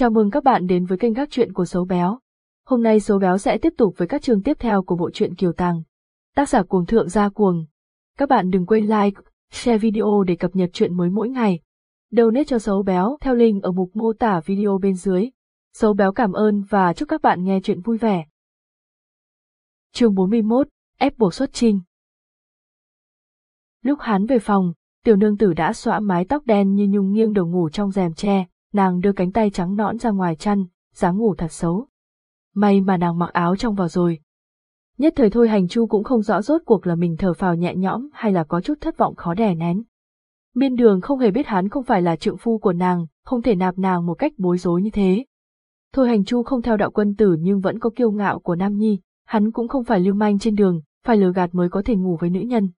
Chào mừng các bạn đến với kênh các truyện của Sấu Béo. Hôm nay Sấu Béo sẽ tiếp tục với các chương tiếp theo của bộ truyện Kiều Tàng. Tác giả cuồng thượng gia cuồng. Các bạn đừng quên like, share video để cập nhật truyện mới mỗi ngày. Donate cho Sấu Béo theo link ở mục mô tả video bên dưới. Sấu Béo cảm ơn và chúc các bạn nghe truyện vui vẻ. Chương 41, ép buộc xuất trình. Lúc hắn về phòng, tiểu nương tử đã xõa mái tóc đen như nhung nghiêng đầu ngủ trong rèm tre, nàng đưa cánh tay trắng nõn ra ngoài chăn, dáng ngủ thật xấu. May mà nàng mặc áo trong vào rồi. Nhất thời thôi hành chu cũng không rõ rốt cuộc là mình thở phào nhẹ nhõm hay là có chút thất vọng khó đè nén. Miên đường không hề biết hắn không phải là trượng phu của nàng, không thể nạp nàng một cách bối rối như thế. Thôi hành chu không theo đạo quân tử nhưng vẫn có kiêu ngạo của Nam Nhi, hắn cũng không phải lưu manh trên đường, phải lừa gạt mới có thể ngủ với nữ nhân.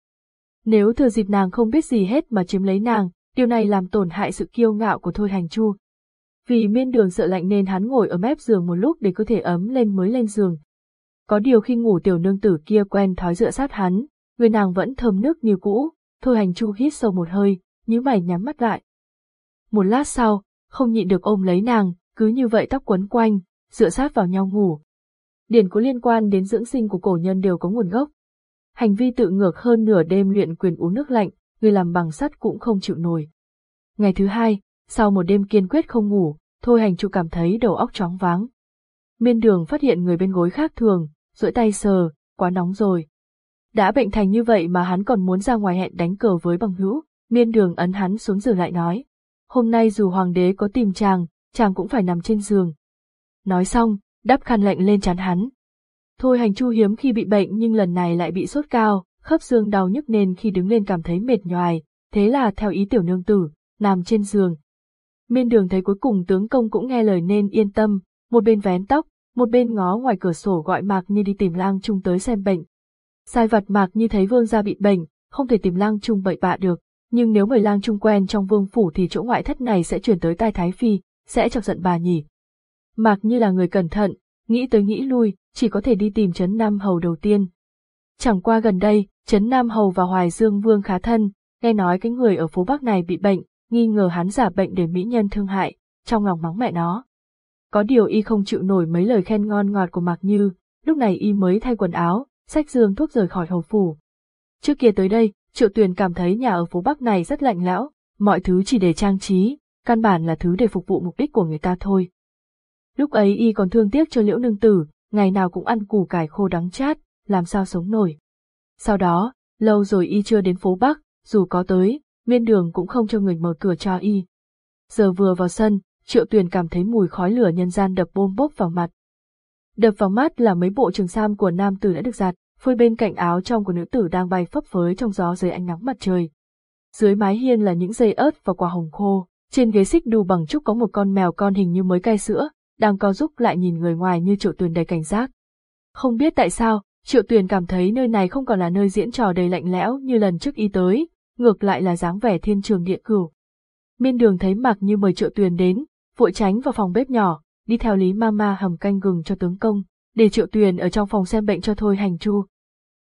Nếu thừa dịp nàng không biết gì hết mà chiếm lấy nàng, điều này làm tổn hại sự kiêu ngạo của Thôi Hành Chu. Vì miên đường sợ lạnh nên hắn ngồi ở mép giường một lúc để cơ thể ấm lên mới lên giường. Có điều khi ngủ tiểu nương tử kia quen thói dựa sát hắn, người nàng vẫn thơm nước như cũ, Thôi Hành Chu hít sâu một hơi, nhíu mày nhắm mắt lại. Một lát sau, không nhịn được ôm lấy nàng, cứ như vậy tóc quấn quanh, dựa sát vào nhau ngủ. Điển có liên quan đến dưỡng sinh của cổ nhân đều có nguồn gốc, Hành vi tự ngược hơn nửa đêm luyện quyền uống nước lạnh, người làm bằng sắt cũng không chịu nổi. Ngày thứ hai, sau một đêm kiên quyết không ngủ, Thôi hành chu cảm thấy đầu óc chóng váng. Miên đường phát hiện người bên gối khác thường, duỗi tay sờ, quá nóng rồi. Đã bệnh thành như vậy mà hắn còn muốn ra ngoài hẹn đánh cờ với bằng hữu, miên đường ấn hắn xuống giường lại nói. Hôm nay dù hoàng đế có tìm chàng, chàng cũng phải nằm trên giường. Nói xong, đắp khăn lạnh lên chán hắn, Thôi hành chu hiếm khi bị bệnh nhưng lần này lại bị sốt cao, khớp xương đau nhức nên khi đứng lên cảm thấy mệt nhoài, thế là theo ý tiểu nương tử, nằm trên giường. Miên đường thấy cuối cùng tướng công cũng nghe lời nên yên tâm, một bên vén tóc, một bên ngó ngoài cửa sổ gọi Mạc Như đi tìm lang trung tới xem bệnh. Sai vật Mạc Như thấy vương gia bị bệnh, không thể tìm lang trung bậy bạ được, nhưng nếu mời lang trung quen trong vương phủ thì chỗ ngoại thất này sẽ chuyển tới tai thái phi, sẽ chọc giận bà nhỉ. Mạc Như là người cẩn thận, nghĩ tới nghĩ lui, chỉ có thể đi tìm Trấn Nam Hầu đầu tiên. Chẳng qua gần đây, Trấn Nam Hầu và Hoài Dương Vương khá thân, nghe nói cái người ở phố Bắc này bị bệnh, nghi ngờ hắn giả bệnh để mỹ nhân thương hại, trong lòng mắng mẹ nó. Có điều y không chịu nổi mấy lời khen ngon ngọt của Mạc Như, lúc này y mới thay quần áo, sách dương thuốc rời khỏi hầu phủ. Trước kia tới đây, Triệu Tuyền cảm thấy nhà ở phố Bắc này rất lạnh lẽo, mọi thứ chỉ để trang trí, căn bản là thứ để phục vụ mục đích của người ta thôi. Lúc ấy y còn thương tiếc cho liễu nương tử, ngày nào cũng ăn củ cải khô đắng chát, làm sao sống nổi. Sau đó, lâu rồi y chưa đến phố Bắc, dù có tới, miên đường cũng không cho người mở cửa cho y. Giờ vừa vào sân, triệu tuyền cảm thấy mùi khói lửa nhân gian đập bôm bốp vào mặt. Đập vào mắt là mấy bộ trường sam của nam tử đã được giặt, phơi bên cạnh áo trong của nữ tử đang bay phấp phới trong gió dưới ánh nắng mặt trời. Dưới mái hiên là những dây ớt và quả hồng khô, trên ghế xích đu bằng trúc có một con mèo con hình như mới cai sữa, đang co giúp lại nhìn người ngoài như triệu tuyền đầy cảnh giác. Không biết tại sao, triệu tuyền cảm thấy nơi này không còn là nơi diễn trò đầy lạnh lẽo như lần trước y tới, ngược lại là dáng vẻ thiên trường địa cửu. Miên đường thấy mặc như mời triệu tuyền đến, vội tránh vào phòng bếp nhỏ, đi theo Lý Mama hầm canh gừng cho tướng công, để triệu tuyền ở trong phòng xem bệnh cho Thôi Hành Chu.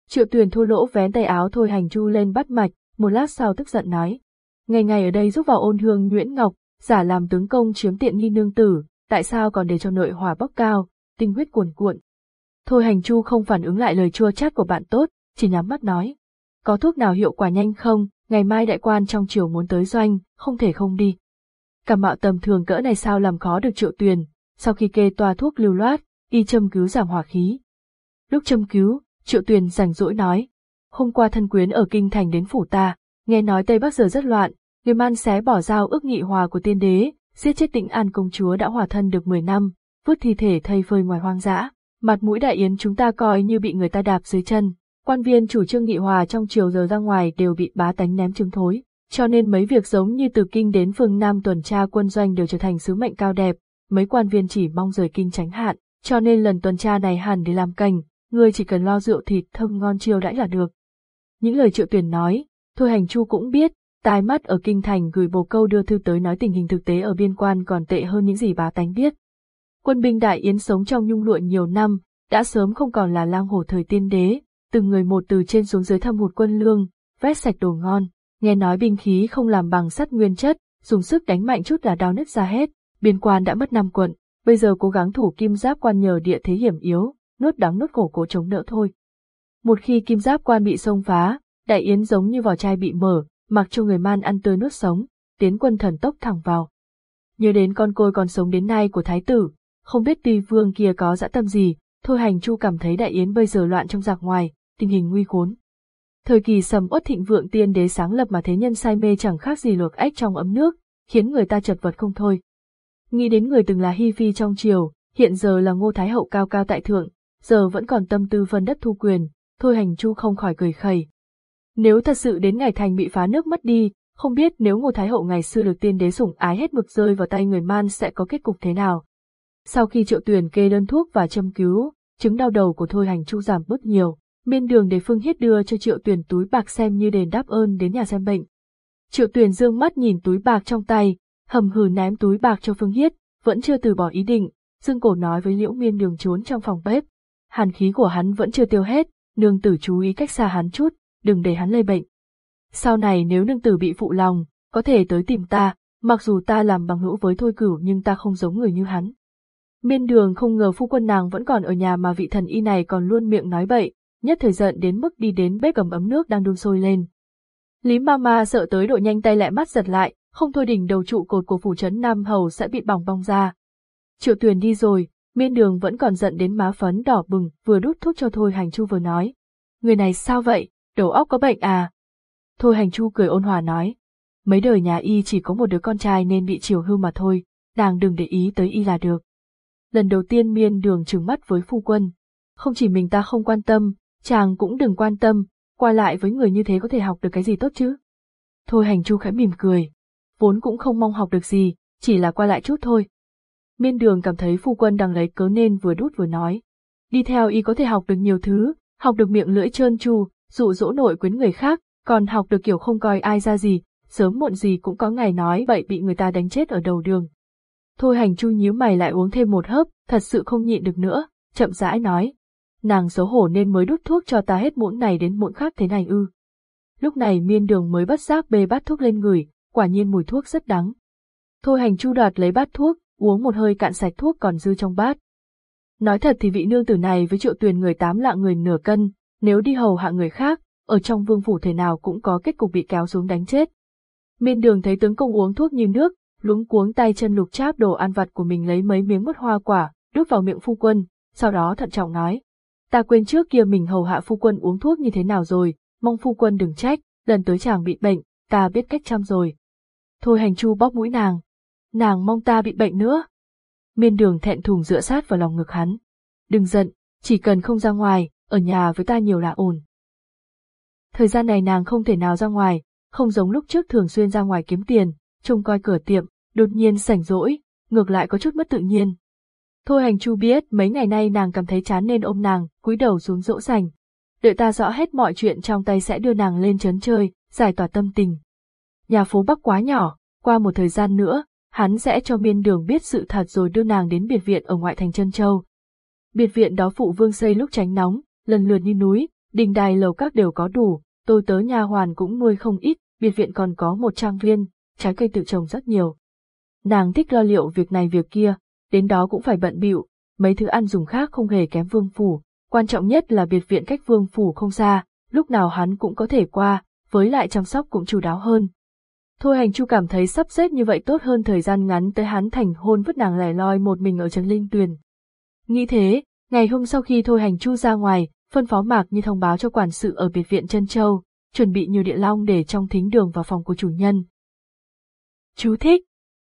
Triệu tuyền thua lỗ vén tay áo Thôi Hành Chu lên bắt mạch, một lát sau tức giận nói. Ngày ngày ở đây giúp vào ôn hương Nguyễn Ngọc, giả làm tướng công chiếm tiện nghi nương tử, tại sao còn để cho nội hỏa bốc cao, tinh huyết cuồn cuộn. Thôi hành chu không phản ứng lại lời chua chát của bạn tốt, chỉ nhắm mắt nói. Có thuốc nào hiệu quả nhanh không, ngày mai đại quan trong triều muốn tới doanh, không thể không đi. cả mạo tầm thường cỡ này sao làm khó được triệu tuyền, sau khi kê toa thuốc lưu loát, y châm cứu giảm hỏa khí. Lúc châm cứu, triệu tuyền rảnh rỗi nói. Hôm qua thân quyến ở kinh thành đến phủ ta, nghe nói Tây Bắc giờ rất loạn, người man xé bỏ dao ước nghị hòa của tiên đế, giết chết tĩnh an công chúa đã hòa thân được 10 năm, vứt thi thể thây phơi ngoài hoang dã. Mặt mũi đại yến chúng ta coi như bị người ta đạp dưới chân, quan viên chủ trương nghị hòa trong chiều giờ ra ngoài đều bị bá tánh ném trứng thối, cho nên mấy việc giống như từ kinh đến phương Nam tuần tra quân doanh đều trở thành sứ mệnh cao đẹp, mấy quan viên chỉ mong rời kinh tránh hạn, cho nên lần tuần tra này hẳn để làm cành, người chỉ cần lo rượu thịt thơm ngon chiêu đãi là được. Những lời triệu tuyển nói, Thôi Hành Chu cũng biết, tai mắt ở kinh thành gửi bồ câu đưa thư tới nói tình hình thực tế ở biên quan còn tệ hơn những gì bá tánh biết. Quân binh đại yến sống trong nhung lụa nhiều năm, đã sớm không còn là lang hồ thời tiên đế, từng người một từ trên xuống dưới thâm hụt quân lương, vét sạch đồ ngon, nghe nói binh khí không làm bằng sắt nguyên chất, dùng sức đánh mạnh chút là đau nứt ra hết, biên quan đã mất năm quận, bây giờ cố gắng thủ kim giáp quan nhờ địa thế hiểm yếu, nuốt đắng nuốt cổ cố chống đỡ thôi. Một khi kim giáp quan bị xông phá, đại yến giống như vỏ chai bị mở, mặc cho người man ăn tươi nuốt sống, tiến quân thần tốc thẳng vào. Nhớ đến con côi còn sống đến nay của thái tử, không biết tùy vương kia có dã tâm gì, thôi hành chu cảm thấy đại yến bây giờ loạn trong giặc ngoài, tình hình nguy khốn. Thời kỳ sầm uất thịnh vượng tiên đế sáng lập mà thế nhân say mê chẳng khác gì luộc ếch trong ấm nước, khiến người ta chật vật không thôi. Nghĩ đến người từng là hi phi trong triều, hiện giờ là ngô thái hậu cao cao tại thượng, giờ vẫn còn tâm tư phân đất thu quyền, thôi hành chu không khỏi cười khẩy. Nếu thật sự đến ngày thành bị phá nước mất đi, không biết nếu ngô thái hậu ngày xưa được tiên đế sủng ái hết mực rơi vào tay người man sẽ có kết cục thế nào. Sau khi triệu tuyển kê đơn thuốc và châm cứu, chứng đau đầu của thôi hành chu giảm bớt nhiều, miên đường để phương hiết đưa cho triệu tuyển túi bạc xem như đền đáp ơn đến nhà xem bệnh. Triệu tuyển dương mắt nhìn túi bạc trong tay, hầm hừ ném túi bạc cho phương hiết, vẫn chưa từ bỏ ý định, dương cổ nói với liễu miên đường trốn trong phòng bếp. Hàn khí của hắn vẫn chưa tiêu hết, nương tử chú ý cách xa hắn chút, đừng để hắn lây bệnh. Sau này nếu nương tử bị phụ lòng, có thể tới tìm ta, mặc dù ta làm bằng hữu với thôi cửu nhưng ta không giống người như hắn. Miên đường không ngờ phu quân nàng vẫn còn ở nhà mà vị thần y này còn luôn miệng nói bậy, nhất thời giận đến mức đi đến bếp cầm ấm nước đang đun sôi lên. Lý Mama sợ tới độ nhanh tay lại mắt giật lại, không thôi đỉnh đầu trụ cột của phủ trấn Nam Hầu sẽ bị bỏng bong ra. Triệu Tuyền đi rồi, miên đường vẫn còn giận đến má phấn đỏ bừng, vừa đút thuốc cho Thôi Hành Chu vừa nói. Người này sao vậy, đầu óc có bệnh à? Thôi Hành Chu cười ôn hòa nói. Mấy đời nhà y chỉ có một đứa con trai nên bị chiều hư mà thôi, nàng đừng để ý tới y là được. Lần đầu tiên miên đường trừng mắt với phu quân. Không chỉ mình ta không quan tâm, chàng cũng đừng quan tâm, qua lại với người như thế có thể học được cái gì tốt chứ. Thôi hành chu khẽ mỉm cười, vốn cũng không mong học được gì, chỉ là qua lại chút thôi. Miên đường cảm thấy phu quân đang lấy cớ nên vừa đút vừa nói. Đi theo y có thể học được nhiều thứ, học được miệng lưỡi trơn tru, dụ dỗ nội quyến người khác, còn học được kiểu không coi ai ra gì, sớm muộn gì cũng có ngày nói bậy bị người ta đánh chết ở đầu đường. Thôi hành chu nhíu mày lại uống thêm một hớp, thật sự không nhịn được nữa, chậm rãi nói. Nàng xấu hổ nên mới đút thuốc cho ta hết muỗng này đến muỗng khác thế này ư. Lúc này miên đường mới bắt giác bê bát thuốc lên người, quả nhiên mùi thuốc rất đắng. Thôi hành chu đoạt lấy bát thuốc, uống một hơi cạn sạch thuốc còn dư trong bát. Nói thật thì vị nương tử này với triệu tuyền người tám lạng người nửa cân, nếu đi hầu hạ người khác, ở trong vương phủ thể nào cũng có kết cục bị kéo xuống đánh chết. Miên đường thấy tướng công uống thuốc như nước, lúng cuống tay chân lục cháp đồ ăn vặt của mình lấy mấy miếng mứt hoa quả, đút vào miệng phu quân, sau đó thận trọng nói. Ta quên trước kia mình hầu hạ phu quân uống thuốc như thế nào rồi, mong phu quân đừng trách, lần tới chàng bị bệnh, ta biết cách chăm rồi. Thôi hành chu bóp mũi nàng. Nàng mong ta bị bệnh nữa. Miên đường thẹn thùng dựa sát vào lòng ngực hắn. Đừng giận, chỉ cần không ra ngoài, ở nhà với ta nhiều là ổn. Thời gian này nàng không thể nào ra ngoài, không giống lúc trước thường xuyên ra ngoài kiếm tiền, trông coi cửa tiệm, đột nhiên sảnh rỗi, ngược lại có chút mất tự nhiên. Thôi hành chu biết mấy ngày nay nàng cảm thấy chán nên ôm nàng, cúi đầu xuống dỗ dành. Đợi ta rõ hết mọi chuyện trong tay sẽ đưa nàng lên chấn chơi, giải tỏa tâm tình. Nhà phố Bắc quá nhỏ, qua một thời gian nữa, hắn sẽ cho miên đường biết sự thật rồi đưa nàng đến biệt viện ở ngoại thành Trân châu. Biệt viện đó phụ vương xây lúc tránh nóng, lần lượt như núi, đình đài lầu các đều có đủ, tôi tớ nhà hoàn cũng nuôi không ít, biệt viện còn có một trang viên, trái cây tự trồng rất nhiều. Nàng thích lo liệu việc này việc kia, đến đó cũng phải bận bịu, mấy thứ ăn dùng khác không hề kém vương phủ, quan trọng nhất là biệt viện cách vương phủ không xa, lúc nào hắn cũng có thể qua, với lại chăm sóc cũng chu đáo hơn. Thôi hành chu cảm thấy sắp xếp như vậy tốt hơn thời gian ngắn tới hắn thành hôn vứt nàng lẻ loi một mình ở Trấn Linh Tuyền. Nghĩ thế, ngày hôm sau khi thôi hành chu ra ngoài, phân phó mạc như thông báo cho quản sự ở biệt viện Trân Châu, chuẩn bị nhiều địa long để trong thính đường vào phòng của chủ nhân. Chú thích.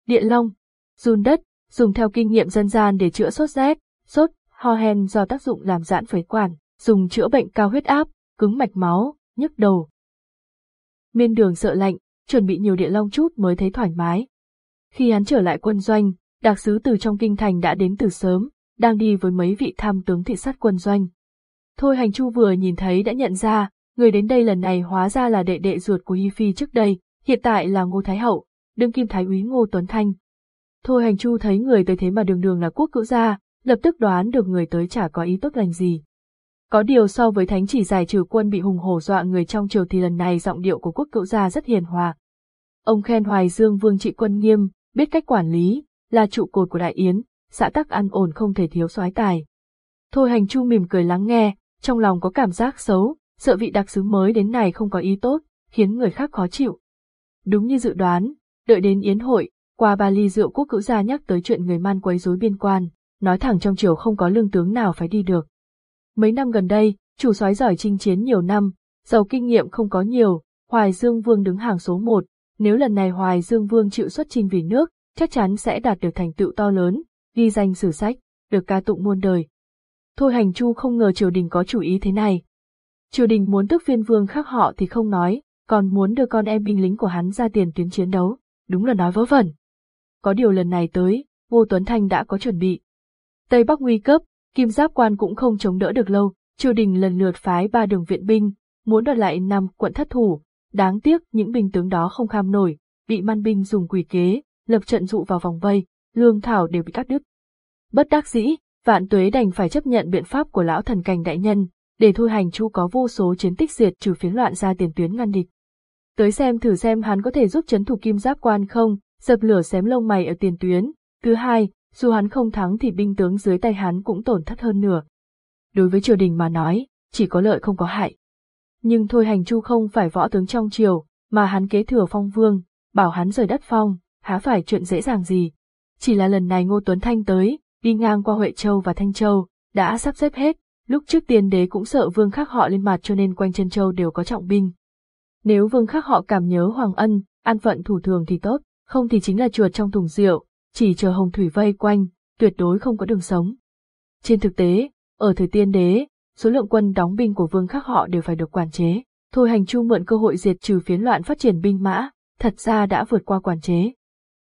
Địa long, run đất, dùng theo kinh nghiệm dân gian để chữa sốt rét, sốt, ho hen do tác dụng làm giãn phế quản, dùng chữa bệnh cao huyết áp, cứng mạch máu, nhức đầu. Miên đường sợ lạnh, chuẩn bị nhiều địa long chút mới thấy thoải mái. Khi hắn trở lại quân doanh, đặc sứ từ trong kinh thành đã đến từ sớm, đang đi với mấy vị tham tướng thị sát quân doanh. Thôi hành chu vừa nhìn thấy đã nhận ra, người đến đây lần này hóa ra là đệ đệ ruột của Hi Phi trước đây, hiện tại là Ngô Thái Hậu, đương kim Thái úy Ngô Tuấn Thanh. Thôi hành chu thấy người tới thế mà đường đường là quốc cữu gia, lập tức đoán được người tới chả có ý tốt lành gì. Có điều so với thánh chỉ giải trừ quân bị hùng hổ dọa người trong triều thì lần này giọng điệu của quốc cữu gia rất hiền hòa. Ông khen Hoài Dương Vương trị quân nghiêm, biết cách quản lý, là trụ cột của đại yến, xã tắc an ổn không thể thiếu soái tài. Thôi hành chu mỉm cười lắng nghe, trong lòng có cảm giác xấu, sợ vị đặc sứ mới đến này không có ý tốt, khiến người khác khó chịu. Đúng như dự đoán, đợi đến yến hội, qua ba ly rượu quốc cữu gia nhắc tới chuyện người man quấy rối biên quan, nói thẳng trong triều không có lương tướng nào phải đi được. Mấy năm gần đây, chủ soái giỏi chinh chiến nhiều năm, giàu kinh nghiệm không có nhiều, Hoài Dương Vương đứng hàng số một, nếu lần này Hoài Dương Vương chịu xuất chinh vì nước, chắc chắn sẽ đạt được thành tựu to lớn, ghi danh sử sách, được ca tụng muôn đời. Thôi hành chu không ngờ triều đình có chủ ý thế này. Triều đình muốn tước phiên vương khác họ thì không nói, còn muốn đưa con em binh lính của hắn ra tiền tuyến chiến đấu, đúng là nói vớ vẩn. Có điều lần này tới, Ngô Tuấn Thanh đã có chuẩn bị. Tây Bắc nguy cấp, Kim Giáp Quan cũng không chống đỡ được lâu, triều đình lần lượt phái ba đường viện binh, muốn đoạt lại năm quận thất thủ, đáng tiếc những binh tướng đó không kham nổi, bị man binh dùng quỷ kế, lập trận dụ vào vòng vây, lương thảo đều bị cắt đứt. Bất đắc dĩ, vạn tuế đành phải chấp nhận biện pháp của lão thần cảnh đại nhân, để thôi hành chu có vô số chiến tích diệt trừ phiến loạn ra tiền tuyến ngăn địch. Tới xem thử xem hắn có thể giúp chấn thủ kim giáp quan không, dập lửa xém lông mày ở tiền tuyến. Thứ hai, dù hắn không thắng thì binh tướng dưới tay hắn cũng tổn thất hơn nửa. Đối với triều đình mà nói, chỉ có lợi không có hại. Nhưng thôi hành chu không phải võ tướng trong triều, mà hắn kế thừa phong vương, bảo hắn rời đất phong, há phải chuyện dễ dàng gì. Chỉ là lần này Ngô Tuấn Thanh tới, đi ngang qua Huệ Châu và Thanh Châu, đã sắp xếp hết, lúc trước tiên đế cũng sợ vương khác họ lên mặt cho nên quanh chân châu đều có trọng binh. Nếu vương khác họ cảm nhớ Hoàng Ân, an phận thủ thường thì tốt, không thì chính là chuột trong thùng rượu, chỉ chờ hồng thủy vây quanh, tuyệt đối không có đường sống. Trên thực tế, ở thời tiên đế, số lượng quân đóng binh của vương khác họ đều phải được quản chế. Thôi hành chu mượn cơ hội diệt trừ phiến loạn phát triển binh mã, thật ra đã vượt qua quản chế.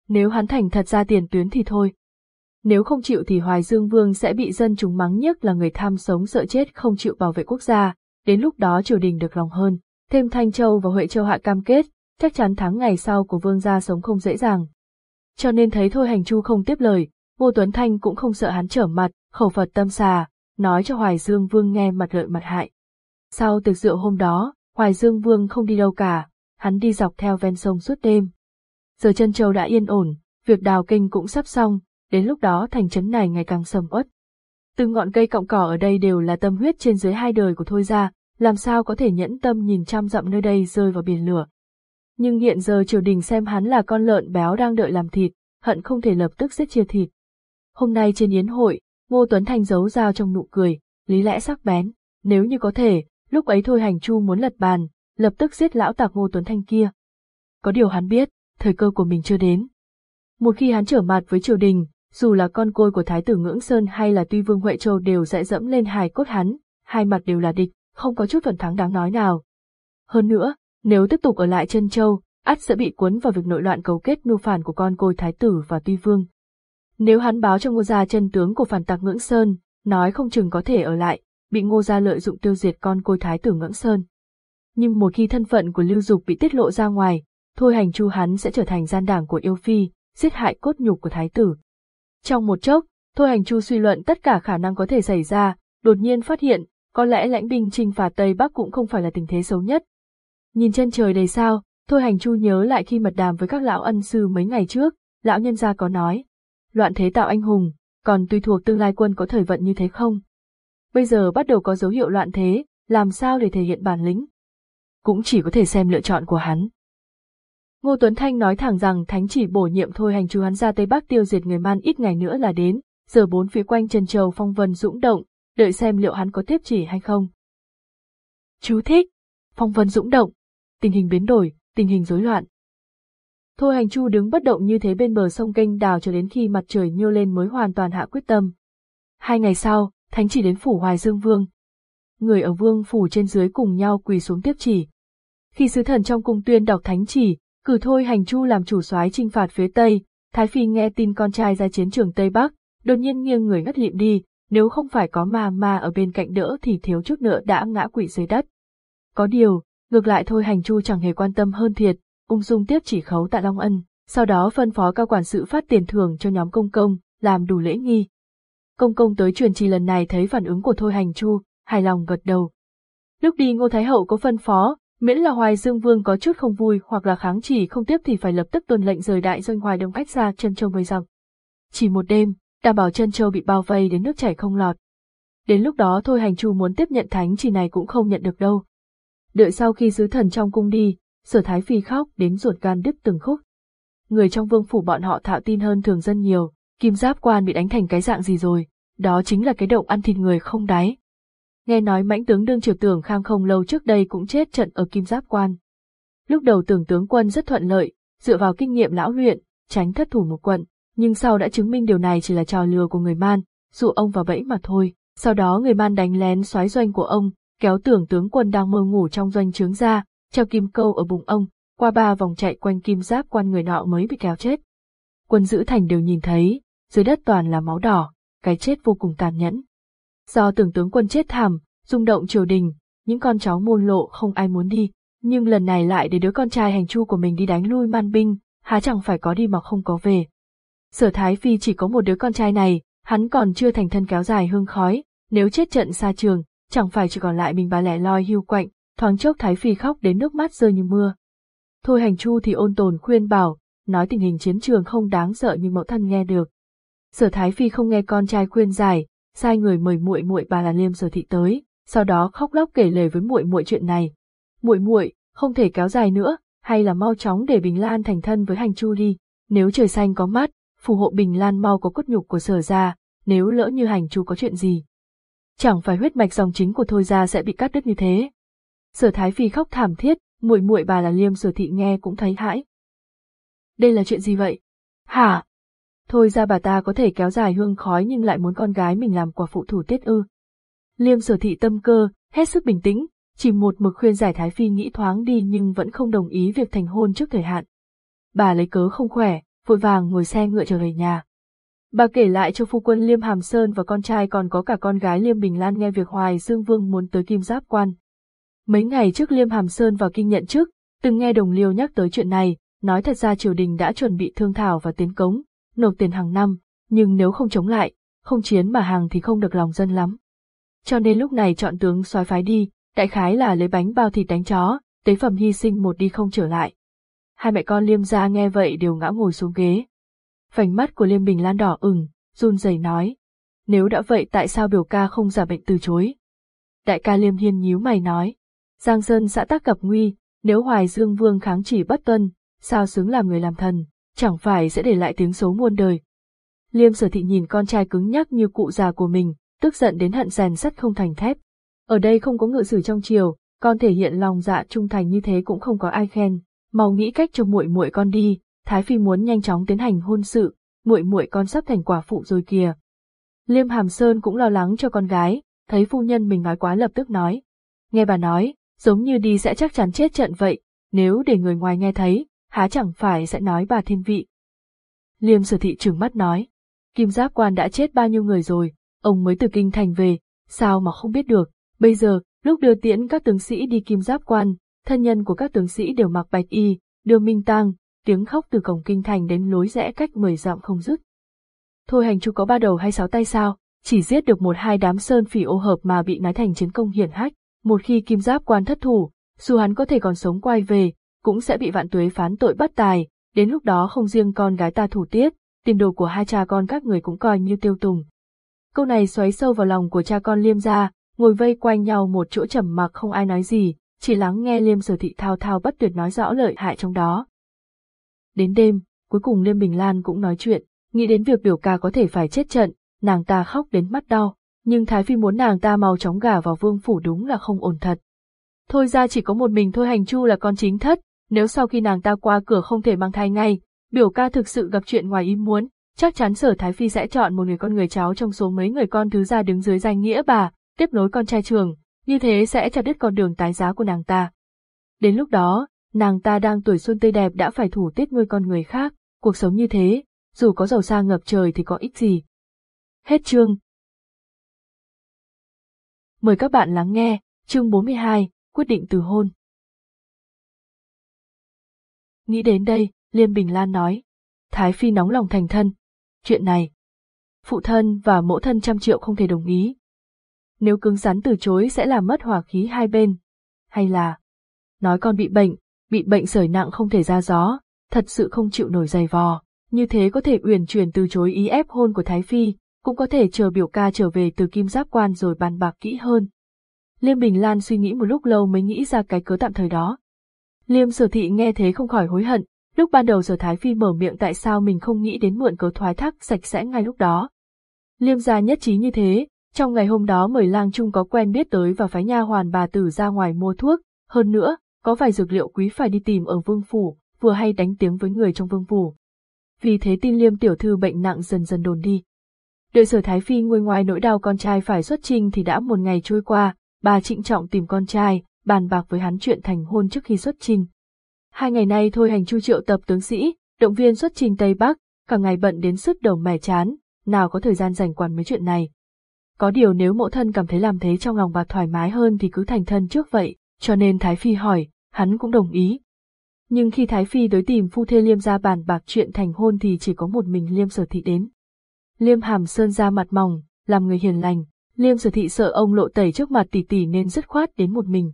Nếu hắn thành thật ra tiền tuyến thì thôi. Nếu không chịu thì Hoài Dương Vương sẽ bị dân chúng mắng nhất là người tham sống sợ chết không chịu bảo vệ quốc gia, đến lúc đó triều đình được lòng hơn. Thêm Thanh Châu và Huệ Châu hạ cam kết, chắc chắn tháng ngày sau của vương gia sống không dễ dàng. Cho nên thấy thôi hành chu không tiếp lời, Ngô Tuấn Thanh cũng không sợ hắn trở mặt, khẩu Phật tâm xà, nói cho Hoài Dương Vương nghe mặt lợi mặt hại. Sau tiệc rượu hôm đó, Hoài Dương Vương không đi đâu cả, hắn đi dọc theo ven sông suốt đêm. Giờ chân châu đã yên ổn, việc đào kinh cũng sắp xong, đến lúc đó thành trấn này ngày càng sầm uất. Từng ngọn cây cọng cỏ ở đây đều là tâm huyết trên dưới hai đời của Thôi gia, làm sao có thể nhẫn tâm nhìn trăm dặm nơi đây rơi vào biển lửa. Nhưng hiện giờ triều đình xem hắn là con lợn béo đang đợi làm thịt, hận không thể lập tức giết chia thịt. Hôm nay trên yến hội, Ngô Tuấn Thanh giấu dao trong nụ cười, lý lẽ sắc bén, nếu như có thể, lúc ấy thôi hành chu muốn lật bàn, lập tức giết lão tạc Ngô Tuấn Thanh kia. Có điều hắn biết, thời cơ của mình chưa đến. Một khi hắn trở mặt với triều đình, dù là con côi của Thái tử Ngưỡng Sơn hay là Tuy Vương Huệ Châu đều sẽ dẫm lên hài cốt hắn, hai mặt đều là địch, không có chút phần thắng đáng nói nào. Hơn nữa, nếu tiếp tục ở lại chân châu, ắt sẽ bị cuốn vào việc nội loạn cấu kết mưu phản của con côi Thái tử và Tuy Vương. Nếu hắn báo cho Ngô Gia chân tướng của phản tặc Ngưỡng Sơn, nói không chừng có thể ở lại, bị Ngô Gia lợi dụng tiêu diệt con côi Thái tử Ngưỡng Sơn. Nhưng một khi thân phận của Lưu Dục bị tiết lộ ra ngoài, thôi hành chu hắn sẽ trở thành gian đảng của yêu phi, giết hại cốt nhục của Thái tử. Trong một chốc, thôi hành chu suy luận tất cả khả năng có thể xảy ra, đột nhiên phát hiện, có lẽ lãnh binh chinh phạt Tây Bắc cũng không phải là tình thế xấu nhất. Nhìn chân trời đầy sao, thôi hành chu nhớ lại khi mật đàm với các lão ân sư mấy ngày trước, lão nhân gia có nói, loạn thế tạo anh hùng, còn tùy thuộc tương lai quân có thời vận như thế không? Bây giờ bắt đầu có dấu hiệu loạn thế, làm sao để thể hiện bản lĩnh? Cũng chỉ có thể xem lựa chọn của hắn. Ngô Tuấn Thanh nói thẳng rằng thánh chỉ bổ nhiệm thôi hành chu hắn ra Tây Bắc tiêu diệt người man ít ngày nữa là đến, giờ bốn phía quanh chân trầu phong vân dũng động, đợi xem liệu hắn có tiếp chỉ hay không. Chú thích. Phong vân dũng động. Tình hình biến đổi, tình hình rối loạn. Thôi hành chu đứng bất động như thế bên bờ sông kênh đào cho đến khi mặt trời nhô lên mới hoàn toàn hạ quyết tâm. Hai ngày sau, thánh chỉ đến phủ Hoài Dương Vương. Người ở vương phủ trên dưới cùng nhau quỳ xuống tiếp chỉ. Khi sứ thần trong cung tuyên đọc thánh chỉ, cử thôi hành chu làm chủ soái trinh phạt phía Tây, Thái Phi nghe tin con trai ra chiến trường Tây Bắc, đột nhiên nghiêng người ngất lịm đi, nếu không phải có ma ma ở bên cạnh đỡ thì thiếu chút nữa đã ngã quỵ dưới đất. Có điều, ngược lại thôi hành chu chẳng hề quan tâm hơn thiệt, ung dung tiếp chỉ khấu tạ Long Ân, sau đó phân phó cao quản sự phát tiền thưởng cho nhóm công công, làm đủ lễ nghi. Công công tới truyền trì lần này thấy phản ứng của thôi hành chu, hài lòng gật đầu. Lúc đi Ngô Thái Hậu có phân phó, miễn là Hoài Dương Vương có chút không vui hoặc là kháng chỉ không tiếp thì phải lập tức tuân lệnh rời đại doanh Hoài Đông cách ra chân châu mới rằng. chỉ một đêm, đảm bảo chân châu bị bao vây đến nước chảy không lọt. Đến lúc đó thôi hành chu muốn tiếp nhận thánh chỉ này cũng không nhận được đâu. Đợi sau khi sứ thần trong cung đi, sở thái phi khóc đến ruột gan đứt từng khúc. Người trong vương phủ bọn họ thạo tin hơn thường dân nhiều, kim giáp quan bị đánh thành cái dạng gì rồi, đó chính là cái động ăn thịt người không đáy. Nghe nói mãnh tướng đương triều tưởng khang không lâu trước đây cũng chết trận ở kim giáp quan. Lúc đầu tưởng tướng quân rất thuận lợi, dựa vào kinh nghiệm lão luyện, tránh thất thủ một quận, nhưng sau đã chứng minh điều này chỉ là trò lừa của người man, dụ ông vào bẫy mà thôi. Sau đó người man đánh lén xoáy doanh của ông, kéo tưởng tướng quân đang mơ ngủ trong doanh trướng ra, treo kim câu ở bụng ông, qua ba vòng chạy quanh kim giáp quan người nọ mới bị kéo chết. Quân giữ thành đều nhìn thấy, dưới đất toàn là máu đỏ, cái chết vô cùng tàn nhẫn. Do tưởng tướng quân chết thảm, rung động triều đình, những con cháu môn lộ không ai muốn đi, nhưng lần này lại để đứa con trai hành chu của mình đi đánh lui man binh, há chẳng phải có đi mà không có về. Sở Thái Phi chỉ có một đứa con trai này, hắn còn chưa thành thân kéo dài hương khói, nếu chết trận xa trường, chẳng phải chỉ còn lại mình bà lẻ loi hưu quạnh, thoáng chốc Thái Phi khóc đến nước mắt rơi như mưa. Thôi hành chu thì ôn tồn khuyên bảo, nói tình hình chiến trường không đáng sợ như mẫu thân nghe được. Sở Thái Phi không nghe con trai khuyên giải, sai người mời muội muội bà là Liêm Sở Thị tới, sau đó khóc lóc kể lời với muội muội chuyện này. Muội muội, không thể kéo dài nữa, hay là mau chóng để Bình Lan thành thân với hành chu đi, nếu trời xanh có mắt, phù hộ Bình Lan mau có cốt nhục của sở ra, nếu lỡ như hành chu có chuyện gì. Chẳng phải huyết mạch dòng chính của thôi ra sẽ bị cắt đứt như thế. Sở Thái Phi khóc thảm thiết, muội muội bà là Liêm Sở Thị nghe cũng thấy hãi. Đây là chuyện gì vậy? Hả? Thôi ra bà ta có thể kéo dài hương khói nhưng lại muốn con gái mình làm quả phụ thủ tiết ư. Liêm Sở Thị tâm cơ, hết sức bình tĩnh, chỉ một mực khuyên giải Thái Phi nghĩ thoáng đi nhưng vẫn không đồng ý việc thành hôn trước thời hạn. Bà lấy cớ không khỏe, vội vàng ngồi xe ngựa trở về nhà. Bà kể lại cho phu quân Liêm Hàm Sơn và con trai còn có cả con gái Liêm Bình Lan nghe việc Hoài Dương Vương muốn tới Kim Giáp Quan. Mấy ngày trước Liêm Hàm Sơn vào kinh nhận chức, từng nghe đồng liêu nhắc tới chuyện này, nói thật ra triều đình đã chuẩn bị thương thảo và tiến cống, nộp tiền hàng năm, nhưng nếu không chống lại, không chiến mà hàng thì không được lòng dân lắm. Cho nên lúc này chọn tướng soái phái đi, đại khái là lấy bánh bao thịt đánh chó, tế phẩm hy sinh một đi không trở lại. Hai mẹ con Liêm gia nghe vậy đều ngã ngồi xuống ghế. Vành mắt của Liêm Bình Lan đỏ ửng, run rẩy nói. Nếu đã vậy tại sao biểu ca không giả bệnh từ chối? Đại ca Liêm Hiên nhíu mày nói. Giang Sơn xã tác gặp nguy, nếu Hoài Dương Vương kháng chỉ bất tuân, sao xứng làm người làm thần, chẳng phải sẽ để lại tiếng xấu muôn đời. Liêm sở thị nhìn con trai cứng nhắc như cụ già của mình, tức giận đến hận rèn sắt không thành thép. Ở đây không có ngự sử trong triều, con thể hiện lòng dạ trung thành như thế cũng không có ai khen, mau nghĩ cách cho muội muội con đi, Thái phi muốn nhanh chóng tiến hành hôn sự, muội muội con sắp thành quả phụ rồi kìa. Liêm Hàm Sơn cũng lo lắng cho con gái, thấy phu nhân mình nói quá lập tức nói. Nghe bà nói, giống như đi sẽ chắc chắn chết trận vậy, nếu để người ngoài nghe thấy, há chẳng phải sẽ nói bà thiên vị. Liêm sở thị trừng mắt nói, Kim Giáp Quan đã chết bao nhiêu người rồi, ông mới từ kinh thành về, sao mà không biết được, bây giờ, lúc đưa tiễn các tướng sĩ đi Kim Giáp Quan, thân nhân của các tướng sĩ đều mặc bạch y, đưa minh tang, tiếng khóc từ cổng kinh thành đến lối rẽ cách mười dặm không dứt. Thôi hành chú có ba đầu hay sáu tay sao, chỉ giết được một hai đám sơn phỉ ô hợp mà bị nói thành chiến công hiển hách, một khi kim giáp quan thất thủ, dù hắn có thể còn sống quay về, cũng sẽ bị vạn tuế phán tội bất tài, đến lúc đó không riêng con gái ta thủ tiết, tiền đồ của hai cha con các người cũng coi như tiêu tùng. Câu này xoáy sâu vào lòng của cha con liêm gia, ngồi vây quanh nhau một chỗ trầm mặc không ai nói gì, chỉ lắng nghe liêm sở thị thao thao bất tuyệt nói rõ lợi hại trong đó. Đến đêm, cuối cùng liêm bình lan cũng nói chuyện, nghĩ đến việc biểu ca có thể phải chết trận, nàng ta khóc đến mắt đau, nhưng Thái Phi muốn nàng ta mau chóng gả vào vương phủ đúng là không ổn thật. Thôi ra chỉ có một mình thôi hành chu là con chính thất, nếu sau khi nàng ta qua cửa không thể mang thai ngay, biểu ca thực sự gặp chuyện ngoài ý muốn, chắc chắn sở Thái Phi sẽ chọn một người con người cháu trong số mấy người con thứ gia đứng dưới danh nghĩa bà, tiếp nối con trai trường, như thế sẽ chặt đứt con đường tái giá của nàng ta. Đến lúc đó, nàng ta đang tuổi xuân tươi đẹp đã phải thủ tiết nuôi con người khác, cuộc sống như thế, dù có giàu sang ngập trời thì có ích gì. Hết chương. Mời các bạn lắng nghe, chương 42, quyết định từ hôn. Nghĩ đến đây, Liêm Bình Lan nói. Thái Phi nóng lòng thành thân. Chuyện này, phụ thân và mẫu thân trăm triệu không thể đồng ý. Nếu cứng rắn từ chối sẽ làm mất hòa khí hai bên. Hay là, nói con bị bệnh, bị bệnh sởi nặng không thể ra gió, thật sự không chịu nổi dày vò, như thế có thể uyển chuyển từ chối ý ép hôn của Thái Phi, cũng có thể chờ biểu ca trở về từ kim giáp quan rồi bàn bạc kỹ hơn. Liêm Bình Lan suy nghĩ một lúc lâu mới nghĩ ra cái cớ tạm thời đó. Liêm sở thị nghe thế không khỏi hối hận, lúc ban đầu sở Thái Phi mở miệng tại sao mình không nghĩ đến mượn cớ thoái thác sạch sẽ ngay lúc đó. Liêm gia nhất trí như thế, trong ngày hôm đó mời lang trung có quen biết tới và phái nha hoàn bà tử ra ngoài mua thuốc, hơn nữa, có vài dược liệu quý phải đi tìm ở vương phủ, vừa hay đánh tiếng với người trong vương phủ. Vì thế tin liêm tiểu thư bệnh nặng dần dần đồn đi. Đợi sở Thái Phi nguôi ngoài nỗi đau con trai phải xuất trình thì đã một ngày trôi qua, bà trịnh trọng tìm con trai, bàn bạc với hắn chuyện thành hôn trước khi xuất trình. Hai ngày nay thôi hành chu triệu tập tướng sĩ, động viên xuất trình Tây Bắc, cả ngày bận đến sứt đầu mẻ chán, nào có thời gian dành quản mấy chuyện này. Có điều nếu mẫu thân cảm thấy làm thế trong lòng bà thoải mái hơn thì cứ thành thân trước vậy, cho nên Thái Phi hỏi, hắn cũng đồng ý. Nhưng khi Thái Phi tới tìm phu thê Liêm ra bàn bạc chuyện thành hôn thì chỉ có một mình Liêm sở thị đến. Liêm hàm sơn ra mặt mỏng, làm người hiền lành, Liêm sở thị sợ ông lộ tẩy trước mặt tỷ tỷ nên dứt khoát đến một mình.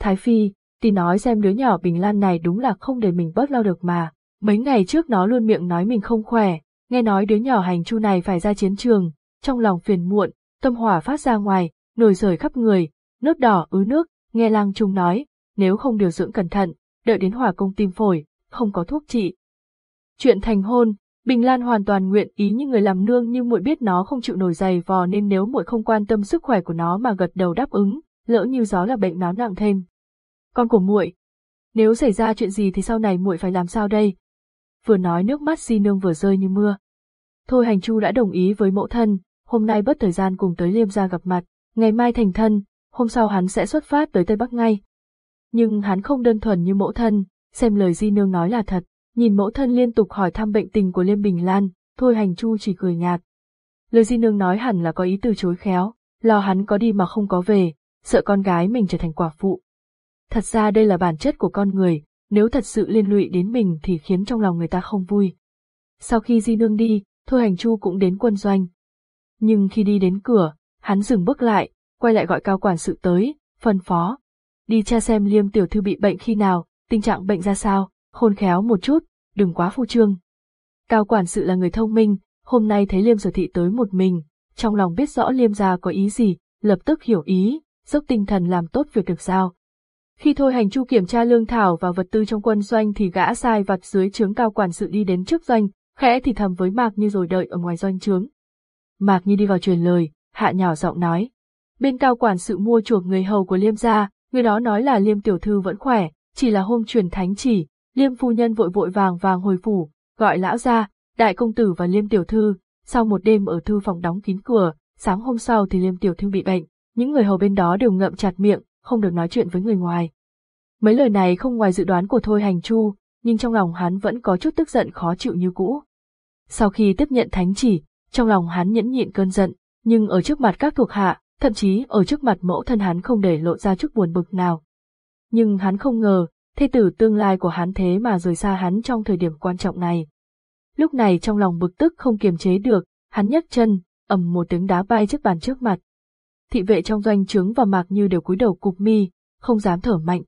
Thái Phi, tỷ nói xem đứa nhỏ Bình Lan này đúng là không để mình bớt lao được mà, mấy ngày trước nó luôn miệng nói mình không khỏe, nghe nói đứa nhỏ hành chu này phải ra chiến trường, trong lòng phiền muộn, tâm hỏa phát ra ngoài, nổi rời khắp người, nước đỏ ứ nước, nghe lang trung nói, nếu không điều dưỡng cẩn thận, đợi đến hỏa công tim phổi, không có thuốc trị. Chuyện thành hôn, Bình Lan hoàn toàn nguyện ý như người làm nương nhưng muội biết nó không chịu nổi dày vò nên nếu muội không quan tâm sức khỏe của nó mà gật đầu đáp ứng, lỡ như gió là bệnh nó nặng thêm. Con của muội, nếu xảy ra chuyện gì thì sau này muội phải làm sao đây? Vừa nói nước mắt Di Nương vừa rơi như mưa. Thôi Hành Chu đã đồng ý với mẫu thân, hôm nay bất thời gian cùng tới Liêm gia gặp mặt, ngày mai thành thân, hôm sau hắn sẽ xuất phát tới Tây Bắc ngay. Nhưng hắn không đơn thuần như mẫu thân, xem lời Di Nương nói là thật, nhìn mẫu thân liên tục hỏi thăm bệnh tình của Liêm Bình Lan, thôi hành chu chỉ cười nhạt. Lời Di Nương nói hẳn là có ý từ chối khéo, lo hắn có đi mà không có về, sợ con gái mình trở thành quả phụ. Thật ra đây là bản chất của con người, nếu thật sự liên lụy đến mình thì khiến trong lòng người ta không vui. Sau khi Di Nương đi, Thôi Hành Chu cũng đến quân doanh. Nhưng khi đi đến cửa, hắn dừng bước lại, quay lại gọi cao quản sự tới, phân phó. Đi tra xem liêm tiểu thư bị bệnh khi nào, tình trạng bệnh ra sao, khôn khéo một chút, đừng quá phu trương. Cao quản sự là người thông minh, hôm nay thấy liêm sở thị tới một mình, trong lòng biết rõ liêm gia có ý gì, lập tức hiểu ý, dốc tinh thần làm tốt việc được giao. Khi thôi hành chu kiểm tra lương thảo và vật tư trong quân doanh thì gã sai vặt dưới trướng cao quản sự đi đến trước doanh, khẽ thì thầm với Mạc Như rồi đợi ở ngoài doanh trướng. Mạc Như đi vào truyền lời, hạ nhỏ giọng nói. Bên cao quản sự mua chuộc người hầu của Liêm gia, người đó nói là Liêm tiểu thư vẫn khỏe, chỉ là hôm truyền thánh chỉ, Liêm phu nhân vội vội vàng vàng hồi phủ, gọi lão ra, đại công tử và Liêm tiểu thư, sau một đêm ở thư phòng đóng kín cửa, sáng hôm sau thì Liêm tiểu thư bị bệnh, những người hầu bên đó đều ngậm chặt miệng, không được nói chuyện với người ngoài. Mấy lời này không ngoài dự đoán của Thôi Hành Chu, nhưng trong lòng hắn vẫn có chút tức giận khó chịu như cũ. Sau khi tiếp nhận thánh chỉ, trong lòng hắn nhẫn nhịn cơn giận, nhưng ở trước mặt các thuộc hạ, thậm chí ở trước mặt mẫu thân hắn không để lộ ra chút buồn bực nào. Nhưng hắn không ngờ, thê tử tương lai của hắn thế mà rời xa hắn trong thời điểm quan trọng này. Lúc này trong lòng bực tức không kiềm chế được, hắn nhấc chân, ầm một tiếng đá bay trước bàn trước mặt. Thị vệ trong doanh trướng và mạc như đều cúi đầu cụp mi, không dám thở mạnh.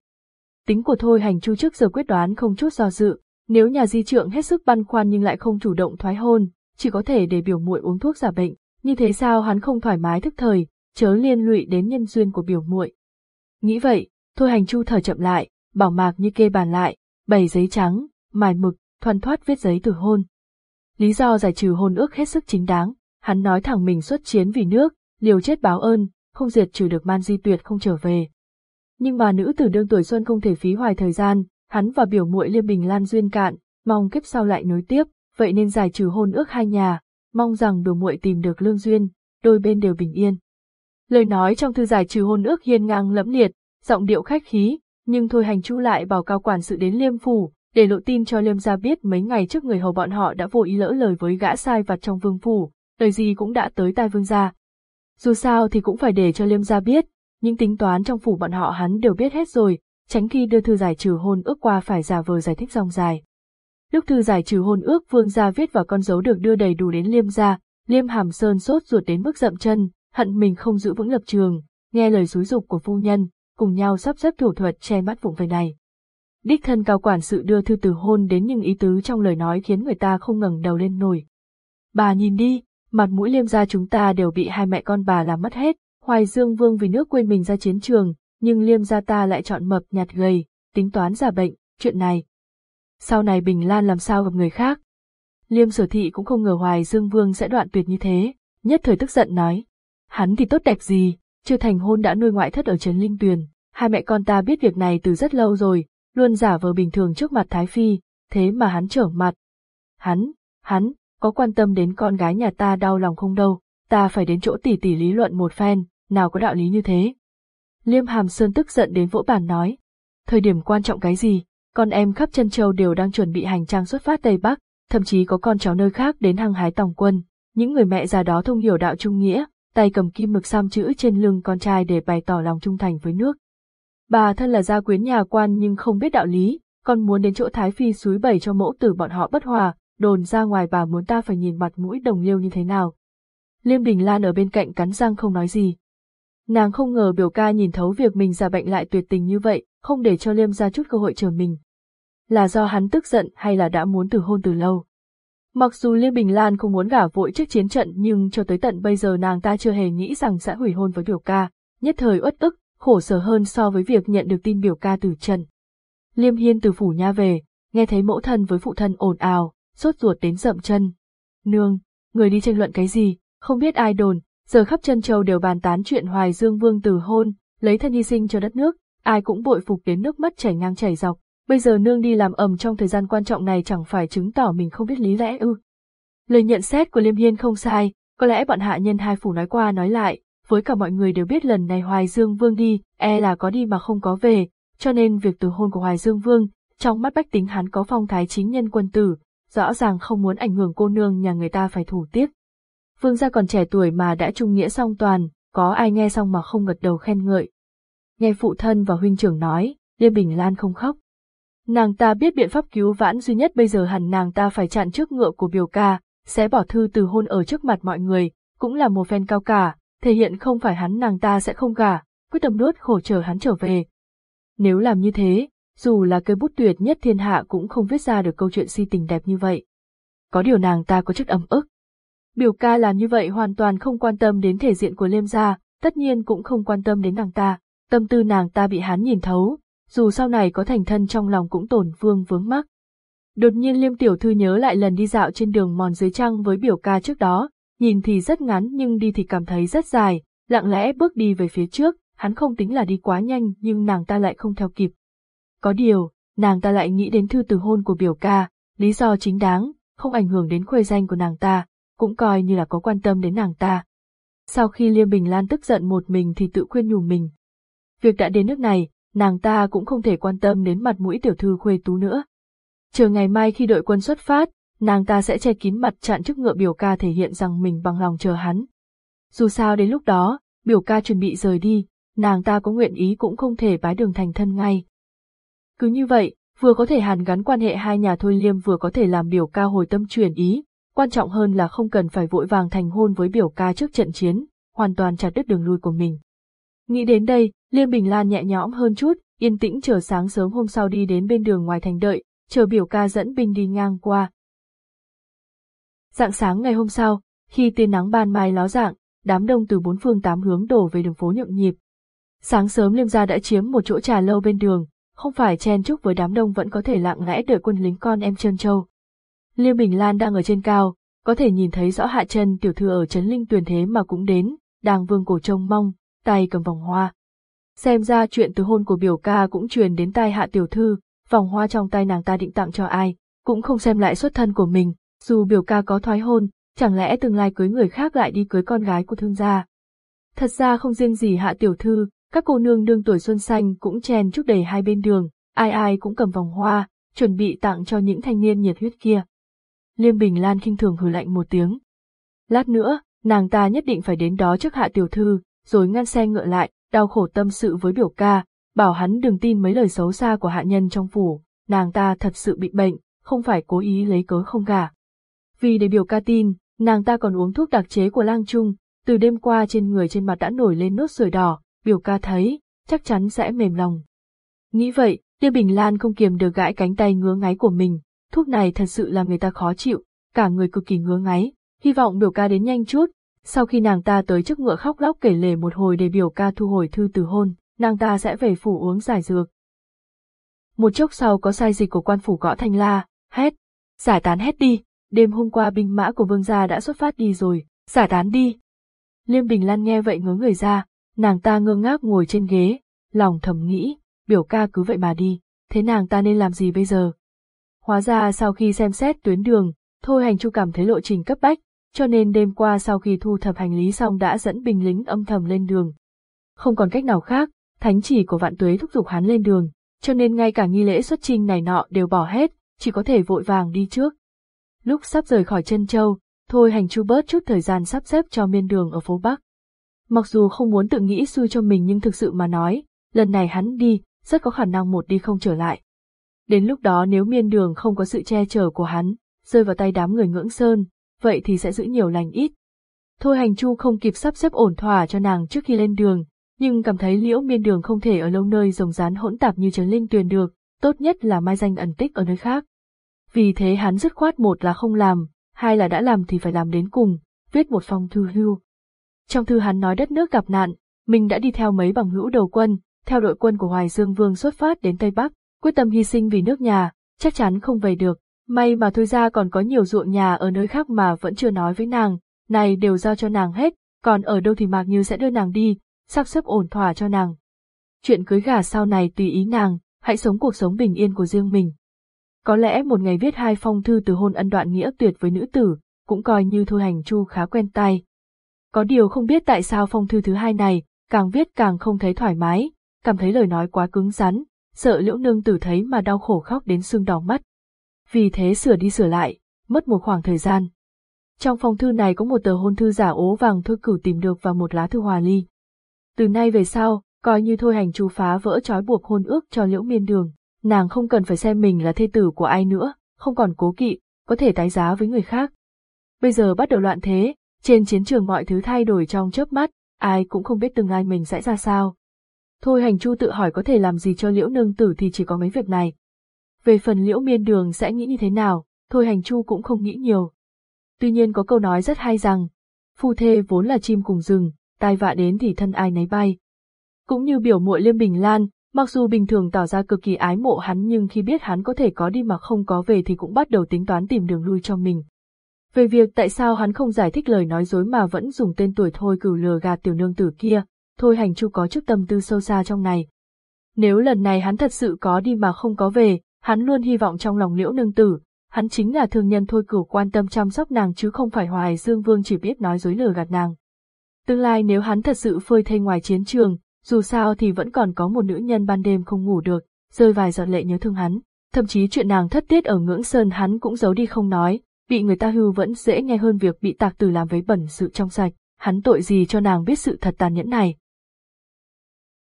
Tính của thôi hành chu trước giờ quyết đoán không chút do dự, nếu nhà di trượng hết sức băn khoăn nhưng lại không chủ động thoái hôn, chỉ có thể để biểu muội uống thuốc giả bệnh, như thế sao hắn không thoải mái thức thời, chớ liên lụy đến nhân duyên của biểu muội. Nghĩ vậy, thôi hành chu thở chậm lại, bảo mạc như kê bàn lại, bày giấy trắng, mài mực, thoăn thoát viết giấy từ hôn. Lý do giải trừ hôn ước hết sức chính đáng, hắn nói thẳng mình xuất chiến vì nước, liều chết báo ơn, không diệt trừ được man di tuyệt không trở về. Nhưng mà nữ tử đương tuổi xuân không thể phí hoài thời gian, hắn và biểu muội Liêm Bình Lan duyên cạn, mong kiếp sau lại nối tiếp, vậy nên giải trừ hôn ước hai nhà, mong rằng biểu muội tìm được lương duyên, đôi bên đều bình yên. Lời nói trong thư giải trừ hôn ước hiên ngang lẫm liệt, giọng điệu khách khí, nhưng thôi hành chu lại bảo cao quản sự đến liêm phủ, để lộ tin cho liêm gia biết mấy ngày trước người hầu bọn họ đã vô ý lỡ lời với gã sai vặt trong vương phủ, lời gì cũng đã tới tai vương gia. Dù sao thì cũng phải để cho liêm gia biết, những tính toán trong phủ bọn họ hắn đều biết hết rồi, tránh khi đưa thư giải trừ hôn ước qua phải giả vờ giải thích dòng dài. Lúc thư giải trừ hôn ước vương gia viết vào con dấu được đưa đầy đủ đến liêm gia, liêm hàm sơn sốt ruột đến mức dậm chân, hận mình không giữ vững lập trường, nghe lời xúi dục của phu nhân, cùng nhau sắp xếp thủ thuật che mắt vụng về này. Đích thân cao quản sự đưa thư từ hôn đến nhưng ý tứ trong lời nói khiến người ta không ngẩng đầu lên nổi. Bà nhìn đi, mặt mũi liêm gia chúng ta đều bị hai mẹ con bà làm mất hết, Hoài Dương Vương vì nước quên mình ra chiến trường, nhưng liêm gia ta lại chọn mập nhạt gầy, tính toán giả bệnh, chuyện này. Sau này Bình Lan làm sao gặp người khác? Liêm sở thị cũng không ngờ Hoài Dương Vương sẽ đoạn tuyệt như thế, nhất thời tức giận nói. Hắn thì tốt đẹp gì, chưa thành hôn đã nuôi ngoại thất ở Trấn Linh Tuyền, hai mẹ con ta biết việc này từ rất lâu rồi, luôn giả vờ bình thường trước mặt Thái Phi, thế mà hắn trở mặt. Hắn, hắn, có quan tâm đến con gái nhà ta đau lòng không đâu, ta phải đến chỗ tỷ tỷ lý luận một phen, nào có đạo lý như thế. Liêm Hàm Sơn tức giận đến vỗ bàn nói, thời điểm quan trọng cái gì, con em khắp chân châu đều đang chuẩn bị hành trang xuất phát Tây Bắc, thậm chí có con cháu nơi khác đến hăng hái tòng quân, những người mẹ già đó thông hiểu đạo trung nghĩa, tay cầm kim mực xăm chữ trên lưng con trai để bày tỏ lòng trung thành với nước. Bà thân là gia quyến nhà quan nhưng không biết đạo lý, còn muốn đến chỗ Thái Phi suối bẩy cho mẫu tử bọn họ bất hòa, đồn ra ngoài bà muốn ta phải nhìn mặt mũi đồng liêu như thế nào. Liêm Đình Lan ở bên cạnh cắn răng không nói gì. Nàng không ngờ biểu ca nhìn thấu việc mình già bệnh lại tuyệt tình như vậy, không để cho Liêm ra chút cơ hội chờ mình. Là do hắn tức giận hay là đã muốn từ hôn từ lâu. Mặc dù Liêm Bình Lan không muốn gả vội trước chiến trận nhưng cho tới tận bây giờ nàng ta chưa hề nghĩ rằng sẽ hủy hôn với biểu ca, nhất thời uất ức, khổ sở hơn so với việc nhận được tin biểu ca từ trần. Liêm Hiên từ phủ nha về, nghe thấy mẫu thân với phụ thân ồn ào, sốt ruột đến rậm chân. Nương, người đi tranh luận cái gì, không biết ai đồn, giờ khắp chân châu đều bàn tán chuyện Hoài Dương Vương từ hôn, lấy thân hy sinh cho đất nước, ai cũng bội phục đến nước mắt chảy ngang chảy dọc. Bây giờ nương đi làm ầm trong thời gian quan trọng này chẳng phải chứng tỏ mình không biết lý lẽ ư. Lời nhận xét của Liêm Hiên không sai, có lẽ bọn hạ nhân hai phủ nói qua nói lại, với cả mọi người đều biết lần này Hoài Dương Vương đi, e là có đi mà không có về, cho nên việc từ hôn của Hoài Dương Vương, trong mắt bách tính hắn có phong thái chính nhân quân tử, rõ ràng không muốn ảnh hưởng cô nương nhà người ta phải thủ tiếp. Vương gia còn trẻ tuổi mà đã trung nghĩa song toàn, có ai nghe xong mà không gật đầu khen ngợi. Nghe phụ thân và huynh trưởng nói, Liêm Bình Lan không khóc. Nàng ta biết biện pháp cứu vãn duy nhất bây giờ hẳn nàng ta phải chặn trước ngựa của biểu ca, sẽ bỏ thư từ hôn ở trước mặt mọi người, cũng là một phen cao cả, thể hiện không phải hắn nàng ta sẽ không gả, quyết tâm nuốt khổ chờ hắn trở về. Nếu làm như thế, dù là cây bút tuyệt nhất thiên hạ cũng không viết ra được câu chuyện si tình đẹp như vậy. Có điều nàng ta có chút ấm ức. Biểu ca làm như vậy hoàn toàn không quan tâm đến thể diện của Liêm gia, tất nhiên cũng không quan tâm đến nàng ta, tâm tư nàng ta bị hắn nhìn thấu, dù sau này có thành thân trong lòng cũng tổn vương vướng mắc. Đột nhiên Liêm tiểu thư nhớ lại lần đi dạo trên đường mòn dưới trăng với biểu ca trước đó, nhìn thì rất ngắn nhưng đi thì cảm thấy rất dài, lặng lẽ bước đi về phía trước, hắn không tính là đi quá nhanh nhưng nàng ta lại không theo kịp. Có điều, nàng ta lại nghĩ đến thư từ hôn của biểu ca, lý do chính đáng, không ảnh hưởng đến khuê danh của nàng ta, cũng coi như là có quan tâm đến nàng ta. Sau khi Liêm Bình Lan tức giận một mình thì tự khuyên nhủ mình. Việc đã đến nước này, nàng ta cũng không thể quan tâm đến mặt mũi tiểu thư khuê tú nữa. Chờ ngày mai khi đội quân xuất phát, nàng ta sẽ che kín mặt chặn trước ngựa biểu ca thể hiện rằng mình bằng lòng chờ hắn. Dù sao đến lúc đó, biểu ca chuẩn bị rời đi, nàng ta có nguyện ý cũng không thể bái đường thành thân ngay. Cứ như vậy, vừa có thể hàn gắn quan hệ hai nhà thôi liêm vừa có thể làm biểu ca hồi tâm chuyển ý, quan trọng hơn là không cần phải vội vàng thành hôn với biểu ca trước trận chiến, hoàn toàn chặt đứt đường lui của mình. Nghĩ đến đây, Liêm Bình Lan nhẹ nhõm hơn chút, yên tĩnh chờ sáng sớm hôm sau đi đến bên đường ngoài thành đợi, chờ biểu ca dẫn binh đi ngang qua. Dạng sáng ngày hôm sau, khi tia nắng ban mai ló dạng, đám đông từ bốn phương tám hướng đổ về đường phố nhộn nhịp. Sáng sớm Liêm gia đã chiếm một chỗ trà lâu bên đường, không phải chen chúc với đám đông vẫn có thể lặng lẽ đợi quân lính con em trơn châu. Liêm Bình Lan đang ở trên cao, có thể nhìn thấy rõ hạ chân tiểu thư ở trấn linh tuyền thế mà cũng đến, đang vương cổ trông mong, tay cầm vòng hoa. Xem ra chuyện từ hôn của biểu ca cũng truyền đến tai hạ tiểu thư, vòng hoa trong tay nàng ta định tặng cho ai, cũng không xem lại xuất thân của mình, dù biểu ca có thoái hôn, chẳng lẽ tương lai cưới người khác lại đi cưới con gái của thương gia. Thật ra không riêng gì hạ tiểu thư, các cô nương đương tuổi xuân xanh cũng chen chúc đầy hai bên đường, ai ai cũng cầm vòng hoa, chuẩn bị tặng cho những thanh niên nhiệt huyết kia. Liêm Bình Lan kinh thường hừ lạnh một tiếng. Lát nữa, nàng ta nhất định phải đến đó trước hạ tiểu thư, rồi ngăn xe ngựa lại, đau khổ tâm sự với biểu ca, bảo hắn đừng tin mấy lời xấu xa của hạ nhân trong phủ, nàng ta thật sự bị bệnh, không phải cố ý lấy cớ không gả. Vì để biểu ca tin, nàng ta còn uống thuốc đặc chế của lang trung, từ đêm qua trên người trên mặt đã nổi lên nốt sởi đỏ, biểu ca thấy, chắc chắn sẽ mềm lòng. Nghĩ vậy, Tiêu Bình Lan không kiềm được gãi cánh tay ngứa ngáy của mình, thuốc này thật sự làm người ta khó chịu, cả người cực kỳ ngứa ngáy, hy vọng biểu ca đến nhanh chút. Sau khi nàng ta tới trước ngựa khóc lóc kể lể một hồi để biểu ca thu hồi thư từ hôn, nàng ta sẽ về phủ uống giải dược. Một chốc sau có sai dịch của quan phủ gõ thanh la, hét, giải tán hết đi, đêm hôm qua binh mã của vương gia đã xuất phát đi rồi, giải tán đi. Liêm Bình Lan nghe vậy ngớ người ra, nàng ta ngơ ngác ngồi trên ghế, lòng thầm nghĩ, biểu ca cứ vậy mà đi, thế nàng ta nên làm gì bây giờ? Hóa ra sau khi xem xét tuyến đường, Thôi Hành Chu cảm thấy lộ trình cấp bách, cho nên đêm qua sau khi thu thập hành lý xong đã dẫn binh lính âm thầm lên đường. Không còn cách nào khác, thánh chỉ của vạn tuế thúc giục hắn lên đường, cho nên ngay cả nghi lễ xuất trinh này nọ đều bỏ hết, chỉ có thể vội vàng đi trước. Lúc sắp rời khỏi chân châu, Thôi Hành Chu bớt chút thời gian sắp xếp cho miên đường ở phố Bắc. Mặc dù không muốn tự nghĩ xui cho mình nhưng thực sự mà nói, lần này hắn đi, rất có khả năng một đi không trở lại. Đến lúc đó nếu miên đường không có sự che chở của hắn, rơi vào tay đám người ngưỡng sơn, vậy thì sẽ giữ nhiều lành ít. Thôi hành chu không kịp sắp xếp ổn thỏa cho nàng trước khi lên đường, nhưng cảm thấy liễu miên đường không thể ở lâu nơi rồng rán hỗn tạp như trấn linh tuyền được, tốt nhất là mai danh ẩn tích ở nơi khác. Vì thế hắn dứt khoát một là không làm, hai là đã làm thì phải làm đến cùng, viết một phong thư hưu. Trong thư hắn nói đất nước gặp nạn, mình đã đi theo mấy bằng hữu đầu quân, theo đội quân của Hoài Dương Vương xuất phát đến Tây Bắc, quyết tâm hy sinh vì nước nhà, chắc chắn không về được. May mà thôi ra còn có nhiều ruộng nhà ở nơi khác mà vẫn chưa nói với nàng, này đều giao cho nàng hết, còn ở đâu thì Mạc Như sẽ đưa nàng đi, sắp xếp ổn thỏa cho nàng. Chuyện cưới gả sau này tùy ý nàng, hãy sống cuộc sống bình yên của riêng mình. Có lẽ một ngày viết hai phong thư từ hôn ân đoạn nghĩa tuyệt với nữ tử, cũng coi như thôi hành chu khá quen tay. Có điều không biết tại sao phong thư thứ hai này, càng viết càng không thấy thoải mái, cảm thấy lời nói quá cứng rắn, sợ liễu nương tử thấy mà đau khổ khóc đến sưng đỏ mắt. Vì thế sửa đi sửa lại, mất một khoảng thời gian. Trong phong thư này có một tờ hôn thư giả ố vàng thôi cử tìm được và một lá thư hòa ly. Từ nay về sau, coi như thôi hành chu phá vỡ trói buộc hôn ước cho liễu miên đường, nàng không cần phải xem mình là thê tử của ai nữa, không còn cố kỵ, có thể tái giá với người khác. Bây giờ bắt đầu loạn thế, trên chiến trường mọi thứ thay đổi trong chớp mắt, ai cũng không biết tương lai mình sẽ ra sao. Thôi hành chu tự hỏi có thể làm gì cho liễu nương tử thì chỉ có mấy việc này. Về phần liễu miên đường sẽ nghĩ như thế nào, thôi hành chu cũng không nghĩ nhiều. Tuy nhiên có câu nói rất hay rằng, phu thê vốn là chim cùng rừng, tai vạ đến thì thân ai nấy bay. Cũng như biểu muội Liêm Bình Lan, mặc dù bình thường tỏ ra cực kỳ ái mộ hắn nhưng khi biết hắn có thể có đi mà không có về thì cũng bắt đầu tính toán tìm đường lui cho mình. Về việc tại sao hắn không giải thích lời nói dối mà vẫn dùng tên tuổi thôi cửu lừa gạt tiểu nương tử kia, thôi hành chu có chút tâm tư sâu xa trong này. Nếu lần này hắn thật sự có đi mà không có về, hắn luôn hy vọng trong lòng liễu nương tử, hắn chính là thương nhân thôi cửu quan tâm chăm sóc nàng chứ không phải hoài dương vương chỉ biết nói dối lừa gạt nàng. Tương lai nếu hắn thật sự phơi thay ngoài chiến trường, dù sao thì vẫn còn có một nữ nhân ban đêm không ngủ được, rơi vài giọt lệ nhớ thương hắn, thậm chí chuyện nàng thất tiết ở ngưỡng sơn hắn cũng giấu đi không nói, bị người ta hưu vẫn dễ nghe hơn việc bị tạc tử làm vấy bẩn sự trong sạch, hắn tội gì cho nàng biết sự thật tàn nhẫn này.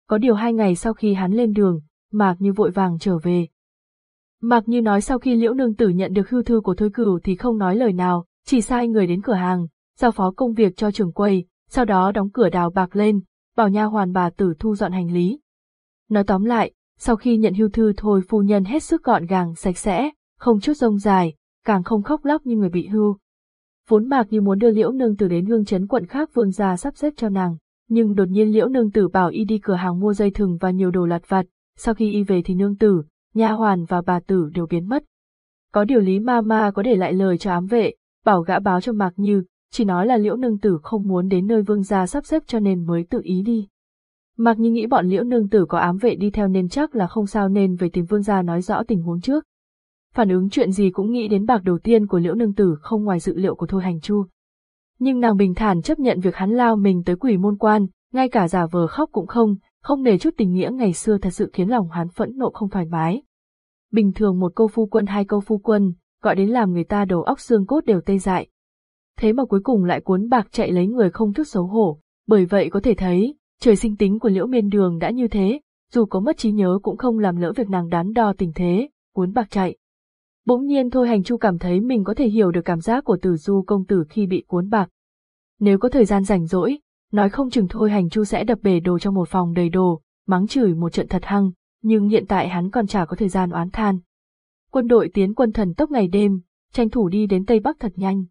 Có điều hai ngày sau khi hắn lên đường, Mạc Như vội vàng trở về. Mạc Như nói sau khi Liễu Nương Tử nhận được hưu thư của Thôi Cửu thì không nói lời nào, chỉ sai người đến cửa hàng, giao phó công việc cho trưởng quầy, sau đó đóng cửa đào bạc lên, bảo nha hoàn bà tử thu dọn hành lý. Nói tóm lại, sau khi nhận hưu thư thôi phu nhân hết sức gọn gàng sạch sẽ, không chút rông dài, càng không khóc lóc như người bị hưu. Vốn mạc như muốn đưa liễu nương tử đến hương chấn quận khác vương gia sắp xếp cho nàng, nhưng đột nhiên liễu nương tử bảo y đi cửa hàng mua dây thừng và nhiều đồ lặt vặt, sau khi y về thì nương tử, nha hoàn và bà tử đều biến mất. Có điều lý ma ma có để lại lời cho ám vệ, bảo gã báo cho mạc như, chỉ nói là liễu nương tử không muốn đến nơi vương gia sắp xếp cho nên mới tự ý đi. Mạc như nghĩ bọn liễu nương tử có ám vệ đi theo nên chắc là không sao nên về tìm vương gia nói rõ tình huống trước phản ứng chuyện gì cũng nghĩ đến bạc đầu tiên của liễu nương tử không ngoài dự liệu của Thôi Hành Chu. Nhưng nàng bình thản chấp nhận việc hắn lao mình tới quỷ môn quan, ngay cả giả vờ khóc cũng không, không để chút tình nghĩa ngày xưa thật sự khiến lòng hắn phẫn nộ không thoải mái. Bình thường một câu phu quân hai câu phu quân, gọi đến làm người ta đầu óc xương cốt đều tê dại. Thế mà cuối cùng lại cuốn bạc chạy lấy người không chút xấu hổ, bởi vậy có thể thấy, trời sinh tính của liễu miên đường đã như thế, dù có mất trí nhớ cũng không làm lỡ việc nàng đắn đo tình thế, cuốn bạc chạy. Bỗng nhiên Thôi Hành Chu cảm thấy mình có thể hiểu được cảm giác của tử du công tử khi bị cuốn bạc. Nếu có thời gian rảnh rỗi, nói không chừng Thôi Hành Chu sẽ đập bể đồ trong một phòng đầy đồ, mắng chửi một trận thật hăng, nhưng hiện tại hắn còn chả có thời gian oán than. Quân đội tiến quân thần tốc ngày đêm, tranh thủ đi đến Tây Bắc thật nhanh.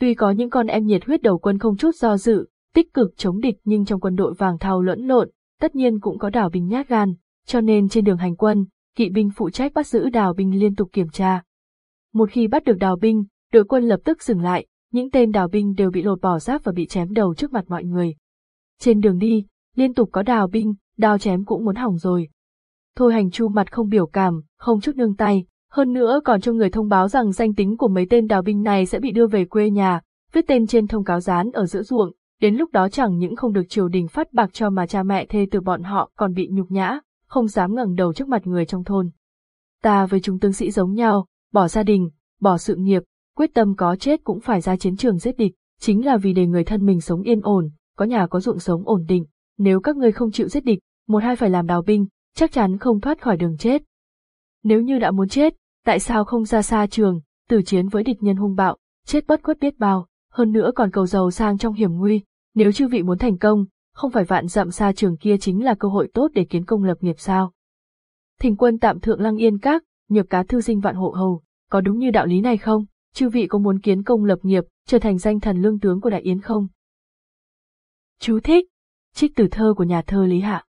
Tuy có những con em nhiệt huyết đầu quân không chút do dự, tích cực chống địch nhưng trong quân đội vàng thao lẫn lộn, tất nhiên cũng có đảo binh nhát gan, cho nên trên đường hành quân, kỵ binh phụ trách bắt giữ đào binh liên tục kiểm tra. Một khi bắt được đào binh, đội quân lập tức dừng lại, những tên đào binh đều bị lột bỏ giáp và bị chém đầu trước mặt mọi người. Trên đường đi, liên tục có đào binh, đao chém cũng muốn hỏng rồi. Thôi hành chu mặt không biểu cảm, không chút nương tay, hơn nữa còn cho người thông báo rằng danh tính của mấy tên đào binh này sẽ bị đưa về quê nhà, viết tên trên thông cáo dán ở giữa ruộng, đến lúc đó chẳng những không được triều đình phát bạc cho mà cha mẹ thê từ bọn họ còn bị nhục nhã, không dám ngẩng đầu trước mặt người trong thôn. Ta với chúng tướng sĩ giống nhau, bỏ gia đình, bỏ sự nghiệp, quyết tâm có chết cũng phải ra chiến trường giết địch, chính là vì để người thân mình sống yên ổn, có nhà có ruộng sống ổn định. Nếu các ngươi không chịu giết địch, một hai phải làm đào binh, chắc chắn không thoát khỏi đường chết. Nếu như đã muốn chết, tại sao không ra xa trường, tử chiến với địch nhân hung bạo, chết bất khuất biết bao, hơn nữa còn cầu giàu sang trong hiểm nguy. Nếu chư vị muốn thành công, không phải vạn dặm xa trường kia chính là cơ hội tốt để kiến công lập nghiệp sao. Thỉnh quân tạm thượng lăng yên các, nhược cá thư sinh vạn hộ hầu, có đúng như đạo lý này không? Chư vị có muốn kiến công lập nghiệp, trở thành danh thần lương tướng của Đại Yến không? Chú thích. Trích từ thơ của nhà thơ Lý Hạ.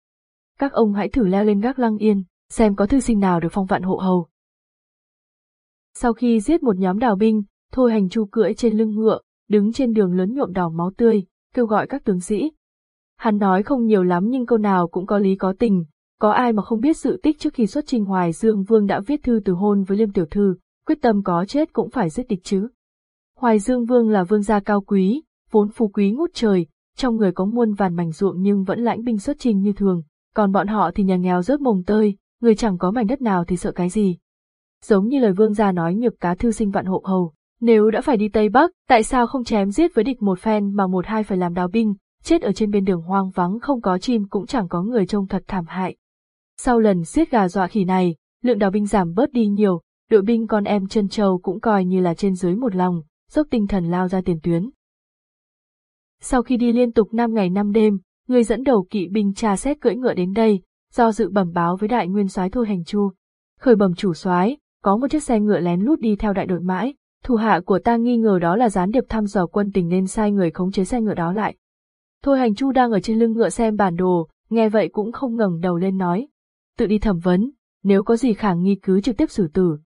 Các ông hãy thử leo lên gác lăng yên, xem có thư sinh nào được phong vạn hộ hầu. Sau khi giết một nhóm đào binh, Thôi hành chu cưỡi trên lưng ngựa, đứng trên đường lớn nhuộm đỏ máu tươi, kêu gọi các tướng sĩ. Hắn nói không nhiều lắm nhưng câu nào cũng có lý có tình, có ai mà không biết sự tích trước khi xuất trình Hoài Dương Vương đã viết thư từ hôn với Liêm Tiểu Thư, quyết tâm có chết cũng phải giết địch chứ. Hoài Dương Vương là vương gia cao quý, vốn phú quý ngút trời, trong người có muôn vàn mảnh ruộng nhưng vẫn lãnh binh xuất trình như thường, còn bọn họ thì nhà nghèo rớt mồng tơi, người chẳng có mảnh đất nào thì sợ cái gì. Giống như lời vương gia nói nhược cá thư sinh vạn hộ hầu, nếu đã phải đi Tây Bắc, tại sao không chém giết với địch một phen mà một hai phải làm đào binh, chết ở trên bên đường hoang vắng không có chim cũng chẳng có người trông thật thảm hại. Sau lần giết gà dọa khỉ này, lượng đào binh giảm bớt đi nhiều, đội binh con em chân châu cũng coi như là trên dưới một lòng, dốc tinh thần lao ra tiền tuyến. Sau khi đi liên tục 5 ngày 5 đêm, người dẫn đầu kỵ binh tra xét cưỡi ngựa đến đây, do dự bẩm báo với đại nguyên soái thôi hành chu. Khởi bẩm chủ soái, có một chiếc xe ngựa lén lút đi theo đại đội mãi, thủ hạ của ta nghi ngờ đó là gián điệp thăm dò quân tình nên sai người khống chế xe ngựa đó lại. Thôi hành chu đang ở trên lưng ngựa xem bản đồ, nghe vậy cũng không ngẩng đầu lên nói. Tự đi thẩm vấn, nếu có gì khả nghi cứ trực tiếp xử tử.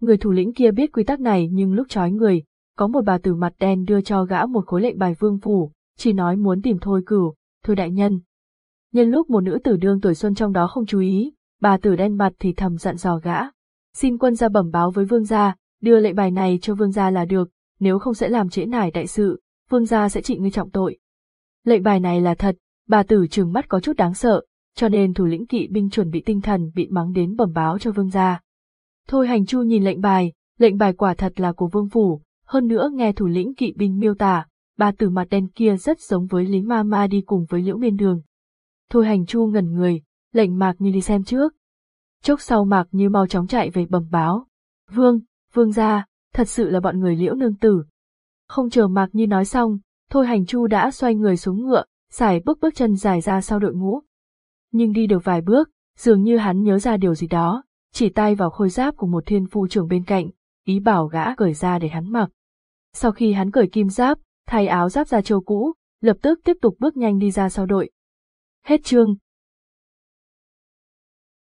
Người thủ lĩnh kia biết quy tắc này nhưng lúc trói người, có một bà tử mặt đen đưa cho gã một khối lệnh bài vương phủ, chỉ nói muốn tìm thôi cửu, thôi đại nhân. Nhân lúc một nữ tử đương tuổi xuân trong đó không chú ý, bà tử đen mặt thì thầm dặn dò gã. Xin quân ra bẩm báo với vương gia, đưa lệnh bài này cho vương gia là được, nếu không sẽ làm trễ nải đại sự, vương gia sẽ trị ngươi trọng tội. Lệnh bài này là thật, bà tử trừng mắt có chút đáng sợ, cho nên thủ lĩnh kỵ binh chuẩn bị tinh thần bị mắng đến bẩm báo cho vương gia. Thôi hành chu nhìn lệnh bài, lệnh bài quả thật là của vương phủ, hơn nữa nghe thủ lĩnh kỵ binh miêu tả, bà tử mặt đen kia rất giống với lính ma ma đi cùng với liễu miên đường. Thôi hành chu ngẩn người, lệnh mạc như đi xem trước. Chốc sau mạc như mau chóng chạy về bẩm báo. Vương, vương gia, thật sự là bọn người liễu nương tử. Không chờ mạc như nói xong, thôi hành chu đã xoay người xuống ngựa, xài bước bước chân dài ra sau đội ngũ. Nhưng đi được vài bước, dường như hắn nhớ ra điều gì đó, chỉ tay vào khôi giáp của một thiên phu trưởng bên cạnh, ý bảo gã cởi ra để hắn mặc. Sau khi hắn cởi kim giáp, thay áo giáp ra châu cũ, lập tức tiếp tục bước nhanh đi ra sau đội. Hết chương.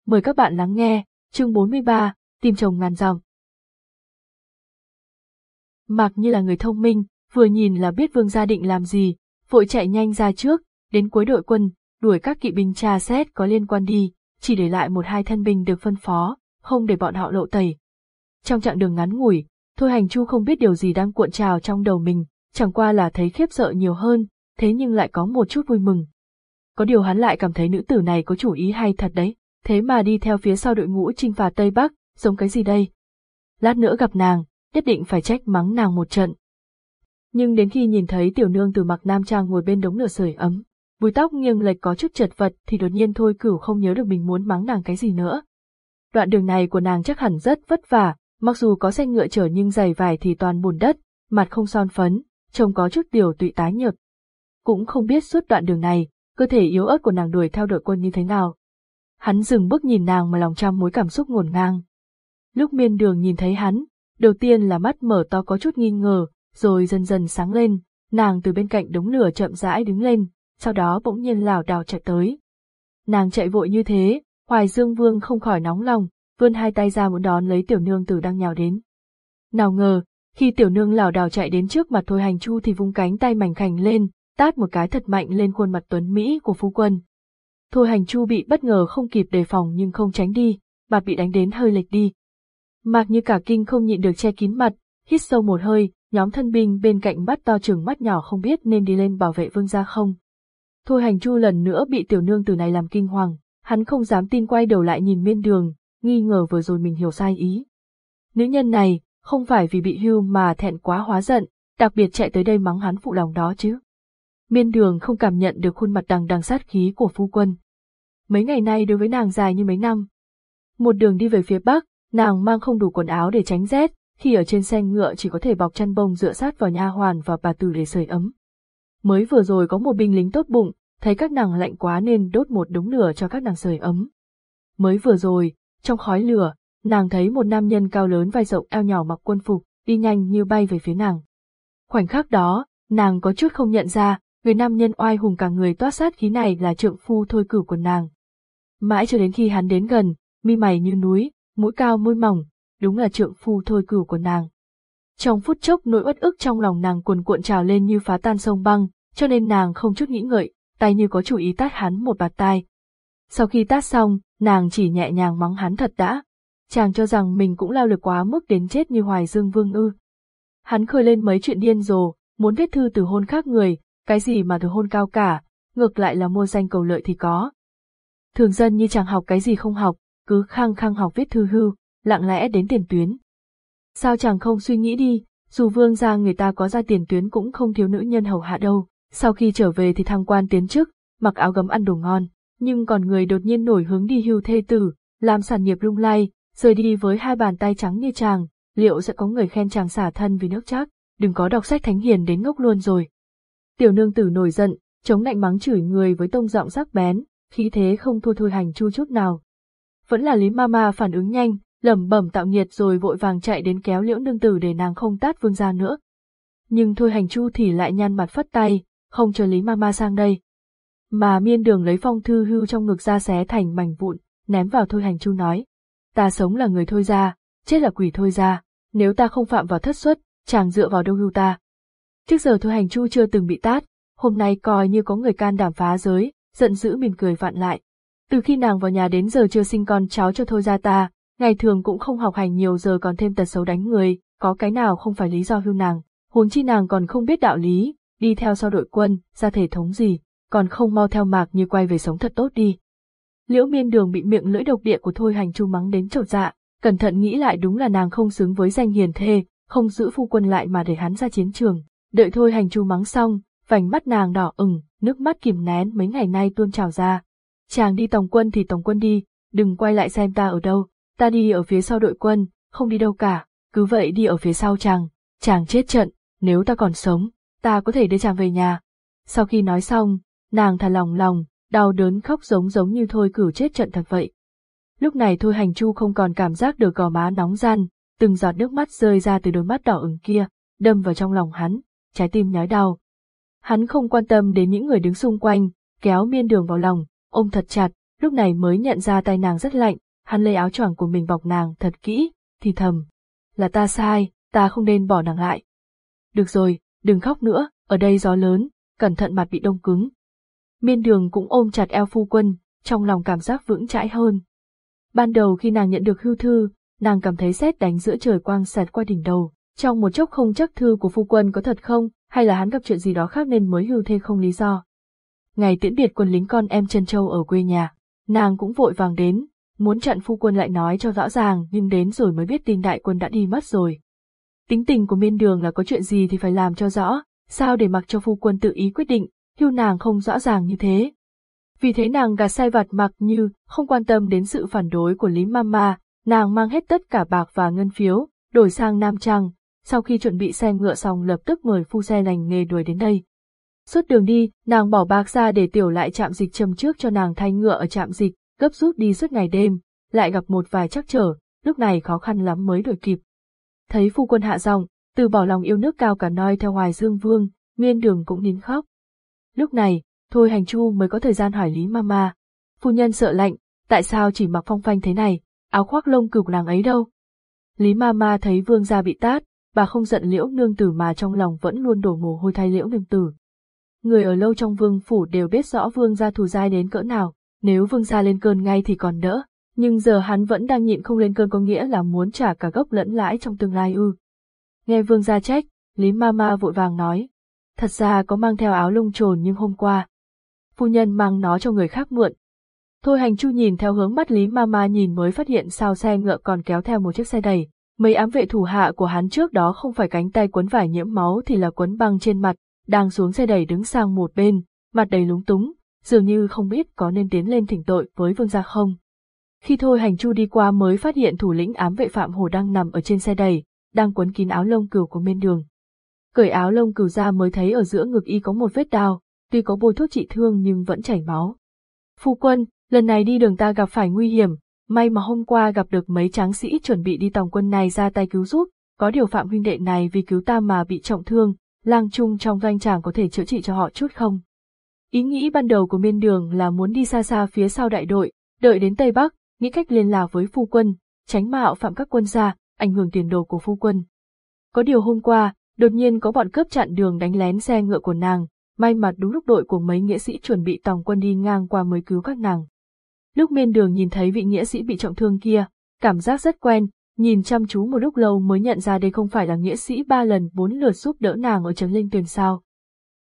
Mời các bạn lắng nghe, chương 43, tìm chồng ngàn dòng. Mặc như là người thông minh, vừa nhìn là biết vương gia định làm gì, vội chạy nhanh ra trước, đến cuối đội quân, đuổi các kỵ binh tra xét có liên quan đi, chỉ để lại một hai thân binh được phân phó, không để bọn họ lộ tẩy. Trong chặng đường ngắn ngủi, Thôi Hành Chu không biết điều gì đang cuộn trào trong đầu mình, chẳng qua là thấy khiếp sợ nhiều hơn, thế nhưng lại có một chút vui mừng. Có điều hắn lại cảm thấy nữ tử này có chủ ý hay thật đấy, thế mà đi theo phía sau đội ngũ chinh phạt Tây Bắc, giống cái gì đây? Lát nữa gặp nàng, nhất định phải trách mắng nàng một trận. Nhưng đến khi nhìn thấy tiểu nương từ mặc nam trang ngồi bên đống lửa sưởi ấm, bùi tóc nghiêng lệch có chút chật vật thì đột nhiên thôi cửu không nhớ được mình muốn mắng nàng cái gì nữa. Đoạn đường này của nàng chắc hẳn rất vất vả, mặc dù có xe ngựa chở nhưng giày vải thì toàn bùn đất, mặt không son phấn, trông có chút tiểu tụy tái nhợt. Cũng không biết suốt đoạn đường này, cơ thể yếu ớt của nàng đuổi theo đội quân như thế nào. hắn dừng bước nhìn nàng mà lòng trăm mối cảm xúc ngổn ngang. Lúc miên đường nhìn thấy hắn, đầu tiên là mắt mở to có chút nghi ngờ, rồi dần dần sáng lên, nàng từ bên cạnh đống lửa chậm rãi đứng lên, sau đó bỗng nhiên lảo đảo chạy tới. Nàng chạy vội như thế, Hoài Dương Vương không khỏi nóng lòng, vươn hai tay ra muốn đón lấy tiểu nương tử đang nhào đến. Nào ngờ, khi tiểu nương lảo đảo chạy đến trước mặt Thôi Hành Chu thì vung cánh tay mảnh khảnh lên, tát một cái thật mạnh lên khuôn mặt tuấn Mỹ của phu quân. Thôi Hành Chu bị bất ngờ không kịp đề phòng nhưng không tránh đi, mà bị đánh đến hơi lệch đi. Mạc như cả kinh không nhịn được che kín mặt, hít sâu một hơi, nhóm thân binh bên cạnh mắt to chừng mắt nhỏ không biết nên đi lên bảo vệ vương gia không. Thôi hành chu lần nữa bị tiểu nương từ này làm kinh hoàng, hắn không dám tin quay đầu lại nhìn miên đường, nghi ngờ vừa rồi mình hiểu sai ý. Nữ nhân này, không phải vì bị hưu mà thẹn quá hóa giận, đặc biệt chạy tới đây mắng hắn phụ lòng đó chứ. Miên đường không cảm nhận được khuôn mặt đằng đằng sát khí của phu quân. Mấy ngày nay đối với nàng dài như mấy năm. Một đường đi về phía bắc, nàng mang không đủ quần áo để tránh rét, khi ở trên xe ngựa chỉ có thể bọc chăn bông dựa sát vào nha hoàn và bà tử để sưởi ấm. Mới vừa rồi có một binh lính tốt bụng, thấy các nàng lạnh quá nên đốt một đống lửa cho các nàng sưởi ấm. Mới vừa rồi, trong khói lửa, nàng thấy một nam nhân cao lớn vai rộng eo nhỏ mặc quân phục, đi nhanh như bay về phía nàng. Khoảnh khắc đó, nàng có chút không nhận ra, người nam nhân oai hùng cả người toát sát khí này là trượng phu thôi cử của nàng. Mãi cho đến khi hắn đến gần, mi mày như núi, mũi cao môi mỏng, đúng là trượng phu thôi cử của nàng. Trong phút chốc nỗi uất ức trong lòng nàng cuồn cuộn trào lên như phá tan sông băng, cho nên nàng không chút nghĩ ngợi, tay như có chủ ý tát hắn một bạt tai. Sau khi tát xong, nàng chỉ nhẹ nhàng mắng hắn thật đã. Chàng cho rằng mình cũng lao lực quá mức đến chết như Hoài Dương Vương ư. Hắn khơi lên mấy chuyện điên rồ, muốn viết thư từ hôn khác người, cái gì mà từ hôn cao cả, ngược lại là mua danh cầu lợi thì có. Thường dân như chàng học cái gì không học, cứ khăng khăng học viết thư hư, lặng lẽ đến tiền tuyến. Sao chàng không suy nghĩ đi, dù vương gia người ta có ra tiền tuyến cũng không thiếu nữ nhân hầu hạ đâu, sau khi trở về thì thăng quan tiến chức, mặc áo gấm ăn đồ ngon, nhưng còn người đột nhiên nổi hướng đi hưu thê tử, làm sản nghiệp lung lay, rời đi với hai bàn tay trắng như chàng, liệu sẽ có người khen chàng xả thân vì nước chắc, đừng có đọc sách thánh hiền đến ngốc luôn rồi. Tiểu nương tử nổi giận, chống lạnh mắng chửi người với tông giọng sắc bén, khí thế không thua thôi hành chu chút nào. Vẫn là Lý Mama phản ứng nhanh, lẩm bẩm tạo nhiệt rồi vội vàng chạy đến kéo liễu nương tử để nàng không tát vương ra nữa. Nhưng thôi hành chu thì lại nhăn mặt phất tay, không chờ Lý Mama sang đây. Mà miên đường lấy phong thư hưu trong ngực ra xé thành mảnh vụn, ném vào thôi hành chu nói. Ta sống là người thôi ra, chết là quỷ thôi ra, nếu ta không phạm vào thất xuất, chàng dựa vào đâu hưu ta. Trước giờ thôi hành chu chưa từng bị tát, hôm nay coi như có người can đảm phá giới, giận dữ mỉm cười vặn lại. Từ khi nàng vào nhà đến giờ chưa sinh con cháu cho thôi ra ta, ngày thường cũng không học hành nhiều giờ còn thêm tật xấu đánh người, có cái nào không phải lý do hưu nàng, huống chi nàng còn không biết đạo lý, đi theo sau đội quân, ra thể thống gì, còn không mau theo mạc như quay về sống thật tốt đi. Liễu miên đường bị miệng lưỡi độc địa của Thôi Hành Chu mắng đến trột dạ, cẩn thận nghĩ lại đúng là nàng không xứng với danh hiền thê, không giữ phu quân lại mà để hắn ra chiến trường. Đợi Thôi Hành Chu mắng xong, vành mắt nàng đỏ ửng, nước mắt kìm nén mấy ngày nay tuôn trào ra. Chàng đi tổng quân thì tổng quân đi, đừng quay lại xem ta ở đâu, ta đi ở phía sau đội quân, không đi đâu cả, cứ vậy đi ở phía sau chàng, chàng chết trận, nếu ta còn sống, ta có thể đưa chàng về nhà. Sau khi nói xong, nàng thà lòng lòng, đau đớn khóc giống giống như thôi cửu chết trận thật vậy. Lúc này thôi hành chu không còn cảm giác được gò má nóng gian, từng giọt nước mắt rơi ra từ đôi mắt đỏ ửng kia, đâm vào trong lòng hắn, trái tim nhói đau. Hắn không quan tâm đến những người đứng xung quanh, kéo miên đường vào lòng, ôm thật chặt, lúc này mới nhận ra tay nàng rất lạnh, hắn lấy áo choàng của mình bọc nàng thật kỹ, thì thầm. Là ta sai, ta không nên bỏ nàng lại. Được rồi, đừng khóc nữa, ở đây gió lớn, cẩn thận mặt bị đông cứng. Miên đường cũng ôm chặt eo phu quân, trong lòng cảm giác vững chãi hơn. Ban đầu khi nàng nhận được hưu thư, nàng cảm thấy xét đánh giữa trời quang xẹt qua đỉnh đầu, trong một chốc không chắc thư của phu quân có thật không, hay là hắn gặp chuyện gì đó khác nên mới hưu thê không lý do. Ngày tiễn biệt quân lính con em chân châu ở quê nhà, nàng cũng vội vàng đến, muốn chặn phu quân lại nói cho rõ ràng nhưng đến rồi mới biết tin đại quân đã đi mất rồi. Tính tình của miên đường là có chuyện gì thì phải làm cho rõ, sao để mặc cho phu quân tự ý quyết định, hưu nàng không rõ ràng như thế. Vì thế nàng gạt sai vặt mặc như không quan tâm đến sự phản đối của Lý Mama, nàng mang hết tất cả bạc và ngân phiếu, đổi sang Nam Trăng, sau khi chuẩn bị xe ngựa xong lập tức mời phu xe lành nghề đuổi đến đây. Suốt đường đi, nàng bỏ bạc ra để tiểu lại chạm dịch châm trước cho nàng thay ngựa ở chạm dịch, gấp rút đi suốt ngày đêm, lại gặp một vài trắc trở, lúc này khó khăn lắm mới đuổi kịp. Thấy phu quân hạ dòng, từ bỏ lòng yêu nước cao cả noi theo Hoài Dương Vương, Miên Đường cũng nín khóc. Lúc này, Thôi Hành Chu mới có thời gian hỏi Lý Mama. Phu nhân sợ lạnh, tại sao chỉ mặc phong phanh thế này, áo khoác lông cừu nàng ấy đâu? Lý Mama thấy vương gia bị tát, bà không giận liễu nương tử mà trong lòng vẫn luôn đổ mồ hôi thay liễu nương tử. Người ở lâu trong vương phủ đều biết rõ vương gia thù dai đến cỡ nào, nếu vương gia lên cơn ngay thì còn đỡ, nhưng giờ hắn vẫn đang nhịn không lên cơn có nghĩa là muốn trả cả gốc lẫn lãi trong tương lai ư. Nghe vương gia trách, Lý Mama vội vàng nói, thật ra có mang theo áo lông trồn nhưng hôm qua. Phu nhân mang nó cho người khác mượn. Thôi hành chu nhìn theo hướng mắt Lý Mama nhìn mới phát hiện sao xe ngựa còn kéo theo một chiếc xe đầy. Mấy ám vệ thủ hạ của hắn trước đó không phải cánh tay quấn vải nhiễm máu thì là quấn băng trên mặt, đang xuống xe đầy đứng sang một bên, mặt đầy lúng túng, dường như không biết có nên tiến lên thỉnh tội với vương gia không. Khi thôi hành chu đi qua mới phát hiện thủ lĩnh ám vệ Phạm Hồ đang nằm ở trên xe đầy, đang quấn kín áo lông cừu của bên đường. Cởi áo lông cừu ra mới thấy ở giữa ngực y có một vết đao, tuy có bôi thuốc trị thương nhưng vẫn chảy máu. Phu quân, lần này đi đường ta gặp phải nguy hiểm, may mà hôm qua gặp được mấy tráng sĩ chuẩn bị đi tòng quân này ra tay cứu giúp, có điều phạm huynh đệ này vì cứu ta mà bị trọng thương, lang trung trong doanh tràng có thể chữa trị cho họ chút không? Ý nghĩ ban đầu của miên đường là muốn đi xa xa phía sau đại đội, đợi đến Tây Bắc, nghĩ cách liên lạc với phu quân, tránh mạo phạm các quân gia, ảnh hưởng tiền đồ của phu quân. Có điều hôm qua, đột nhiên có bọn cướp chặn đường đánh lén xe ngựa của nàng, may mặt đúng lúc đội của mấy nghĩa sĩ chuẩn bị tòng quân đi ngang qua mới cứu các nàng. Lúc miên đường nhìn thấy vị nghĩa sĩ bị trọng thương kia, cảm giác rất quen, nhìn chăm chú một lúc lâu mới nhận ra đây không phải là nghĩa sĩ ba lần bốn lượt giúp đỡ nàng ở trấn linh tuyền sao.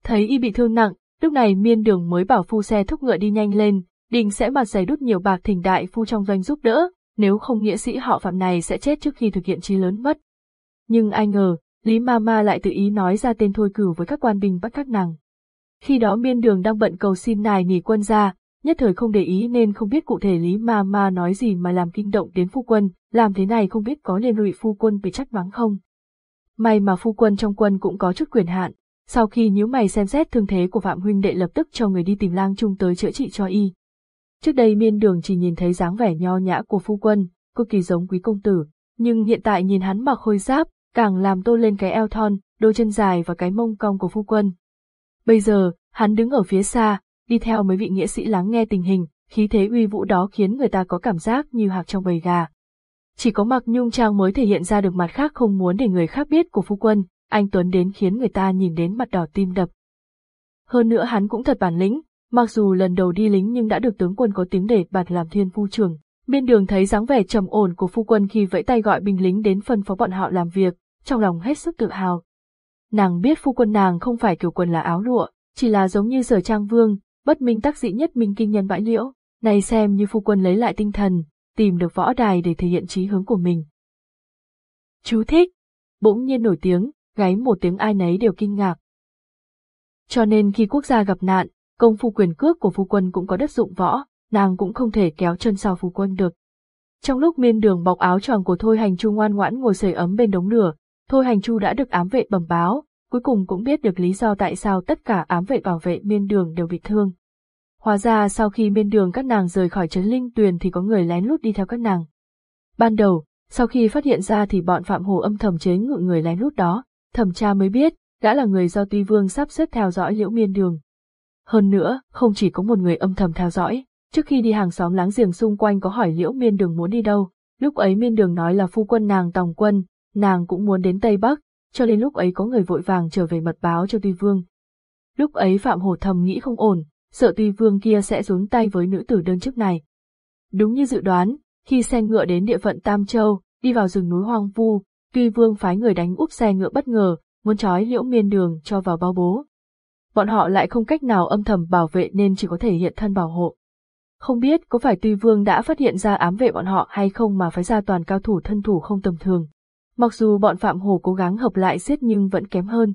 Thấy y bị thương nặng, lúc này miên đường mới bảo phu xe thúc ngựa đi nhanh lên, định sẽ mặt giày đút nhiều bạc thỉnh đại phu trong doanh giúp đỡ, nếu không nghĩa sĩ họ phạm này sẽ chết trước khi thực hiện chi lớn mất. Nhưng ai ngờ, Lý Mama lại tự ý nói ra tên thôi cử với các quan binh bắt các nàng. Khi đó miên đường đang bận cầu xin nài nỉ quân ra, nhất thời không để ý nên không biết cụ thể Lý Mama nói gì mà làm kinh động đến phu quân, làm thế này không biết có liên lụy phu quân bị trách mắng không. May mà phu quân trong quân cũng có chút quyền hạn, sau khi nhíu mày xem xét thương thế của Phạm huynh đệ lập tức cho người đi tìm lang trung tới chữa trị cho y. Trước đây miên đường chỉ nhìn thấy dáng vẻ nho nhã của phu quân, cực kỳ giống quý công tử, nhưng hiện tại nhìn hắn mặc khôi giáp, càng làm tô lên cái eo thon, đôi chân dài và cái mông cong của phu quân. Bây giờ, hắn đứng ở phía xa, đi theo mấy vị nghĩa sĩ lắng nghe tình hình, khí thế uy vũ đó khiến người ta có cảm giác như hạc trong bầy gà. Chỉ có mặc nhung trang mới thể hiện ra được mặt khác không muốn để người khác biết của phu quân, anh Tuấn đến khiến người ta nhìn đến mặt đỏ tim đập. Hơn nữa hắn cũng thật bản lĩnh, mặc dù lần đầu đi lính nhưng đã được tướng quân có tiếng để bạt làm thiên phu trưởng. Biên đường thấy dáng vẻ trầm ổn của phu quân khi vẫy tay gọi binh lính đến phân phó bọn họ làm việc, trong lòng hết sức tự hào. Nàng biết phu quân nàng không phải kiểu quần là áo lụa, chỉ là giống như sở trang vương, bất minh tác dị nhất minh kinh nhân bãi liễu, này xem như phu quân lấy lại tinh thần, tìm được võ đài để thể hiện trí hướng của mình. Chú thích, bỗng nhiên nổi tiếng, gáy một tiếng ai nấy đều kinh ngạc. Cho nên khi quốc gia gặp nạn, công phu quyền cước của phu quân cũng có đất dụng võ, nàng cũng không thể kéo chân sau phu quân được. Trong lúc miên đường bọc áo tròn của Thôi Hành Chu ngoan ngoãn ngồi sưởi ấm bên đống lửa, Thôi Hành Chu đã được ám vệ bẩm báo, cuối cùng cũng biết được lý do tại sao tất cả ám vệ bảo vệ miên đường đều bị thương. Hóa ra sau khi miên đường các nàng rời khỏi trấn linh tuyền thì có người lén lút đi theo các nàng. Ban đầu, sau khi phát hiện ra thì bọn Phạm Hồ âm thầm chế ngự người lén lút đó, thẩm tra mới biết, đã là người do Tuy Vương sắp xếp theo dõi liễu miên đường. Hơn nữa, không chỉ có một người âm thầm theo dõi, trước khi đi hàng xóm láng giềng xung quanh có hỏi liễu miên đường muốn đi đâu, lúc ấy miên đường nói là phu quân nàng tòng quân, nàng cũng muốn đến Tây Bắc, cho nên lúc ấy có người vội vàng trở về mật báo cho Tuy Vương. Lúc ấy Phạm Hổ thầm nghĩ không ổn, sợ Tuy Vương kia sẽ xuống tay với nữ tử đơn chức này. Đúng như dự đoán, khi xe ngựa đến địa phận Tam Châu, đi vào rừng núi hoang vu, Tuy Vương phái người đánh úp xe ngựa bất ngờ, muốn trói liễu miên đường cho vào bao bố. Bọn họ lại không cách nào âm thầm bảo vệ nên chỉ có thể hiện thân bảo hộ. Không biết có phải Tuy Vương đã phát hiện ra ám vệ bọn họ hay không mà phái ra toàn cao thủ thân thủ không tầm thường. Mặc dù bọn Phạm Hồ cố gắng hợp lại giết nhưng vẫn kém hơn.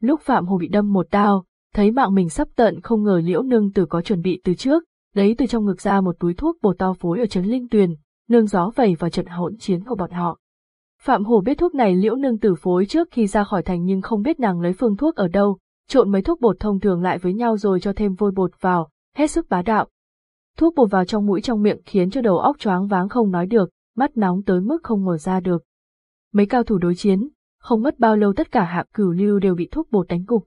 Lúc Phạm Hồ bị đâm một đao, thấy mạng mình sắp tận không ngờ liễu nương tử có chuẩn bị từ trước, lấy từ trong ngực ra một túi thuốc bột to phối ở trấn linh tuyền, nương gió vẩy vào trận hỗn chiến của bọn họ. Phạm Hồ biết thuốc này liễu nương tử phối trước khi ra khỏi thành nhưng không biết nàng lấy phương thuốc ở đâu, trộn mấy thuốc bột thông thường lại với nhau rồi cho thêm vôi bột vào, hết sức bá đạo. Thuốc bột vào trong mũi trong miệng khiến cho đầu óc choáng váng không nói được, mắt nóng tới mức không mở ra được. Mấy cao thủ đối chiến, không mất bao lâu tất cả hạ cửu lưu đều bị thuốc bột đánh gục.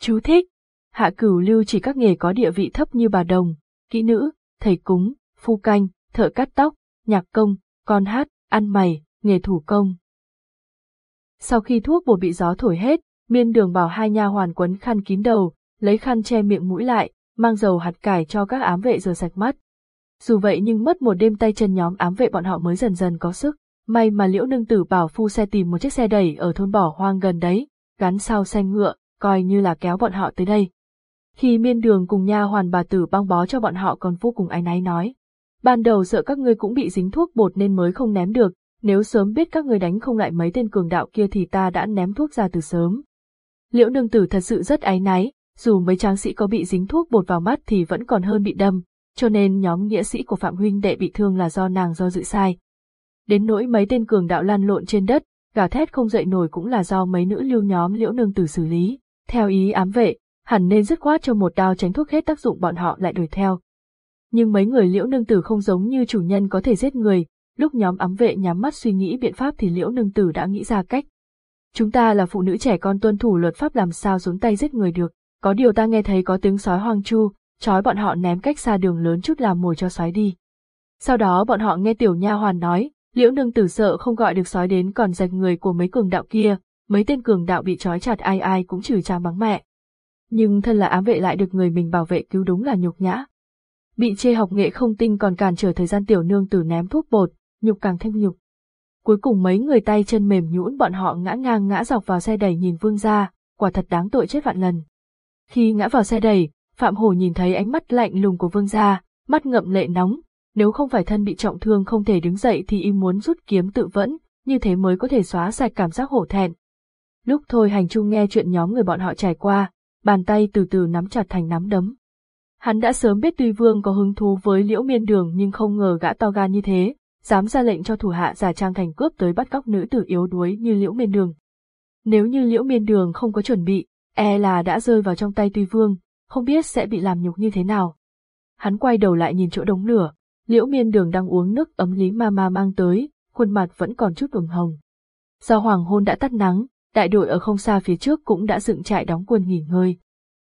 Chú thích. Hạ cửu lưu chỉ các nghề có địa vị thấp như bà đồng, kỹ nữ, thầy cúng, phu canh, thợ cắt tóc, nhạc công, con hát, ăn mày, nghề thủ công. Sau khi thuốc bột bị gió thổi hết, miên đường bảo hai nha hoàn quấn khăn kín đầu, lấy khăn che miệng mũi lại, mang dầu hạt cải cho các ám vệ rửa sạch mắt. Dù vậy nhưng mất một đêm tay chân nhóm ám vệ bọn họ mới dần dần có sức. May mà liễu nương tử bảo phu xe tìm một chiếc xe đẩy ở thôn bỏ hoang gần đấy, gắn sau xe ngựa, coi như là kéo bọn họ tới đây. Khi miên đường cùng nha hoàn bà tử băng bó cho bọn họ còn vô cùng áy náy nói. Ban đầu sợ các ngươi cũng bị dính thuốc bột nên mới không ném được, nếu sớm biết các ngươi đánh không lại mấy tên cường đạo kia thì ta đã ném thuốc ra từ sớm. Liễu nương tử thật sự rất áy náy, dù mấy tráng sĩ có bị dính thuốc bột vào mắt thì vẫn còn hơn bị đâm, cho nên nhóm nghĩa sĩ của Phạm huynh đệ bị thương là do nàng do dự sai. Đến nỗi mấy tên cường đạo lan lộn trên đất, gà thét không dậy nổi cũng là do mấy nữ lưu nhóm liễu nương tử xử lý. Theo ý ám vệ, hẳn nên dứt khoát cho một đao tránh thuốc hết tác dụng bọn họ lại đuổi theo. Nhưng mấy người liễu nương tử không giống như chủ nhân có thể giết người, lúc nhóm ám vệ nhắm mắt suy nghĩ biện pháp thì liễu nương tử đã nghĩ ra cách. Chúng ta là phụ nữ trẻ con tuân thủ luật pháp làm sao xuống tay giết người được, có điều ta nghe thấy có tiếng sói hoang chu, trói bọn họ ném cách xa đường lớn chút làm mồi cho sói đi. Sau đó bọn họ nghe tiểu nha hoàn nói, liễu nương tử sợ không gọi được sói đến còn giật người của mấy cường đạo kia, mấy tên cường đạo bị trói chặt ai ai cũng chửi cha mắng mẹ. Nhưng thân là ám vệ lại được người mình bảo vệ cứu đúng là nhục nhã. Bị chê học nghệ không tinh còn cản trở thời gian tiểu nương tử ném thuốc bột, nhục càng thêm nhục. Cuối cùng mấy người tay chân mềm nhũn bọn họ ngã ngang ngã dọc vào xe đẩy nhìn vương ra, quả thật đáng tội chết vạn lần. Khi ngã vào xe đẩy, Phạm Hổ nhìn thấy ánh mắt lạnh lùng của vương gia, mắt ngậm lệ nóng, nếu không phải thân bị trọng thương không thể đứng dậy thì y muốn rút kiếm tự vẫn, như thế mới có thể xóa sạch cảm giác hổ thẹn. Lúc thôi hành trung nghe chuyện nhóm người bọn họ trải qua, bàn tay từ từ nắm chặt thành nắm đấm. Hắn đã sớm biết Tuy Vương có hứng thú với Liễu Miên Đường nhưng không ngờ gã to gan như thế, dám ra lệnh cho thủ hạ giả trang thành cướp tới bắt cóc nữ tử yếu đuối như Liễu Miên Đường. Nếu như Liễu Miên Đường không có chuẩn bị, e là đã rơi vào trong tay Tuy Vương, không biết sẽ bị làm nhục như thế nào. Hắn quay đầu lại nhìn chỗ đống lửa, liễu miên đường đang uống nước ấm lý ma ma mang tới, khuôn mặt vẫn còn chút ửng hồng. Do hoàng hôn đã tắt nắng, đại đội ở không xa phía trước cũng đã dựng trại đóng quân nghỉ ngơi.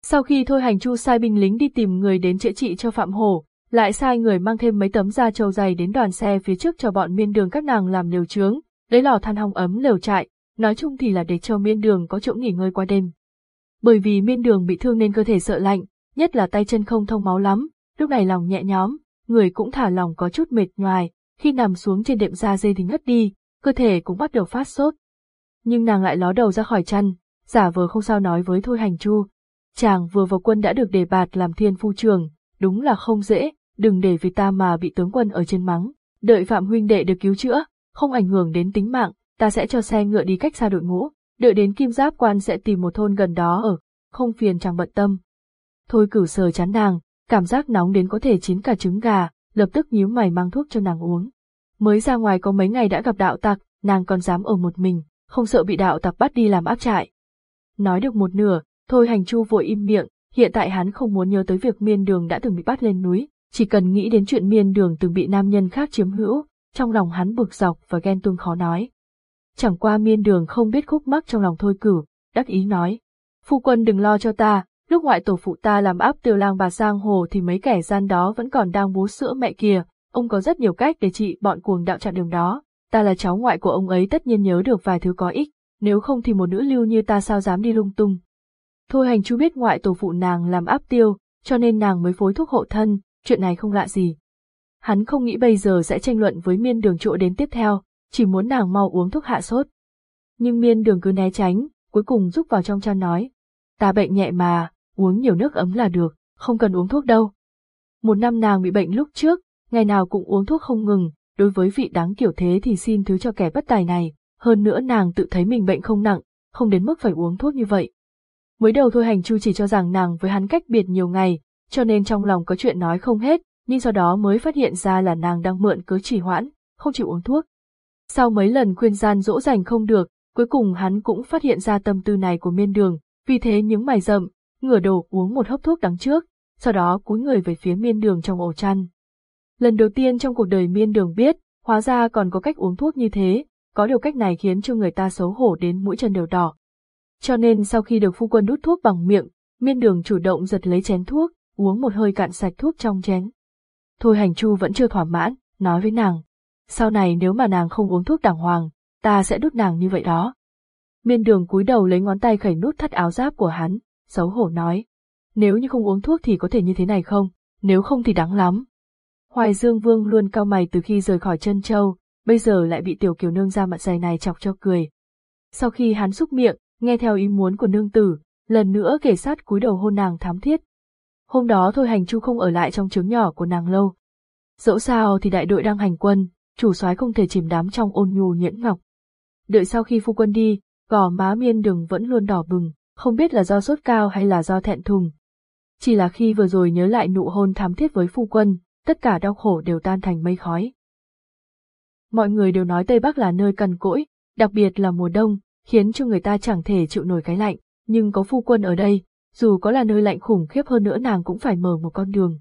Sau khi thôi hành chu sai binh lính đi tìm người đến chữa trị cho Phạm Hổ, lại sai người mang thêm mấy tấm da trâu dày đến đoàn xe phía trước cho bọn miên đường các nàng làm liều trướng, lấy lò than hong ấm lều trại, nói chung thì là để cho miên đường có chỗ nghỉ ngơi qua đêm bởi vì miên đường bị thương nên cơ thể sợ lạnh, nhất là tay chân không thông máu lắm, lúc này lòng nhẹ nhõm, người cũng thả lòng có chút mệt nhoài, khi nằm xuống trên đệm da dây thì ngất đi, cơ thể cũng bắt đầu phát sốt. Nhưng nàng lại ló đầu ra khỏi chăn, giả vờ không sao nói với Thôi Hành Chu. Chàng vừa vào quân đã được đề bạt làm thiên phu trường, đúng là không dễ, đừng để vì ta mà bị tướng quân ở trên mắng, đợi Phạm huynh đệ được cứu chữa, không ảnh hưởng đến tính mạng, ta sẽ cho xe ngựa đi cách xa đội ngũ, đợi đến kim giáp quan sẽ tìm một thôn gần đó ở, không phiền chàng bận tâm. Thôi cửu sờ chán nàng, cảm giác nóng đến có thể chín cả trứng gà, lập tức nhíu mày mang thuốc cho nàng uống. Mới ra ngoài có mấy ngày đã gặp đạo tặc, nàng còn dám ở một mình, không sợ bị đạo tặc bắt đi làm áp trại. Nói được một nửa, thôi hành chu vội im miệng, hiện tại hắn không muốn nhớ tới việc miên đường đã từng bị bắt lên núi, chỉ cần nghĩ đến chuyện miên đường từng bị nam nhân khác chiếm hữu, trong lòng hắn bực dọc và ghen tuông khó nói. Chẳng qua miên đường không biết khúc mắc trong lòng thôi cử, đắc ý nói. Phu quân đừng lo cho ta, lúc ngoại tổ phụ ta làm áp tiêu lang bà sang hồ thì mấy kẻ gian đó vẫn còn đang bú sữa mẹ kìa, ông có rất nhiều cách để trị bọn cuồng đạo chặn đường đó, ta là cháu ngoại của ông ấy tất nhiên nhớ được vài thứ có ích, nếu không thì một nữ lưu như ta sao dám đi lung tung. Thôi hành chú biết ngoại tổ phụ nàng làm áp tiêu, cho nên nàng mới phối thuốc hộ thân, chuyện này không lạ gì. Hắn không nghĩ bây giờ sẽ tranh luận với miên đường chỗ đến tiếp theo, chỉ muốn nàng mau uống thuốc hạ sốt. Nhưng miên đường cứ né tránh, cuối cùng rúc vào trong chăn nói. Ta bệnh nhẹ mà, uống nhiều nước ấm là được, không cần uống thuốc đâu. Một năm nàng bị bệnh lúc trước, ngày nào cũng uống thuốc không ngừng, đối với vị đáng kiểu thế thì xin thứ cho kẻ bất tài này, hơn nữa nàng tự thấy mình bệnh không nặng, không đến mức phải uống thuốc như vậy. Mới đầu thôi hành chu chỉ cho rằng nàng với hắn cách biệt nhiều ngày, cho nên trong lòng có chuyện nói không hết, nhưng sau đó mới phát hiện ra là nàng đang mượn cớ trì hoãn, không chịu uống thuốc. Sau mấy lần khuyên gian dỗ dành không được, cuối cùng hắn cũng phát hiện ra tâm tư này của miên đường, vì thế những mày rậm, ngửa đầu uống một hớp thuốc đắng trước, sau đó cúi người về phía miên đường trong ổ chăn. Lần đầu tiên trong cuộc đời miên đường biết, hóa ra còn có cách uống thuốc như thế, có điều cách này khiến cho người ta xấu hổ đến mũi chân đều đỏ. Cho nên sau khi được phu quân đút thuốc bằng miệng, miên đường chủ động giật lấy chén thuốc, uống một hơi cạn sạch thuốc trong chén. Thôi hành chu vẫn chưa thỏa mãn, nói với nàng. Sau này nếu mà nàng không uống thuốc đàng hoàng, ta sẽ đút nàng như vậy đó. Miên đường cúi đầu lấy ngón tay khẩy nút thắt áo giáp của hắn, xấu hổ nói. Nếu như không uống thuốc thì có thể như thế này không, nếu không thì đáng lắm. Hoài Dương Vương luôn cao mày từ khi rời khỏi chân châu, bây giờ lại bị tiểu kiều nương ra mặt dày này chọc cho cười. Sau khi hắn xúc miệng, nghe theo ý muốn của nương tử, lần nữa kể sát cúi đầu hôn nàng thám thiết. Hôm đó thôi hành chu không ở lại trong trướng nhỏ của nàng lâu. Dẫu sao thì đại đội đang hành quân, chủ soái không thể chìm đắm trong ôn nhu nhẫn ngọc. Đợi sau khi phu quân đi, gò má miên đường vẫn luôn đỏ bừng, không biết là do sốt cao hay là do thẹn thùng. Chỉ là khi vừa rồi nhớ lại nụ hôn thám thiết với phu quân, tất cả đau khổ đều tan thành mây khói. Mọi người đều nói Tây Bắc là nơi cằn cỗi, đặc biệt là mùa đông, khiến cho người ta chẳng thể chịu nổi cái lạnh, nhưng có phu quân ở đây, dù có là nơi lạnh khủng khiếp hơn nữa nàng cũng phải mở một con đường.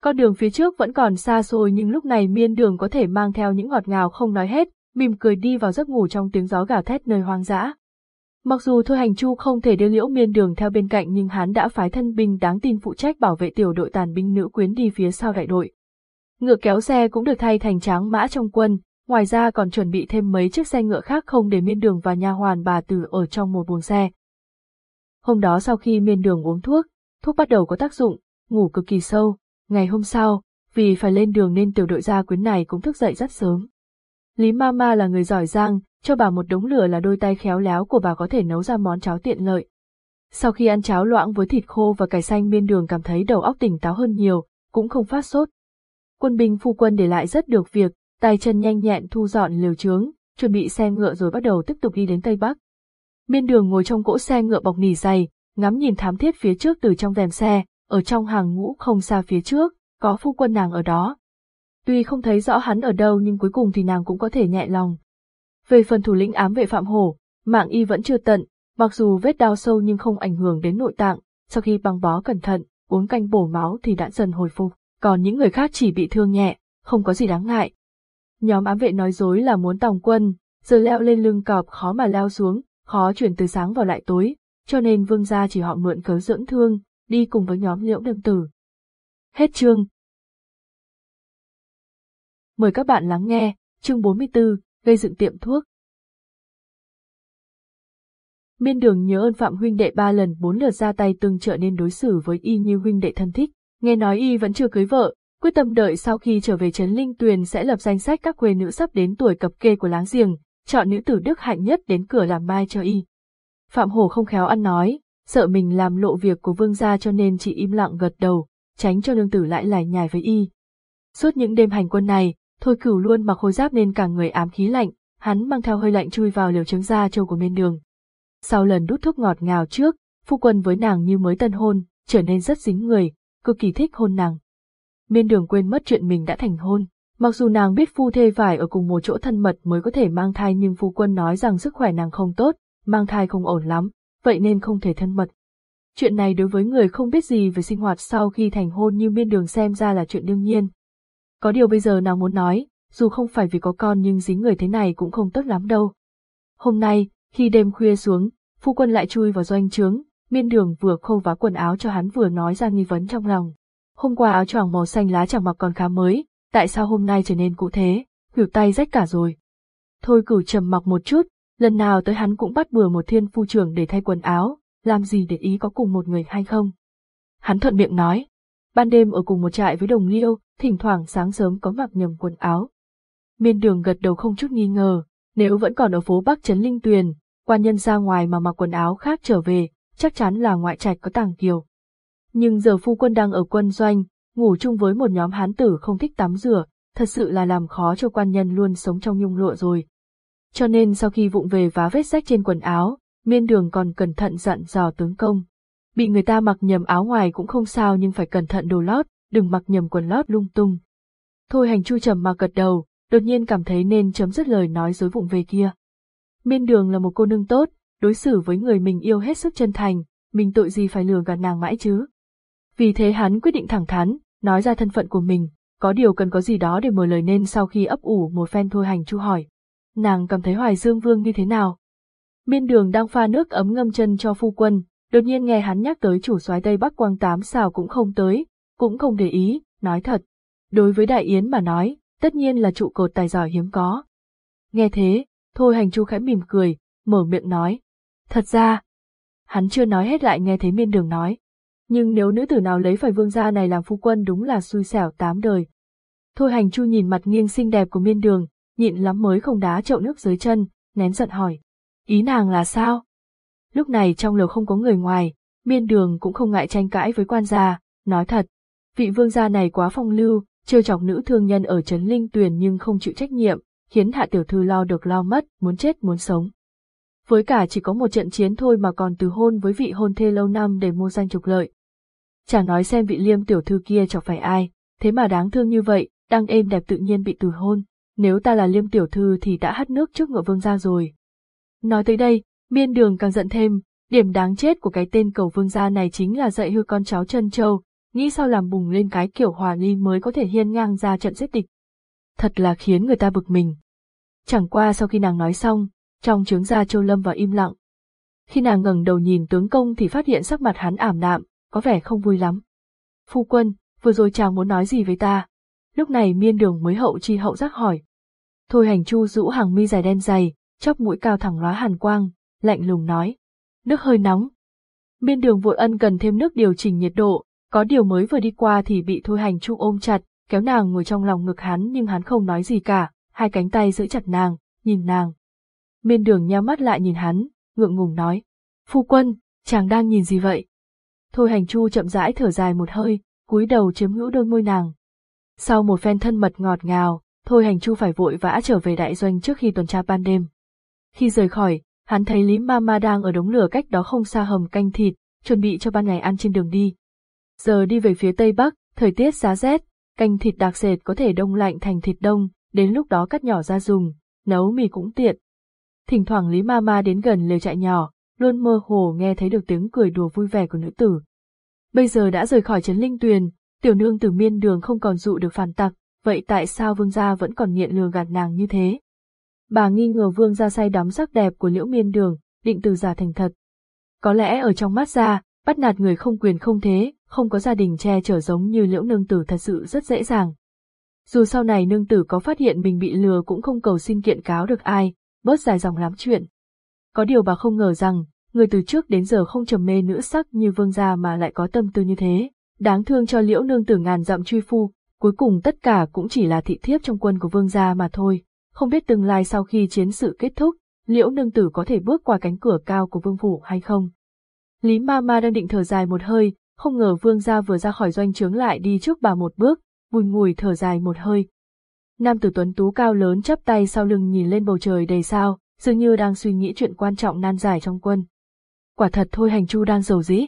Con đường phía trước vẫn còn xa xôi nhưng lúc này miên đường có thể mang theo những ngọt ngào không nói hết, mỉm cười đi vào giấc ngủ trong tiếng gió gào thét nơi hoang dã. Mặc dù Thôi Hành Chu không thể đưa liễu miên đường theo bên cạnh nhưng hắn đã phái thân binh đáng tin phụ trách bảo vệ tiểu đội tàn binh nữ quyến đi phía sau đại đội. Ngựa kéo xe cũng được thay thành tráng mã trong quân, ngoài ra còn chuẩn bị thêm mấy chiếc xe ngựa khác không để miên đường và nha hoàn bà tử ở trong một buồng xe. Hôm đó sau khi miên đường uống thuốc, thuốc bắt đầu có tác dụng, ngủ cực kỳ sâu. Ngày hôm sau, vì phải lên đường nên tiểu đội gia quyến này cũng thức dậy rất sớm. Lý Mama là người giỏi giang, cho bà một đống lửa là đôi tay khéo léo của bà có thể nấu ra món cháo tiện lợi. Sau khi ăn cháo loãng với thịt khô và cải xanh miên đường cảm thấy đầu óc tỉnh táo hơn nhiều, cũng không phát sốt. Quân binh phu quân để lại rất được việc, tay chân nhanh nhẹn thu dọn liều trướng, chuẩn bị xe ngựa rồi bắt đầu tiếp tục đi đến Tây Bắc. Miên đường ngồi trong cỗ xe ngựa bọc nỉ dày, ngắm nhìn thám thiết phía trước từ trong rèm xe, ở trong hàng ngũ không xa phía trước, có phu quân nàng ở đó. Tuy không thấy rõ hắn ở đâu nhưng cuối cùng thì nàng cũng có thể nhẹ lòng. Về phần thủ lĩnh ám vệ Phạm Hổ, mạng y vẫn chưa tận, mặc dù vết đau sâu nhưng không ảnh hưởng đến nội tạng, sau khi băng bó cẩn thận, uống canh bổ máu thì đã dần hồi phục, còn những người khác chỉ bị thương nhẹ, không có gì đáng ngại. Nhóm ám vệ nói dối là muốn tòng quân, giờ leo lên lưng cọp khó mà leo xuống, khó chuyển từ sáng vào lại tối, cho nên vương gia chỉ họ mượn cớ dưỡng thương, đi cùng với nhóm liễu đương tử. Hết chương. Mời các bạn lắng nghe, chương 44, gây dựng tiệm thuốc. Miên đường nhớ ơn Phạm huynh đệ ba lần bốn lượt ra tay tương trợ nên đối xử với y như huynh đệ thân thích, nghe nói y vẫn chưa cưới vợ, quyết tâm đợi sau khi trở về Trấn Linh Tuyền sẽ lập danh sách các quê nữ sắp đến tuổi cập kê của láng giềng, chọn nữ tử đức hạnh nhất đến cửa làm mai cho y. Phạm Hổ không khéo ăn nói, sợ mình làm lộ việc của vương gia cho nên chỉ im lặng gật đầu, tránh cho nương tử lại lải nhải với y. Suốt những đêm hành quân này, Thôi cửu luôn mặc khôi giáp nên cả người ám khí lạnh, hắn mang theo hơi lạnh chui vào liều trứng da trâu của miên đường. Sau lần đút thuốc ngọt ngào trước, phu quân với nàng như mới tân hôn, trở nên rất dính người, cực kỳ thích hôn nàng. Miên đường quên mất chuyện mình đã thành hôn, mặc dù nàng biết phu thê phải ở cùng một chỗ thân mật mới có thể mang thai nhưng phu quân nói rằng sức khỏe nàng không tốt, mang thai không ổn lắm, vậy nên không thể thân mật. Chuyện này đối với người không biết gì về sinh hoạt sau khi thành hôn như miên đường xem ra là chuyện đương nhiên. Có điều bây giờ nàng muốn nói, dù không phải vì có con nhưng dính người thế này cũng không tốt lắm đâu. Hôm nay, khi đêm khuya xuống, phu quân lại chui vào doanh trướng, miên đường vừa khâu vá quần áo cho hắn vừa nói ra nghi vấn trong lòng. Hôm qua áo choàng màu xanh lá chẳng mặc còn khá mới, tại sao hôm nay trở nên cũ thế, hiểu tay rách cả rồi. Thôi cửu trầm mặc một chút, lần nào tới hắn cũng bắt bừa một thiên phu trưởng để thay quần áo, làm gì để ý có cùng một người hay không. Hắn thuận miệng nói, ban đêm ở cùng một trại với đồng liêu, thỉnh thoảng sáng sớm có mặc nhầm quần áo. Miên đường gật đầu không chút nghi ngờ, nếu vẫn còn ở phố Bắc Trấn Linh Tuyền, quan nhân ra ngoài mà mặc quần áo khác trở về, chắc chắn là ngoại trạch có tàng kiều. Nhưng giờ phu quân đang ở quân doanh, ngủ chung với một nhóm hán tử không thích tắm rửa, thật sự là làm khó cho quan nhân luôn sống trong nhung lụa rồi. Cho nên sau khi vụng về vá vết rách trên quần áo, miên đường còn cẩn thận dặn dò tướng công. Bị người ta mặc nhầm áo ngoài cũng không sao nhưng phải cẩn thận đồ lót, đừng mặc nhầm quần lót lung tung. Thôi hành chu trầm mà gật đầu, đột nhiên cảm thấy nên chấm dứt lời nói dối vụng về kia. Miên đường là một cô nương tốt, đối xử với người mình yêu hết sức chân thành, mình tội gì phải lừa gạt nàng mãi chứ. Vì thế hắn quyết định thẳng thắn, nói ra thân phận của mình, có điều cần có gì đó để mở lời nên sau khi ấp ủ một phen thôi hành chu hỏi. Nàng cảm thấy Hoài Dương Vương như thế nào? Miên đường đang pha nước ấm ngâm chân cho phu quân, đột nhiên nghe hắn nhắc tới chủ soái Tây Bắc Quang Tám xào cũng không tới, cũng không để ý, nói thật. Đối với Đại Yến mà nói, tất nhiên là trụ cột tài giỏi hiếm có. Nghe thế, thôi hành chu khẽ mỉm cười, mở miệng nói. Thật ra, hắn chưa nói hết lại nghe thấy miên đường nói. Nhưng nếu nữ tử nào lấy phải vương gia này làm phu quân đúng là xui xẻo tám đời. Thôi hành chu nhìn mặt nghiêng xinh đẹp của miên đường, nhịn lắm mới không đá chậu nước dưới chân, nén giận hỏi. Ý nàng là sao? Lúc này trong lều không có người ngoài, miên đường cũng không ngại tranh cãi với quan gia, nói thật. Vị vương gia này quá phong lưu, trêu chọc nữ thương nhân ở Trấn Linh Tuyền nhưng không chịu trách nhiệm, khiến hạ tiểu thư lo được lo mất, muốn chết muốn sống. Với cả chỉ có một trận chiến thôi mà còn từ hôn với vị hôn thê lâu năm để mua danh trục lợi. Chẳng nói xem vị liêm tiểu thư kia chọc phải ai, thế mà đáng thương như vậy, đang êm đẹp tự nhiên bị từ hôn, nếu ta là liêm tiểu thư thì đã hắt nước trước ngựa vương gia rồi. Nói tới đây, miên đường càng giận thêm, điểm đáng chết của cái tên cầu vương gia này chính là dạy hư con cháu chân châu, nghĩ sao làm bùng lên cái kiểu hòa ly mới có thể hiên ngang ra trận giết địch. Thật là khiến người ta bực mình. Chẳng qua sau khi nàng nói xong, trong trướng gia châu lâm vào im lặng. Khi nàng ngẩng đầu nhìn tướng công thì phát hiện sắc mặt hắn ảm đạm, có vẻ không vui lắm. Phu quân, vừa rồi chàng muốn nói gì với ta? Lúc này miên đường mới hậu chi hậu giác hỏi. Thôi hành chu rũ hàng mi dài đen dày, chóc mũi cao thẳng lóa hàn quang, lạnh lùng nói. Nước hơi nóng. Miên đường vội ân cần thêm nước điều chỉnh nhiệt độ, có điều mới vừa đi qua thì bị thôi hành chu ôm chặt, kéo nàng ngồi trong lòng ngực hắn nhưng hắn không nói gì cả, hai cánh tay giữ chặt nàng, nhìn nàng. Miên đường nhắm mắt lại nhìn hắn, ngượng ngùng nói. Phu quân, chàng đang nhìn gì vậy? Thôi hành chu chậm rãi thở dài một hơi, cúi đầu chiếm hữu đôi môi nàng. Sau một phen thân mật ngọt ngào, thôi hành chu phải vội vã trở về đại doanh trước khi tuần tra ban đêm. Khi rời khỏi, hắn thấy Lý Mama đang ở đống lửa cách đó không xa hầm canh thịt, chuẩn bị cho ban ngày ăn trên đường đi. Giờ đi về phía tây bắc, thời tiết giá rét, canh thịt đặc sệt có thể đông lạnh thành thịt đông, đến lúc đó cắt nhỏ ra dùng, nấu mì cũng tiện. Thỉnh thoảng Lý Mama đến gần lều trại nhỏ, luôn mơ hồ nghe thấy được tiếng cười đùa vui vẻ của nữ tử. Bây giờ đã rời khỏi trấn Linh Tuyền, tiểu nương tử miên đường không còn dụ được phản tặc, vậy tại sao vương gia vẫn còn nghiện lừa gạt nàng như thế? Bà nghi ngờ vương gia say đắm sắc đẹp của liễu miên đường, định từ giả thành thật. Có lẽ ở trong mắt gia, bắt nạt người không quyền không thế, không có gia đình che chở giống như liễu nương tử thật sự rất dễ dàng. Dù sau này nương tử có phát hiện mình bị lừa cũng không cầu xin kiện cáo được ai, bớt dài dòng lắm chuyện. Có điều bà không ngờ rằng, người từ trước đến giờ không trầm mê nữ sắc như vương gia mà lại có tâm tư như thế, đáng thương cho liễu nương tử ngàn dặm truy phu, cuối cùng tất cả cũng chỉ là thị thiếp trong quân của vương gia mà thôi, không biết tương lai sau khi chiến sự kết thúc, liễu nương tử có thể bước qua cánh cửa cao của vương phủ hay không. Lý ma ma đang định thở dài một hơi, không ngờ vương gia vừa ra khỏi doanh trướng lại đi trước bà một bước, bùi ngùi thở dài một hơi. Nam tử tuấn tú cao lớn chắp tay sau lưng nhìn lên bầu trời đầy sao, dường như đang suy nghĩ chuyện quan trọng nan giải trong quân. Quả thật thôi hành chu đang giàu dĩ.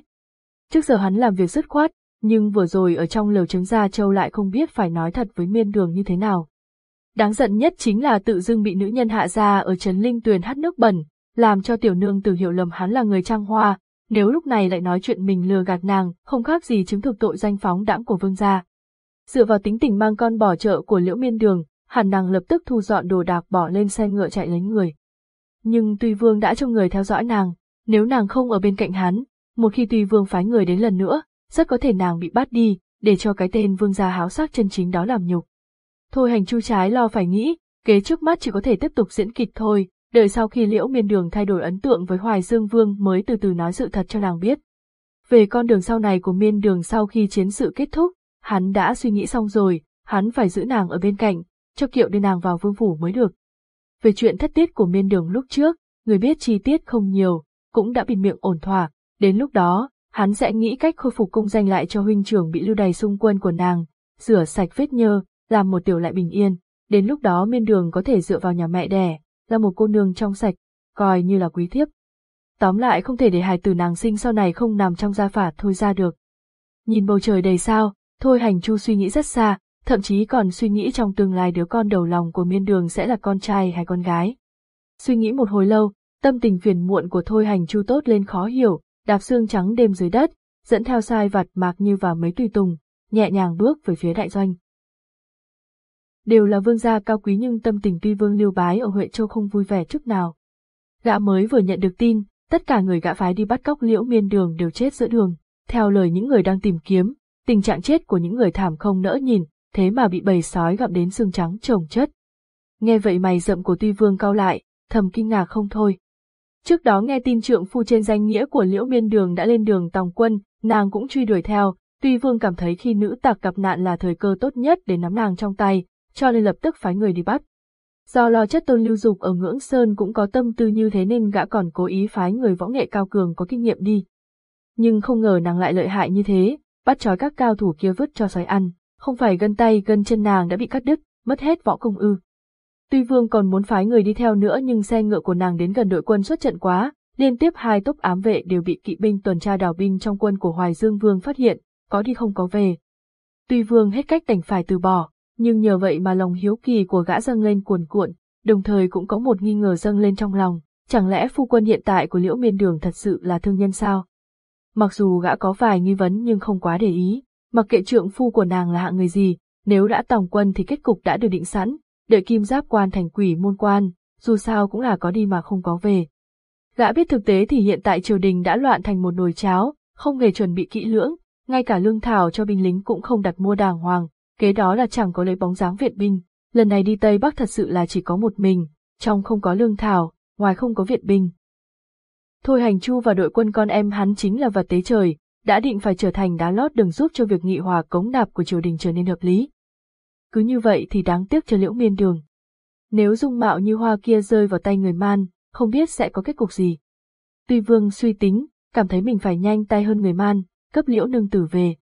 Trước giờ hắn làm việc dứt khoát, nhưng vừa rồi ở trong lều trứng gia châu lại không biết phải nói thật với miên đường như thế nào. Đáng giận nhất chính là tự dưng bị nữ nhân hạ ra ở trấn linh tuyền hát nước bẩn, làm cho tiểu nương tử hiểu lầm hắn là người trang hoa, nếu lúc này lại nói chuyện mình lừa gạt nàng, không khác gì chứng thực tội danh phóng đãng của vương gia. Dựa vào tính tình mang con bỏ chợ của liễu miên đường, hẳn nàng lập tức thu dọn đồ đạc bỏ lên xe ngựa chạy lấy người. Nhưng tuy vương đã cho người theo dõi nàng, nếu nàng không ở bên cạnh hắn, một khi tùy vương phái người đến lần nữa, rất có thể nàng bị bắt đi, để cho cái tên vương gia háo sắc chân chính đó làm nhục. Thôi hành chu trái lo phải nghĩ, kế trước mắt chỉ có thể tiếp tục diễn kịch thôi, đợi sau khi liễu miên đường thay đổi ấn tượng với Hoài Dương Vương mới từ từ nói sự thật cho nàng biết. Về con đường sau này của miên đường sau khi chiến sự kết thúc, hắn đã suy nghĩ xong rồi, hắn phải giữ nàng ở bên cạnh, cho kiệu đưa nàng vào vương phủ mới được. Về chuyện thất tiết của miên đường lúc trước, người biết chi tiết không nhiều, cũng đã bịt miệng ổn thỏa, đến lúc đó, hắn sẽ nghĩ cách khôi phục công danh lại cho huynh trưởng bị lưu đày xung quân của nàng, rửa sạch vết nhơ, làm một tiểu lại bình yên, đến lúc đó miên đường có thể dựa vào nhà mẹ đẻ, là một cô nương trong sạch, coi như là quý thiếp. Tóm lại không thể để hài tử nàng sinh sau này không nằm trong gia phả thôi ra được. Nhìn bầu trời đầy sao, thôi hành chu suy nghĩ rất xa, thậm chí còn suy nghĩ trong tương lai đứa con đầu lòng của miên đường sẽ là con trai hay con gái. Suy nghĩ một hồi lâu, tâm tình phiền muộn của thôi hành chu tốt lên khó hiểu, đạp xương trắng đêm dưới đất, dẫn theo sai vặt Mạc Như và mấy tùy tùng, nhẹ nhàng bước về phía đại doanh. Đều là vương gia cao quý nhưng tâm tình tuy vương liêu bái ở Huệ Châu không vui vẻ chút nào. Gã mới vừa nhận được tin, tất cả người gã phái đi bắt cóc liễu miên đường đều chết giữa đường. Theo lời những người đang tìm kiếm, tình trạng chết của những người thảm không nỡ nhìn, thế mà bị bầy sói gặm đến xương trắng trồng chất. Nghe vậy mày rậm của tuy vương cao lại, thầm kinh ngạc không thôi. Trước đó nghe tin trượng phu trên danh nghĩa của Liễu Miên Đường đã lên đường tòng quân, nàng cũng truy đuổi theo, tuy vương cảm thấy khi nữ tặc gặp nạn là thời cơ tốt nhất để nắm nàng trong tay, cho nên lập tức phái người đi bắt. Do lo chất tôn lưu dục ở ngưỡng sơn cũng có tâm tư như thế nên gã còn cố ý phái người võ nghệ cao cường có kinh nghiệm đi. Nhưng không ngờ nàng lại lợi hại như thế, bắt trói các cao thủ kia vứt cho sói ăn, không phải gân tay gân chân nàng đã bị cắt đứt, mất hết võ công ư. Tuy vương còn muốn phái người đi theo nữa nhưng xe ngựa của nàng đến gần đội quân xuất trận quá, liên tiếp hai tốc ám vệ đều bị kỵ binh tuần tra đào binh trong quân của Hoài Dương Vương phát hiện, có đi không có về. Tuy vương hết cách đành phải từ bỏ, nhưng nhờ vậy mà lòng hiếu kỳ của gã dâng lên cuồn cuộn, đồng thời cũng có một nghi ngờ dâng lên trong lòng, chẳng lẽ phu quân hiện tại của Liễu Miên Đường thật sự là thương nhân sao? Mặc dù gã có vài nghi vấn nhưng không quá để ý, mặc kệ trượng phu của nàng là hạng người gì, nếu đã tòng quân thì kết cục đã được định sẵn, đợi kim giáp quan thành quỷ môn quan, dù sao cũng là có đi mà không có về. Gã biết thực tế thì hiện tại triều đình đã loạn thành một nồi cháo, không hề chuẩn bị kỹ lưỡng, ngay cả lương thảo cho binh lính cũng không đặt mua đàng hoàng, kế đó là chẳng có lấy bóng dáng viện binh. Lần này đi Tây Bắc thật sự là chỉ có một mình, trong không có lương thảo, ngoài không có viện binh. Thôi hành chu và đội quân con em hắn chính là vật tế trời, đã định phải trở thành đá lót đường giúp cho việc nghị hòa cống nạp của triều đình trở nên hợp lý. Cứ như vậy thì đáng tiếc cho liễu miên đường. Nếu dung mạo như hoa kia rơi vào tay người man, không biết sẽ có kết cục gì. Tuy vương suy tính, cảm thấy mình phải nhanh tay hơn người man, cấp liễu nương tử về.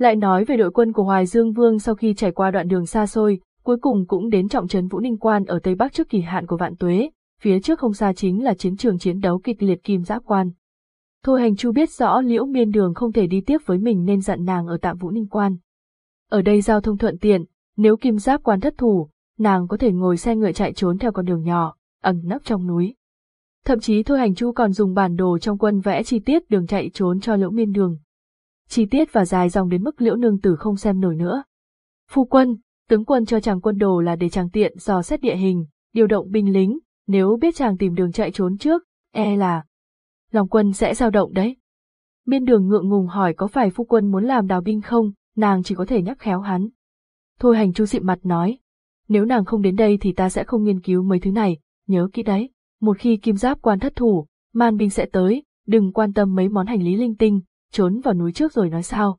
Lại nói về đội quân của Hoài Dương Vương sau khi trải qua đoạn đường xa xôi, cuối cùng cũng đến trọng trấn Vũ Ninh Quan ở Tây Bắc trước kỳ hạn của vạn tuế, phía trước không xa chính là chiến trường chiến đấu kịch liệt kim giáp quan. Thôi hành chu biết rõ liễu miên đường không thể đi tiếp với mình nên dặn nàng ở tạm Vũ Ninh Quan. Ở đây giao thông thuận tiện, nếu kim giáp quan thất thủ, nàng có thể ngồi xe ngựa chạy trốn theo con đường nhỏ, ẩn nấp trong núi. Thậm chí Thôi Hành Chu còn dùng bản đồ trong quân vẽ chi tiết đường chạy trốn cho Liễu Miên Đường. Chi tiết và dài dòng đến mức Liễu Nương Tử không xem nổi nữa. Phu quân, tướng quân cho chàng quân đồ là để chàng tiện dò xét địa hình, điều động binh lính, nếu biết chàng tìm đường chạy trốn trước, e là lòng quân sẽ dao động đấy. Miên đường ngượng ngùng hỏi có phải phu quân muốn làm đào binh không, nàng chỉ có thể nhắc khéo hắn. Thôi hành chu xịm mặt nói, nếu nàng không đến đây thì ta sẽ không nghiên cứu mấy thứ này, nhớ kỹ đấy, một khi kim giáp quan thất thủ, man binh sẽ tới, đừng quan tâm mấy món hành lý linh tinh, trốn vào núi trước rồi nói sao.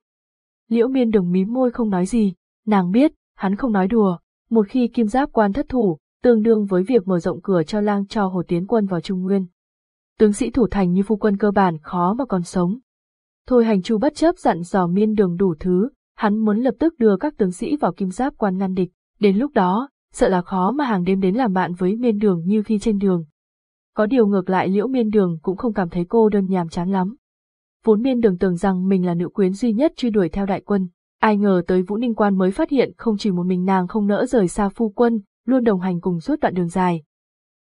Liễu miên đường mím môi không nói gì, nàng biết, hắn không nói đùa, một khi kim giáp quan thất thủ, tương đương với việc mở rộng cửa cho lang cho hồ tiến quân vào Trung Nguyên. Tướng sĩ thủ thành như phu quân cơ bản khó mà còn sống. Thôi hành chu bất chấp dặn dò miên đường đủ thứ, hắn muốn lập tức đưa các tướng sĩ vào kim giáp quan ngăn địch, đến lúc đó, sợ là khó mà hàng đêm đến làm bạn với miên đường như khi trên đường. Có điều ngược lại liễu miên đường cũng không cảm thấy cô đơn nhàm chán lắm. Vốn miên đường tưởng rằng mình là nữ quyến duy nhất truy đuổi theo đại quân, ai ngờ tới Vũ Ninh Quan mới phát hiện không chỉ một mình nàng không nỡ rời xa phu quân, luôn đồng hành cùng suốt đoạn đường dài.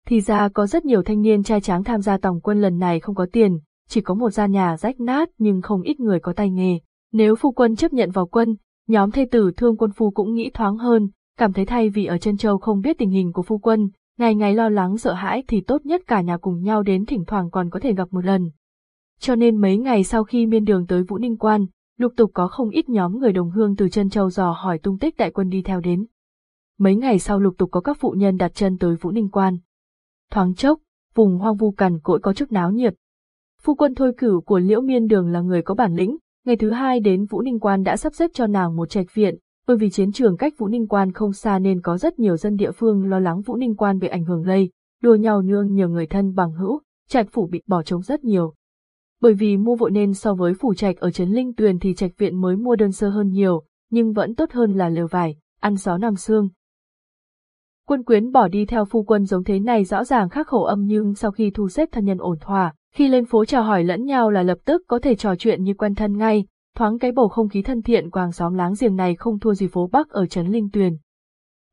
Thì ra có rất nhiều thanh niên trai tráng tham gia tổng quân lần này không có tiền, chỉ có một gian nhà rách nát nhưng không ít người có tay nghề. Nếu phu quân chấp nhận vào quân, nhóm thê tử thương quân phu cũng nghĩ thoáng hơn, cảm thấy thay vì ở chân châu không biết tình hình của phu quân, ngày ngày lo lắng sợ hãi thì tốt nhất cả nhà cùng nhau đến thỉnh thoảng còn có thể gặp một lần. Cho nên mấy ngày sau khi miên đường tới Vũ Ninh Quan, lục tục có không ít nhóm người đồng hương từ chân châu dò hỏi tung tích đại quân đi theo đến. Mấy ngày sau lục tục có các phụ nhân đặt chân tới Vũ Ninh Quan. Thoáng chốc, vùng hoang vu cằn cỗi có chút náo nhiệt. Phu quân thôi cửu của Liễu Miên Đường là người có bản lĩnh, ngày thứ hai đến Vũ Ninh Quan đã sắp xếp cho nàng một trạch viện, bởi vì chiến trường cách Vũ Ninh Quan không xa nên có rất nhiều dân địa phương lo lắng Vũ Ninh Quan bị ảnh hưởng lây, đua nhau nương nhờ người thân bằng hữu, trạch phủ bị bỏ trống rất nhiều. Bởi vì mua vội nên so với phủ trạch ở trấn Linh Tuyền thì trạch viện mới mua đơn sơ hơn nhiều, nhưng vẫn tốt hơn là lều vải, ăn gió nằm xương. Quân quyến bỏ đi theo phu quân giống thế này rõ ràng khắc khẩu âm nhưng sau khi thu xếp thân nhân ổn thỏa, khi lên phố chào hỏi lẫn nhau là lập tức có thể trò chuyện như quen thân ngay, thoáng cái bầu không khí thân thiện quàng xóm láng giềng này không thua gì phố Bắc ở Trấn Linh Tuyền.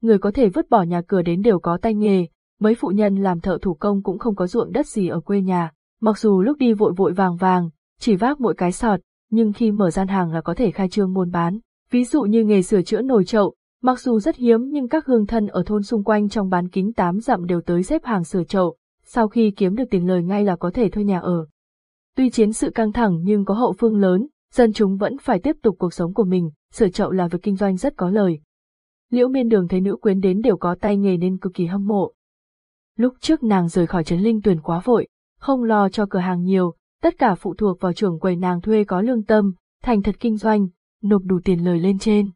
Người có thể vứt bỏ nhà cửa đến đều có tay nghề, mấy phụ nhân làm thợ thủ công cũng không có ruộng đất gì ở quê nhà, mặc dù lúc đi vội vội vàng vàng, chỉ vác mỗi cái sọt, nhưng khi mở gian hàng là có thể khai trương buôn bán. Ví dụ như nghề sửa chữa nồi chậu, mặc dù rất hiếm nhưng các hương thân ở thôn xung quanh trong bán kính 8 dặm đều tới xếp hàng sửa chậu, sau khi kiếm được tiền lời ngay là có thể thuê nhà ở. Tuy chiến sự căng thẳng nhưng có hậu phương lớn, dân chúng vẫn phải tiếp tục cuộc sống của mình, sửa chậu là việc kinh doanh rất có lời. Liễu miên đường thấy nữ quyến đến đều có tay nghề nên cực kỳ hâm mộ. Lúc trước nàng rời khỏi trấn linh tuyển quá vội, không lo cho cửa hàng nhiều, tất cả phụ thuộc vào trưởng quầy nàng thuê có lương tâm, thành thật kinh doanh, nộp đủ tiền lời lên trên.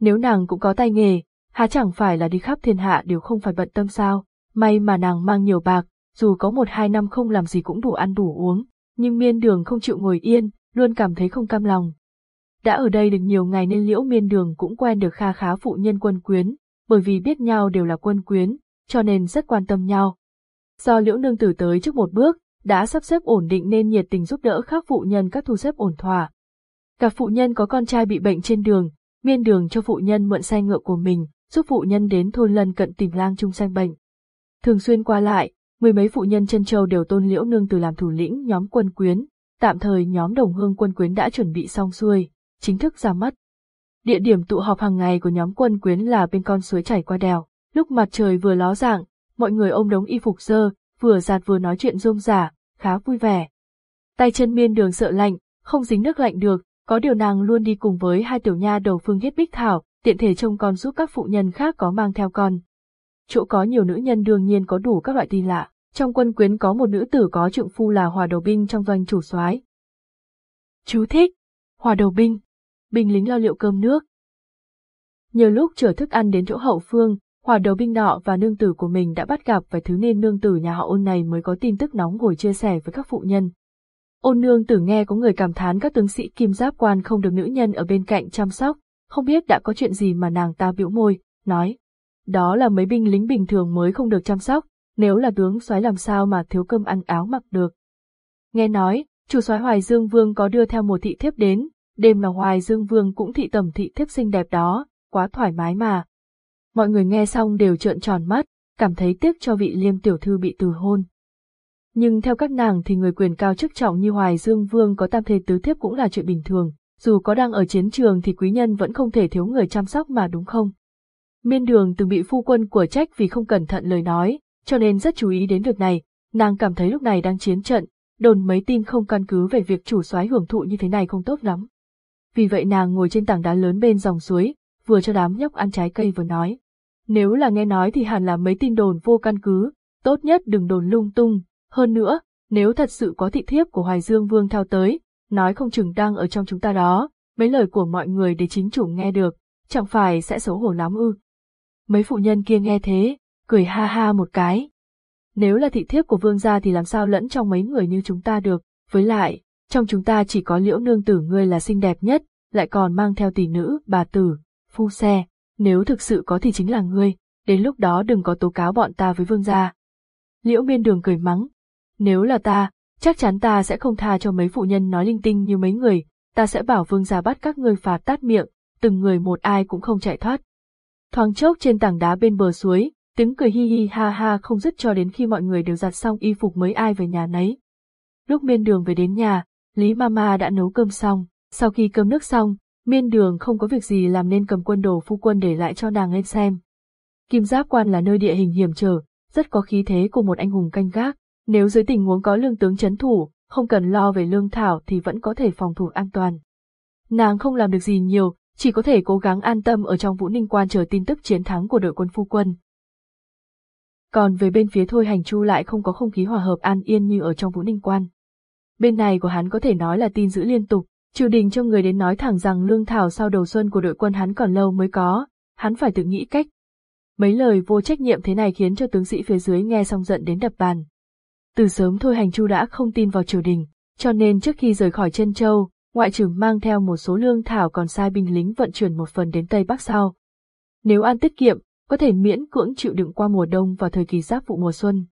Nếu nàng cũng có tay nghề, há chẳng phải là đi khắp thiên hạ đều không phải bận tâm sao, may mà nàng mang nhiều bạc, dù có một hai năm không làm gì cũng đủ ăn đủ uống, nhưng miên đường không chịu ngồi yên, luôn cảm thấy không cam lòng. Đã ở đây được nhiều ngày nên liễu miên đường cũng quen được kha khá phụ nhân quân quyến, bởi vì biết nhau đều là quân quyến, cho nên rất quan tâm nhau. Do liễu nương tử tới trước một bước, đã sắp xếp ổn định nên nhiệt tình giúp đỡ các phụ nhân các thu xếp ổn thỏa. Cả phụ nhân có con trai bị bệnh trên đường, miên đường cho phụ nhân mượn xe ngựa của mình, giúp phụ nhân đến thôn lân cận tìm lang chung sang bệnh. Thường xuyên qua lại, mười mấy phụ nhân chân châu đều tôn liễu nương tử làm thủ lĩnh nhóm quân quyến, tạm thời nhóm đồng hương quân quyến đã chuẩn bị xong xuôi, chính thức ra mắt. Địa điểm tụ họp hàng ngày của nhóm quân quyến là bên con suối chảy qua đèo, lúc mặt trời vừa ló dạng, mọi người ôm đống y phục dơ, vừa giạt vừa nói chuyện rôm rả, khá vui vẻ. Tay chân miên đường sợ lạnh, không dính nước lạnh được, có điều nàng luôn đi cùng với hai tiểu nha đầu phương hiết bích thảo, tiện thể trông con giúp các phụ nhân khác có mang theo con. Chỗ có nhiều nữ nhân đương nhiên có đủ các loại tin lạ, trong quân quyến có một nữ tử có trượng phu là hòa đầu binh trong doanh chủ soái. Chú thích, hòa đầu binh, binh lính lo liệu cơm nước. Nhiều lúc chở thức ăn đến chỗ hậu phương, hòa đầu binh nọ và nương tử của mình đã bắt gặp vài thứ nên nương tử nhà họ ôn này mới có tin tức nóng ngồi chia sẻ với các phụ nhân. Ôn nương tử nghe có người cảm thán các tướng sĩ kim giáp quan không được nữ nhân ở bên cạnh chăm sóc, không biết đã có chuyện gì mà nàng ta biểu môi, nói. Đó là mấy binh lính bình thường mới không được chăm sóc, nếu là tướng soái làm sao mà thiếu cơm ăn áo mặc được. Nghe nói, chủ soái Hoài Dương Vương có đưa theo một thị thiếp đến, đêm nào Hoài Dương Vương cũng thị tầm thị thiếp xinh đẹp đó, quá thoải mái mà. Mọi người nghe xong đều trợn tròn mắt, cảm thấy tiếc cho vị liêm tiểu thư bị từ hôn. Nhưng theo các nàng thì người quyền cao chức trọng như Hoài Dương Vương có tam thê tứ thiếp cũng là chuyện bình thường, dù có đang ở chiến trường thì quý nhân vẫn không thể thiếu người chăm sóc mà đúng không? Miên đường từng bị phu quân của trách vì không cẩn thận lời nói, cho nên rất chú ý đến việc này, nàng cảm thấy lúc này đang chiến trận, đồn mấy tin không căn cứ về việc chủ soái hưởng thụ như thế này không tốt lắm. Vì vậy nàng ngồi trên tảng đá lớn bên dòng suối, vừa cho đám nhóc ăn trái cây vừa nói. Nếu là nghe nói thì hẳn là mấy tin đồn vô căn cứ, tốt nhất đừng đồn lung tung, hơn nữa, nếu thật sự có thị thiếp của Hoài Dương Vương theo tới, nói không chừng đang ở trong chúng ta đó, mấy lời của mọi người để chính chủ nghe được, chẳng phải sẽ xấu hổ lắm ư. Mấy phụ nhân kia nghe thế, cười ha ha một cái. Nếu là thị thiếp của vương gia thì làm sao lẫn trong mấy người như chúng ta được, với lại, trong chúng ta chỉ có liễu nương tử ngươi là xinh đẹp nhất, lại còn mang theo tỷ nữ, bà tử, phu xe, nếu thực sự có thì chính là ngươi, đến lúc đó đừng có tố cáo bọn ta với vương gia. Liễu miên đường cười mắng, nếu là ta, chắc chắn ta sẽ không tha cho mấy phụ nhân nói linh tinh như mấy người, ta sẽ bảo vương gia bắt các ngươi phạt tát miệng, từng người một ai cũng không chạy thoát. Thoáng chốc trên tảng đá bên bờ suối, tiếng cười hi hi ha ha không dứt cho đến khi mọi người đều giặt xong y phục mới ai về nhà nấy. Lúc miên đường về đến nhà, Lý Mama đã nấu cơm xong, sau khi cơm nước xong, miên đường không có việc gì làm nên cầm quân đồ phu quân để lại cho nàng lên xem. Kim Giáp Quan là nơi địa hình hiểm trở, rất có khí thế của một anh hùng canh gác, nếu dưới tình huống có lương tướng chấn thủ, không cần lo về lương thảo thì vẫn có thể phòng thủ an toàn. Nàng không làm được gì nhiều, chỉ có thể cố gắng an tâm ở trong Vũ Ninh Quan chờ tin tức chiến thắng của đội quân phu quân. Còn về bên phía Thôi Hành Chu lại không có không khí hòa hợp an yên như ở trong Vũ Ninh Quan. Bên này của hắn có thể nói là tin giữ liên tục, triều đình cho người đến nói thẳng rằng lương thảo sau đầu xuân của đội quân hắn còn lâu mới có, hắn phải tự nghĩ cách. Mấy lời vô trách nhiệm thế này khiến cho tướng sĩ phía dưới nghe xong giận đến đập bàn. Từ sớm thôi hành chu đã không tin vào triều đình, cho nên trước khi rời khỏi chân châu, ngoại trưởng mang theo một số lương thảo còn sai binh lính vận chuyển một phần đến Tây Bắc sau. Nếu ăn tiết kiệm, có thể miễn cưỡng chịu đựng qua mùa đông và thời kỳ giáp vụ mùa xuân.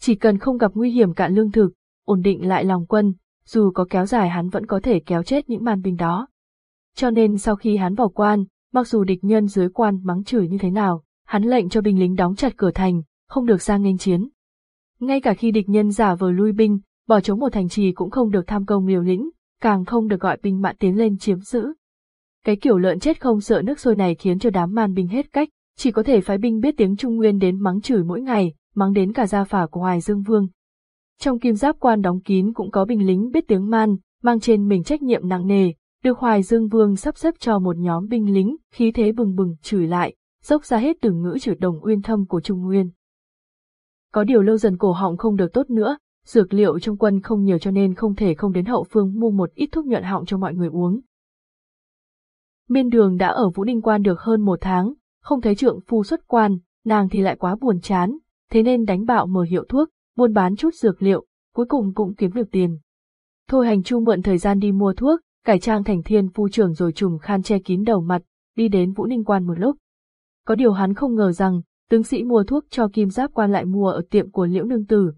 Chỉ cần không gặp nguy hiểm cạn lương thực, ổn định lại lòng quân, dù có kéo dài hắn vẫn có thể kéo chết những màn binh đó. Cho nên sau khi hắn vào quan, mặc dù địch nhân dưới quan mắng chửi như thế nào, hắn lệnh cho binh lính đóng chặt cửa thành, không được ra nghênh chiến. Ngay cả khi địch nhân giả vờ lui binh, bỏ trống một thành trì cũng không được tham công liều lĩnh, càng không được gọi binh mạn tiến lên chiếm giữ. Cái kiểu lợn chết không sợ nước sôi này khiến cho đám man binh hết cách, chỉ có thể phái binh biết tiếng Trung Nguyên đến mắng chửi mỗi ngày, mắng đến cả gia phả của Hoài Dương Vương. Trong kim giáp quan đóng kín cũng có binh lính biết tiếng man, mang trên mình trách nhiệm nặng nề, được Hoài Dương Vương sắp xếp cho một nhóm binh lính, khí thế bừng bừng chửi lại, dốc ra hết từ ngữ chửi đồng uyên thâm của Trung Nguyên. Có điều lâu dần cổ họng không được tốt nữa, dược liệu trong quân không nhiều cho nên không thể không đến hậu phương mua một ít thuốc nhuận họng cho mọi người uống. Miên đường đã ở Vũ Ninh Quan được hơn một tháng, không thấy trượng phu xuất quan, nàng thì lại quá buồn chán, thế nên đánh bạo mở hiệu thuốc, buôn bán chút dược liệu, cuối cùng cũng kiếm được tiền. Thôi hành chu mượn thời gian đi mua thuốc, cải trang thành thiên phu trưởng rồi trùm khan che kín đầu mặt, đi đến Vũ Ninh Quan một lúc. Có điều hắn không ngờ rằng, tướng sĩ mua thuốc cho kim giáp quan lại mua ở tiệm của liễu nương tử.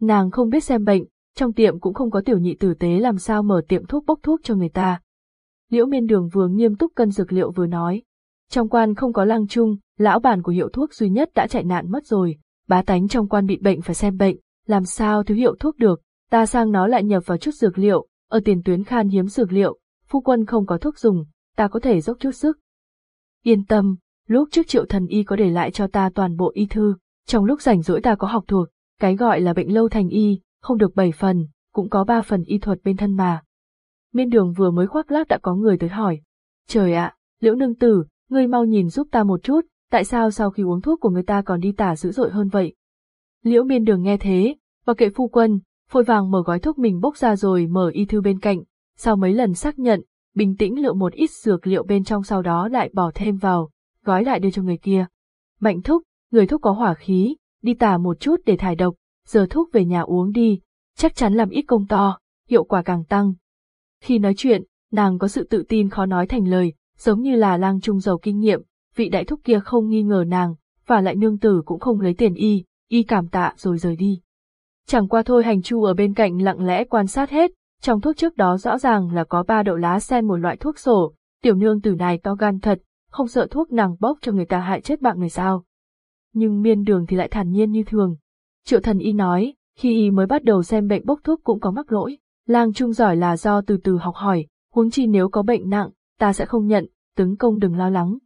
Nàng không biết xem bệnh, trong tiệm cũng không có tiểu nhị tử tế làm sao mở tiệm thuốc bốc thuốc cho người ta. Liễu miên đường vừa nghiêm túc cân dược liệu vừa nói. Trong quan không có lang trung, lão bản của hiệu thuốc duy nhất đã chạy nạn mất rồi, bá tánh trong quan bị bệnh phải xem bệnh, làm sao thiếu hiệu thuốc được, ta sang nó lại nhập vào chút dược liệu, ở tiền tuyến khan hiếm dược liệu, phu quân không có thuốc dùng, ta có thể dốc chút sức. Yên tâm, lúc trước triệu thần y có để lại cho ta toàn bộ y thư, trong lúc rảnh rỗi ta có học thuộc, cái gọi là bệnh lâu thành y, không được bảy phần, cũng có ba phần y thuật bên thân mà. Miên đường vừa mới khoác lác đã có người tới hỏi. Trời ạ, liễu nương tử, ngươi mau nhìn giúp ta một chút, tại sao sau khi uống thuốc của người ta còn đi tả dữ dội hơn vậy? Liễu miên đường nghe thế, và kệ phu quân, phôi vàng mở gói thuốc mình bốc ra rồi mở y thư bên cạnh, sau mấy lần xác nhận, bình tĩnh lựa một ít dược liệu bên trong sau đó lại bỏ thêm vào, gói lại đưa cho người kia. Mạnh thúc, người thuốc có hỏa khí, đi tả một chút để thải độc, giờ thuốc về nhà uống đi, chắc chắn làm ít công to, hiệu quả càng tăng. Khi nói chuyện, nàng có sự tự tin khó nói thành lời, giống như là lang trung giàu kinh nghiệm, vị đại thúc kia không nghi ngờ nàng, và lại nương tử cũng không lấy tiền y, y cảm tạ rồi rời đi. Chẳng qua thôi hành chu ở bên cạnh lặng lẽ quan sát hết, trong thuốc trước đó rõ ràng là có ba đậu lá sen một loại thuốc sổ, tiểu nương tử này to gan thật, không sợ thuốc nàng bốc cho người ta hại chết bạn người sao. Nhưng miên đường thì lại thản nhiên như thường. Triệu thần y nói, khi y mới bắt đầu xem bệnh bốc thuốc cũng có mắc lỗi, lang trung giỏi là do từ từ học hỏi, huống chi nếu có bệnh nặng, ta sẽ không nhận, tướng công đừng lo lắng.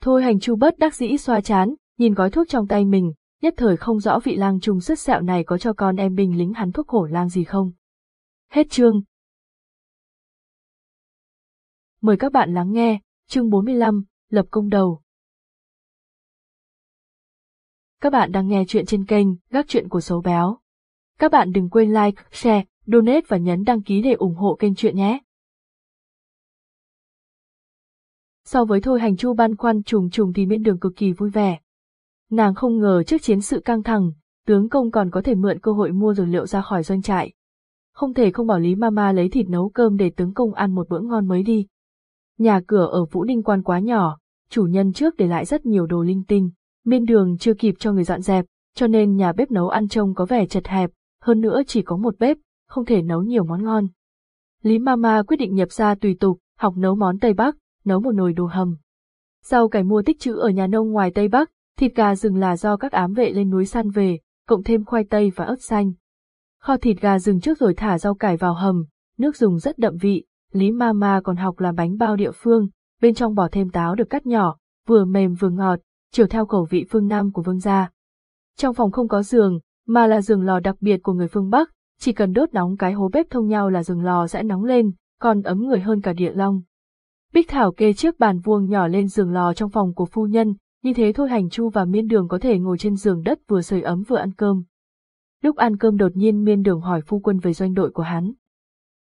Thôi hành chu bất đắc dĩ xoa chán, nhìn gói thuốc trong tay mình, nhất thời không rõ vị lang trung sứt sẹo này có cho con em binh lính hắn thuốc hổ lang gì không. Hết chương. Mời các bạn lắng nghe, chương 45, Lập công đầu. Các bạn đang nghe chuyện trên kênh Gác chuyện của Sấu Béo. Các bạn đừng quên like, share, donate và nhấn đăng ký để ủng hộ kênh chuyện nhé. So với thôi hành chu ban khoăn trùng trùng thì miễn đường cực kỳ vui vẻ. Nàng không ngờ trước chiến sự căng thẳng, tướng công còn có thể mượn cơ hội mua dược liệu ra khỏi doanh trại. Không thể không bảo Lý Mama lấy thịt nấu cơm để tướng công ăn một bữa ngon mới đi. Nhà cửa ở Vũ Ninh Quan quá nhỏ, chủ nhân trước để lại rất nhiều đồ linh tinh, miên đường chưa kịp cho người dọn dẹp, cho nên nhà bếp nấu ăn trông có vẻ chật hẹp, hơn nữa chỉ có một bếp, không thể nấu nhiều món ngon. Lý Mama quyết định nhập ra tùy tục, học nấu món Tây Bắc, nấu một nồi đồ hầm. Sau cải mua tích trữ ở nhà nông ngoài Tây Bắc, thịt gà rừng là do các ám vệ lên núi săn về, cộng thêm khoai tây và ớt xanh. Kho thịt gà rừng trước rồi thả rau cải vào hầm, nước dùng rất đậm vị, Lý Mama còn học làm bánh bao địa phương, bên trong bỏ thêm táo được cắt nhỏ, vừa mềm vừa ngọt, chiều theo khẩu vị phương Nam của vương gia. Trong phòng không có giường, mà là giường lò đặc biệt của người phương Bắc, chỉ cần đốt nóng cái hố bếp thông nhau là giường lò sẽ nóng lên, còn ấm người hơn cả địa long. Bích Thảo kê chiếc bàn vuông nhỏ lên giường lò trong phòng của phu nhân, như thế thôi hành chu và miên đường có thể ngồi trên giường đất vừa sưởi ấm vừa ăn cơm. Lúc ăn cơm đột nhiên miên đường hỏi phu quân về doanh đội của hắn.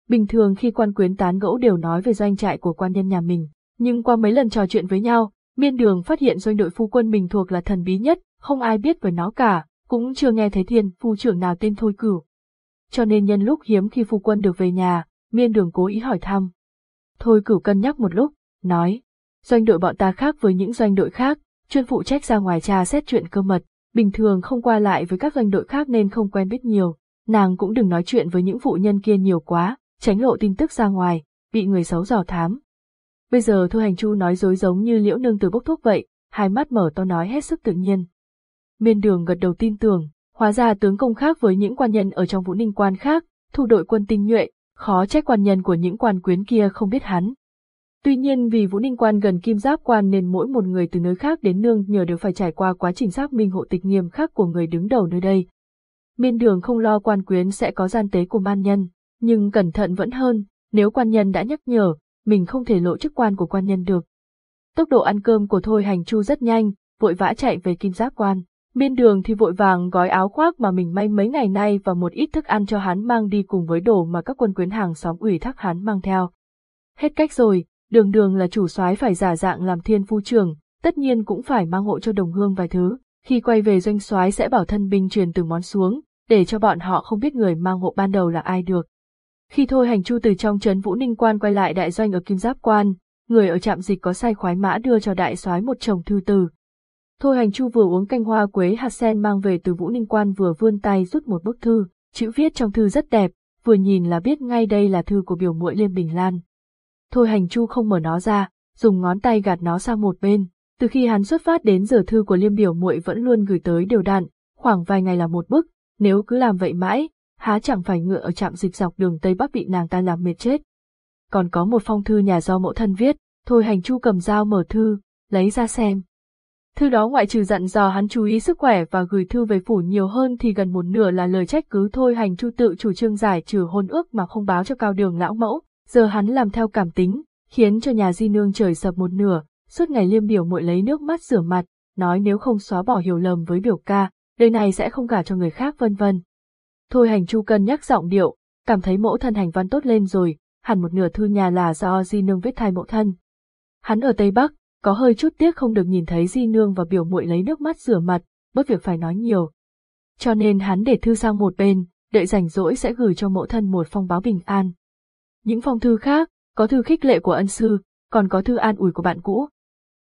Bình thường khi quan quyến tán gẫu đều nói về doanh trại của quan nhân nhà mình, nhưng qua mấy lần trò chuyện với nhau, miên đường phát hiện doanh đội phu quân mình thuộc là thần bí nhất, không ai biết về nó cả, cũng chưa nghe thấy thiên phu trưởng nào tên Thôi Cửu. Cho nên nhân lúc hiếm khi phu quân được về nhà, miên đường cố ý hỏi thăm. Thôi Cửu cân nhắc một lúc, nói, doanh đội bọn ta khác với những doanh đội khác, chuyên phụ trách ra ngoài trà xét chuyện cơ mật, bình thường không qua lại với các doanh đội khác nên không quen biết nhiều, nàng cũng đừng nói chuyện với những phụ nhân kia nhiều quá, tránh lộ tin tức ra ngoài, bị người xấu dò thám. Bây giờ Thôi Hành Chu nói dối giống như liễu nương từ bốc thuốc vậy, hai mắt mở to nói hết sức tự nhiên. Miên đường gật đầu tin tưởng, Hóa ra tướng công khác với những quan nhân ở trong Vũ Ninh quan khác, thu đội quân tinh nhuệ, khó trách quan nhân của những quan quyến kia không biết hắn. Tuy nhiên vì Vũ Ninh quan gần Kim Giáp quan nên mỗi một người từ nơi khác đến nương nhờ đều phải trải qua quá trình xác minh hộ tịch nghiêm khắc của người đứng đầu nơi đây. Miên đường không lo quan quyến sẽ có gian tế của man nhân, nhưng cẩn thận vẫn hơn, nếu quan nhân đã nhắc nhở, mình không thể lộ chức quan của quan nhân được. Tốc độ ăn cơm của Thôi Hành Chu rất nhanh, vội vã chạy về Kim Giáp quan. Miên đường thì vội vàng gói áo khoác mà mình may mấy ngày nay và một ít thức ăn cho hắn mang đi cùng với đồ mà các quân quyến hàng xóm ủy thác hắn mang theo. Hết cách rồi, đường đường là chủ soái phải giả dạng làm thiên phu trưởng, tất nhiên cũng phải mang hộ cho đồng hương vài thứ. Khi quay về doanh soái sẽ bảo thân binh truyền từng món xuống, để cho bọn họ không biết người mang hộ ban đầu là ai được. Khi thôi hành chu từ trong trấn Vũ Ninh Quan quay lại đại doanh ở Kim Giáp Quan, người ở trạm dịch có sai khoái mã đưa cho đại soái một chồng thư từ, Thôi hành chu vừa uống canh hoa quế hạt sen mang về từ Vũ Ninh Quan vừa vươn tay rút một bức thư, chữ viết trong thư rất đẹp, vừa nhìn là biết ngay đây là thư của biểu muội Liêm Bình Lan. Thôi hành chu không mở nó ra, dùng ngón tay gạt nó sang một bên, từ khi hắn xuất phát đến giờ thư của Liêm biểu muội vẫn luôn gửi tới đều đặn, khoảng vài ngày là một bức, nếu cứ làm vậy mãi, há chẳng phải ngựa ở trạm dịch dọc đường Tây Bắc bị nàng ta làm mệt chết. Còn có một phong thư nhà do mẫu thân viết, thôi hành chu cầm dao mở thư, lấy ra xem, Thư đó ngoại trừ dặn dò hắn chú ý sức khỏe và gửi thư về phủ nhiều hơn thì gần một nửa là lời trách cứ thôi hành chu tự chủ trương giải trừ hôn ước mà không báo cho cao đường lão mẫu, giờ hắn làm theo cảm tính, khiến cho nhà di nương trời sập một nửa, suốt ngày liêm biểu muội lấy nước mắt rửa mặt, nói nếu không xóa bỏ hiểu lầm với biểu ca, đời này sẽ không gả cho người khác vân vân. Thôi hành chu cân nhắc giọng điệu, cảm thấy mẫu thân hành văn tốt lên rồi, hẳn một nửa thư nhà là do di nương viết thay mẫu thân. Hắn ở Tây Bắc, có hơi chút tiếc không được nhìn thấy Di Nương và biểu muội lấy nước mắt rửa mặt, bất việc phải nói nhiều. Cho nên hắn để thư sang một bên, đợi rảnh rỗi sẽ gửi cho mẫu thân một phong báo bình an. Những phong thư khác, có thư khích lệ của ân sư, còn có thư an ủi của bạn cũ.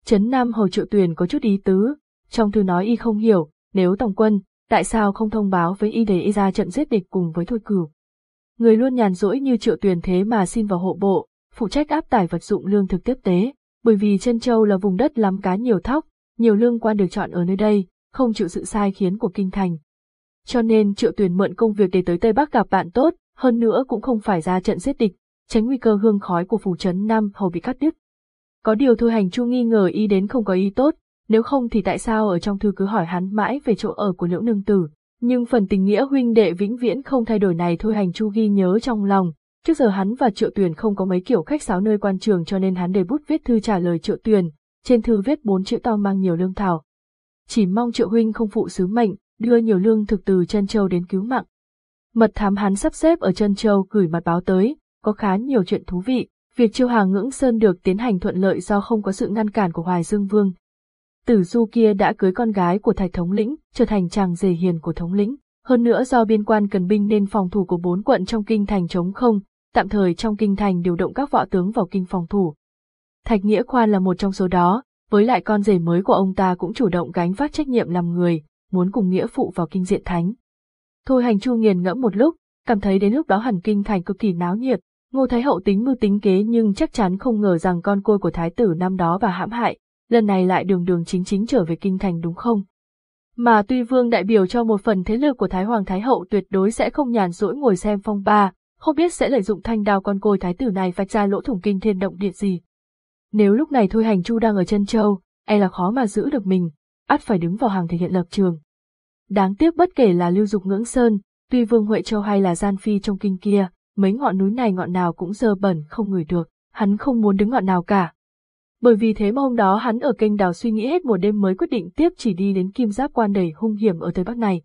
Trấn Nam Hầu Triệu Tuyền có chút ý tứ, trong thư nói y không hiểu, nếu tổng quân, tại sao không thông báo với y để y ra trận giết địch cùng với Thôi Cửu. Người luôn nhàn rỗi như Triệu Tuyền thế mà xin vào hộ bộ, phụ trách áp tải vật dụng lương thực tiếp tế, bởi vì chân châu là vùng đất lắm cá nhiều thóc, nhiều lương quan được chọn ở nơi đây, không chịu sự sai khiến của kinh thành. Cho nên triệu tuyển mượn công việc để tới Tây Bắc gặp bạn tốt, hơn nữa cũng không phải ra trận giết địch, tránh nguy cơ hương khói của phủ trấn Nam hầu bị cắt đứt. Có điều thôi hành chu nghi ngờ y đến không có ý tốt, nếu không thì tại sao ở trong thư cứ hỏi hắn mãi về chỗ ở của liễu nương tử. Nhưng phần tình nghĩa huynh đệ vĩnh viễn không thay đổi này thôi hành chu ghi nhớ trong lòng, Trước giờ hắn và Triệu Tuyền không có mấy kiểu khách sáo nơi quan trường cho nên hắn để bút viết thư trả lời Triệu Tuyền, trên thư viết bốn chữ to mang nhiều lương thảo. Chỉ mong Triệu huynh không phụ sứ mệnh, đưa nhiều lương thực từ chân châu đến cứu mạng. Mật thám hắn sắp xếp ở chân châu gửi mặt báo tới, có khá nhiều chuyện thú vị. Việc chiêu hàng ngưỡng sơn được tiến hành thuận lợi do không có sự ngăn cản của Hoài Dương Vương. Tử Du kia đã cưới con gái của thạch thống lĩnh, trở thành chàng rể hiền của thống lĩnh. Hơn nữa do biên quan cần binh nên phòng thủ của bốn quận trong kinh thành chống không, tạm thời trong kinh thành điều động các võ tướng vào kinh phòng thủ. Thạch Nghĩa Khoan là một trong số đó, với lại con rể mới của ông ta cũng chủ động gánh vác trách nhiệm làm người, muốn cùng Nghĩa phụ vào kinh diện thánh. Thôi hành chu nghiền ngẫm một lúc, cảm thấy đến lúc đó hẳn kinh thành cực kỳ náo nhiệt, Ngô Thái Hậu tính mưu tính kế nhưng chắc chắn không ngờ rằng con côi của Thái tử năm đó và hãm hại, lần này lại đường đường chính chính trở về kinh thành đúng không? Mà tuy vương đại biểu cho một phần thế lực của Thái Hoàng Thái Hậu tuyệt đối sẽ không nhàn rỗi ngồi xem phong ba, không biết sẽ lợi dụng thanh đao con côi thái tử này vạch ra lỗ thủng kinh thiên động địa gì. Nếu lúc này Thôi Hành Chu đang ở chân châu, e là khó mà giữ được mình, ắt phải đứng vào hàng thể hiện lập trường. Đáng tiếc bất kể là lưu dục ngưỡng sơn, tuy Vương Huệ Châu hay là Gian Phi trong kinh kia, mấy ngọn núi này ngọn nào cũng dơ bẩn không ngửi được, hắn không muốn đứng ngọn nào cả. Bởi vì thế mà hôm đó hắn ở kênh đào suy nghĩ hết một đêm mới quyết định tiếp chỉ đi đến kim giáp quan đầy hung hiểm ở Tây Bắc này.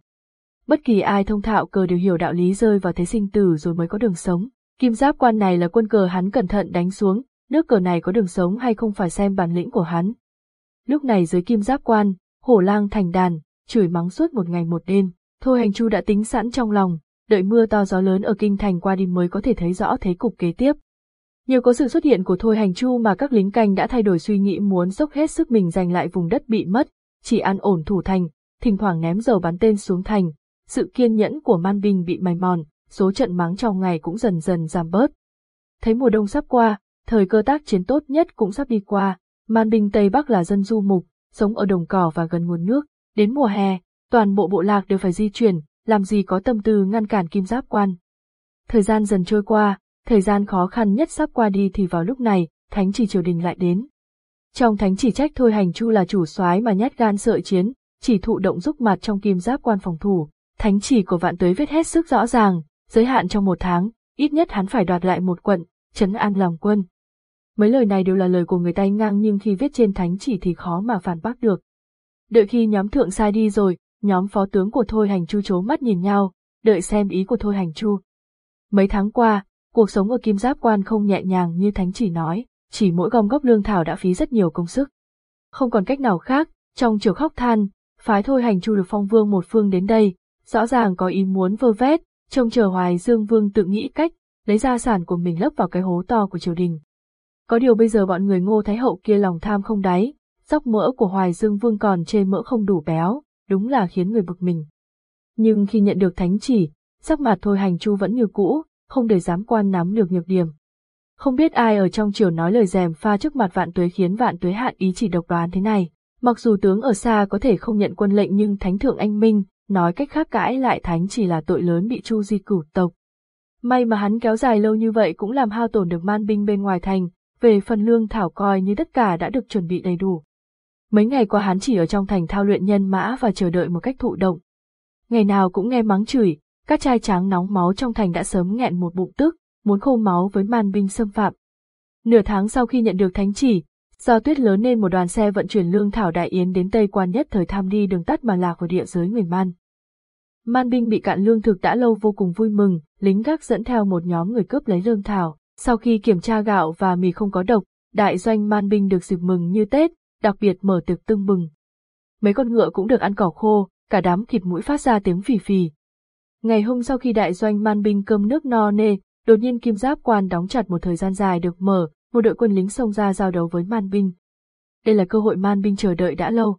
Bất kỳ ai thông thạo cờ đều hiểu đạo lý rơi vào thế sinh tử rồi mới có đường sống. Kim giáp quan này là quân cờ hắn cẩn thận đánh xuống, nước cờ này có đường sống hay không phải xem bản lĩnh của hắn. Lúc này dưới kim giáp quan, hổ lang thành đàn, chửi mắng suốt một ngày một đêm, thôi hành chu đã tính sẵn trong lòng, đợi mưa to gió lớn ở kinh thành qua đi mới có thể thấy rõ thế cục kế tiếp. Nhờ có sự xuất hiện của Thôi Hành Chu mà các lính canh đã thay đổi suy nghĩ muốn dốc hết sức mình giành lại vùng đất bị mất, chỉ ăn ổn thủ thành, thỉnh thoảng ném dầu bắn tên xuống thành, sự kiên nhẫn của man binh bị mài mòn, số trận mắng trong ngày cũng dần dần giảm bớt. Thấy mùa đông sắp qua, thời cơ tác chiến tốt nhất cũng sắp đi qua, man binh Tây Bắc là dân du mục, sống ở đồng cỏ và gần nguồn nước, đến mùa hè, toàn bộ bộ lạc đều phải di chuyển, làm gì có tâm tư ngăn cản kim giáp quan. Thời gian dần trôi qua, thời gian khó khăn nhất sắp qua đi thì vào lúc này, thánh chỉ triều đình lại đến. Trong thánh chỉ trách thôi hành chu là chủ soái mà nhát gan sợi chiến, chỉ thụ động giúp mặt trong kim giáp quan phòng thủ, thánh chỉ của vạn tuế viết hết sức rõ ràng, giới hạn trong một tháng, ít nhất hắn phải đoạt lại một quận, chấn an lòng quân. Mấy lời này đều là lời của người tay ngang nhưng khi viết trên thánh chỉ thì khó mà phản bác được. Đợi khi nhóm thượng sai đi rồi, nhóm phó tướng của Thôi Hành Chu chố mắt nhìn nhau, đợi xem ý của Thôi Hành Chu. Mấy tháng qua, cuộc sống ở Kim Giáp Quan không nhẹ nhàng như thánh chỉ nói, chỉ mỗi gom góp lương thảo đã phí rất nhiều công sức. Không còn cách nào khác, trong chiều khóc than, phái Thôi Hành Chu được phong vương một phương đến đây, rõ ràng có ý muốn vơ vét, trông chờ Hoài Dương Vương tự nghĩ cách, lấy gia sản của mình lấp vào cái hố to của triều đình. Có điều bây giờ bọn người ngô thái hậu kia lòng tham không đáy, dốc mỡ của Hoài Dương Vương còn chê mỡ không đủ béo, đúng là khiến người bực mình. Nhưng khi nhận được thánh chỉ, sắc mặt thôi hành chu vẫn như cũ, không để dám quan nắm được nhược điểm. Không biết ai ở trong triều nói lời dèm pha trước mặt vạn tuế khiến vạn tuế hạn ý chỉ độc đoán thế này. Mặc dù tướng ở xa có thể không nhận quân lệnh nhưng thánh thượng anh minh, nói cách khác cãi lại thánh chỉ là tội lớn bị chu di cửu tộc. May mà hắn kéo dài lâu như vậy cũng làm hao tổn được man binh bên ngoài thành, về phần lương thảo coi như tất cả đã được chuẩn bị đầy đủ. Mấy ngày qua hắn chỉ ở trong thành thao luyện nhân mã và chờ đợi một cách thụ động. Ngày nào cũng nghe mắng chửi, các trai tráng nóng máu trong thành đã sớm nghẹn một bụng tức, muốn khô máu với man binh xâm phạm. Nửa tháng sau khi nhận được thánh chỉ, do tuyết lớn nên một đoàn xe vận chuyển lương thảo đại yến đến Tây Quan nhất thời tham đi đường tắt mà lạc vào địa giới người man. Man binh bị cạn lương thực đã lâu vô cùng vui mừng, lính gác dẫn theo một nhóm người cướp lấy lương thảo. Sau khi kiểm tra gạo và mì không có độc, đại doanh man binh được dịp mừng như Tết, đặc biệt mở tiệc tưng bừng. Mấy con ngựa cũng được ăn cỏ khô, cả đám thịt mũi phát ra tiếng phì phì. Ngày hôm sau khi đại doanh man binh cơm nước no nê, đột nhiên kim giáp quan đóng chặt một thời gian dài được mở, một đội quân lính xông ra giao đấu với man binh. Đây là cơ hội man binh chờ đợi đã lâu.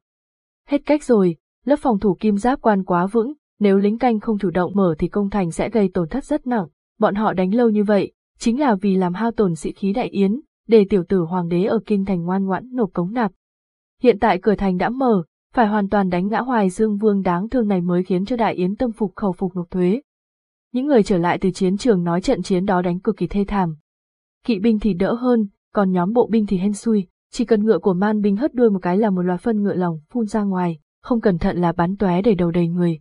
Hết cách rồi, lớp phòng thủ kim giáp quan quá vững, nếu lính canh không chủ động mở thì công thành sẽ gây tổn thất rất nặng. Bọn họ đánh lâu như vậy, chính là vì làm hao tổn sĩ khí đại yến, để tiểu tử hoàng đế ở kinh thành ngoan ngoãn nộp cống nạp. Hiện tại cửa thành đã mở, phải hoàn toàn đánh ngã Hoài Dương Vương đáng thương này mới khiến cho Đại Yến tâm phục khẩu phục nộp thuế. Những người trở lại từ chiến trường nói trận chiến đó đánh cực kỳ thê thảm. Kỵ binh thì đỡ hơn, còn nhóm bộ binh thì hen xui, chỉ cần ngựa của man binh hất đuôi một cái là một loạt phân ngựa lòng phun ra ngoài, không cẩn thận là bắn tóe đầy đầu đầy người.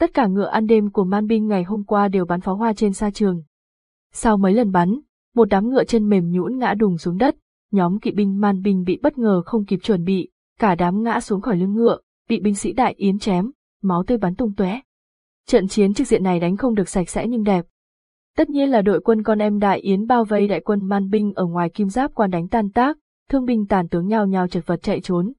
Tất cả ngựa ăn đêm của man binh ngày hôm qua đều bắn pháo hoa trên sa trường. Sau mấy lần bắn, một đám ngựa chân mềm nhũn ngã đùng xuống đất, nhóm kỵ binh man binh bị bất ngờ không kịp chuẩn bị, cả đám ngã xuống khỏi lưng ngựa, bị binh sĩ đại yến chém, máu tươi bắn tung tóe. Trận chiến trực diện này đánh không được sạch sẽ nhưng đẹp. Tất nhiên là đội quân con em đại yến bao vây đại quân man binh ở ngoài kim giáp quan đánh tan tác, thương binh tàn tướng nhao nhao chật vật chạy trốn.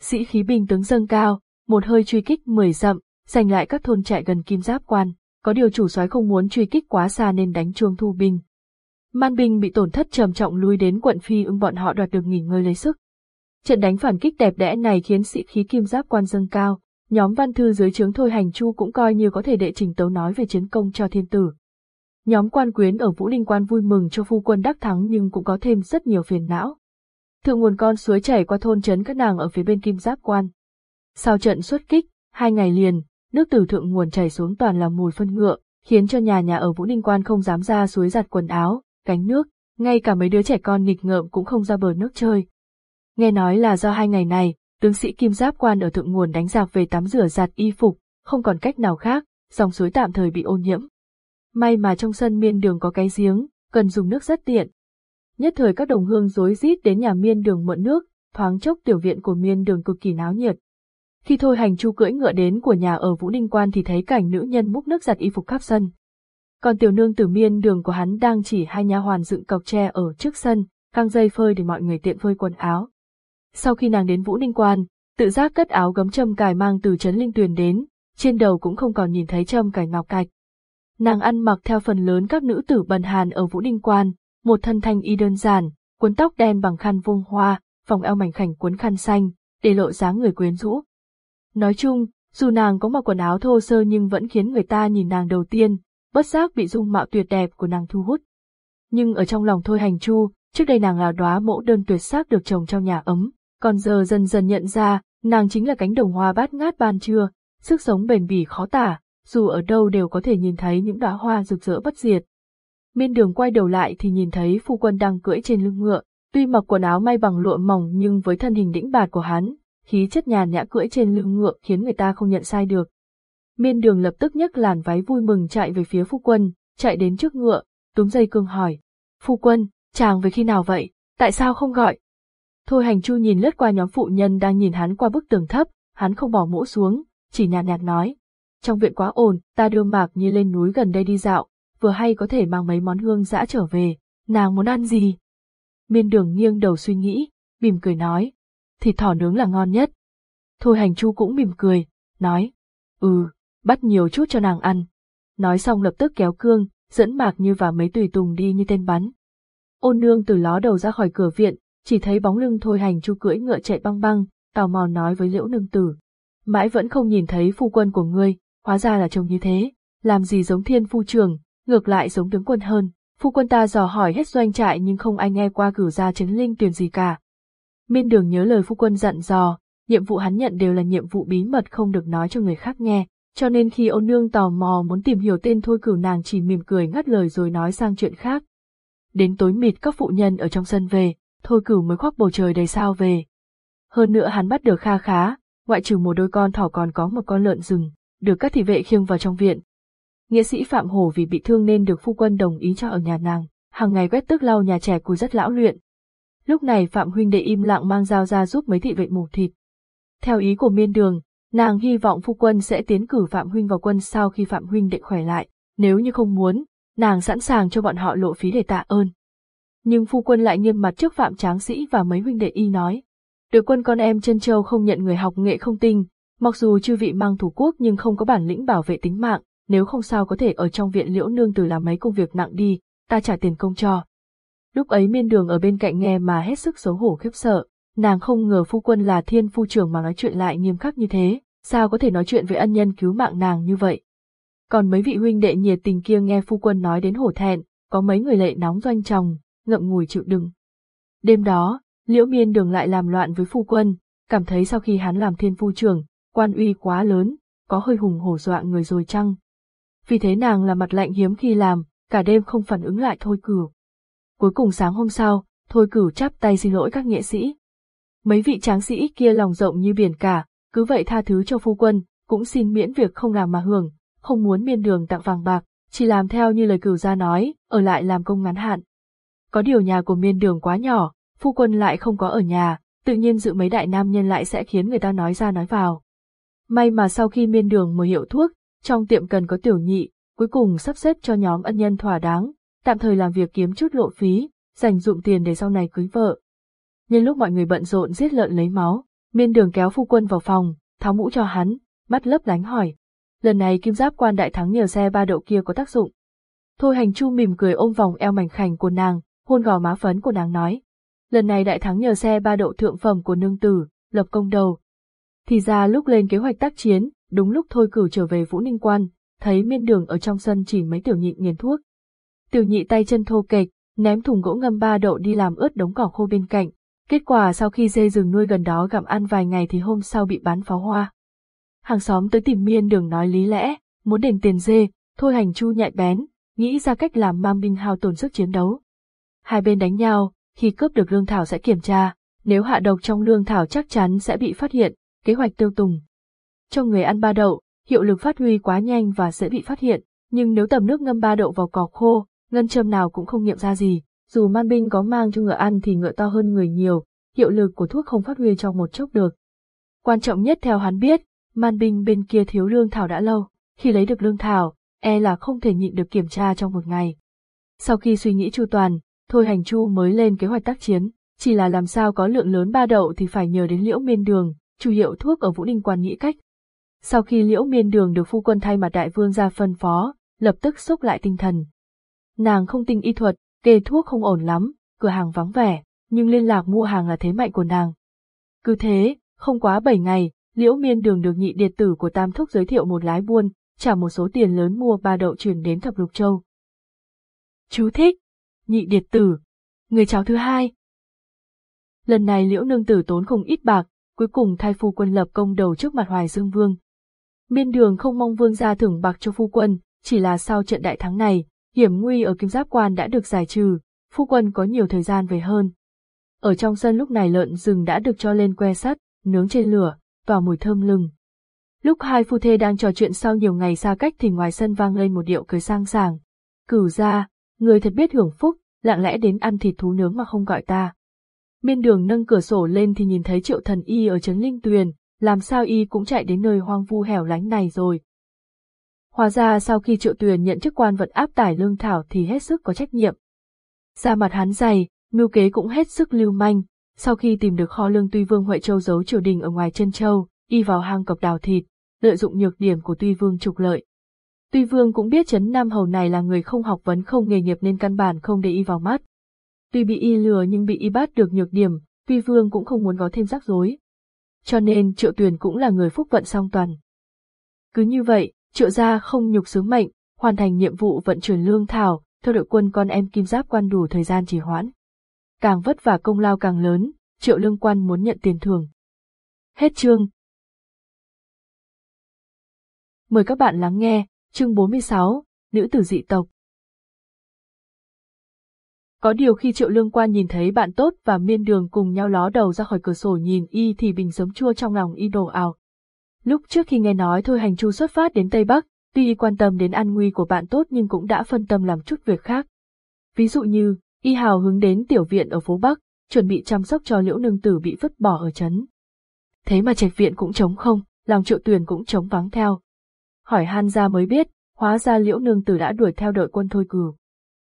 Sĩ khí binh tướng dâng cao, một hơi truy kích mười dặm, giành lại các thôn chạy gần kim giáp quan, có điều chủ soái không muốn truy kích quá xa nên đánh chuông thu binh. Man binh bị tổn thất trầm trọng lui đến quận Phi ưng bọn họ đoạt được nghỉ ngơi lấy sức. Trận đánh phản kích đẹp đẽ này khiến sĩ khí kim giáp quan dâng cao, nhóm văn thư dưới trướng Thôi Hành Chu cũng coi như có thể đệ trình tấu nói về chiến công cho thiên tử. Nhóm quan quyến ở Vũ Linh Quan vui mừng cho phu quân đắc thắng nhưng cũng có thêm rất nhiều phiền não. Thượng nguồn con suối chảy qua thôn trấn các nàng ở phía bên kim giáp quan. Sau trận xuất kích, hai ngày liền, nước từ thượng nguồn chảy xuống toàn là mùi phân ngựa, khiến cho nhà nhà ở Vũ Ninh Quan không dám ra suối giặt quần áo, gánh nước, ngay cả mấy đứa trẻ con nghịch ngợm cũng không ra bờ nước chơi. Nghe nói là do hai ngày này, tướng sĩ Kim Giáp Quan ở thượng nguồn đánh giặc về tắm rửa giặt y phục, không còn cách nào khác, dòng suối tạm thời bị ô nhiễm. May mà trong sân miên đường có cái giếng, cần dùng nước rất tiện. Nhất thời các đồng hương rối rít đến nhà miên đường mượn nước, thoáng chốc tiểu viện của miên đường cực kỳ náo nhiệt. Khi thôi hành chu cưỡi ngựa đến của nhà ở Vũ Ninh Quan thì thấy cảnh nữ nhân múc nước giặt y phục khắp sân. Còn tiểu nương tử miên đường của hắn đang chỉ hai nha hoàn dựng cọc tre ở trước sân, căng dây phơi để mọi người tiện phơi quần áo. Sau khi nàng đến Vũ Ninh Quan, tự giác cất áo gấm châm cài mang từ trấn Linh Tuyền đến, trên đầu cũng không còn nhìn thấy châm cài ngọc cạch. Nàng ăn mặc theo phần lớn các nữ tử bần hàn ở Vũ Đinh Quan, một thân thanh y đơn giản, cuốn tóc đen bằng khăn vuông hoa, vòng eo mảnh khảnh cuốn khăn xanh, để lộ dáng người quyến rũ. Nói chung, dù nàng có mặc quần áo thô sơ nhưng vẫn khiến người ta nhìn nàng đầu tiên, bất giác bị dung mạo tuyệt đẹp của nàng thu hút. Nhưng ở trong lòng thôi hành chu, trước đây nàng là đóa mẫu đơn tuyệt sắc được trồng trong nhà ấm, còn giờ dần dần nhận ra, nàng chính là cánh đồng hoa bát ngát ban trưa, sức sống bền bỉ khó tả, dù ở đâu đều có thể nhìn thấy những đóa hoa rực rỡ bất diệt. Miên đường quay đầu lại thì nhìn thấy phu quân đang cưỡi trên lưng ngựa, tuy mặc quần áo may bằng lụa mỏng nhưng với thân hình đĩnh bạt của hắn, khí chất nhàn nhã cưỡi trên lưng ngựa khiến người ta không nhận sai được. Miên đường lập tức nhấc làn váy vui mừng chạy về phía phu quân, chạy đến trước ngựa, túm dây cương hỏi. Phu quân, chàng về khi nào vậy, tại sao không gọi? Thôi hành chu nhìn lướt qua nhóm phụ nhân đang nhìn hắn qua bức tường thấp, hắn không bỏ mũ xuống, chỉ nhạt nhạt nói. Trong viện quá ồn, ta đưa mạc như lên núi gần đây đi dạo, vừa hay có thể mang mấy món hương dã trở về, nàng muốn ăn gì? Miên đường nghiêng đầu suy nghĩ, mỉm cười nói, thịt thỏ nướng là ngon nhất. Thôi hành chu cũng mỉm cười, nói, ừ, bắt nhiều chút cho nàng ăn. Nói xong lập tức kéo cương, dẫn mạc như và mấy tùy tùng đi như tên bắn. Ôn nương từ ló đầu ra khỏi cửa viện, chỉ thấy bóng lưng thôi hành chu cưỡi ngựa chạy băng băng, tò mò nói với liễu nương tử. Mãi vẫn không nhìn thấy phu quân của ngươi, hóa ra là trông như thế, làm gì giống thiên phu trường, ngược lại giống tướng quân hơn. Phu quân ta dò hỏi hết doanh trại nhưng không ai nghe qua cử ra chấn linh tuyển gì cả. Miên đường nhớ lời phu quân dặn dò, nhiệm vụ hắn nhận đều là nhiệm vụ bí mật không được nói cho người khác nghe, cho nên khi ôn nương tò mò muốn tìm hiểu tên thôi cửu nàng chỉ mỉm cười ngắt lời rồi nói sang chuyện khác. Đến tối mịt các phụ nhân ở trong sân về, thôi cửu mới khoác bầu trời đầy sao về. Hơn nữa hắn bắt được kha khá, ngoại trừ một đôi con thỏ còn có một con lợn rừng, được các thị vệ khiêng vào trong viện. Nghĩa sĩ Phạm Hổ vì bị thương nên được phu quân đồng ý cho ở nhà nàng, hàng ngày quét tước lau nhà trẻ cùi rất lão luyện. Lúc này Phạm huynh đệ im lặng mang dao ra giúp mấy thị vệ mổ thịt. Theo ý của miên đường, nàng hy vọng phu quân sẽ tiến cử Phạm huynh vào quân sau khi Phạm huynh đệ khỏe lại, nếu như không muốn, nàng sẵn sàng cho bọn họ lộ phí để tạ ơn. Nhưng phu quân lại nghiêm mặt trước Phạm Tráng Sĩ và mấy huynh đệ y nói, được quân con em chân châu không nhận người học nghệ không tinh, mặc dù chư vị mang thủ quốc nhưng không có bản lĩnh bảo vệ tính mạng, nếu không sao có thể ở trong viện liễu nương từ làm mấy công việc nặng đi, ta trả tiền công cho. Lúc ấy miên đường ở bên cạnh nghe mà hết sức xấu hổ khiếp sợ, nàng không ngờ phu quân là thiên phu trưởng mà nói chuyện lại nghiêm khắc như thế, sao có thể nói chuyện với ân nhân cứu mạng nàng như vậy. Còn mấy vị huynh đệ nhiệt tình kia nghe phu quân nói đến hổ thẹn, có mấy người lệ nóng doanh chồng, ngậm ngùi chịu đựng. Đêm đó, liễu miên đường lại làm loạn với phu quân, cảm thấy sau khi hắn làm thiên phu trưởng, quan uy quá lớn, có hơi hùng hổ dọa người rồi chăng. Vì thế nàng là mặt lạnh hiếm khi làm, cả đêm không phản ứng lại thôi cửu. Cuối cùng sáng hôm sau, thôi cửu chắp tay xin lỗi các nghệ sĩ. Mấy vị tráng sĩ kia lòng rộng như biển cả, cứ vậy tha thứ cho phu quân, cũng xin miễn việc không làm mà hưởng, không muốn miên đường tặng vàng bạc, chỉ làm theo như lời cửu gia nói, ở lại làm công ngắn hạn. Có điều nhà của miên đường quá nhỏ, phu quân lại không có ở nhà, tự nhiên dự mấy đại nam nhân lại sẽ khiến người ta nói ra nói vào. May mà sau khi miên đường mở hiệu thuốc, trong tiệm cần có tiểu nhị, cuối cùng sắp xếp cho nhóm ân nhân thỏa đáng, tạm thời làm việc kiếm chút lộ phí, dành dụng tiền để sau này cưới vợ. Nhân lúc mọi người bận rộn giết lợn lấy máu, miên đường kéo phu quân vào phòng, tháo mũ cho hắn, mắt lấp lánh hỏi. Lần này kim giáp quan đại thắng nhờ xe ba đậu kia có tác dụng. Thôi hành chu mỉm cười ôm vòng eo mảnh khảnh của nàng, hôn gò má phấn của nàng nói. Lần này đại thắng nhờ xe ba đậu thượng phẩm của nương tử, lập công đầu. Thì ra lúc lên kế hoạch tác chiến, đúng lúc thôi cử trở về Vũ Ninh Quan, thấy miên đường ở trong sân chỉ mấy tiểu nhị nghiền thuốc. Tiểu nhị tay chân thô kệch, ném thùng gỗ ngâm ba đậu đi làm ướt đống cỏ khô bên cạnh. Kết quả sau khi dê rừng nuôi gần đó gặm ăn vài ngày thì hôm sau bị bán pháo hoa. Hàng xóm tới tìm miên đường nói lý lẽ, muốn đền tiền dê, thôi hành chu nhạy bén, nghĩ ra cách làm mang binh hao tổn sức chiến đấu. Hai bên đánh nhau, khi cướp được lương thảo sẽ kiểm tra, nếu hạ độc trong lương thảo chắc chắn sẽ bị phát hiện, kế hoạch tiêu tùng. Cho người ăn ba đậu, hiệu lực phát huy quá nhanh và dễ bị phát hiện, nhưng nếu tầm nước ngâm ba đậu vào cỏ khô, ngân châm nào cũng không nghiệm ra gì, dù man binh có mang cho ngựa ăn thì ngựa to hơn người nhiều, hiệu lực của thuốc không phát huy trong một chốc được. Quan trọng nhất theo hắn biết, man binh bên kia thiếu lương thảo đã lâu, khi lấy được lương thảo, e là không thể nhịn được kiểm tra trong một ngày. Sau khi suy nghĩ chu toàn, Thôi Hành Chu mới lên kế hoạch tác chiến, chỉ là làm sao có lượng lớn ba đậu thì phải nhờ đến liễu miên đường, chủ hiệu thuốc ở Vũ Ninh Quan nghĩ cách. Sau khi liễu miên đường được phu quân thay mặt đại vương ra phân phó, lập tức xúc lại tinh thần. Nàng không tinh y thuật, kê thuốc không ổn lắm, cửa hàng vắng vẻ, nhưng liên lạc mua hàng là thế mạnh của nàng. Cứ thế, không quá 7 ngày, liễu miên đường được nhị điệt tử của Tam Thúc giới thiệu một lái buôn, trả một số tiền lớn mua ba đậu chuyển đến thập lục châu. Chú thích, nhị điệt tử, người cháu thứ hai. Lần này liễu nương tử tốn không ít bạc, cuối cùng thay phu quân lập công đầu trước mặt Hoài Dương Vương. Miên đường không mong vương gia thưởng bạc cho phu quân, chỉ là sau trận đại thắng này, hiểm nguy ở kim giáp quan đã được giải trừ, phu quân có nhiều thời gian về hơn. Ở trong sân lúc này lợn rừng đã được cho lên que sắt, nướng trên lửa, và mùi thơm lừng. Lúc hai phu thê đang trò chuyện sau nhiều ngày xa cách thì ngoài sân vang lên một điệu cười sang sảng. Cửu ra, người thật biết hưởng phúc, lặng lẽ đến ăn thịt thú nướng mà không gọi ta. Miên đường nâng cửa sổ lên thì nhìn thấy triệu thần y ở trấn Linh Tuyền, làm sao y cũng chạy đến nơi hoang vu hẻo lánh này rồi. Hóa ra sau khi triệu tuyền nhận chức quan vận áp tải lương thảo thì hết sức có trách nhiệm. Ra mặt hắn dày, mưu kế cũng hết sức lưu manh, sau khi tìm được kho lương Tuy Vương Huệ Châu giấu triều đình ở ngoài chân châu, y vào hang cọc đào thịt, lợi dụng nhược điểm của Tuy Vương trục lợi. Tuy Vương cũng biết chấn Nam Hầu này là người không học vấn không nghề nghiệp nên căn bản không để y vào mắt. Tuy bị y lừa nhưng bị y bắt được nhược điểm, Tuy Vương cũng không muốn có thêm rắc rối. Cho nên Triệu tuyển cũng là người phúc vận song toàn. Cứ như vậy, Triệu gia không nhục sứ mệnh, hoàn thành nhiệm vụ vận chuyển lương thảo, theo đội quân con em kim giáp quan đủ thời gian trì hoãn. Càng vất vả công lao càng lớn, Triệu lương quan muốn nhận tiền thưởng. Hết chương. Mời các bạn lắng nghe, chương 46, Nữ tử dị tộc. Có điều khi triệu lương quan nhìn thấy bạn tốt và miên đường cùng nhau ló đầu ra khỏi cửa sổ nhìn y thì bình sớm chua trong lòng y đổ ảo. Lúc trước khi nghe nói thôi hành chu xuất phát đến Tây Bắc, tuy y quan tâm đến an nguy của bạn tốt nhưng cũng đã phân tâm làm chút việc khác. Ví dụ như, y hào hứng đến tiểu viện ở phố Bắc, chuẩn bị chăm sóc cho liễu nương tử bị vứt bỏ ở trấn. Thế mà trạch viện cũng trống không, lòng triệu tuyền cũng trống vắng theo. Hỏi han ra mới biết, hóa ra liễu nương tử đã đuổi theo đội quân thôi cừu.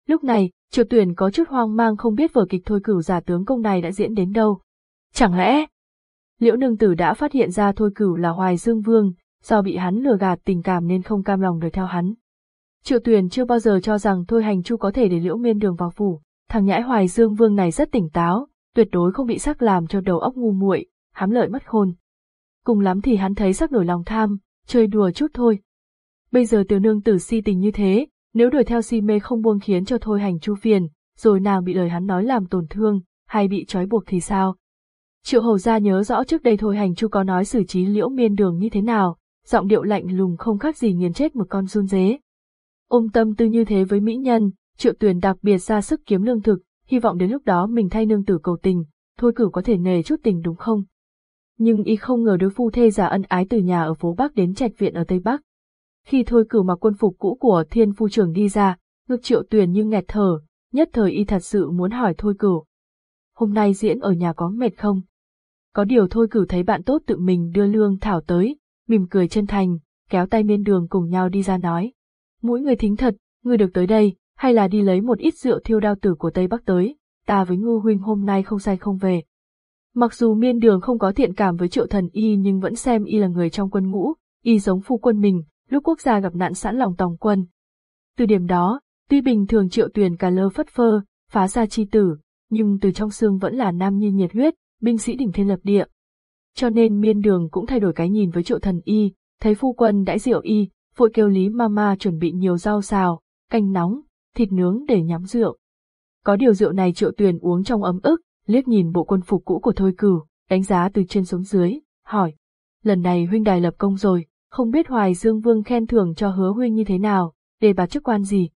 Lúc này, triệu tuyển có chút hoang mang không biết vở kịch thôi cửu giả tướng công này đã diễn đến đâu. Chẳng lẽ, liễu nương tử đã phát hiện ra thôi cửu là hoài dương vương, do bị hắn lừa gạt tình cảm nên không cam lòng đuổi theo hắn. Triệu tuyển chưa bao giờ cho rằng thôi hành chu có thể để liễu miên đường vào phủ, thằng nhãi hoài dương vương này rất tỉnh táo, tuyệt đối không bị sắc làm cho đầu óc ngu muội, hám lợi mất khôn. Cùng lắm thì hắn thấy sắc nổi lòng tham, chơi đùa chút thôi. Bây giờ tiểu nương tử si tình như thế, nếu đuổi theo si mê không buông khiến cho thôi hành chu phiền, rồi nàng bị lời hắn nói làm tổn thương, hay bị trói buộc thì sao? Triệu hầu gia nhớ rõ trước đây thôi hành chu có nói xử trí liễu miên đường như thế nào, giọng điệu lạnh lùng không khác gì nghiền chết một con run dế. Ôm tâm tư như thế với mỹ nhân, triệu tuyền đặc biệt ra sức kiếm lương thực, hy vọng đến lúc đó mình thay nương tử cầu tình, thôi cử có thể nề chút tình đúng không? Nhưng y không ngờ đối phu thê giả ân ái từ nhà ở phố Bắc đến trạch viện ở Tây Bắc. Khi thôi cửu mặc quân phục cũ của thiên phu trưởng đi ra, ngực triệu tuyền như nghẹt thở, nhất thời y thật sự muốn hỏi thôi cửu. Hôm nay diễn ở nhà có mệt không? Có điều thôi cửu thấy bạn tốt tự mình đưa lương thảo tới, mỉm cười chân thành, kéo tay miên đường cùng nhau đi ra nói. Mỗi người thính thật, người được tới đây, hay là đi lấy một ít rượu thiêu đao tử của Tây Bắc tới, ta với ngư huynh hôm nay không say không về. Mặc dù miên đường không có thiện cảm với triệu thần y nhưng vẫn xem y là người trong quân ngũ, y giống phu quân mình, lúc quốc gia gặp nạn sẵn lòng tòng quân. Từ điểm đó, tuy bình thường triệu tuyền cà lơ phất phơ, phá ra chi tử, nhưng từ trong xương vẫn là nam nhi nhiệt huyết, binh sĩ đỉnh thiên lập địa. Cho nên miên đường cũng thay đổi cái nhìn với triệu thần y, thấy phu quân đãi rượu y, vội kêu Lý Mama chuẩn bị nhiều rau xào, canh nóng, thịt nướng để nhắm rượu. Có điều rượu này triệu tuyền uống trong ấm ức, liếc nhìn bộ quân phục cũ của Thôi Cửu, đánh giá từ trên xuống dưới, hỏi. Lần này huynh đài lập công rồi, không biết Hoài Dương Vương khen thưởng cho hứa huynh như thế nào, để bạt chức quan gì.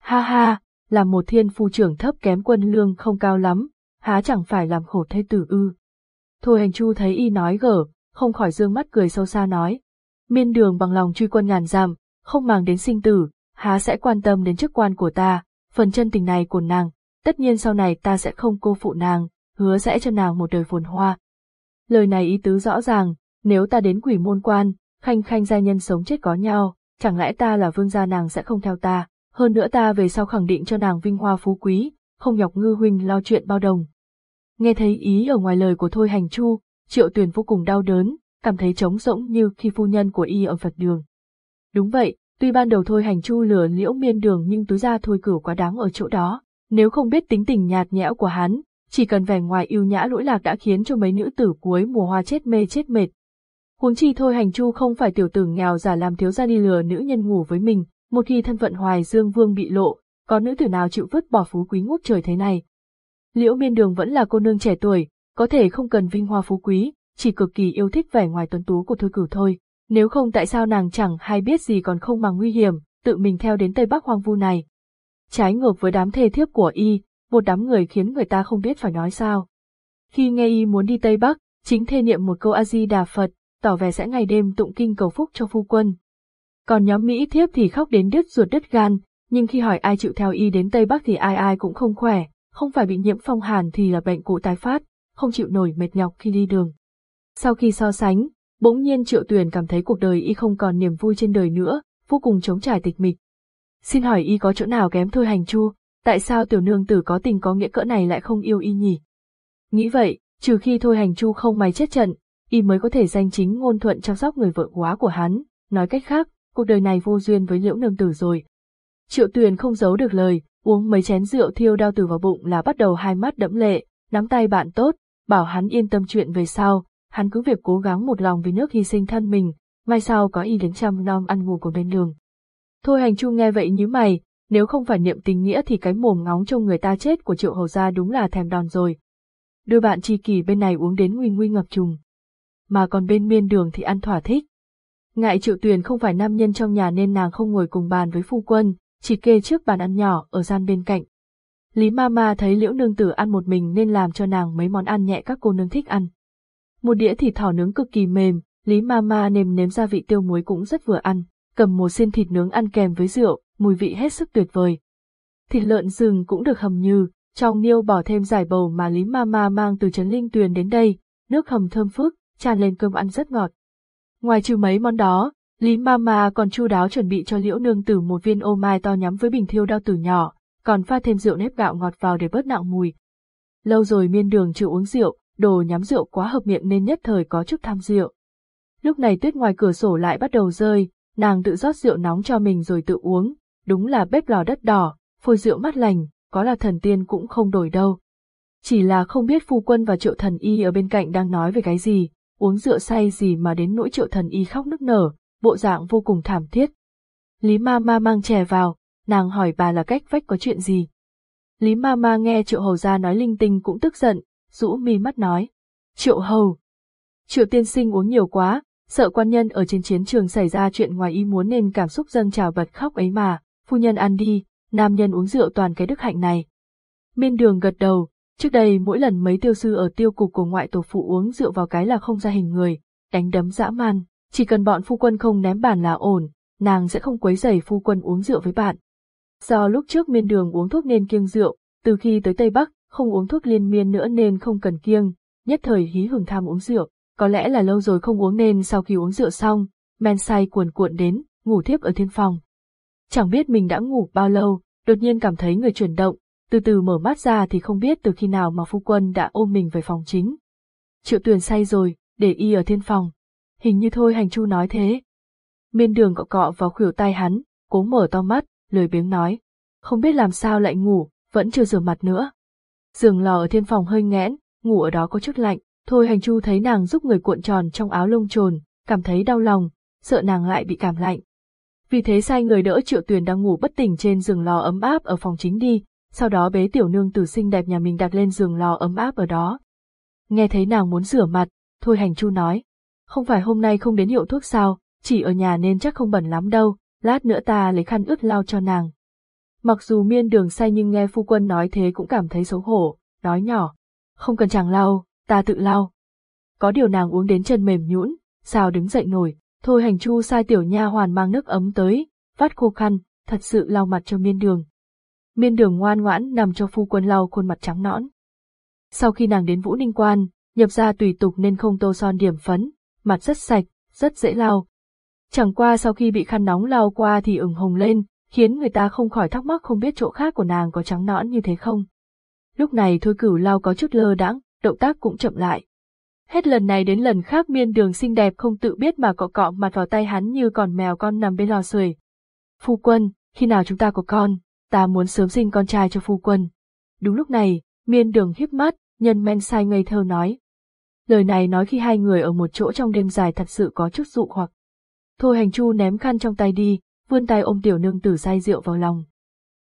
Ha ha, là một thiên phu trưởng thấp kém quân lương không cao lắm, há chẳng phải làm khổ thê tử ư. Thôi hành chu thấy y nói gở, không khỏi dương mắt cười sâu xa nói. Miên đường bằng lòng truy quân ngàn dặm, không màng đến sinh tử, há sẽ quan tâm đến chức quan của ta, phần chân tình này của nàng, tất nhiên sau này ta sẽ không cô phụ nàng, hứa sẽ cho nàng một đời phồn hoa. Lời này ý tứ rõ ràng, nếu ta đến quỷ môn quan, khanh khanh gia nhân sống chết có nhau, chẳng lẽ ta là vương gia nàng sẽ không theo ta, hơn nữa ta về sau khẳng định cho nàng vinh hoa phú quý, không nhọc ngư huynh lo chuyện bao đồng. Nghe thấy ý ở ngoài lời của Thôi Hành Chu, triệu Tuyền vô cùng đau đớn, cảm thấy trống rỗng như khi phu nhân của y ở Phật đường. Đúng vậy, tuy ban đầu Thôi Hành Chu lừa liễu miên đường nhưng túi ra Thôi cửu quá đáng ở chỗ đó, nếu không biết tính tình nhạt nhẽo của hắn, chỉ cần vẻ ngoài yêu nhã lỗi lạc đã khiến cho mấy nữ tử cuối mùa hoa chết mê chết mệt. Huống chi thôi hành chu không phải tiểu tử nghèo giả làm thiếu gia đi lừa nữ nhân ngủ với mình, một khi thân phận hoài dương vương bị lộ, có nữ tử nào chịu vứt bỏ phú quý ngút trời thế này. Liễu miên đường vẫn là cô nương trẻ tuổi, có thể không cần vinh hoa phú quý, chỉ cực kỳ yêu thích vẻ ngoài tuấn tú của thôi cửu thôi. Nếu không tại sao nàng chẳng hay biết gì còn không mà nguy hiểm, tự mình theo đến Tây Bắc hoang vu này. Trái ngược với đám thê thiếp của y, một đám người khiến người ta không biết phải nói sao. Khi nghe y muốn đi Tây Bắc, chính thê niệm một câu A-di-đà Phật, tỏ vẻ sẽ ngày đêm tụng kinh cầu phúc cho phu quân. Còn nhóm Mỹ thiếp thì khóc đến đứt ruột đứt gan, nhưng khi hỏi ai chịu theo y đến Tây Bắc thì ai ai cũng không khỏe, không phải bị nhiễm phong hàn thì là bệnh cũ tái phát, không chịu nổi mệt nhọc khi đi đường. Sau khi so sánh, bỗng nhiên Triệu tuyển cảm thấy cuộc đời y không còn niềm vui trên đời nữa, vô cùng chống trải tịch mịch. Xin hỏi y có chỗ nào kém thôi hành chu, tại sao tiểu nương tử có tình có nghĩa cỡ này lại không yêu y nhỉ? Nghĩ vậy, trừ khi thôi hành chu không may chết trận, y mới có thể danh chính ngôn thuận chăm sóc người vợ quá của hắn, nói cách khác, cuộc đời này vô duyên với liễu nương tử rồi. Triệu tuyền không giấu được lời, uống mấy chén rượu thiêu đau từ vào bụng là bắt đầu hai mắt đẫm lệ, nắm tay bạn tốt, bảo hắn yên tâm chuyện về sau, hắn cứ việc cố gắng một lòng vì nước hy sinh thân mình, mai sau có y đến trăm năm ăn ngủ của bên đường. Thôi hành chu nghe vậy như mày, nếu không phải niệm tình nghĩa thì cái mồm ngóng trông người ta chết của triệu hầu gia đúng là thèm đòn rồi. Đưa bạn tri kỷ bên này uống đến nguy nguy ngập trùng. Mà còn bên miên đường thì ăn thỏa thích. Ngại triệu tuyền không phải nam nhân trong nhà nên nàng không ngồi cùng bàn với phu quân, chỉ kê trước bàn ăn nhỏ ở gian bên cạnh. Lý Mama thấy liễu nương tử ăn một mình nên làm cho nàng mấy món ăn nhẹ các cô nương thích ăn. Một đĩa thịt thỏ nướng cực kỳ mềm, Lý Mama nêm nếm gia vị tiêu muối cũng rất vừa ăn, cầm một xiên thịt nướng ăn kèm với rượu, mùi vị hết sức tuyệt vời. Thịt lợn rừng cũng được hầm như, trong niêu bỏ thêm giải bầu mà Lý Mama mang từ Trấn Linh Tuyền đến đây, nước hầm thơm phức, tràn lên cơm ăn rất ngọt. Ngoài trừ mấy món đó, Lý Mama còn chu đáo chuẩn bị cho Liễu Nương Tử một viên ô mai to nhắm với bình thiêu đao tử nhỏ, còn pha thêm rượu nếp gạo ngọt vào để bớt nặng mùi. Lâu rồi miên đường chịu uống rượu, đồ nhắm rượu quá hợp miệng nên nhất thời có chút tham rượu. Lúc này tuyết ngoài cửa sổ lại bắt đầu rơi, nàng tự rót rượu nóng cho mình rồi tự uống, đúng là bếp lò đất đỏ, phôi rượu mát lành, có là thần tiên cũng không đổi đâu. Chỉ là không biết phu quân và triệu thần y ở bên cạnh đang nói về cái gì, uống rượu say gì mà đến nỗi triệu thần y khóc nức nở, bộ dạng vô cùng thảm thiết. Lý ma ma mang chè vào, nàng hỏi bà là cách vách có chuyện gì. Lý ma ma nghe triệu hầu ra nói linh tinh cũng tức giận, rũ mi mắt nói. Triệu hầu. Triệu tiên sinh uống nhiều quá, sợ quan nhân ở trên chiến trường xảy ra chuyện ngoài ý muốn nên cảm xúc dâng trào bật khóc ấy mà, phu nhân ăn đi, nam nhân uống rượu toàn cái đức hạnh này. Miên đường gật đầu, trước đây mỗi lần mấy tiêu sư ở tiêu cục của ngoại tổ phụ uống rượu vào cái là không ra hình người, đánh đấm dã man, chỉ cần bọn phu quân không ném bàn là ổn, nàng sẽ không quấy rầy phu quân uống rượu với bạn. Do lúc trước miên đường uống thuốc nên kiêng rượu, từ khi tới Tây Bắc, không uống thuốc liên miên nữa nên không cần kiêng, nhất thời hí hưởng tham uống rượu, có lẽ là lâu rồi không uống nên sau khi uống rượu xong, men say cuồn cuộn đến, ngủ thiếp ở thiên phòng. Chẳng biết mình đã ngủ bao lâu, đột nhiên cảm thấy người chuyển động, từ từ mở mắt ra thì không biết từ khi nào mà phu quân đã ôm mình về phòng chính. Triệu tuyền say rồi, để y ở thiên phòng. Hình như thôi hành chu nói thế. Miên đường cọ cọ vào khuỷu tay hắn, cố mở to mắt, lười biếng nói. Không biết làm sao lại ngủ, vẫn chưa rửa mặt nữa. Giường lò ở thiên phòng hơi nghẽn, ngủ ở đó có chút lạnh, thôi hành chu thấy nàng giúp người cuộn tròn trong áo lông trồn, cảm thấy đau lòng, sợ nàng lại bị cảm lạnh. Vì thế sai người đỡ triệu tuyền đang ngủ bất tỉnh trên giường lò ấm áp ở phòng chính đi, sau đó bế tiểu nương tử xinh đẹp nhà mình đặt lên giường lò ấm áp ở đó. Nghe thấy nàng muốn rửa mặt, thôi hành chu nói, không phải hôm nay không đến hiệu thuốc sao, chỉ ở nhà nên chắc không bẩn lắm đâu, lát nữa ta lấy khăn ướt lau cho nàng. Mặc dù miên đường say nhưng nghe phu quân nói thế cũng cảm thấy xấu hổ, nói nhỏ, không cần chàng lau, ta tự lau. Có điều nàng uống đến chân mềm nhũn, sao đứng dậy nổi, thôi hành chu sai tiểu nha hoàn mang nước ấm tới, vắt khô khăn, thật sự lau mặt cho miên đường. Miên đường ngoan ngoãn nằm cho phu quân lau khuôn mặt trắng nõn. Sau khi nàng đến Vũ Ninh Quan, nhập ra tùy tục nên không tô son điểm phấn, mặt rất sạch, rất dễ lau. Chẳng qua sau khi bị khăn nóng lau qua thì ửng hồng lên, khiến người ta không khỏi thắc mắc không biết chỗ khác của nàng có trắng nõn như thế không. Lúc này thôi cửu lau có chút lơ đãng, động tác cũng chậm lại. Hết lần này đến lần khác miên đường xinh đẹp không tự biết mà cọ cọ mặt vào tay hắn như còn mèo con nằm bên lò sưởi. Phu quân, khi nào chúng ta có con, ta muốn sớm sinh con trai cho phu quân. Đúng lúc này, miên đường hiếp mắt, nhân men sai ngây thơ nói. Lời này nói khi hai người ở một chỗ trong đêm dài thật sự có chút dụ hoặc. Thôi hành chu ném khăn trong tay đi, vươn tay ôm tiểu nương tử say rượu vào lòng.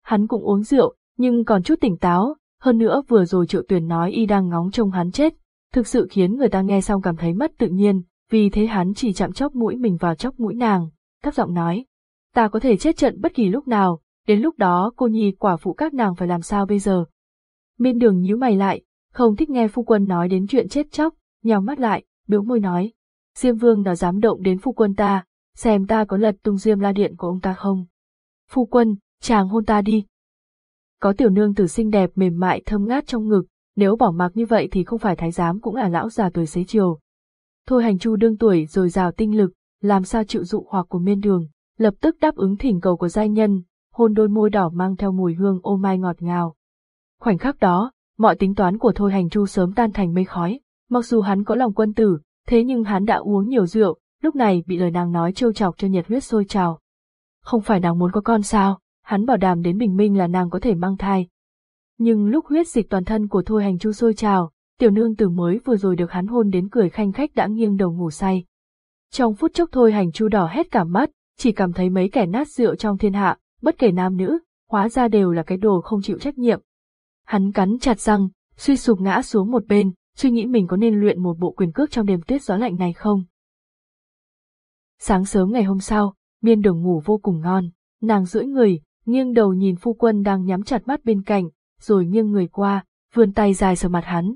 Hắn cũng uống rượu, nhưng còn chút tỉnh táo, hơn nữa vừa rồi triệu tuyển nói y đang ngóng trông hắn chết, thực sự khiến người ta nghe xong cảm thấy mất tự nhiên, vì thế hắn chỉ chạm chóc mũi mình vào chóc mũi nàng, thấp giọng nói. Ta có thể chết trận bất kỳ lúc nào, đến lúc đó cô nhi quả phụ các nàng phải làm sao bây giờ. Miên đường nhíu mày lại, không thích nghe phu quân nói đến chuyện chết chóc, nhào mắt lại, biểu môi nói. Diêm vương nào dám động đến phu quân ta, xem ta có lật tung diêm la điện của ông ta không. Phu quân, chàng hôn ta đi. Có tiểu nương tử xinh đẹp mềm mại thơm ngát trong ngực, nếu bỏ mặc như vậy thì không phải thái giám cũng là lão già tuổi xế chiều. Thôi hành chu đương tuổi rồi rào tinh lực, làm sao chịu dụ hoặc của miên đường, lập tức đáp ứng thỉnh cầu của giai nhân, hôn đôi môi đỏ mang theo mùi hương ô mai ngọt ngào. Khoảnh khắc đó, mọi tính toán của Thôi Hành Chu sớm tan thành mây khói, mặc dù hắn có lòng quân tử, thế nhưng hắn đã uống nhiều rượu, lúc này bị lời nàng nói trêu chọc cho nhiệt huyết sôi trào. Không phải nàng muốn có con sao, hắn bảo đảm đến bình minh là nàng có thể mang thai. Nhưng lúc huyết dịch toàn thân của Thôi Hành Chu sôi trào, tiểu nương tử mới vừa rồi được hắn hôn đến cười khanh khách đã nghiêng đầu ngủ say. Trong phút chốc Thôi Hành Chu đỏ hết cả mắt, chỉ cảm thấy mấy kẻ nát rượu trong thiên hạ, bất kể nam nữ, hóa ra đều là cái đồ không chịu trách nhiệm. Hắn cắn chặt răng, suy sụp ngã xuống một bên, suy nghĩ mình có nên luyện một bộ quyền cước trong đêm tuyết gió lạnh này không. Sáng sớm ngày hôm sau, miên đường ngủ vô cùng ngon, nàng duỗi người, nghiêng đầu nhìn phu quân đang nhắm chặt mắt bên cạnh, rồi nghiêng người qua, vươn tay dài sờ mặt hắn.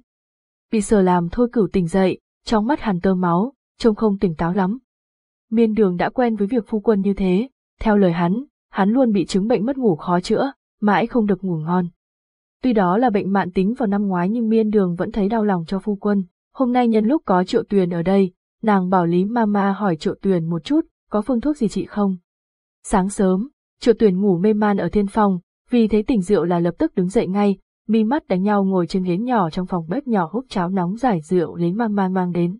Bị sờ làm thôi cửu tỉnh dậy, trong mắt hắn tơ máu, trông không tỉnh táo lắm. Miên đường đã quen với việc phu quân như thế, theo lời hắn, hắn luôn bị chứng bệnh mất ngủ khó chữa, mãi không được ngủ ngon. Tuy đó là bệnh mạn tính vào năm ngoái nhưng miên đường vẫn thấy đau lòng cho phu quân. Hôm nay nhân lúc có triệu tuyền ở đây, nàng bảo Lý Mama hỏi triệu tuyền một chút, có phương thuốc gì trị không? Sáng sớm, triệu tuyền ngủ mê man ở thiên phòng, vì thế tỉnh rượu là lập tức đứng dậy ngay, mi mắt đánh nhau ngồi trên ghế nhỏ trong phòng bếp nhỏ hút cháo nóng giải rượu Lý Mama mang đến.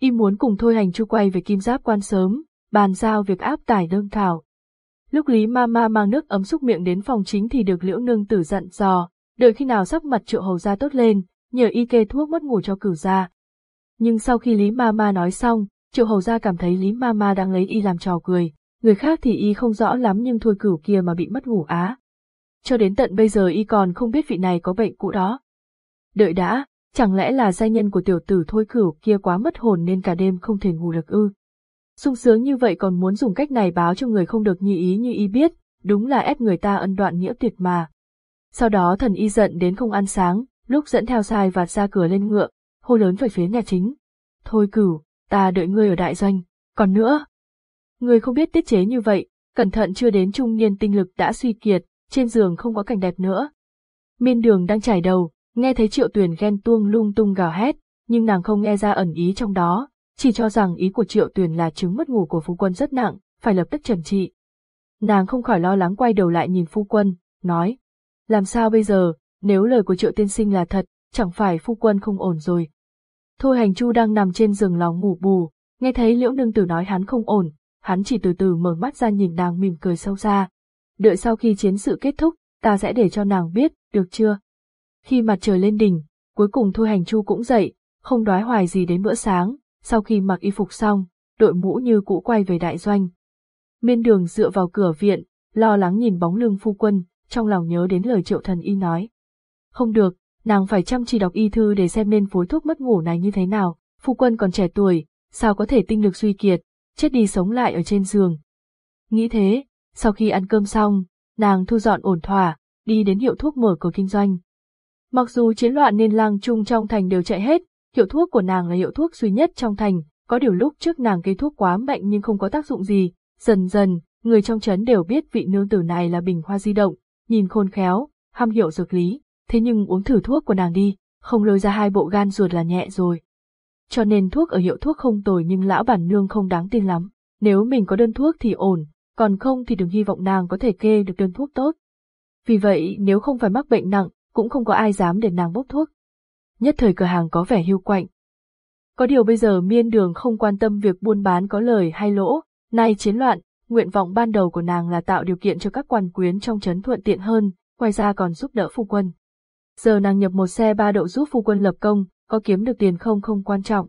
Y muốn cùng thôi hành chu quay về kim giáp quan sớm, bàn giao việc áp tải đơn thảo. Lúc Lý Mama mang nước ấm xúc miệng đến phòng chính thì được liễu nương tử dặn dò, đợi khi nào sắp mặt triệu hầu ra tốt lên, nhờ y kê thuốc mất ngủ cho cửu gia. Nhưng sau khi Lý Mama nói xong, triệu hầu ra cảm thấy Lý Mama đang lấy y làm trò cười, người khác thì y không rõ lắm nhưng thôi cửu kia mà bị mất ngủ á. Cho đến tận bây giờ y còn không biết vị này có bệnh cũ đó. Đợi đã, chẳng lẽ là gia nhân của tiểu tử thôi cửu kia quá mất hồn nên cả đêm không thể ngủ được ư? Sung sướng như vậy còn muốn dùng cách này báo cho người không được như ý như y biết, đúng là ép người ta ân đoạn nghĩa tuyệt mà. Sau đó thần y giận đến không ăn sáng, lúc dẫn theo sai vạt ra cửa lên ngựa, hô lớn về phía nhà chính. Thôi cửu, ta đợi ngươi ở đại doanh, còn nữa. Ngươi không biết tiết chế như vậy, cẩn thận chưa đến trung niên tinh lực đã suy kiệt, trên giường không có cảnh đẹp nữa. Miên đường đang trải đầu, nghe thấy triệu tuyển ghen tuông lung tung gào hét, nhưng nàng không nghe ra ẩn ý trong đó, chỉ cho rằng ý của triệu tuyền là chứng mất ngủ của phu quân rất nặng, phải lập tức trần trị. Nàng không khỏi lo lắng quay đầu lại nhìn phu quân, nói, làm sao bây giờ, nếu lời của triệu tiên sinh là thật, chẳng phải phu quân không ổn rồi. Thôi hành chu đang nằm trên giường lòng ngủ bù, nghe thấy liễu nương tử nói hắn không ổn, hắn chỉ từ từ mở mắt ra nhìn nàng mỉm cười sâu xa. Đợi sau khi chiến sự kết thúc, ta sẽ để cho nàng biết, được chưa? Khi mặt trời lên đỉnh, cuối cùng thôi hành chu cũng dậy, không đoái hoài gì đến bữa sáng, sau khi mặc y phục xong, đội mũ như cũ quay về đại doanh. Miên đường dựa vào cửa viện, lo lắng nhìn bóng lưng phu quân, trong lòng nhớ đến lời triệu thần y nói. Không được, nàng phải chăm chỉ đọc y thư để xem nên phối thuốc mất ngủ này như thế nào, phu quân còn trẻ tuổi, sao có thể tinh lực suy kiệt, chết đi sống lại ở trên giường. Nghĩ thế, sau khi ăn cơm xong, nàng thu dọn ổn thỏa, đi đến hiệu thuốc mở cửa kinh doanh. Mặc dù chiến loạn nên lang trung trong thành đều chạy hết, hiệu thuốc của nàng là hiệu thuốc duy nhất trong thành, có điều lúc trước nàng cây thuốc quá mạnh nhưng không có tác dụng gì, dần dần, người trong trấn đều biết vị nương tử này là bình hoa di động, nhìn khôn khéo, ham hiểu dược lý, thế nhưng uống thử thuốc của nàng đi, không lôi ra hai bộ gan ruột là nhẹ rồi. Cho nên thuốc ở hiệu thuốc không tồi nhưng lão bản nương không đáng tin lắm, nếu mình có đơn thuốc thì ổn, còn không thì đừng hy vọng nàng có thể kê được đơn thuốc tốt. Vì vậy nếu không phải mắc bệnh nặng, cũng không có ai dám để nàng bốc thuốc. Nhất thời cửa hàng có vẻ hưu quạnh. Có điều bây giờ miên đường không quan tâm việc buôn bán có lời hay lỗ, nay chiến loạn, nguyện vọng ban đầu của nàng là tạo điều kiện cho các quan quyến trong trấn thuận tiện hơn, ngoài ra còn giúp đỡ phu quân. Giờ nàng nhập một xe ba đậu giúp phu quân lập công, có kiếm được tiền không không quan trọng.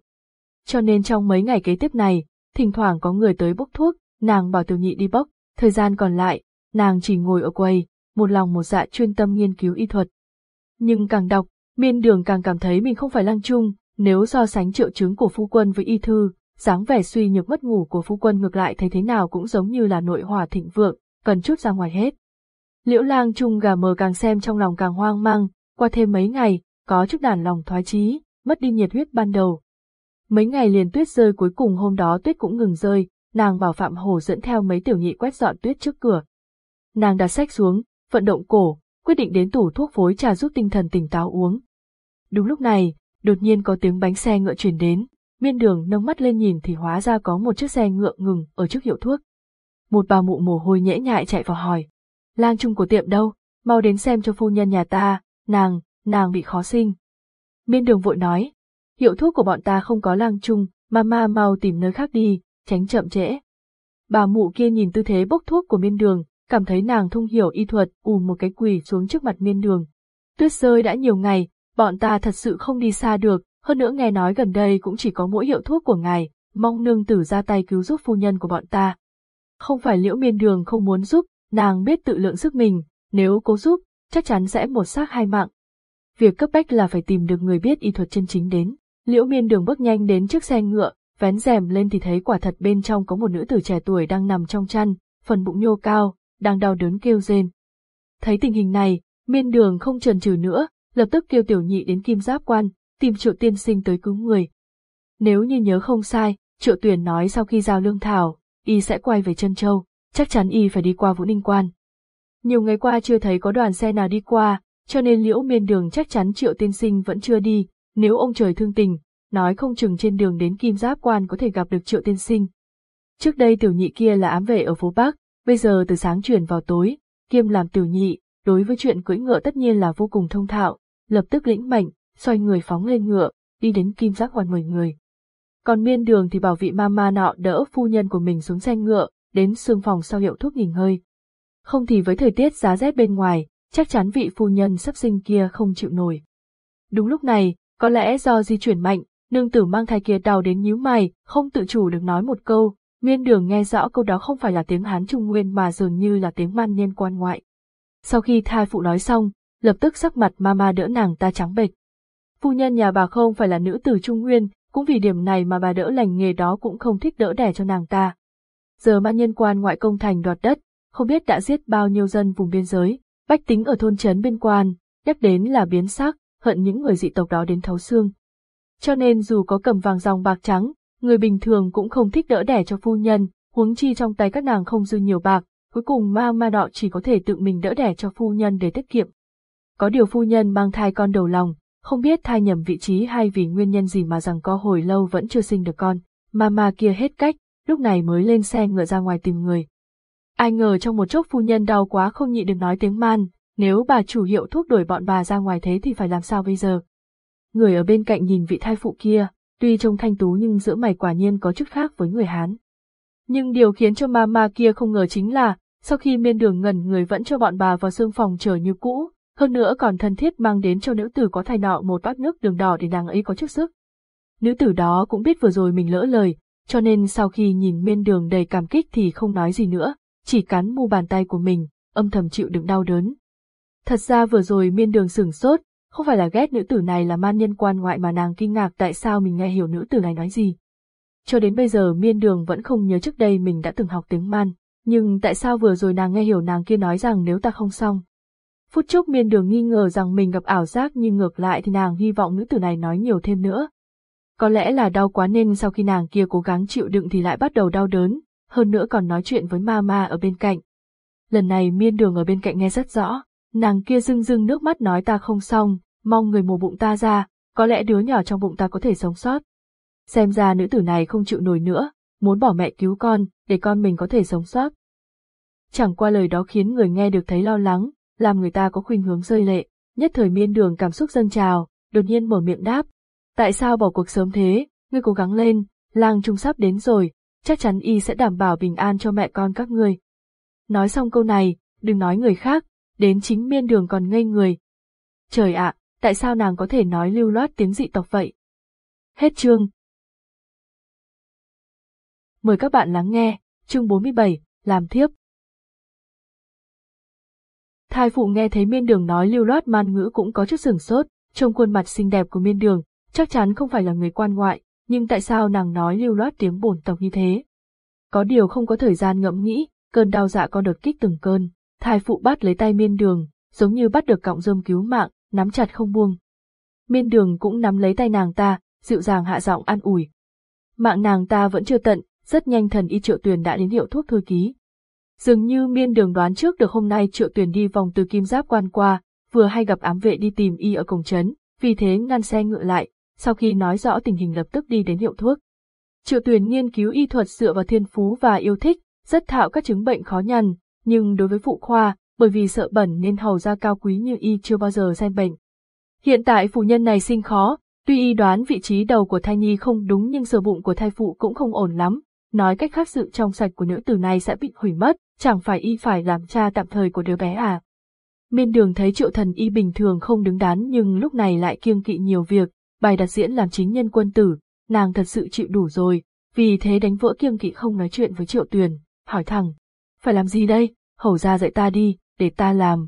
Cho nên trong mấy ngày kế tiếp này, thỉnh thoảng có người tới bốc thuốc, nàng bảo tiểu nhị đi bốc, thời gian còn lại, nàng chỉ ngồi ở quầy, một lòng một dạ chuyên tâm nghiên cứu y thuật. Nhưng càng đọc, miên đường càng cảm thấy mình không phải lang trung, nếu so sánh triệu chứng của phu quân với y thư, dáng vẻ suy nhược mất ngủ của phu quân ngược lại thấy thế nào cũng giống như là nội hỏa thịnh vượng, cần chút ra ngoài hết. Liễu lang trung gà mờ càng xem trong lòng càng hoang mang, qua thêm mấy ngày, có chút đàn lòng thoái chí, mất đi nhiệt huyết ban đầu. Mấy ngày liền tuyết rơi cuối cùng hôm đó tuyết cũng ngừng rơi, nàng bảo Phạm Hồ dẫn theo mấy tiểu nhị quét dọn tuyết trước cửa. Nàng đặt sách xuống, vận động cổ, quyết định đến tủ thuốc phối trà giúp tinh thần tỉnh táo uống. Đúng lúc này, đột nhiên có tiếng bánh xe ngựa truyền đến, miên đường nâng mắt lên nhìn thì hóa ra có một chiếc xe ngựa ngừng ở trước hiệu thuốc. Một bà mụ mồ hôi nhễ nhại chạy vào hỏi, lang trung của tiệm đâu, mau đến xem cho phu nhân nhà ta, nàng, nàng bị khó sinh. Miên đường vội nói, hiệu thuốc của bọn ta không có lang trung, mama mau tìm nơi khác đi, tránh chậm trễ. Bà mụ kia nhìn tư thế bốc thuốc của miên đường, cảm thấy nàng thông hiểu y thuật, ù một cái quỳ xuống trước mặt miên đường. Tuyết rơi đã nhiều ngày, bọn ta thật sự không đi xa được, hơn nữa nghe nói gần đây cũng chỉ có mỗi hiệu thuốc của ngài, mong nương tử ra tay cứu giúp phu nhân của bọn ta. Không phải liễu miên đường không muốn giúp, nàng biết tự lượng sức mình, nếu cố giúp, chắc chắn sẽ một xác hai mạng. Việc cấp bách là phải tìm được người biết y thuật chân chính đến. Liễu miên đường bước nhanh đến trước xe ngựa, vén rèm lên thì thấy quả thật bên trong có một nữ tử trẻ tuổi đang nằm trong chăn, phần bụng nhô cao, đang đau đớn kêu rên. Thấy tình hình này, miên đường không chần chừ nữa, lập tức kêu tiểu nhị đến kim giáp quan, tìm triệu tiên sinh tới cứu người. Nếu như nhớ không sai, triệu tuyển nói sau khi giao lương thảo, y sẽ quay về chân châu, chắc chắn y phải đi qua Vũ Ninh Quan. Nhiều ngày qua chưa thấy có đoàn xe nào đi qua, cho nên liễu miên đường chắc chắn triệu tiên sinh vẫn chưa đi, nếu ông trời thương tình, nói không chừng trên đường đến Kim Giáp Quan có thể gặp được triệu tiên sinh. Trước đây tiểu nhị kia là ám vệ ở phố Bắc, bây giờ từ sáng chuyển vào tối, kiêm làm tiểu nhị, đối với chuyện cưỡi ngựa tất nhiên là vô cùng thông thạo, lập tức lĩnh mệnh, xoay người phóng lên ngựa, đi đến Kim Giác Quan mời người. Còn miên đường thì bảo vị mama nọ đỡ phu nhân của mình xuống xe ngựa, đến xương phòng sau hiệu thuốc nghỉ ngơi. Không thì với thời tiết giá rét bên ngoài, chắc chắn vị phu nhân sắp sinh kia không chịu nổi. Đúng lúc này, có lẽ do di chuyển mạnh, nương tử mang thai kia đau đến nhíu mày, không tự chủ được nói một câu, miên đường nghe rõ câu đó không phải là tiếng Hán Trung Nguyên mà dường như là tiếng man niên quan ngoại. Sau khi thai phụ nói xong, lập tức sắc mặt mama đỡ nàng ta trắng bệch. Phu nhân nhà bà không phải là nữ tử Trung Nguyên, cũng vì điểm này mà bà đỡ lành nghề đó cũng không thích đỡ đẻ cho nàng ta. Giờ mã nhân quan ngoại công thành đoạt đất, không biết đã giết bao nhiêu dân vùng biên giới, bách tính ở thôn trấn biên quan, nhắc đến là biến sắc, hận những người dị tộc đó đến thấu xương. Cho nên dù có cầm vàng dòng bạc trắng, người bình thường cũng không thích đỡ đẻ cho phu nhân, huống chi trong tay các nàng không dư nhiều bạc, cuối cùng ma ma đọ chỉ có thể tự mình đỡ đẻ cho phu nhân để tiết kiệm. Có điều phu nhân mang thai con đầu lòng, không biết thai nhầm vị trí hay vì nguyên nhân gì mà rằng có hồi lâu vẫn chưa sinh được con, mama kia hết cách, lúc này mới lên xe ngựa ra ngoài tìm người. Ai ngờ trong một chốc phu nhân đau quá không nhịn được nói tiếng man, nếu bà chủ hiệu thuốc đuổi bọn bà ra ngoài thế thì phải làm sao bây giờ? Người ở bên cạnh nhìn vị thai phụ kia, tuy trông thanh tú nhưng giữa mày quả nhiên có chút khác với người Hán. Nhưng điều khiến cho mama kia không ngờ chính là, sau khi miên đường ngẩn người vẫn cho bọn bà vào xương phòng chờ như cũ, hơn nữa còn thân thiết mang đến cho nữ tử có thai nọ một bát nước đường đỏ để nàng ấy có chút sức. Nữ tử đó cũng biết vừa rồi mình lỡ lời, cho nên sau khi nhìn miên đường đầy cảm kích thì không nói gì nữa, chỉ cắn mu bàn tay của mình, âm thầm chịu đựng đau đớn. Thật ra vừa rồi miên đường sửng sốt, không phải là ghét nữ tử này là man nhân quan ngoại mà nàng kinh ngạc tại sao mình nghe hiểu nữ tử này nói gì. Cho đến bây giờ miên đường vẫn không nhớ trước đây mình đã từng học tiếng man, nhưng tại sao vừa rồi nàng nghe hiểu nàng kia nói rằng nếu ta không xong. Phút chốc miên đường nghi ngờ rằng mình gặp ảo giác nhưng ngược lại thì nàng hy vọng nữ tử này nói nhiều thêm nữa. Có lẽ là đau quá nên sau khi nàng kia cố gắng chịu đựng thì lại bắt đầu đau đớn, hơn nữa còn nói chuyện với mama ở bên cạnh. Lần này miên đường ở bên cạnh nghe rất rõ, nàng kia rưng rưng nước mắt nói ta không xong, mong người mổ bụng ta ra, có lẽ đứa nhỏ trong bụng ta có thể sống sót. Xem ra nữ tử này không chịu nổi nữa, muốn bỏ mẹ cứu con, để con mình có thể sống sót. Chẳng qua lời đó khiến người nghe được thấy lo lắng, làm người ta có khuynh hướng rơi lệ, nhất thời miên đường cảm xúc dâng trào, đột nhiên mở miệng đáp. Tại sao bỏ cuộc sớm thế, ngươi cố gắng lên, lang trung sắp đến rồi, chắc chắn y sẽ đảm bảo bình an cho mẹ con các ngươi. Nói xong câu này, đừng nói người khác, đến chính miên đường còn ngây người. Trời ạ, tại sao nàng có thể nói lưu loát tiếng dị tộc vậy? Hết chương. Mời các bạn lắng nghe, chương 47, làm thiếp. Thai phụ nghe thấy miên đường nói lưu loát man ngữ cũng có chút sửng sốt, trông khuôn mặt xinh đẹp của miên đường, chắc chắn không phải là người quan ngoại, nhưng tại sao nàng nói lưu loát tiếng bổn tộc như thế? Có điều không có thời gian ngẫm nghĩ, cơn đau dạ con đột kích từng cơn, thai phụ bắt lấy tay miên đường, giống như bắt được cọng rơm cứu mạng, nắm chặt không buông. Miên đường cũng nắm lấy tay nàng ta, dịu dàng hạ giọng an ủi. Mạng nàng ta vẫn chưa tận, rất nhanh thần y triệu tuyền đã đến hiệu thuốc thôi ký. Dường như miên đường đoán trước được hôm nay triệu tuyền đi vòng từ kim giáp quan qua, vừa hay gặp ám vệ đi tìm y ở cổng trấn, vì thế ngăn xe ngựa lại, sau khi nói rõ tình hình lập tức đi đến hiệu thuốc. Triệu Tuyền nghiên cứu y thuật dựa vào thiên phú và yêu thích, rất thạo các chứng bệnh khó nhằn, nhưng đối với phụ khoa, bởi vì sợ bẩn nên hầu ra cao quý như y chưa bao giờ xem bệnh. Hiện tại phụ nhân này sinh khó, tuy y đoán vị trí đầu của thai nhi không đúng nhưng sờ bụng của thai phụ cũng không ổn lắm, nói cách khác sự trong sạch của nữ tử này sẽ bị hủy mất, chẳng phải y phải làm cha tạm thời của đứa bé à. Miên đường thấy triệu thần y bình thường không đứng đắn nhưng lúc này lại kiêng kỵ nhiều việc, bài đặt diễn làm chính nhân quân tử, nàng thật sự chịu đủ rồi, vì thế đánh vỡ kiêng kỵ không nói chuyện với triệu tuyền, hỏi thẳng, phải làm gì đây, hầu ra dạy ta đi, để ta làm.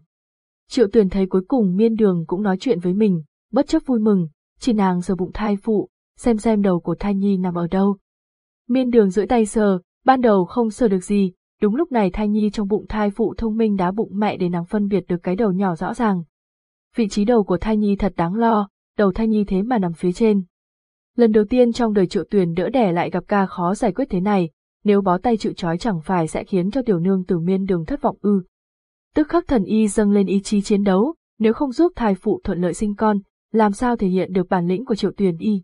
Triệu tuyền thấy cuối cùng miên đường cũng nói chuyện với mình, bất chấp vui mừng, chỉ nàng sờ bụng thai phụ, xem xem đầu của thai nhi nằm ở đâu. Miên đường giữa tay sờ, ban đầu không sờ được gì, đúng lúc này thai nhi trong bụng thai phụ thông minh đá bụng mẹ để nàng phân biệt được cái đầu nhỏ rõ ràng. Vị trí đầu của thai nhi thật đáng lo, đầu thai nhi thế mà nằm phía trên. Lần đầu tiên trong đời triệu tuyển đỡ đẻ lại gặp ca khó giải quyết thế này, nếu bó tay chịu trói chẳng phải sẽ khiến cho tiểu nương từ miên đường thất vọng ư. Tức khắc thần y dâng lên ý chí chiến đấu, nếu không giúp thai phụ thuận lợi sinh con, làm sao thể hiện được bản lĩnh của triệu tuyển y.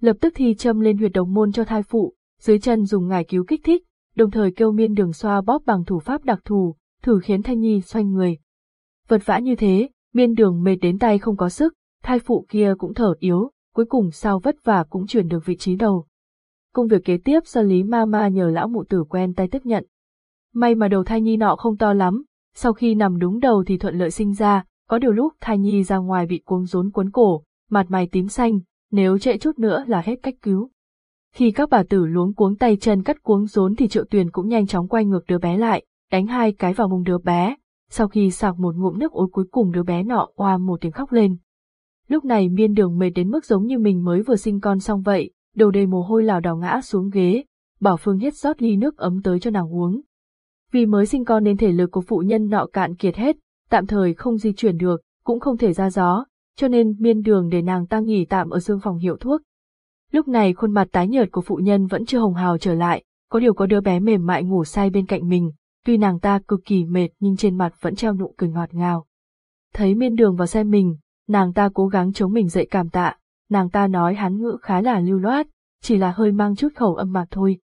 Lập tức thi châm lên huyệt đồng môn cho thai phụ, dưới chân dùng ngải cứu kích thích, đồng thời kêu miên đường xoa bóp bằng thủ pháp đặc thù, thử khiến thai nhi xoay người. Vật vã như thế, miên đường mệt đến tay không có sức, thai phụ kia cũng thở yếu, cuối cùng sau vất vả cũng chuyển được vị trí đầu. Công việc kế tiếp do Lý Mama nhờ lão mụ tử quen tay tiếp nhận. May mà đầu thai nhi nọ không to lắm, sau khi nằm đúng đầu thì thuận lợi sinh ra, có điều lúc thai nhi ra ngoài bị cuống rốn cuốn cổ, mặt mày tím xanh, nếu trễ chút nữa là hết cách cứu. Khi các bà tử luống cuống tay chân cắt cuống rốn thì triệu tuyền cũng nhanh chóng quay ngược đứa bé lại, đánh hai cái vào mông đứa bé, sau khi sạc một ngụm nước ối cuối cùng đứa bé nọ oa một tiếng khóc lên. Lúc này miên đường mệt đến mức giống như mình mới vừa sinh con xong vậy, đầu đầy mồ hôi lảo đảo ngã xuống ghế, bảo Phương hết rót ly nước ấm tới cho nàng uống. Vì mới sinh con nên thể lực của phụ nhân nọ cạn kiệt hết, tạm thời không di chuyển được, cũng không thể ra gió, cho nên miên đường để nàng ta nghỉ tạm ở xương phòng hiệu thuốc. Lúc này khuôn mặt tái nhợt của phụ nhân vẫn chưa hồng hào trở lại, có điều có đứa bé mềm mại ngủ say bên cạnh mình, tuy nàng ta cực kỳ mệt nhưng trên mặt vẫn treo nụ cười ngọt ngào. Thấy miên đường vào xem mình, nàng ta cố gắng chống mình dậy cảm tạ, nàng ta nói hắn ngữ khá là lưu loát, chỉ là hơi mang chút khẩu âm mà thôi.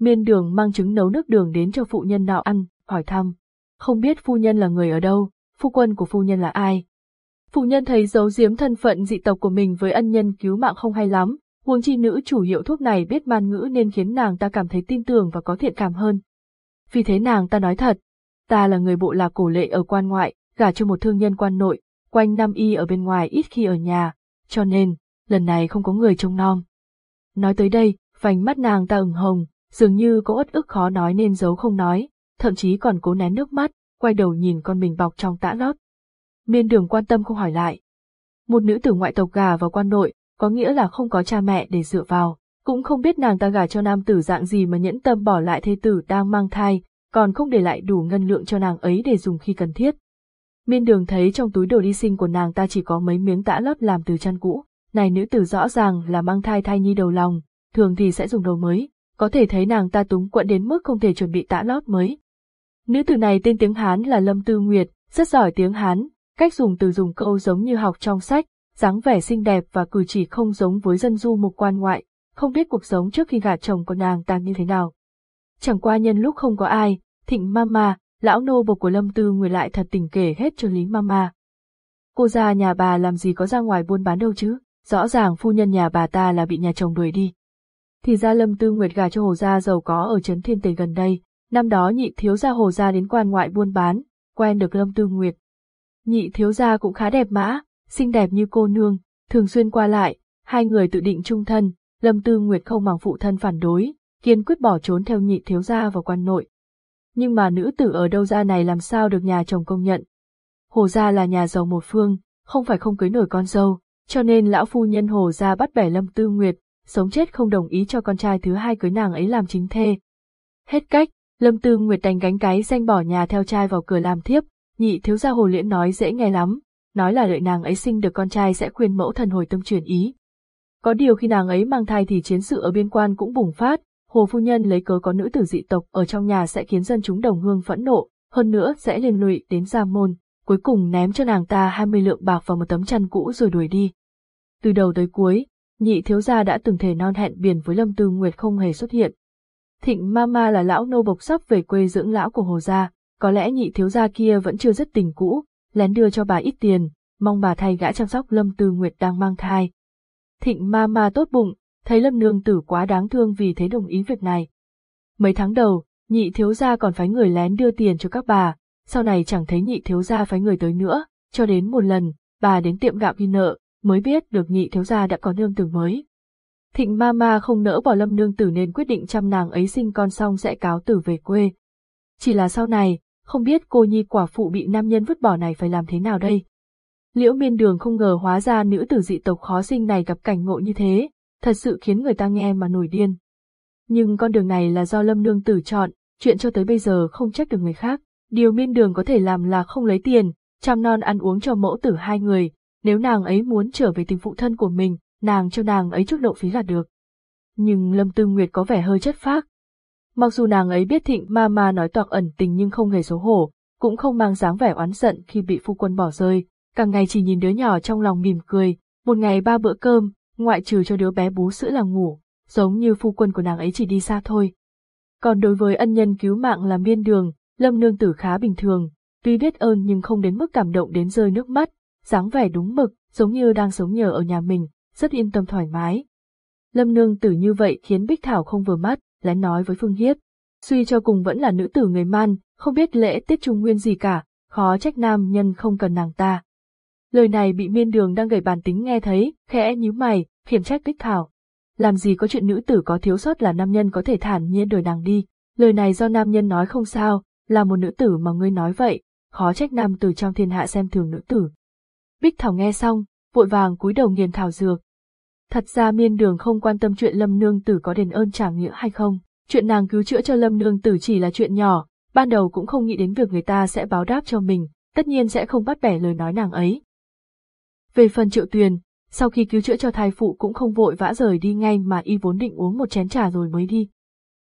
Miên đường mang trứng nấu nước đường đến cho phụ nhân nào ăn, hỏi thăm. Không biết phu nhân là người ở đâu, phu quân của phu nhân là ai. phụ nhân thấy giấu giếm thân phận dị tộc của mình với ân nhân cứu mạng không hay lắm, huống chi nữ chủ hiệu thuốc này biết man ngữ nên khiến nàng ta cảm thấy tin tưởng và có thiện cảm hơn. Vì thế nàng ta nói thật, ta là người bộ lạc cổ lệ ở quan ngoại, gả cho một thương nhân quan nội, quanh năm y ở bên ngoài ít khi ở nhà, cho nên, lần này không có người trông nom. Nói tới đây, vành mắt nàng ta ửng hồng, dường như có uất ức khó nói nên giấu không nói, thậm chí còn cố nén nước mắt, quay đầu nhìn con mình bọc trong tã lót. Miên đường quan tâm không hỏi lại. Một nữ tử ngoại tộc gà vào quan nội, có nghĩa là không có cha mẹ để dựa vào, cũng không biết nàng ta gả cho nam tử dạng gì mà nhẫn tâm bỏ lại thê tử đang mang thai, còn không để lại đủ ngân lượng cho nàng ấy để dùng khi cần thiết. Miên đường thấy trong túi đồ đi sinh của nàng ta chỉ có mấy miếng tã lót làm từ chăn cũ, này nữ tử rõ ràng là mang thai thai nhi đầu lòng, thường thì sẽ dùng đầu mới, có thể thấy nàng ta túng quẫn đến mức không thể chuẩn bị tã lót mới. Nữ tử này tên tiếng Hán là Lâm Tư Nguyệt, rất giỏi tiếng Hán, cách dùng từ dùng câu giống như học trong sách, dáng vẻ xinh đẹp và cử chỉ không giống với dân du mục quan ngoại, không biết cuộc sống trước khi gả chồng của nàng ta như thế nào. Chẳng qua nhân lúc không có ai, thịnh mama, lão nô bộc của Lâm Tư Nguyệt lại thật tình kể hết cho Lý Mama. Cô ra nhà bà làm gì có ra ngoài buôn bán đâu chứ, rõ ràng phu nhân nhà bà ta là bị nhà chồng đuổi đi. Thì ra Lâm Tư Nguyệt gả cho hồ gia giàu có ở Trấn Thiên Tề gần đây, năm đó nhị thiếu gia hồ gia đến quan ngoại buôn bán, quen được Lâm Tư Nguyệt. Nhị thiếu gia cũng khá đẹp mã, xinh đẹp như cô nương, thường xuyên qua lại, hai người tự định chung thân, Lâm Tư Nguyệt không màng phụ thân phản đối, kiên quyết bỏ trốn theo nhị thiếu gia vào quan nội nhưng mà nữ tử ở đâu ra này làm sao được nhà chồng công nhận. Hồ gia là nhà giàu một phương, không phải không cưới nổi con dâu, cho nên lão phu nhân hồ gia bắt bẻ Lâm Tư Nguyệt, sống chết không đồng ý cho con trai thứ hai cưới nàng ấy làm chính thê. Hết cách, Lâm Tư Nguyệt đành gánh cái danh bỏ nhà theo trai vào cửa làm thiếp, nhị thiếu gia hồ liễn nói dễ nghe lắm, nói là đợi nàng ấy sinh được con trai sẽ khuyên mẫu thần hồi tâm chuyển ý. Có điều khi nàng ấy mang thai thì chiến sự ở biên quan cũng bùng phát, hồ phu nhân lấy cớ có nữ tử dị tộc ở trong nhà sẽ khiến dân chúng đồng hương phẫn nộ, hơn nữa sẽ liên lụy đến gia môn, cuối cùng ném cho nàng ta 20 lượng bạc vào một tấm chăn cũ rồi đuổi đi. Từ đầu tới cuối, nhị thiếu gia đã từng thể non hẹn biển với Lâm Tư Nguyệt không hề xuất hiện. Thịnh Mama là lão nô bộc sắp về quê dưỡng lão của Hồ gia, có lẽ nhị thiếu gia kia vẫn chưa rất tình cũ, lén đưa cho bà ít tiền, mong bà thay gã chăm sóc Lâm Tư Nguyệt đang mang thai. Thịnh Mama tốt bụng, thấy Lâm Nương Tử quá đáng thương vì thế đồng ý việc này. Mấy tháng đầu, nhị thiếu gia còn phái người lén đưa tiền cho các bà, sau này chẳng thấy nhị thiếu gia phái người tới nữa, cho đến một lần, bà đến tiệm gạo ghi nợ, mới biết được nhị thiếu gia đã có nương tử mới. Thịnh ma ma không nỡ bỏ lâm nương tử nên quyết định chăm nàng ấy sinh con xong sẽ cáo tử về quê. Chỉ là sau này, không biết cô nhi quả phụ bị nam nhân vứt bỏ này phải làm thế nào đây. Liễu miên đường không ngờ hóa ra nữ tử dị tộc khó sinh này gặp cảnh ngộ như thế, thật sự khiến người ta nghe mà nổi điên. Nhưng con đường này là do lâm nương tử chọn, chuyện cho tới bây giờ không trách được người khác. Điều miên đường có thể làm là không lấy tiền, chăm non ăn uống cho mẫu tử hai người, nếu nàng ấy muốn trở về tình phụ thân của mình, nàng cho nàng ấy chút lộ phí là được. Nhưng Lâm Tư Nguyệt có vẻ hơi chất phác. Mặc dù nàng ấy biết thịnh ma ma nói toạc ẩn tình nhưng không hề xấu hổ, cũng không mang dáng vẻ oán giận khi bị phu quân bỏ rơi, càng ngày chỉ nhìn đứa nhỏ trong lòng mỉm cười, một ngày ba bữa cơm, ngoại trừ cho đứa bé bú sữa là ngủ, giống như phu quân của nàng ấy chỉ đi xa thôi. Còn đối với ân nhân cứu mạng là miên đường, Lâm Nương Tử khá bình thường, tuy biết ơn nhưng không đến mức cảm động đến rơi nước mắt, dáng vẻ đúng mực, giống như đang sống nhờ ở nhà mình, rất yên tâm thoải mái. Lâm Nương Tử như vậy khiến Bích Thảo không vừa mắt, lén nói với Phương Hiếp. Suy cho cùng vẫn là nữ tử người man, không biết lễ tiết trung nguyên gì cả, khó trách nam nhân không cần nàng ta. Lời này bị miên đường đang gầy bàn tính nghe thấy, khẽ nhíu mày, khiển trách Bích Thảo. Làm gì có chuyện nữ tử có thiếu sót là nam nhân có thể thản nhiên đổi nàng đi, lời này do nam nhân nói không sao, là một nữ tử mà ngươi nói vậy, khó trách nam tử trong thiên hạ xem thường nữ tử. Bích Thảo nghe xong, vội vàng cúi đầu nghiền thảo dược. Thật ra miên đường không quan tâm chuyện lâm nương tử có đền ơn trả nghĩa hay không, chuyện nàng cứu chữa cho lâm nương tử chỉ là chuyện nhỏ, ban đầu cũng không nghĩ đến việc người ta sẽ báo đáp cho mình, tất nhiên sẽ không bắt bẻ lời nói nàng ấy. Về phần triệu tuyền, sau khi cứu chữa cho thai phụ cũng không vội vã rời đi ngay mà y vốn định uống một chén trà rồi mới đi.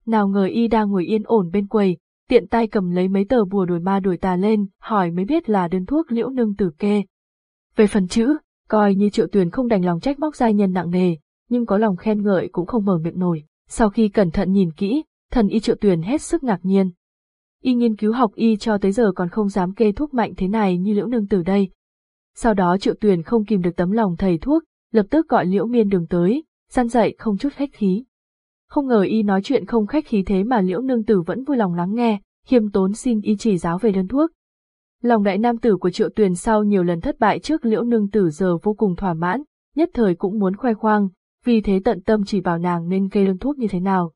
Nào ngờ y đang ngồi yên ổn bên quầy, tiện tay cầm lấy mấy tờ bùa đuổi ma đuổi tà lên, hỏi mới biết là đơn thuốc liễu nương tử kê. Về phần chữ, coi như triệu tuyền không đành lòng trách móc giai nhân nặng nề, nhưng có lòng khen ngợi cũng không mở miệng nổi. Sau khi cẩn thận nhìn kỹ, thần y triệu tuyền hết sức ngạc nhiên. Y nghiên cứu học y cho tới giờ còn không dám kê thuốc mạnh thế này như liễu nương tử đây. Sau đó triệu tuyền không kìm được tấm lòng thầy thuốc, lập tức gọi liễu miên đường tới, gian dậy không chút khách khí. Không ngờ y nói chuyện không khách khí thế mà liễu nương tử vẫn vui lòng lắng nghe, khiêm tốn xin y chỉ giáo về đơn thuốc. Lòng đại nam tử của triệu tuyền sau nhiều lần thất bại trước liễu nương tử giờ vô cùng thỏa mãn, nhất thời cũng muốn khoe khoang, vì thế tận tâm chỉ bảo nàng nên kê đơn thuốc như thế nào.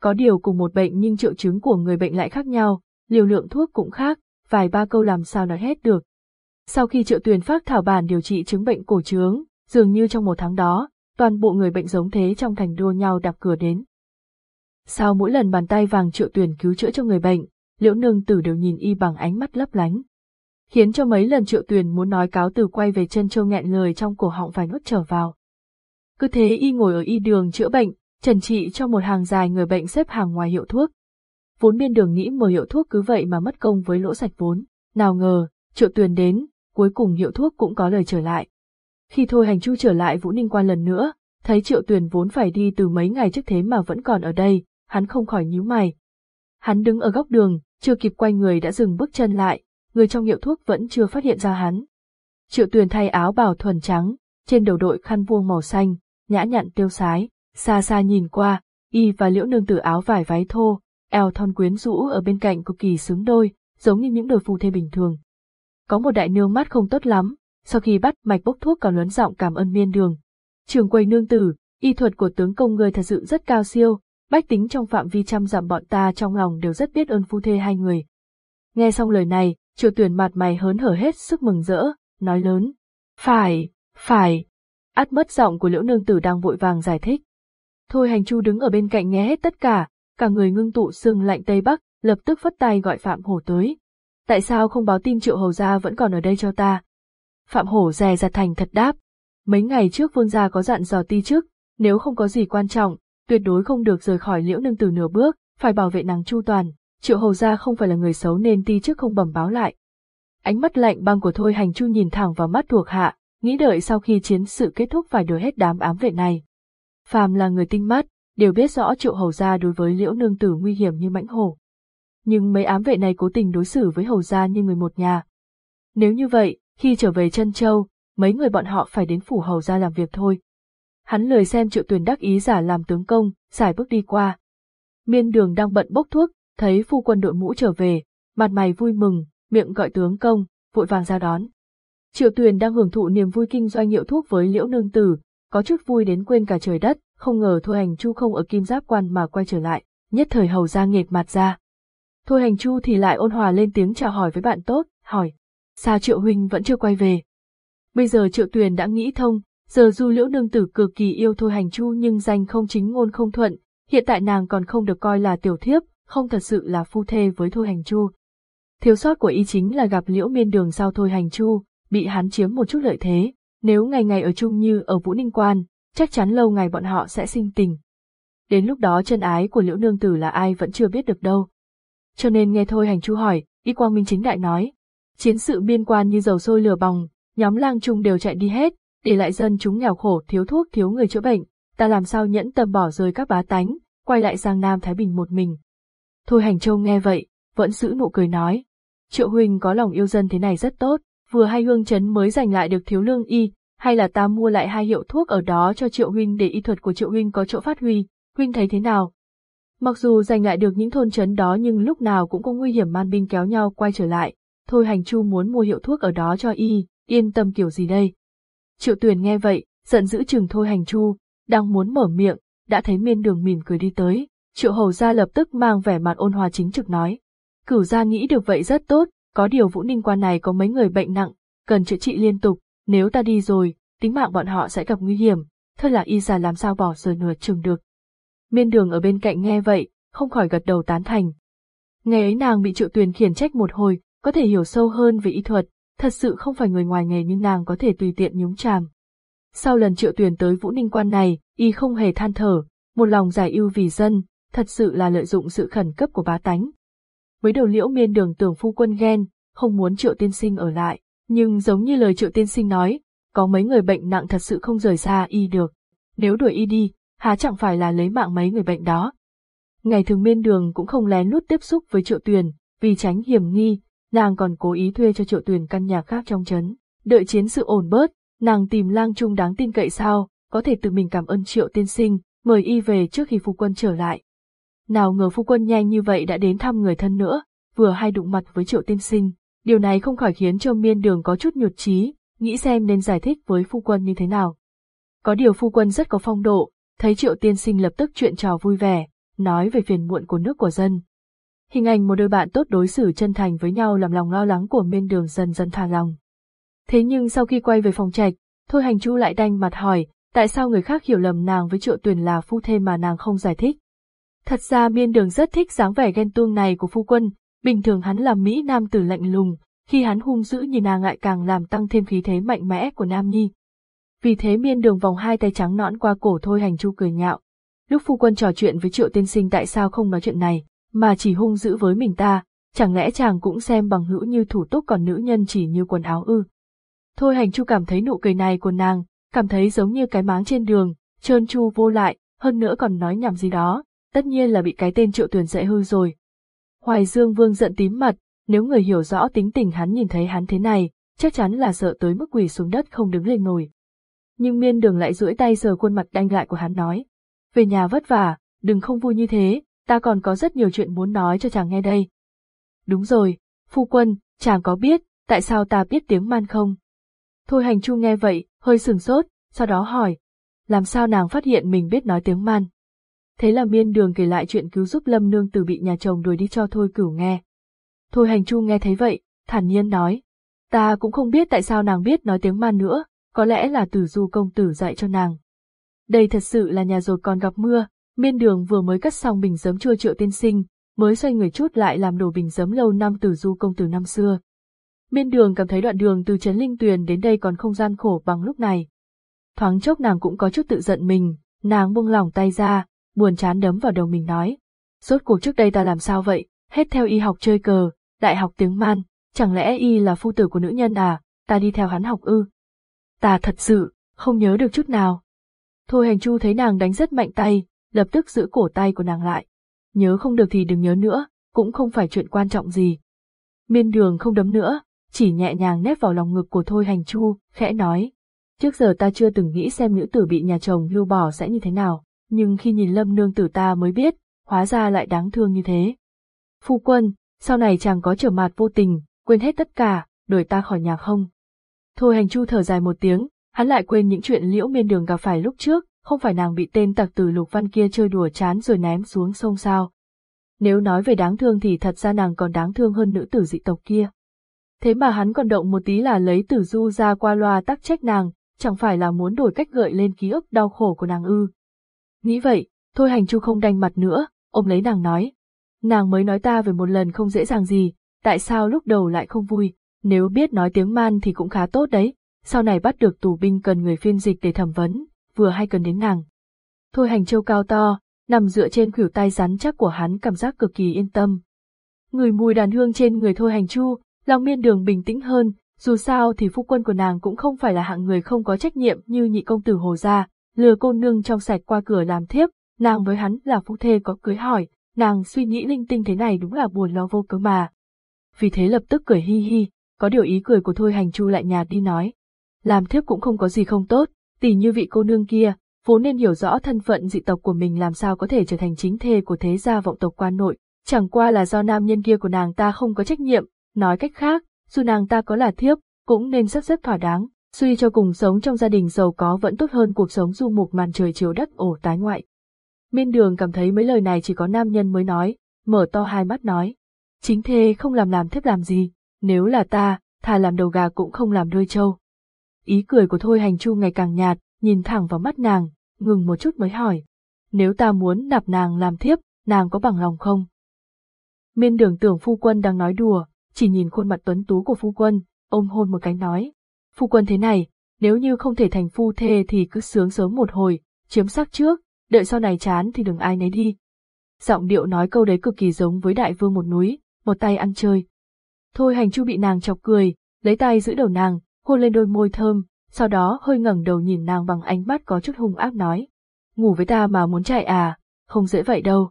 Có điều cùng một bệnh nhưng triệu chứng của người bệnh lại khác nhau, liều lượng thuốc cũng khác, vài ba câu làm sao nói hết được. Sau khi triệu tuyền phát thảo bản điều trị chứng bệnh cổ trướng, dường như trong một tháng đó, toàn bộ người bệnh giống thế trong thành đua nhau đạp cửa đến. Sau mỗi lần bàn tay vàng triệu tuyền cứu chữa cho người bệnh, liễu nương tử đều nhìn y bằng ánh mắt lấp lánh. Khiến cho mấy lần triệu tuyền muốn nói cáo từ quay về chân châu nghẹn lời trong cổ họng vài nuốt trở vào. Cứ thế y ngồi ở y đường chữa bệnh, trần trị cho một hàng dài người bệnh xếp hàng ngoài hiệu thuốc. Vốn biên đường nghĩ mở hiệu thuốc cứ vậy mà mất công với lỗ sạch vốn, nào ngờ, triệu tuyền đến, cuối cùng hiệu thuốc cũng có lời trở lại. Khi thôi hành chu trở lại Vũ Ninh Quan lần nữa, thấy triệu tuyền vốn phải đi từ mấy ngày trước thế mà vẫn còn ở đây, hắn không khỏi nhíu mày. Hắn đứng ở góc đường, chưa kịp quay người đã dừng bước chân lại, người trong hiệu thuốc vẫn chưa phát hiện ra hắn. Triệu tuyền thay áo bào thuần trắng, trên đầu đội khăn vuông màu xanh, nhã nhặn tiêu sái, xa xa nhìn qua, y và liễu nương tử áo vải váy thô, eo thon quyến rũ ở bên cạnh cực kỳ xứng đôi, giống như những đôi phu thê bình thường. Có một đại nương mắt không tốt lắm, sau khi bắt mạch bốc thuốc còn lớn giọng cảm ơn miên đường. Trường quầy nương tử, y thuật của tướng công người thật sự rất cao siêu, bách tính trong phạm vi trăm dặm bọn ta trong lòng đều rất biết ơn phu thê hai người. Nghe xong lời này, triệu tuyển mặt mày hớn hở hết sức mừng rỡ, nói lớn. Phải, phải. Át mất giọng của liễu nương tử đang vội vàng giải thích. Thôi hành chu đứng ở bên cạnh nghe hết tất cả, cả người ngưng tụ sương lạnh Tây Bắc, lập tức phất tay gọi Phạm Hổ tới. Tại sao không báo tin triệu hầu gia vẫn còn ở đây cho ta? Phạm Hổ dè dặt thành thật đáp. Mấy ngày trước vương gia có dặn dò ti trước, nếu không có gì quan trọng, tuyệt đối không được rời khỏi liễu nương tử nửa bước, phải bảo vệ nàng chu toàn. Triệu hầu gia không phải là người xấu nên ti trước không bẩm báo lại. Ánh mắt lạnh băng của Thôi Hành Chu nhìn thẳng vào mắt thuộc hạ, nghĩ đợi sau khi chiến sự kết thúc phải đuổi hết đám ám vệ này. Phàm là người tinh mắt, đều biết rõ triệu hầu gia đối với liễu nương tử nguy hiểm như mãnh hổ. Nhưng mấy ám vệ này cố tình đối xử với hầu gia như người một nhà. Nếu như vậy, khi trở về chân châu, mấy người bọn họ phải đến phủ hầu gia làm việc thôi. Hắn lời xem triệu tuyền đắc ý giả làm tướng công, xài bước đi qua. Miên đường đang bận bốc thuốc, thấy phu quân đội mũ trở về, mặt mày vui mừng, miệng gọi tướng công, vội vàng ra đón. Triệu Tuyền đang hưởng thụ niềm vui kinh doanh hiệu thuốc với Liễu Nương Tử, có chút vui đến quên cả trời đất, không ngờ Thôi Hành Chu không ở Kim Giáp Quan mà quay trở lại, nhất thời hầu ra nghệt mặt ra. Thôi Hành Chu thì lại ôn hòa lên tiếng chào hỏi với bạn tốt, hỏi, sao Triệu Huynh vẫn chưa quay về? Bây giờ Triệu Tuyền đã nghĩ thông, giờ Du Liễu Nương Tử cực kỳ yêu Thôi Hành Chu nhưng danh không chính ngôn không thuận, hiện tại nàng còn không được coi là tiểu thiếp, không thật sự là phu thê với Thôi Hành Chu. Thiếu sót của y chính là gặp liễu miên đường sau thôi hành chu, bị hắn chiếm một chút lợi thế, nếu ngày ngày ở chung như ở Vũ Ninh Quan, chắc chắn lâu ngày bọn họ sẽ sinh tình. Đến lúc đó chân ái của liễu nương tử là ai vẫn chưa biết được đâu. Cho nên nghe thôi hành chu hỏi, y quang minh chính đại nói. Chiến sự biên quan như dầu sôi lửa bỏng, nhóm lang trung đều chạy đi hết, để lại dân chúng nghèo khổ thiếu thuốc thiếu người chữa bệnh, ta làm sao nhẫn tâm bỏ rơi các bá tánh, quay lại sang Nam Thái Bình một mình. Thôi hành châu nghe vậy, vẫn giữ nụ cười nói. Triệu huỳnh có lòng yêu dân thế này rất tốt, vừa hay hương chấn mới giành lại được thiếu lương y, hay là ta mua lại hai hiệu thuốc ở đó cho triệu huynh để y thuật của triệu huynh có chỗ phát huy, huynh thấy thế nào? Mặc dù giành lại được những thôn chấn đó nhưng lúc nào cũng có nguy hiểm man binh kéo nhau quay trở lại, thôi hành chu muốn mua hiệu thuốc ở đó cho y, yên tâm kiểu gì đây? Triệu tuyền nghe vậy, giận dữ chừng thôi hành chu, đang muốn mở miệng, đã thấy miên đường mỉm cười đi tới, triệu hầu gia lập tức mang vẻ mặt ôn hòa chính trực nói. Cửu gia nghĩ được vậy rất tốt, có điều Vũ Ninh quan này có mấy người bệnh nặng, cần chữa trị liên tục, nếu ta đi rồi, tính mạng bọn họ sẽ gặp nguy hiểm, thật là y già làm sao bỏ rời nửa chừng được. Miên đường ở bên cạnh nghe vậy, không khỏi gật đầu tán thành. Ngày ấy nàng bị triệu tuyền khiển trách một hồi, có thể hiểu sâu hơn về y thuật, thật sự không phải người ngoài nghề nhưng nàng có thể tùy tiện nhúng chàm. Sau lần triệu tuyền tới Vũ Ninh quan này, y không hề than thở, một lòng giải ưu vì dân, thật sự là lợi dụng sự khẩn cấp của bá tánh, với đầu liễu miên đường tưởng phu quân ghen, không muốn triệu tiên sinh ở lại, nhưng giống như lời triệu tiên sinh nói, có mấy người bệnh nặng thật sự không rời xa y được. Nếu đuổi y đi, há chẳng phải là lấy mạng mấy người bệnh đó. Ngày thường miên đường cũng không lén lút tiếp xúc với triệu tuyền, vì tránh hiểm nghi, nàng còn cố ý thuê cho triệu tuyền căn nhà khác trong trấn. Đợi chiến sự ổn bớt, nàng tìm lang trung đáng tin cậy sao, có thể tự mình cảm ơn triệu tiên sinh, mời y về trước khi phu quân trở lại. Nào ngờ phu quân nhanh như vậy đã đến thăm người thân nữa, vừa hay đụng mặt với triệu tiên sinh, điều này không khỏi khiến cho miên đường có chút nhụt chí, nghĩ xem nên giải thích với phu quân như thế nào. Có điều phu quân rất có phong độ, thấy triệu tiên sinh lập tức chuyện trò vui vẻ, nói về phiền muộn của nước của dân. Hình ảnh một đôi bạn tốt đối xử chân thành với nhau làm lòng lo lắng của miên đường dần dần thả lòng. Thế nhưng sau khi quay về phòng trạch, Thôi Hành Chu lại đanh mặt hỏi, tại sao người khác hiểu lầm nàng với triệu tuyền là phu thê mà nàng không giải thích. Thật ra miên đường rất thích dáng vẻ ghen tuông này của phu quân, bình thường hắn là Mỹ Nam tử lạnh lùng, khi hắn hung dữ nhìn nàng ngại càng làm tăng thêm khí thế mạnh mẽ của Nam Nhi. Vì thế miên đường vòng hai tay trắng nõn qua cổ thôi hành chu cười nhạo. Lúc phu quân trò chuyện với triệu tiên sinh tại sao không nói chuyện này, mà chỉ hung dữ với mình ta, chẳng lẽ chàng cũng xem bằng hữu như thủ túc còn nữ nhân chỉ như quần áo ư. Thôi hành chu cảm thấy nụ cười này của nàng, cảm thấy giống như cái máng trên đường, trơn chu vô lại, hơn nữa còn nói nhảm gì đó, tất nhiên là bị cái tên triệu tuyển dạy hư rồi. Hoài Dương Vương giận tím mặt, nếu người hiểu rõ tính tình hắn nhìn thấy hắn thế này, chắc chắn là sợ tới mức quỳ xuống đất không đứng lên nổi. Nhưng miên đường lại duỗi tay sờ khuôn mặt đanh lại của hắn nói. Về nhà vất vả, đừng không vui như thế, ta còn có rất nhiều chuyện muốn nói cho chàng nghe đây. Đúng rồi, phu quân, chàng có biết, tại sao ta biết tiếng man không? Thôi hành chu nghe vậy, hơi sừng sốt, sau đó hỏi. Làm sao nàng phát hiện mình biết nói tiếng man? Thế là miên đường kể lại chuyện cứu giúp lâm nương tử bị nhà chồng đuổi đi cho thôi cửu nghe. Thôi hành chu nghe thấy vậy, thản nhiên nói. Ta cũng không biết tại sao nàng biết nói tiếng man nữa, có lẽ là tử du công tử dạy cho nàng. Đây thật sự là nhà rồi còn gặp mưa, miên đường vừa mới cắt xong bình giấm chua triệu tiên sinh, mới xoay người chút lại làm đổ bình giấm lâu năm tử du công tử năm xưa. Miên đường cảm thấy đoạn đường từ Trấn Linh Tuyền đến đây còn không gian khổ bằng lúc này. Thoáng chốc nàng cũng có chút tự giận mình, nàng buông lỏng tay ra, buồn chán đấm vào đầu mình nói. Rốt cuộc trước đây ta làm sao vậy, hết theo y học chơi cờ, đại học tiếng man, chẳng lẽ y là phu tử của nữ nhân à, ta đi theo hắn học ư. Ta thật sự, không nhớ được chút nào. Thôi hành chu thấy nàng đánh rất mạnh tay, lập tức giữ cổ tay của nàng lại. Nhớ không được thì đừng nhớ nữa, cũng không phải chuyện quan trọng gì. Miên đường không đấm nữa, chỉ nhẹ nhàng nép vào lòng ngực của Thôi hành chu, khẽ nói. Trước giờ ta chưa từng nghĩ xem nữ tử bị nhà chồng hưu bỏ sẽ như thế nào, nhưng khi nhìn lâm nương tử ta mới biết, hóa ra lại đáng thương như thế. Phu quân, sau này chàng có trở mặt vô tình, quên hết tất cả, đuổi ta khỏi nhà không? Thôi hành chu thở dài một tiếng, hắn lại quên những chuyện liễu miên đường gặp phải lúc trước, không phải nàng bị tên tặc tử lục văn kia chơi đùa chán rồi ném xuống sông sao. Nếu nói về đáng thương thì thật ra nàng còn đáng thương hơn nữ tử dị tộc kia. Thế mà hắn còn động một tí là lấy tử du ra qua loa tắc trách nàng, chẳng phải là muốn đổi cách gợi lên ký ức đau khổ của nàng ư. Nghĩ vậy, thôi hành chu không đanh mặt nữa, ôm lấy nàng nói. Nàng mới nói ta về một lần không dễ dàng gì, tại sao lúc đầu lại không vui, nếu biết nói tiếng man thì cũng khá tốt đấy, sau này bắt được tù binh cần người phiên dịch để thẩm vấn, vừa hay cần đến nàng. Thôi hành châu cao to, nằm dựa trên khuỷu tay rắn chắc của hắn cảm giác cực kỳ yên tâm. Người mùi đàn hương trên người thôi hành chu, lòng miên đường bình tĩnh hơn, dù sao thì phu quân của nàng cũng không phải là hạng người không có trách nhiệm như nhị công tử hồ gia, lừa cô nương trong sạch qua cửa làm thiếp, nàng với hắn là phu thê có cưới hỏi, nàng suy nghĩ linh tinh thế này đúng là buồn lo vô cớ mà. Vì thế lập tức cười hi hi, có điều ý cười của Thôi Hành Chu lại nhạt đi nói. Làm thiếp cũng không có gì không tốt, tỉ như vị cô nương kia, vốn nên hiểu rõ thân phận dị tộc của mình làm sao có thể trở thành chính thê của thế gia vọng tộc quan nội, chẳng qua là do nam nhân kia của nàng ta không có trách nhiệm, nói cách khác, dù nàng ta có là thiếp, cũng nên sắp xếp thỏa đáng, suy cho cùng sống trong gia đình giàu có vẫn tốt hơn cuộc sống du mục màn trời chiếu đất ổ tái ngoại. Miên đường cảm thấy mấy lời này chỉ có nam nhân mới nói, mở to hai mắt nói. Chính thê không làm làm thiếp làm gì, nếu là ta, thà làm đầu gà cũng không làm đuôi trâu. Ý cười của Thôi Hành Chu ngày càng nhạt, nhìn thẳng vào mắt nàng, ngừng một chút mới hỏi. Nếu ta muốn nạp nàng làm thiếp, nàng có bằng lòng không? Miên đường tưởng phu quân đang nói đùa, chỉ nhìn khuôn mặt tuấn tú của phu quân, ôm hôn một cái nói. Phu quân thế này, nếu như không thể thành phu thê thì cứ sướng sớm một hồi, chiếm sắc trước, đợi sau này chán thì đừng ai nấy đi. Giọng điệu nói câu đấy cực kỳ giống với đại vương một núi, một tay ăn chơi. Thôi hành chu bị nàng chọc cười, lấy tay giữ đầu nàng, hôn lên đôi môi thơm, sau đó hơi ngẩng đầu nhìn nàng bằng ánh mắt có chút hung ác nói. Ngủ với ta mà muốn chạy à, không dễ vậy đâu.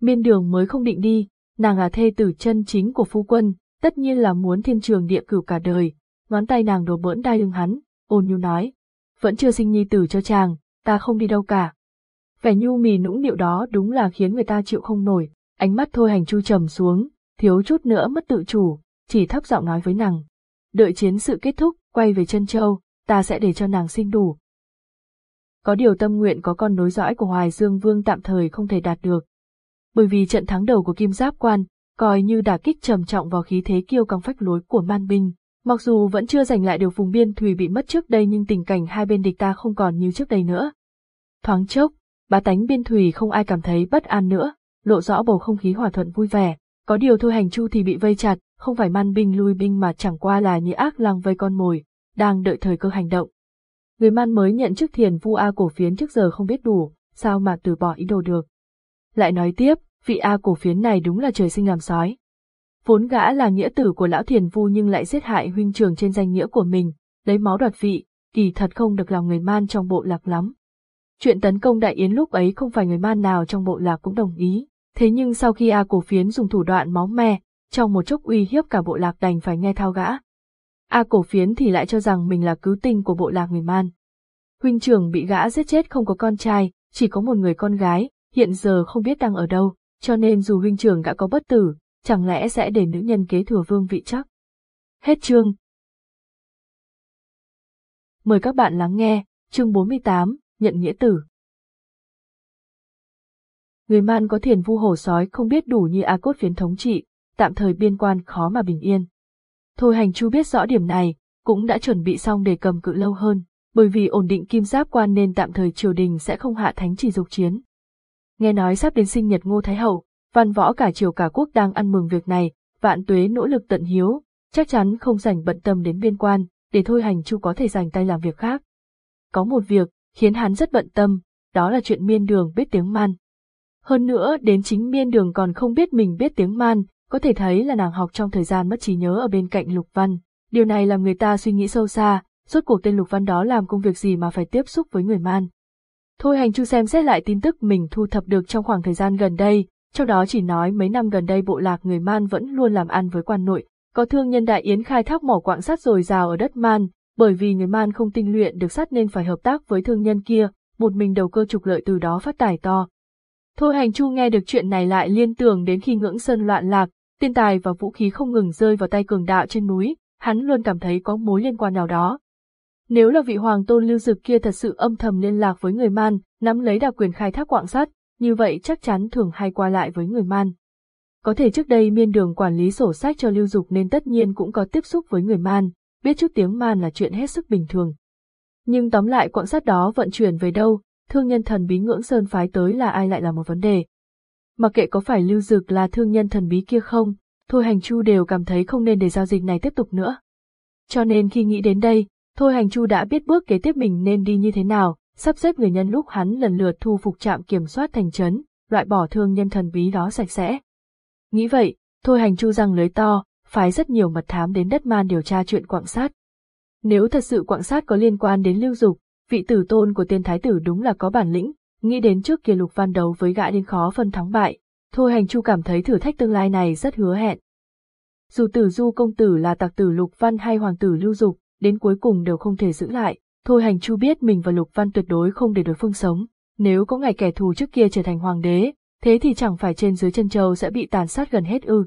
Miên đường mới không định đi, nàng là thê tử chân chính của phu quân, tất nhiên là muốn thiên trường địa cửu cả đời, ngón tay nàng đổ bỡn đai lưng hắn, ôn nhu nói. Vẫn chưa sinh nhi tử cho chàng, ta không đi đâu cả. Vẻ nhu mì nũng nịu đó đúng là khiến người ta chịu không nổi, ánh mắt thôi hành chu trầm xuống, thiếu chút nữa mất tự chủ, chỉ thấp giọng nói với nàng. Đợi chiến sự kết thúc, quay về chân châu, ta sẽ để cho nàng sinh đủ. Có điều tâm nguyện có con nối dõi của Hoài Dương Vương tạm thời không thể đạt được. Bởi vì trận thắng đầu của Kim Giáp Quan, coi như đả kích trầm trọng vào khí thế kiêu căng phách lối của man binh. Mặc dù vẫn chưa giành lại được vùng biên thùy bị mất trước đây nhưng tình cảnh hai bên địch ta không còn như trước đây nữa. Thoáng chốc, bá tánh biên thùy không ai cảm thấy bất an nữa, lộ rõ bầu không khí hòa thuận vui vẻ. Có điều thôi hành chu thì bị vây chặt, không phải man binh lui binh mà chẳng qua là như ác lang vây con mồi, đang đợi thời cơ hành động. Người man mới nhận chức thiền vu A cổ phiến trước giờ không biết đủ, sao mà từ bỏ ý đồ được. Lại nói tiếp, vị A cổ phiến này đúng là trời sinh làm sói. Vốn gã là nghĩa tử của lão thiền vu nhưng lại giết hại huynh trưởng trên danh nghĩa của mình, lấy máu đoạt vị, kỳ thật không được lòng người man trong bộ lạc lắm. Chuyện tấn công đại yến lúc ấy không phải người man nào trong bộ lạc cũng đồng ý, thế nhưng sau khi A cổ phiến dùng thủ đoạn máu me, trong một chốc uy hiếp cả bộ lạc đành phải nghe thao gã. A cổ phiến thì lại cho rằng mình là cứu tinh của bộ lạc người man. Huynh trưởng bị gã giết chết không có con trai, chỉ có một người con gái, hiện giờ không biết đang ở đâu, cho nên dù huynh trưởng gã có bất tử, chẳng lẽ sẽ để nữ nhân kế thừa vương vị chắc. Hết chương. Mời các bạn lắng nghe, chương 48, nhận nghĩa tử. Người man có thiền vu hổ sói không biết đủ như A cốt phiến thống trị, tạm thời biên quan khó mà bình yên. Thôi hành chu biết rõ điểm này, cũng đã chuẩn bị xong để cầm cự lâu hơn, bởi vì ổn định kim giáp quan nên tạm thời triều đình sẽ không hạ thánh chỉ dục chiến. Nghe nói sắp đến sinh nhật Ngô Thái Hậu, văn võ cả triều cả quốc đang ăn mừng việc này, vạn tuế nỗ lực tận hiếu, chắc chắn không dành bận tâm đến biên quan, để thôi hành chu có thể dành tay làm việc khác. Có một việc, khiến hắn rất bận tâm, đó là chuyện miên đường biết tiếng man. Hơn nữa đến chính miên đường còn không biết mình biết tiếng man, có thể thấy là nàng học trong thời gian mất trí nhớ ở bên cạnh Lục Văn. Điều này làm người ta suy nghĩ sâu xa, rốt cuộc tên Lục Văn đó làm công việc gì mà phải tiếp xúc với người man. Thôi hành chu xem xét lại tin tức mình thu thập được trong khoảng thời gian gần đây, trong đó chỉ nói mấy năm gần đây bộ lạc người man vẫn luôn làm ăn với quan nội, có thương nhân đại yến khai thác mỏ quạng sắt dồi dào ở đất man, bởi vì người man không tinh luyện được sắt nên phải hợp tác với thương nhân kia, một mình đầu cơ trục lợi từ đó phát tài to. Thôi hành chu nghe được chuyện này lại liên tưởng đến khi ngưỡng sơn loạn lạc, tiên tài và vũ khí không ngừng rơi vào tay cường đạo trên núi, hắn luôn cảm thấy có mối liên quan nào đó. Nếu là vị hoàng tôn lưu dực kia thật sự âm thầm liên lạc với người man, nắm lấy đặc quyền khai thác quạng sắt, như vậy chắc chắn thường hay qua lại với người man. Có thể trước đây miên đường quản lý sổ sách cho lưu dục nên tất nhiên cũng có tiếp xúc với người man, biết chút tiếng man là chuyện hết sức bình thường. Nhưng tóm lại quạng sắt đó vận chuyển về đâu, thương nhân thần bí ngưỡng sơn phái tới là ai lại là một vấn đề. Mặc kệ có phải lưu dực là thương nhân thần bí kia không, Thôi Hành Chu đều cảm thấy không nên để giao dịch này tiếp tục nữa. Cho nên khi nghĩ đến đây, Thôi Hành Chu đã biết bước kế tiếp mình nên đi như thế nào, sắp xếp người nhân lúc hắn lần lượt thu phục trạm kiểm soát thành trấn, loại bỏ thương nhân thần bí đó sạch sẽ. Nghĩ vậy, Thôi Hành Chu răng lưới to, phái rất nhiều mật thám đến đất man điều tra chuyện quạng sát. Nếu thật sự quạng sát có liên quan đến lưu dục, vị tử tôn của tiên thái tử đúng là có bản lĩnh, nghĩ đến trước kia lục văn đấu với gã đến khó phân thắng bại, thôi hành chu cảm thấy thử thách tương lai này rất hứa hẹn. Dù tử du công tử là tặc tử lục văn hay hoàng tử lưu dục, đến cuối cùng đều không thể giữ lại, thôi hành chu biết mình và lục văn tuyệt đối không để đối phương sống, nếu có ngày kẻ thù trước kia trở thành hoàng đế, thế thì chẳng phải trên dưới chân châu sẽ bị tàn sát gần hết ư.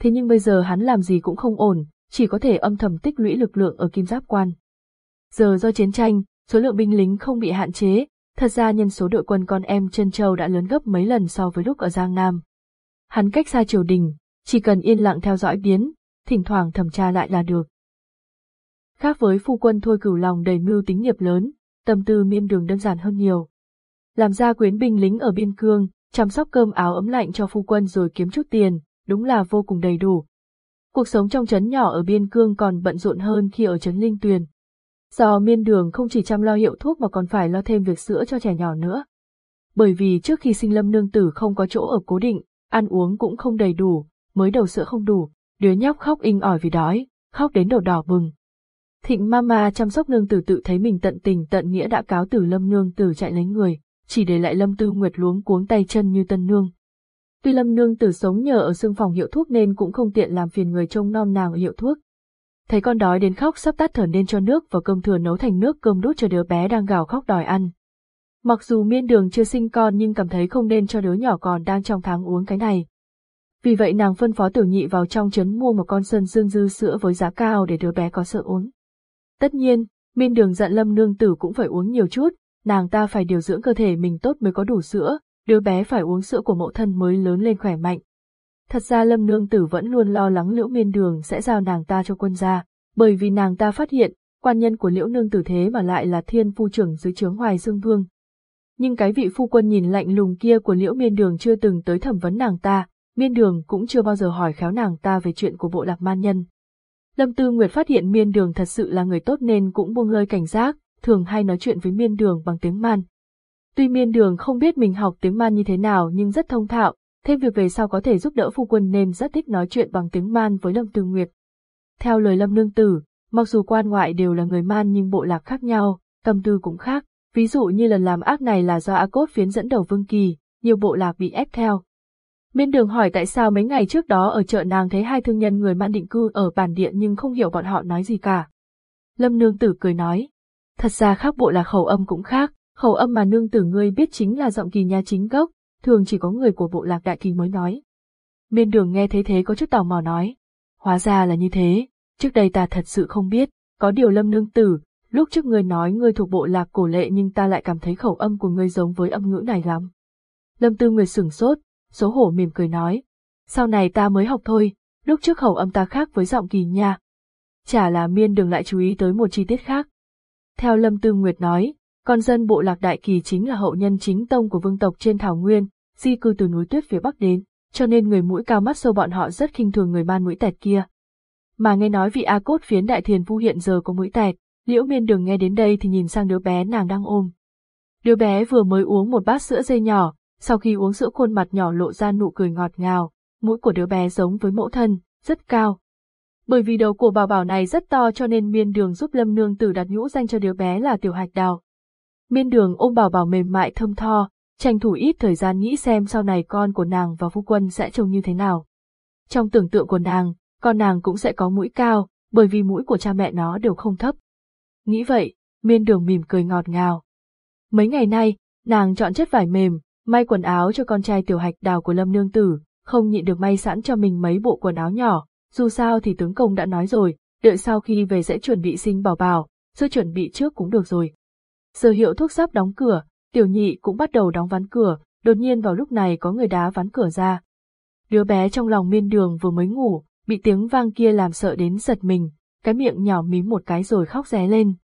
Thế nhưng bây giờ hắn làm gì cũng không ổn, chỉ có thể âm thầm tích lũy lực lượng ở kim giáp quan. Giờ do chiến tranh, số lượng binh lính không bị hạn chế, thật ra nhân số đội quân con em chân châu đã lớn gấp mấy lần so với lúc ở Giang Nam. Hắn cách xa triều đình, chỉ cần yên lặng theo dõi biến, thỉnh thoảng thẩm tra lại là được. Khác với phu quân thôi cửu lòng đầy mưu tính nghiệp lớn, tâm tư miên đường đơn giản hơn nhiều. Làm ra quyến binh lính ở biên cương, chăm sóc cơm áo ấm lạnh cho phu quân rồi kiếm chút tiền, đúng là vô cùng đầy đủ. Cuộc sống trong trấn nhỏ ở biên cương còn bận rộn hơn khi ở trấn Linh Tuyền. Do miên đường không chỉ chăm lo hiệu thuốc mà còn phải lo thêm việc sữa cho trẻ nhỏ nữa. Bởi vì trước khi sinh lâm nương tử không có chỗ ở cố định, ăn uống cũng không đầy đủ, mới đầu sữa không đủ, đứa nhóc khóc inh ỏi vì đói, khóc đến đầu đỏ bừng. Thịnh mama chăm sóc nương tử tự thấy mình tận tình tận nghĩa đã cáo từ lâm nương tử chạy lấy người, chỉ để lại lâm tư nguyệt luống cuống tay chân như tân nương. Tuy lâm nương tử sống nhờ ở xương phòng hiệu thuốc nên cũng không tiện làm phiền người trông nom nàng ở hiệu thuốc, thấy con đói đến khóc sắp tắt thở nên cho nước và cơm thừa nấu thành nước cơm đút cho đứa bé đang gào khóc đòi ăn. Mặc dù miên đường chưa sinh con nhưng cảm thấy không nên cho đứa nhỏ còn đang trong tháng uống cái này. Vì vậy nàng phân phó tiểu nhị vào trong trấn mua một con sơn dương dư sữa với giá cao để đứa bé có sợ uống. Tất nhiên, miên đường dặn lâm nương tử cũng phải uống nhiều chút, nàng ta phải điều dưỡng cơ thể mình tốt mới có đủ sữa, đứa bé phải uống sữa của mẫu thân mới lớn lên khỏe mạnh. Thật ra Lâm Nương Tử vẫn luôn lo lắng Liễu Miên Đường sẽ giao nàng ta cho quân gia, bởi vì nàng ta phát hiện, quan nhân của Liễu Nương Tử thế mà lại là thiên phu trưởng dưới trướng Hoài Dương Vương. Nhưng cái vị phu quân nhìn lạnh lùng kia của Liễu Miên Đường chưa từng tới thẩm vấn nàng ta, Miên Đường cũng chưa bao giờ hỏi khéo nàng ta về chuyện của bộ lạc man nhân. Lâm Tư Nguyệt phát hiện Miên Đường thật sự là người tốt nên cũng buông lơi cảnh giác, thường hay nói chuyện với Miên Đường bằng tiếng man. Tuy Miên Đường không biết mình học tiếng man như thế nào nhưng rất thông thạo, thêm việc về sau có thể giúp đỡ phu quân nên rất thích nói chuyện bằng tiếng man với Lâm Tư Nguyệt. Theo lời Lâm Nương Tử, mặc dù quan ngoại đều là người man nhưng bộ lạc khác nhau, tâm tư cũng khác, ví dụ như lần làm ác này là do A Cốt phiến dẫn đầu Vương Kỳ, nhiều bộ lạc bị ép theo. Miên đường hỏi tại sao mấy ngày trước đó ở chợ nàng thấy hai thương nhân người man định cư ở bản địa nhưng không hiểu bọn họ nói gì cả. Lâm Nương Tử cười nói, thật ra khác bộ lạc khẩu âm cũng khác, khẩu âm mà Nương Tử ngươi biết chính là giọng kỳ nha chính gốc, thường chỉ có người của bộ lạc đại kỳ mới nói. Miên đường nghe thấy thế có chút tò mò nói. Hóa ra là như thế, trước đây ta thật sự không biết, có điều lâm nương tử, lúc trước ngươi nói ngươi thuộc bộ lạc cổ lệ nhưng ta lại cảm thấy khẩu âm của ngươi giống với âm ngữ này lắm. Lâm tư người sửng sốt, xấu hổ mỉm cười nói. Sau này ta mới học thôi, lúc trước khẩu âm ta khác với giọng kỳ nha. Chả là miên đường lại chú ý tới một chi tiết khác. Theo Lâm Tư Nguyệt nói, con dân bộ lạc Đại Kỳ chính là hậu nhân chính tông của vương tộc trên Thảo Nguyên, di cư từ núi tuyết phía Bắc đến, cho nên người mũi cao mắt sâu bọn họ rất khinh thường người man mũi tẹt kia. Mà nghe nói vị A Cốt phiến Đại Thiền Vu hiện giờ có mũi tẹt, liễu miên đường nghe đến đây thì nhìn sang đứa bé nàng đang ôm. Đứa bé vừa mới uống một bát sữa dây nhỏ, sau khi uống sữa khuôn mặt nhỏ lộ ra nụ cười ngọt ngào, mũi của đứa bé giống với mẫu thân, rất cao. Bởi vì đầu của bảo bảo này rất to cho nên miên đường giúp lâm nương tử đặt nhũ danh cho đứa bé là tiểu hạch đào. Miên đường ôm bảo bảo mềm mại thơm tho, tranh thủ ít thời gian nghĩ xem sau này con của nàng và phu quân sẽ trông như thế nào. Trong tưởng tượng của nàng, con nàng cũng sẽ có mũi cao, bởi vì mũi của cha mẹ nó đều không thấp. Nghĩ vậy, miên đường mỉm cười ngọt ngào. Mấy ngày nay, nàng chọn chất vải mềm, may quần áo cho con trai tiểu hạch đào của lâm nương tử, không nhịn được may sẵn cho mình mấy bộ quần áo nhỏ, dù sao thì tướng công đã nói rồi, đợi sau khi về sẽ chuẩn bị sinh bảo bảo, sự chuẩn bị trước cũng được rồi. sở hiệu thuốc sắp đóng cửa, tiểu nhị cũng bắt đầu đóng ván cửa, đột nhiên vào lúc này có người đá ván cửa ra. Đứa bé trong lòng miên đường vừa mới ngủ, bị tiếng vang kia làm sợ đến giật mình, cái miệng nhỏ mím một cái rồi khóc ré lên.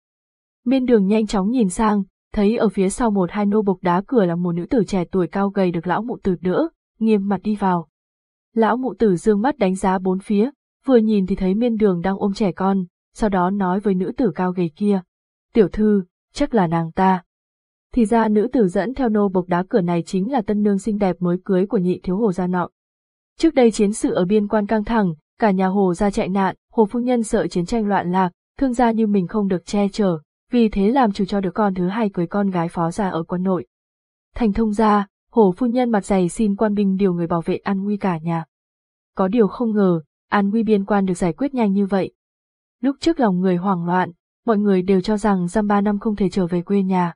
Miên đường nhanh chóng nhìn sang, thấy ở phía sau một hai nô bộc đá cửa là một nữ tử trẻ tuổi cao gầy được lão mụ tử đỡ, nghiêm mặt đi vào. Lão mụ tử dương mắt đánh giá bốn phía, vừa nhìn thì thấy miên đường đang ôm trẻ con, sau đó nói với nữ tử cao gầy kia. Tiểu thư, chắc là nàng ta. Thì ra nữ tử dẫn theo nô bộc đá cửa này chính là tân nương xinh đẹp mới cưới của nhị thiếu hồ gia nọ. Trước đây chiến sự ở biên quan căng thẳng, cả nhà hồ gia chạy nạn, hồ phu nhân sợ chiến tranh loạn lạc, thương gia như mình không được che chở, vì thế làm chủ cho đứa con thứ hai cưới con gái phó gia ở quân nội. Thành thông gia, hổ phu nhân mặt dày xin quan binh điều người bảo vệ an nguy cả nhà. Có điều không ngờ, an nguy biên quan được giải quyết nhanh như vậy. Lúc trước lòng người hoảng loạn, mọi người đều cho rằng giam ba năm không thể trở về quê nhà.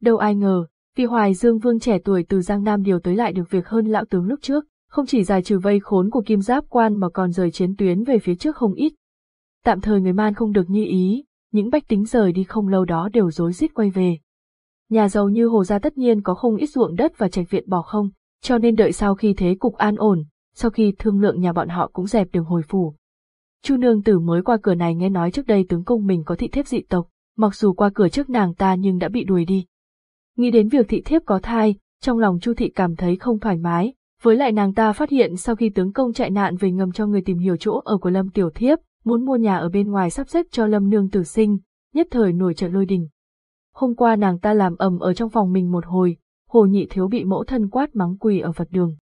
Đâu ai ngờ, vì Hoài Dương Vương trẻ tuổi từ Giang Nam điều tới lại được việc hơn lão tướng lúc trước, không chỉ giải trừ vây khốn của kim giáp quan mà còn rời chiến tuyến về phía trước không ít. Tạm thời người man không được như ý, những bách tính rời đi không lâu đó đều rối rít quay về. Nhà giàu như Hồ Gia tất nhiên có không ít ruộng đất và trạch viện bỏ không, cho nên đợi sau khi thế cục an ổn, sau khi thương lượng nhà bọn họ cũng dẹp đường hồi phủ. Chu nương tử mới qua cửa này nghe nói trước đây tướng công mình có thị thiếp dị tộc, mặc dù qua cửa trước nàng ta nhưng đã bị đuổi đi. Nghĩ đến việc thị thiếp có thai, trong lòng Chu thị cảm thấy không thoải mái, với lại nàng ta phát hiện sau khi tướng công chạy nạn về ngầm cho người tìm hiểu chỗ ở của Lâm Tiểu Thiếp, muốn mua nhà ở bên ngoài sắp xếp cho Lâm Nương tử sinh, nhất thời nổi trận lôi đình. Hôm qua nàng ta làm ầm ở trong phòng mình một hồi, hồ nhị thiếu bị mẫu thân quát mắng quỳ ở Phật đường.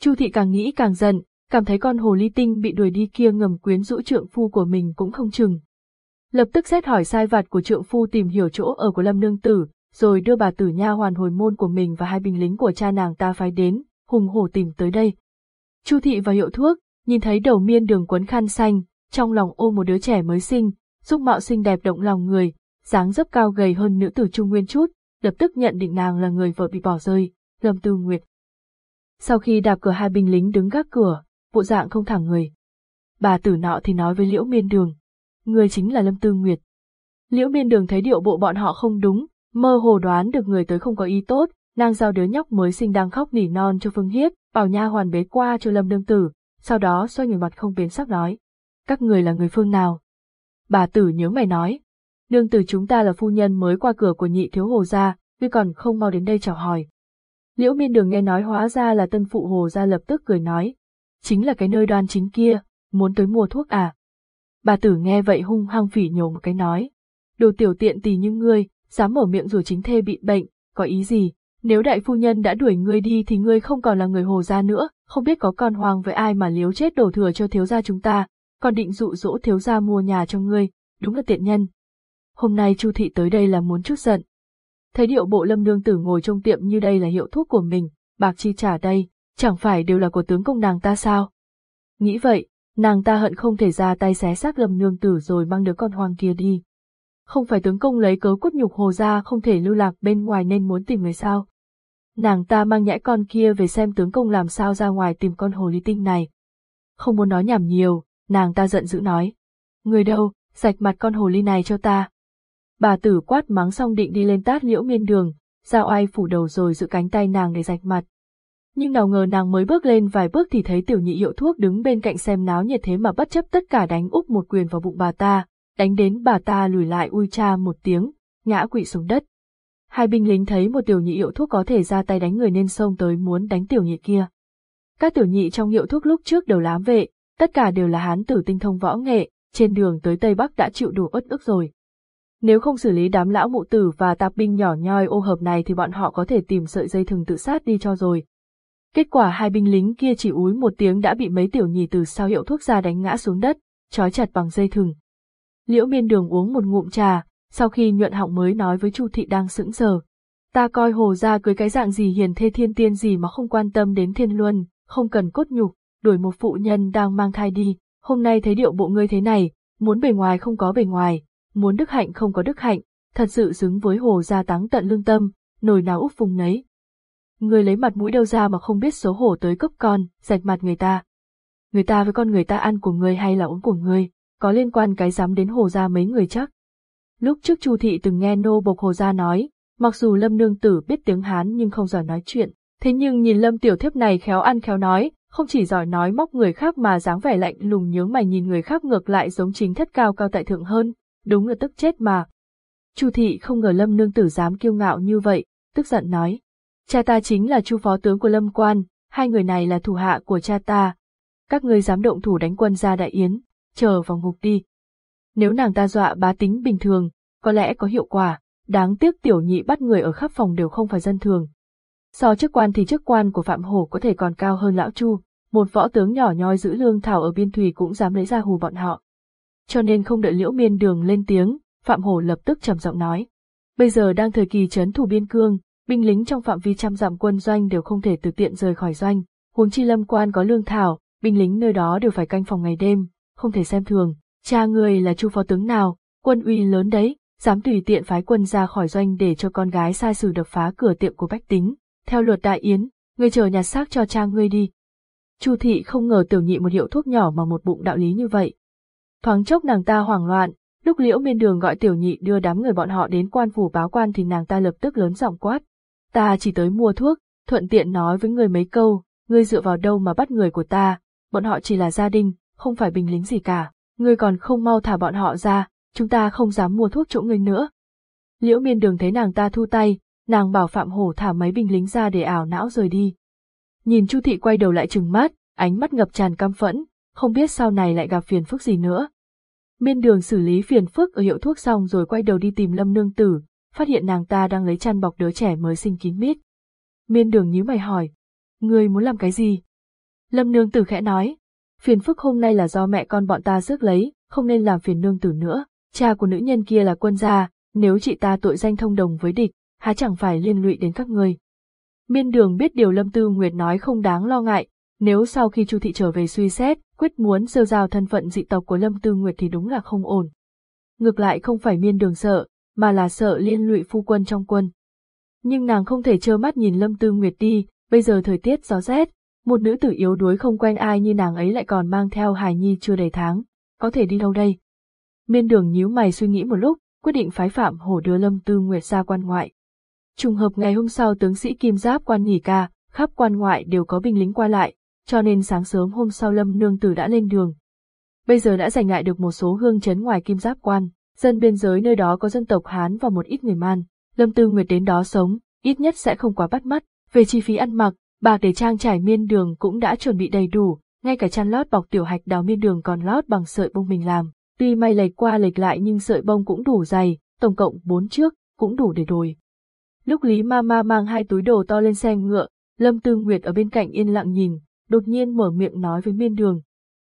Chu thị càng nghĩ càng giận, cảm thấy con hồ ly tinh bị đuổi đi kia ngầm quyến rũ trượng phu của mình cũng không chừng. Lập tức xét hỏi sai vặt của trượng phu tìm hiểu chỗ ở của Lâm Nương Tử, rồi đưa bà tử nha hoàn hồi môn của mình và hai binh lính của cha nàng ta phái đến, hùng hổ tìm tới đây. Chu thị và hiệu thuốc, nhìn thấy đầu miên đường quấn khăn xanh, trong lòng ôm một đứa trẻ mới sinh, dung mạo xinh đẹp động lòng người, dáng dấp cao gầy hơn nữ tử trung nguyên chút, lập tức nhận định nàng là người vợ bị bỏ rơi, Lâm Tư Nguyệt. Sau khi đạp cửa hai binh lính đứng gác cửa, bộ dạng không thẳng người. Bà tử nọ thì nói với Liễu Miên Đường, người chính là Lâm Tư Nguyệt. Liễu Miên Đường thấy điệu bộ bọn họ không đúng, mơ hồ đoán được người tới không có ý tốt, nàng giao đứa nhóc mới sinh đang khóc nỉ non cho Phương Hiết, bảo nha hoàn bế qua cho Lâm Đương Tử, sau đó xoay người mặt không biến sắc nói. Các người là người phương nào? Bà tử nhớ mày nói. Nương tử chúng ta là phu nhân mới qua cửa của nhị thiếu hồ gia, vì còn không mau đến đây chào hỏi. Liễu miên đường nghe nói hóa ra là tân phụ hồ gia lập tức cười nói. Chính là cái nơi đoan chính kia, muốn tới mua thuốc à? Bà tử nghe vậy hung hăng phỉ nhổ một cái nói. Đồ tiểu tiện tì như ngươi, dám mở miệng rồi chính thê bị bệnh, có ý gì? Nếu đại phu nhân đã đuổi ngươi đi thì ngươi không còn là người hồ gia nữa, không biết có con hoàng với ai mà liếu chết đổ thừa cho thiếu gia chúng ta, còn định dụ dỗ thiếu gia mua nhà cho ngươi, đúng là tiện nhân. Hôm nay Chu thị tới đây là muốn chút giận. Thấy điệu bộ lâm nương tử ngồi trong tiệm như đây là hiệu thuốc của mình, bạc chi trả đây, chẳng phải đều là của tướng công nàng ta sao? Nghĩ vậy, nàng ta hận không thể ra tay xé xác lâm nương tử rồi mang đứa con hoang kia đi không phải tướng công lấy cớ cốt nhục hồ ra không thể lưu lạc bên ngoài nên muốn tìm người sao. Nàng ta mang nhãi con kia về xem tướng công làm sao ra ngoài tìm con hồ ly tinh này. Không muốn nói nhảm nhiều, nàng ta giận dữ nói. Người đâu, sạch mặt con hồ ly này cho ta. Bà tử quát mắng xong định đi lên tát liễu miên đường, giao ai phủ đầu rồi giữ cánh tay nàng để rạch mặt. Nhưng nào ngờ nàng mới bước lên vài bước thì thấy tiểu nhị hiệu thuốc đứng bên cạnh xem náo nhiệt thế mà bất chấp tất cả đánh úp một quyền vào bụng bà ta, đánh đến bà ta lùi lại ui cha một tiếng, ngã quỵ xuống đất. Hai binh lính thấy một tiểu nhị hiệu thuốc có thể ra tay đánh người nên xông tới muốn đánh tiểu nhị kia. Các tiểu nhị trong hiệu thuốc lúc trước đều lám vệ, tất cả đều là hán tử tinh thông võ nghệ, trên đường tới Tây Bắc đã chịu đủ uất ức rồi. Nếu không xử lý đám lão mụ tử và tạp binh nhỏ nhoi ô hợp này thì bọn họ có thể tìm sợi dây thừng tự sát đi cho rồi. Kết quả hai binh lính kia chỉ úi một tiếng đã bị mấy tiểu nhì từ sau hiệu thuốc ra đánh ngã xuống đất, trói chặt bằng dây thừng. Liễu miên đường uống một ngụm trà, sau khi nhuận họng mới nói với Chu thị đang sững sờ. Ta coi hồ ra cưới cái dạng gì hiền thê thiên tiên gì mà không quan tâm đến thiên luân, không cần cốt nhục, đuổi một phụ nhân đang mang thai đi, hôm nay thấy điệu bộ ngươi thế này, muốn bề ngoài không có bề ngoài, muốn đức hạnh không có đức hạnh, thật sự xứng với hồ gia táng tận lương tâm, nồi nào úp phùng nấy. Ngươi lấy mặt mũi đâu ra mà không biết xấu hổ tới cấp con, rạch mặt người ta. Người ta với con người ta ăn của người hay là uống của người, có liên quan cái dám đến hồ gia mấy người chắc. Lúc trước Chu thị từng nghe nô bộc hồ gia nói, mặc dù Lâm nương tử biết tiếng Hán nhưng không giỏi nói chuyện, thế nhưng nhìn Lâm tiểu thiếp này khéo ăn khéo nói, không chỉ giỏi nói móc người khác mà dáng vẻ lạnh lùng nhướng mày nhìn người khác ngược lại giống chính thất cao cao tại thượng hơn, đúng là tức chết mà. Chu thị không ngờ Lâm nương tử dám kiêu ngạo như vậy, tức giận nói. Cha ta chính là chu phó tướng của Lâm quan, hai người này là thủ hạ của cha ta. Các ngươi dám động thủ đánh quân ra đại yến, chờ vào ngục đi. Nếu nàng ta dọa bá tính bình thường, có lẽ có hiệu quả, đáng tiếc tiểu nhị bắt người ở khắp phòng đều không phải dân thường. So chức quan thì chức quan của Phạm Hổ có thể còn cao hơn lão Chu, một võ tướng nhỏ nhoi giữ lương thảo ở biên thủy cũng dám lấy ra hù bọn họ cho nên không đợi liễu miên đường lên tiếng, Phạm Hổ lập tức trầm giọng nói. Bây giờ đang thời kỳ chấn thủ biên cương, binh lính trong phạm vi trăm dặm quân doanh đều không thể tự tiện rời khỏi doanh, huống chi lâm quan có lương thảo, binh lính nơi đó đều phải canh phòng ngày đêm, không thể xem thường. Cha người là chu phó tướng nào, quân uy lớn đấy, dám tùy tiện phái quân ra khỏi doanh để cho con gái sai sử đập phá cửa tiệm của bách tính. Theo luật đại yến, người chờ nhà xác cho cha ngươi đi. Chu thị không ngờ tiểu nhị một hiệu thuốc nhỏ mà một bụng đạo lý như vậy, Thoáng chốc nàng ta hoảng loạn, lúc liễu miên đường gọi tiểu nhị đưa đám người bọn họ đến quan phủ báo quan thì nàng ta lập tức lớn giọng quát. Ta chỉ tới mua thuốc, thuận tiện nói với người mấy câu, ngươi dựa vào đâu mà bắt người của ta, bọn họ chỉ là gia đình, không phải binh lính gì cả, ngươi còn không mau thả bọn họ ra, chúng ta không dám mua thuốc chỗ ngươi nữa. Liễu miên đường thấy nàng ta thu tay, nàng bảo Phạm Hổ thả mấy binh lính ra để ảo não rời đi. Nhìn Chu thị quay đầu lại trừng mắt, ánh mắt ngập tràn căm phẫn, không biết sau này lại gặp phiền phức gì nữa. Miên đường xử lý phiền phức ở hiệu thuốc xong rồi quay đầu đi tìm lâm nương tử, phát hiện nàng ta đang lấy chăn bọc đứa trẻ mới sinh kín mít. Miên đường nhíu mày hỏi, ngươi muốn làm cái gì? Lâm nương tử khẽ nói, phiền phức hôm nay là do mẹ con bọn ta rước lấy, không nên làm phiền nương tử nữa, cha của nữ nhân kia là quân gia, nếu chị ta tội danh thông đồng với địch, há chẳng phải liên lụy đến các ngươi. Miên đường biết điều Lâm Tư Nguyệt nói không đáng lo ngại, nếu sau khi Chu thị trở về suy xét, quyết muốn rêu rào thân phận dị tộc của Lâm Tư Nguyệt thì đúng là không ổn. Ngược lại không phải miên đường sợ, mà là sợ liên lụy phu quân trong quân. Nhưng nàng không thể trơ mắt nhìn Lâm Tư Nguyệt đi, bây giờ thời tiết gió rét, một nữ tử yếu đuối không quen ai như nàng ấy lại còn mang theo hài nhi chưa đầy tháng, có thể đi đâu đây? Miên đường nhíu mày suy nghĩ một lúc, quyết định phái phạm hổ đưa Lâm Tư Nguyệt ra quan ngoại. Trùng hợp ngày hôm sau tướng sĩ Kim Giáp quan nghỉ ca, khắp quan ngoại đều có binh lính qua lại, cho nên sáng sớm hôm sau Lâm Nương Tử đã lên đường. Bây giờ đã giành lại được một số hương chấn ngoài kim giáp quan, dân biên giới nơi đó có dân tộc Hán và một ít người man. Lâm Tư Nguyệt đến đó sống, ít nhất sẽ không quá bắt mắt. Về chi phí ăn mặc, bạc để trang trải miên đường cũng đã chuẩn bị đầy đủ, ngay cả chăn lót bọc tiểu hạch đào miên đường còn lót bằng sợi bông mình làm. Tuy may lệch qua lệch lại nhưng sợi bông cũng đủ dày, tổng cộng bốn trước cũng đủ để đồi. Lúc Lý Ma Ma mang hai túi đồ to lên xe ngựa, Lâm Tư Nguyệt ở bên cạnh yên lặng nhìn, đột nhiên mở miệng nói với miên đường.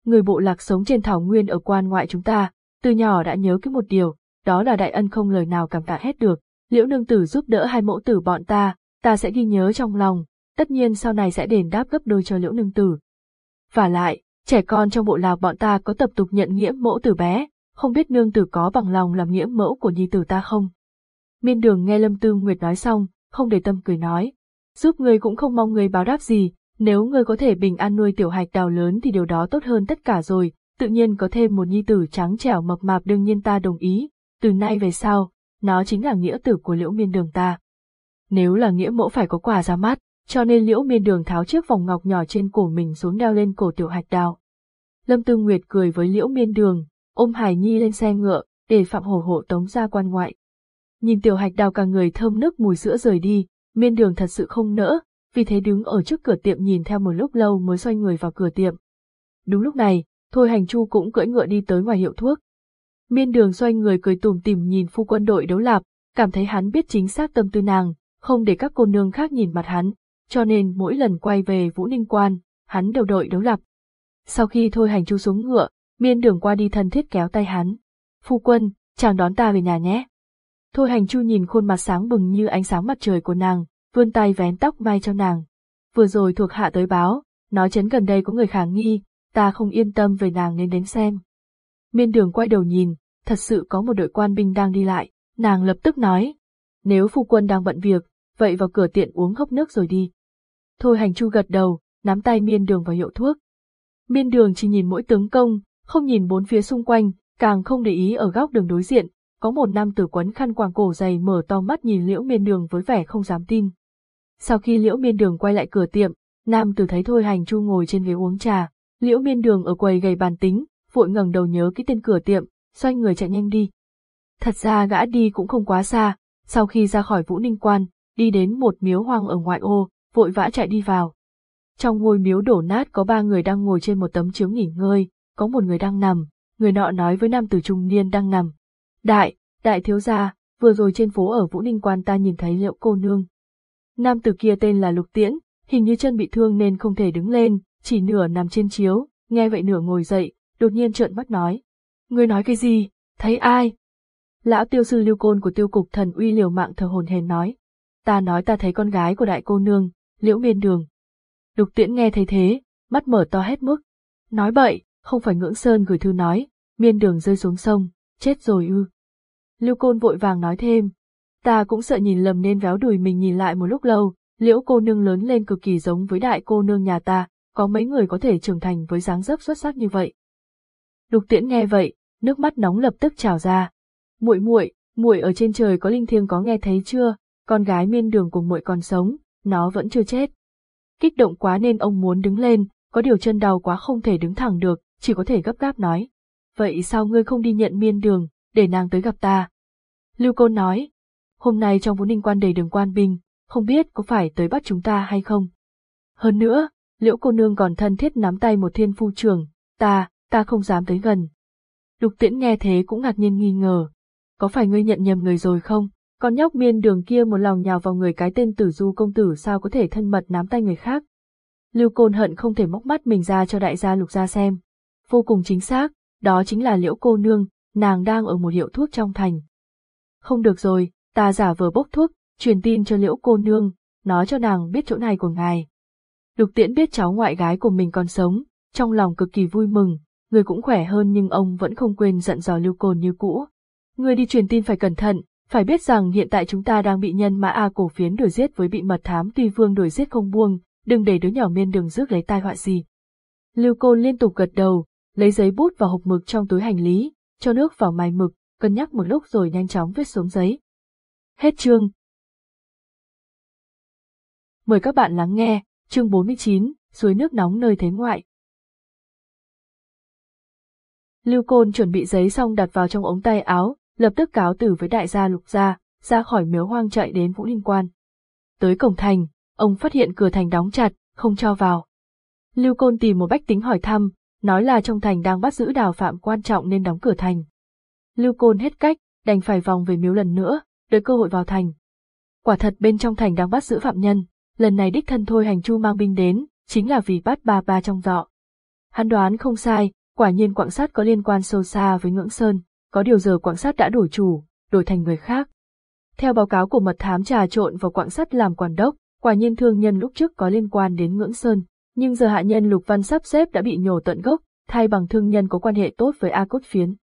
Người bộ lạc sống trên thảo nguyên ở quan ngoại chúng ta, từ nhỏ đã nhớ cái một điều, đó là đại ân không lời nào cảm tạ hết được. Liễu nương tử giúp đỡ hai mẫu tử bọn ta, ta sẽ ghi nhớ trong lòng, tất nhiên sau này sẽ đền đáp gấp đôi cho liễu nương tử. Và lại, trẻ con trong bộ lạc bọn ta có tập tục nhận nghĩa mẫu tử bé, không biết nương tử có bằng lòng làm nghĩa mẫu của nhi tử ta không? Miên đường nghe Lâm Tư Nguyệt nói xong, không để tâm cười nói. Giúp người cũng không mong người báo đáp gì, nếu ngươi có thể bình an nuôi tiểu hạch đào lớn thì điều đó tốt hơn tất cả rồi, tự nhiên có thêm một nhi tử trắng trẻo mập mạp đương nhiên ta đồng ý, từ nay về sau, nó chính là nghĩa tử của liễu miên đường ta. Nếu là nghĩa mẫu phải có quà ra mắt, cho nên liễu miên đường tháo chiếc vòng ngọc nhỏ trên cổ mình xuống đeo lên cổ tiểu hạch đào. Lâm Tư Nguyệt cười với liễu miên đường, ôm Hải Nhi lên xe ngựa, để Phạm Hổ Hộ tống ra quan ngoại. Nhìn tiểu hạch đào cả người thơm nước mùi sữa rời đi, miên đường thật sự không nỡ, vì thế đứng ở trước cửa tiệm nhìn theo một lúc lâu mới xoay người vào cửa tiệm. Đúng lúc này, Thôi Hành Chu cũng cưỡi ngựa đi tới ngoài hiệu thuốc. Miên đường xoay người cười tủm tỉm nhìn phu quân đội đấu lạp, cảm thấy hắn biết chính xác tâm tư nàng, không để các cô nương khác nhìn mặt hắn, cho nên mỗi lần quay về Vũ Ninh Quan, hắn đều đội đấu lạp. Sau khi Thôi Hành Chu xuống ngựa, miên đường qua đi thân thiết kéo tay hắn. Phu quân, chàng đón ta về nhà nhé. Thôi Hành Chu nhìn khuôn mặt sáng bừng như ánh sáng mặt trời của nàng, vươn tay vén tóc mai cho nàng. Vừa rồi thuộc hạ tới báo, nói chấn gần đây có người khả nghi, ta không yên tâm về nàng nên đến xem. Miên đường quay đầu nhìn, thật sự có một đội quan binh đang đi lại, nàng lập tức nói. Nếu phu quân đang bận việc, vậy vào cửa tiện uống hốc nước rồi đi. Thôi hành chu gật đầu, nắm tay miên đường vào hiệu thuốc. Miên đường chỉ nhìn mỗi tướng công, không nhìn bốn phía xung quanh, càng không để ý ở góc đường đối diện, có một nam tử quấn khăn quàng cổ dày mở to mắt nhìn liễu miên đường với vẻ không dám tin. Sau khi liễu miên đường quay lại cửa tiệm, nam tử thấy thôi hành chu ngồi trên ghế uống trà, liễu miên đường ở quầy gầy bàn tính, vội ngẩng đầu nhớ cái tên cửa tiệm, xoay người chạy nhanh đi. Thật ra gã đi cũng không quá xa, sau khi ra khỏi Vũ Ninh Quan, đi đến một miếu hoang ở ngoại ô, vội vã chạy đi vào. Trong ngôi miếu đổ nát có ba người đang ngồi trên một tấm chiếu nghỉ ngơi, có một người đang nằm, người nọ nói với nam tử trung niên đang nằm. Đại, đại thiếu gia, vừa rồi trên phố ở Vũ Ninh Quan ta nhìn thấy liệu cô nương. Nam tử kia tên là Lục Tiễn, hình như chân bị thương nên không thể đứng lên, chỉ nửa nằm trên chiếu, nghe vậy nửa ngồi dậy, đột nhiên trợn mắt nói. Ngươi nói cái gì, thấy ai? Lão tiêu sư lưu côn của tiêu cục thần uy liều mạng thờ hồn hèn nói. Ta nói ta thấy con gái của đại cô nương, liễu miên đường. Lục tiễn nghe thấy thế, mắt mở to hết mức. Nói bậy, không phải ngưỡng sơn gửi thư nói, miên đường rơi xuống sông, chết rồi ư. Lưu côn vội vàng nói thêm. Ta cũng sợ nhìn lầm nên véo đùi mình nhìn lại một lúc lâu, liễu cô nương lớn lên cực kỳ giống với đại cô nương nhà ta, có mấy người có thể trưởng thành với dáng dấp xuất sắc như vậy. Lục Tiễn nghe vậy, nước mắt nóng lập tức trào ra. Muội muội, muội ở trên trời có linh thiêng có nghe thấy chưa? Con gái miên đường của muội còn sống, nó vẫn chưa chết. Kích động quá nên ông muốn đứng lên, có điều chân đau quá không thể đứng thẳng được, chỉ có thể gấp gáp nói. Vậy sao ngươi không đi nhận miên đường, để nàng tới gặp ta? Lưu Côn nói, hôm nay trong vũ ninh quan đầy đường quan binh, không biết có phải tới bắt chúng ta hay không. Hơn nữa, liễu cô nương còn thân thiết nắm tay một thiên phu trưởng, ta, ta không dám tới gần. Lục tiễn nghe thế cũng ngạc nhiên nghi ngờ. Có phải ngươi nhận nhầm người rồi không? Con nhóc miên đường kia một lòng nhào vào người cái tên tử du công tử sao có thể thân mật nắm tay người khác. Lưu Côn hận không thể móc mắt mình ra cho đại gia lục gia xem. Vô cùng chính xác, đó chính là liễu cô nương, nàng đang ở một hiệu thuốc trong thành. Không được rồi, ta giả vờ bốc thuốc, truyền tin cho liễu cô nương, nói cho nàng biết chỗ này của ngài. Lục tiễn biết cháu ngoại gái của mình còn sống, trong lòng cực kỳ vui mừng, người cũng khỏe hơn nhưng ông vẫn không quên giận dò lưu côn như cũ. Người đi truyền tin phải cẩn thận, phải biết rằng hiện tại chúng ta đang bị nhân mã A cổ phiến đuổi giết với bị mật thám tuy vương đuổi giết không buông, đừng để đứa nhỏ miên đường rước lấy tai họa gì. Lưu côn liên tục gật đầu, lấy giấy bút và hộp mực trong túi hành lý, cho nước vào mài mực, cân nhắc một lúc rồi nhanh chóng viết xuống giấy. Hết chương. Mời các bạn lắng nghe, chương 49, suối nước nóng nơi thế ngoại. Lưu Côn chuẩn bị giấy xong đặt vào trong ống tay áo, lập tức cáo từ với đại gia lục gia, ra khỏi miếu hoang chạy đến Vũ Linh Quan. Tới cổng thành, ông phát hiện cửa thành đóng chặt, không cho vào. Lưu Côn tìm một bách tính hỏi thăm, nói là trong thành đang bắt giữ đào phạm quan trọng nên đóng cửa thành. Lưu Côn hết cách, đành phải vòng về miếu lần nữa, đợi cơ hội vào thành. Quả thật bên trong thành đang bắt giữ phạm nhân, lần này đích thân thôi hành chu mang binh đến, chính là vì bắt ba ba trong dọ. Hắn đoán không sai, quả nhiên quảng sát có liên quan sâu xa với ngưỡng sơn, có điều giờ quảng sát đã đổi chủ, đổi thành người khác. Theo báo cáo của mật thám trà trộn vào quảng sắt làm quản đốc, quả nhiên thương nhân lúc trước có liên quan đến ngưỡng sơn, nhưng giờ hạ nhân Lục Văn sắp xếp đã bị nhổ tận gốc, thay bằng thương nhân có quan hệ tốt với A Cốt Phiến.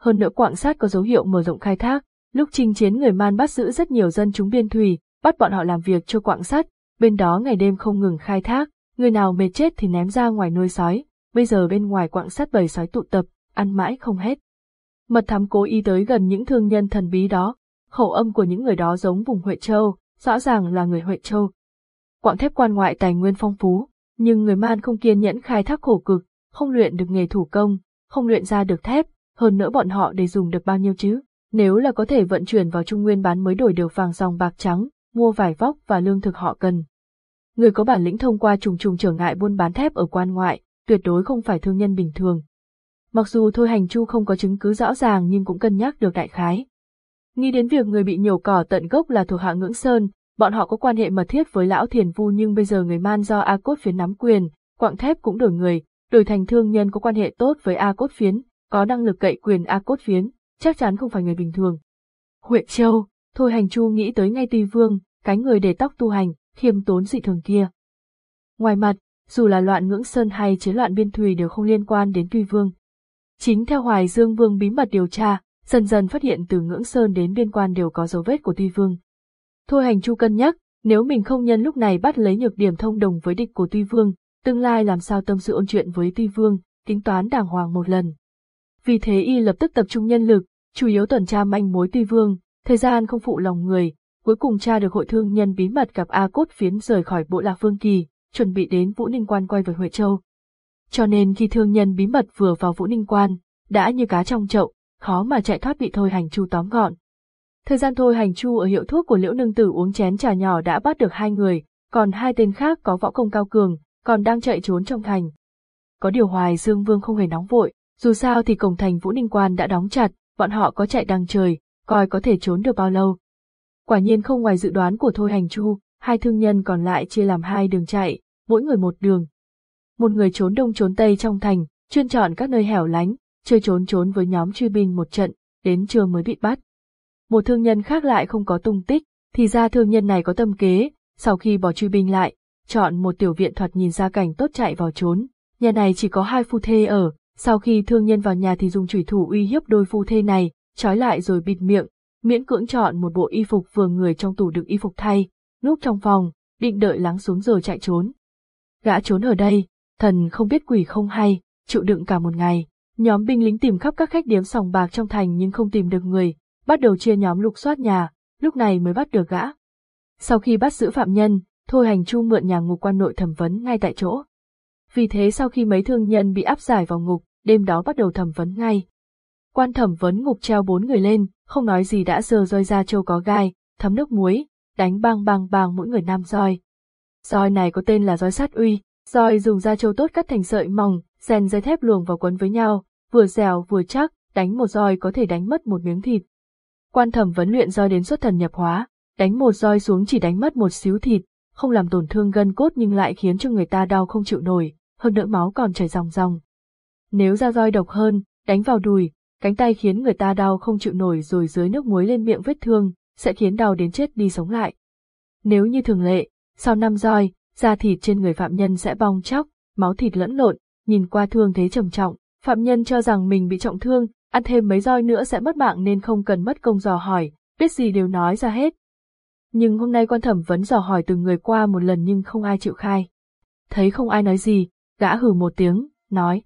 Hơn nữa quạng sát có dấu hiệu mở rộng khai thác, lúc chinh chiến người Man bắt giữ rất nhiều dân chúng biên thủy, bắt bọn họ làm việc cho quạng sắt, bên đó ngày đêm không ngừng khai thác, người nào mệt chết thì ném ra ngoài nuôi sói, bây giờ bên ngoài quạng sắt bầy sói tụ tập, ăn mãi không hết. Mật thám cố ý tới gần những thương nhân thần bí đó, khẩu âm của những người đó giống vùng Huệ Châu, rõ ràng là người Huệ Châu. Quạng thép quan ngoại tài nguyên phong phú, nhưng người Man không kiên nhẫn khai thác khổ cực, không luyện được nghề thủ công, không luyện ra được thép, hơn nữa bọn họ để dùng được bao nhiêu chứ, Nếu là có thể vận chuyển vào Trung Nguyên bán mới đổi được vàng dòng bạc trắng, mua vải vóc và lương thực họ cần. Người có bản lĩnh thông qua trùng trùng trở ngại buôn bán thép ở quan ngoại, tuyệt đối không phải thương nhân bình thường. Mặc dù Thôi Hành Chu không có chứng cứ rõ ràng nhưng cũng cân nhắc được đại khái. Nghĩ đến việc người bị nhổ cỏ tận gốc là thuộc hạ ngưỡng sơn, bọn họ có quan hệ mật thiết với lão thiền vu nhưng bây giờ người man do A Cốt Phiến nắm quyền, quạng thép cũng đổi người, đổi thành thương nhân có quan hệ tốt với A Cốt Phiến, có năng lực cậy quyền A Cốt Phiến, chắc chắn không phải người bình thường. Huệ Châu, Thôi Hành Chu nghĩ tới ngay Tuy Vương, cái người để tóc tu hành, khiêm tốn dị thường kia. Ngoài mặt, dù là loạn ngưỡng sơn hay chế loạn biên thùy đều không liên quan đến Tuy Vương. Chính theo Hoài Dương Vương bí mật điều tra, dần dần phát hiện từ ngưỡng sơn đến biên quan đều có dấu vết của Tuy Vương. Thôi hành chu cân nhắc, nếu mình không nhân lúc này bắt lấy nhược điểm thông đồng với địch của Tuy Vương, tương lai làm sao tâm sự ôn chuyện với Tuy Vương, tính toán đàng hoàng một lần. Vì thế y lập tức tập trung nhân lực, chủ yếu tuần tra manh mối Tuy Vương, thời gian không phụ lòng người, cuối cùng tra được hội thương nhân bí mật gặp A Cốt Phiến rời khỏi bộ lạc Vương Kỳ, chuẩn bị đến Vũ Ninh Quan quay về Huệ Châu. Cho nên khi thương nhân bí mật vừa vào Vũ Ninh Quan, đã như cá trong chậu, khó mà chạy thoát bị Thôi Hành Chu tóm gọn. Thời gian Thôi Hành Chu ở hiệu thuốc của Liễu Nương Tử uống chén trà nhỏ đã bắt được hai người, còn hai tên khác có võ công cao cường, còn đang chạy trốn trong thành. Có điều Hoài Dương Vương không hề nóng vội, dù sao thì cổng thành Vũ Ninh Quan đã đóng chặt, bọn họ có chạy đằng trời, coi có thể trốn được bao lâu. Quả nhiên không ngoài dự đoán của Thôi Hành Chu, hai thương nhân còn lại chia làm hai đường chạy, mỗi người một đường. Một người trốn đông trốn tây trong thành, chuyên chọn các nơi hẻo lánh, chơi trốn trốn với nhóm truy binh một trận, đến trưa mới bị bắt. Một thương nhân khác lại không có tung tích, thì ra thương nhân này có tâm kế, sau khi bỏ truy binh lại, chọn một tiểu viện thoạt nhìn ra cảnh tốt chạy vào trốn. Nhà này chỉ có hai phu thê ở, sau khi thương nhân vào nhà thì dùng chủy thủ uy hiếp đôi phu thê này, trói lại rồi bịt miệng, miễn cưỡng chọn một bộ y phục vừa người trong tủ đựng y phục thay, núp trong phòng, định đợi lắng xuống rồi chạy trốn. Gã trốn ở đây, thần không biết quỷ không hay, chịu đựng cả một ngày. Nhóm binh lính tìm khắp các khách điếm sòng bạc trong thành nhưng không tìm được người, bắt đầu chia nhóm lục soát nhà, lúc này mới bắt được gã. Sau khi bắt giữ phạm nhân, Thôi Hành Chu mượn nhà ngục quan nội thẩm vấn ngay tại chỗ. Vì thế sau khi mấy thương nhân bị áp giải vào ngục, đêm đó bắt đầu thẩm vấn ngay. Quan thẩm vấn ngục treo bốn người lên, không nói gì đã giờ roi ra châu có gai, thấm nước muối, đánh bang bang bang mỗi người năm roi. Roi này có tên là roi sát uy, roi dùng da châu tốt cắt thành sợi mỏng, rèn dây thép luồng vào quấn với nhau, vừa dẻo vừa chắc, đánh một roi có thể đánh mất một miếng thịt. Quan thẩm vấn luyện roi đến xuất thần nhập hóa, đánh một roi xuống chỉ đánh mất một xíu thịt, không làm tổn thương gân cốt nhưng lại khiến cho người ta đau không chịu nổi, hơn nữa máu còn chảy ròng ròng. Nếu ra roi độc hơn, đánh vào đùi, cánh tay khiến người ta đau không chịu nổi rồi dưới nước muối lên miệng vết thương, sẽ khiến đau đến chết đi sống lại. Nếu như thường lệ, sau năm roi, da thịt trên người phạm nhân sẽ bong chóc, máu thịt lẫn lộn, nhìn qua thương thế trầm trọng, phạm nhân cho rằng mình bị trọng thương, ăn thêm mấy roi nữa sẽ mất mạng nên không cần mất công dò hỏi, biết gì đều nói ra hết. Nhưng hôm nay quan thẩm vấn dò hỏi từng người qua một lần nhưng không ai chịu khai. Thấy không ai nói gì, gã hừ một tiếng, nói,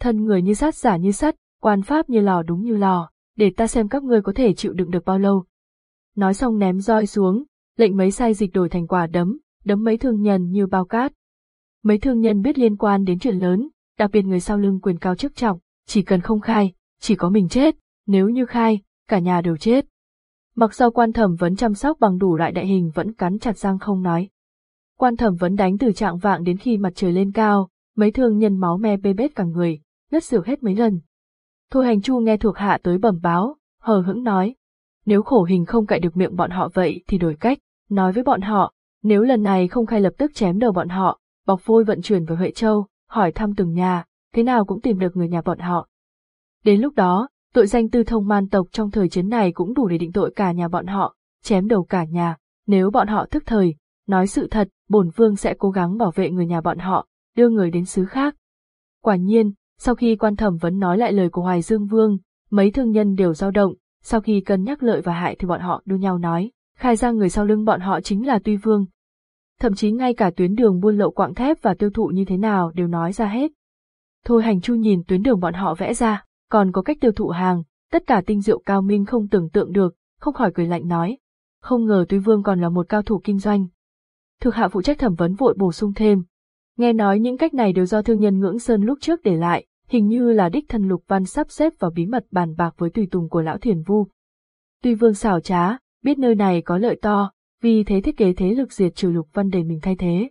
thân người như sắt giả như sắt, quan pháp như lò đúng như lò, để ta xem các ngươi có thể chịu đựng được bao lâu. Nói xong ném roi xuống, lệnh mấy sai dịch đổi thành quả đấm, đấm mấy thương nhân như bao cát. Mấy thương nhân biết liên quan đến chuyện lớn, đặc biệt người sau lưng quyền cao chức trọng, chỉ cần không khai, chỉ có mình chết, nếu như khai, cả nhà đều chết. Mặc do quan thẩm vẫn chăm sóc bằng đủ loại đại hình vẫn cắn chặt răng không nói. Quan thẩm vẫn đánh từ trạng vạng đến khi mặt trời lên cao, mấy thương nhân máu me bê bết cả người, ngất xỉu hết mấy lần. Thôi hành chu nghe thuộc hạ tới bẩm báo, hờ hững nói. Nếu khổ hình không cậy được miệng bọn họ vậy thì đổi cách, nói với bọn họ, nếu lần này không khai lập tức chém đầu bọn họ, bọc vôi vận chuyển về Huệ Châu, hỏi thăm từng nhà, thế nào cũng tìm được người nhà bọn họ. Đến lúc đó, tội danh tư thông man tộc trong thời chiến này cũng đủ để định tội cả nhà bọn họ, chém đầu cả nhà, nếu bọn họ thức thời, nói sự thật, bổn vương sẽ cố gắng bảo vệ người nhà bọn họ, đưa người đến xứ khác. Quả nhiên, sau khi quan thẩm vấn nói lại lời của Hoài Dương Vương, mấy thương nhân đều dao động, sau khi cân nhắc lợi và hại thì bọn họ đua nhau nói, khai ra người sau lưng bọn họ chính là Tuy Vương. Thậm chí ngay cả tuyến đường buôn lậu quạng thép và tiêu thụ như thế nào đều nói ra hết. Thôi hành chu nhìn tuyến đường bọn họ vẽ ra, còn có cách tiêu thụ hàng, tất cả tinh diệu cao minh không tưởng tượng được, không khỏi cười lạnh nói. Không ngờ Tuy Vương còn là một cao thủ kinh doanh. Thực hạ phụ trách thẩm vấn vội bổ sung thêm. Nghe nói những cách này đều do thương nhân ngưỡng sơn lúc trước để lại, hình như là đích thân Lục Văn sắp xếp vào bí mật bàn bạc với tùy tùng của lão thiền vu. Tuy vương xảo trá, biết nơi này có lợi to, vì thế thiết kế thế lực diệt trừ Lục Văn để mình thay thế.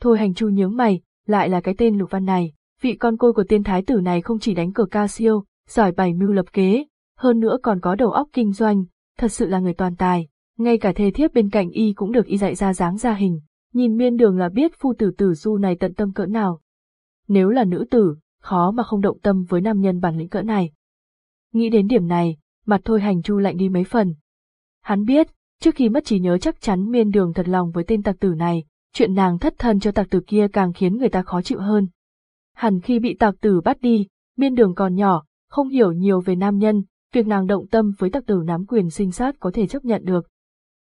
Thôi hành chu nhướng mày, lại là cái tên Lục Văn này, vị con côi của tiên thái tử này không chỉ đánh cờ ca siêu, giỏi bày mưu lập kế, hơn nữa còn có đầu óc kinh doanh, thật sự là người toàn tài, ngay cả thê thiếp bên cạnh y cũng được y dạy ra dáng ra hình, nhìn miên đường là biết phu tử tử du này tận tâm cỡ nào. Nếu là nữ tử, khó mà không động tâm với nam nhân bản lĩnh cỡ này. Nghĩ đến điểm này, mặt thôi hành chu lạnh đi mấy phần. Hắn biết, trước khi mất trí nhớ chắc chắn miên đường thật lòng với tên tặc tử này, chuyện nàng thất thân cho tặc tử kia càng khiến người ta khó chịu hơn. Hẳn khi bị tặc tử bắt đi, miên đường còn nhỏ, không hiểu nhiều về nam nhân, việc nàng động tâm với tặc tử nắm quyền sinh sát có thể chấp nhận được.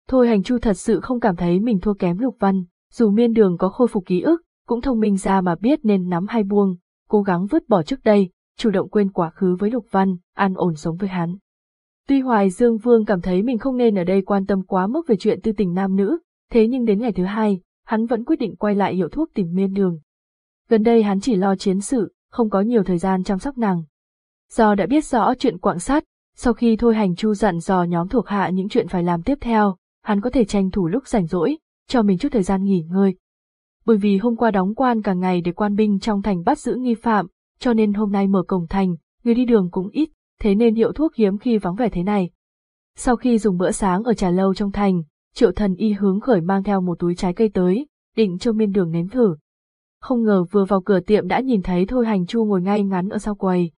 Thôi hành chu thật sự không cảm thấy mình thua kém lục văn, dù miên đường có khôi phục ký ức, cũng thông minh ra mà biết nên nắm hay buông, cố gắng vứt bỏ trước đây, chủ động quên quá khứ với lục văn, an ổn sống với hắn. Tuy Hoài Dương Vương cảm thấy mình không nên ở đây quan tâm quá mức về chuyện tư tình nam nữ, thế nhưng đến ngày thứ hai, hắn vẫn quyết định quay lại hiệu thuốc tìm miên đường. Gần đây hắn chỉ lo chiến sự, không có nhiều thời gian chăm sóc nàng. Do đã biết rõ chuyện quạng sát, sau khi thôi hành chu dặn dò nhóm thuộc hạ những chuyện phải làm tiếp theo, hắn có thể tranh thủ lúc rảnh rỗi, cho mình chút thời gian nghỉ ngơi. Bởi vì hôm qua đóng quan cả ngày để quan binh trong thành bắt giữ nghi phạm, cho nên hôm nay mở cổng thành, người đi đường cũng ít, thế nên hiệu thuốc hiếm khi vắng vẻ thế này. Sau khi dùng bữa sáng ở trà lâu trong thành, triệu thần y hướng khởi mang theo một túi trái cây tới, định cho miên đường nếm thử. Không ngờ vừa vào cửa tiệm đã nhìn thấy Thôi Hành Chu ngồi ngay ngắn ở sau quầy.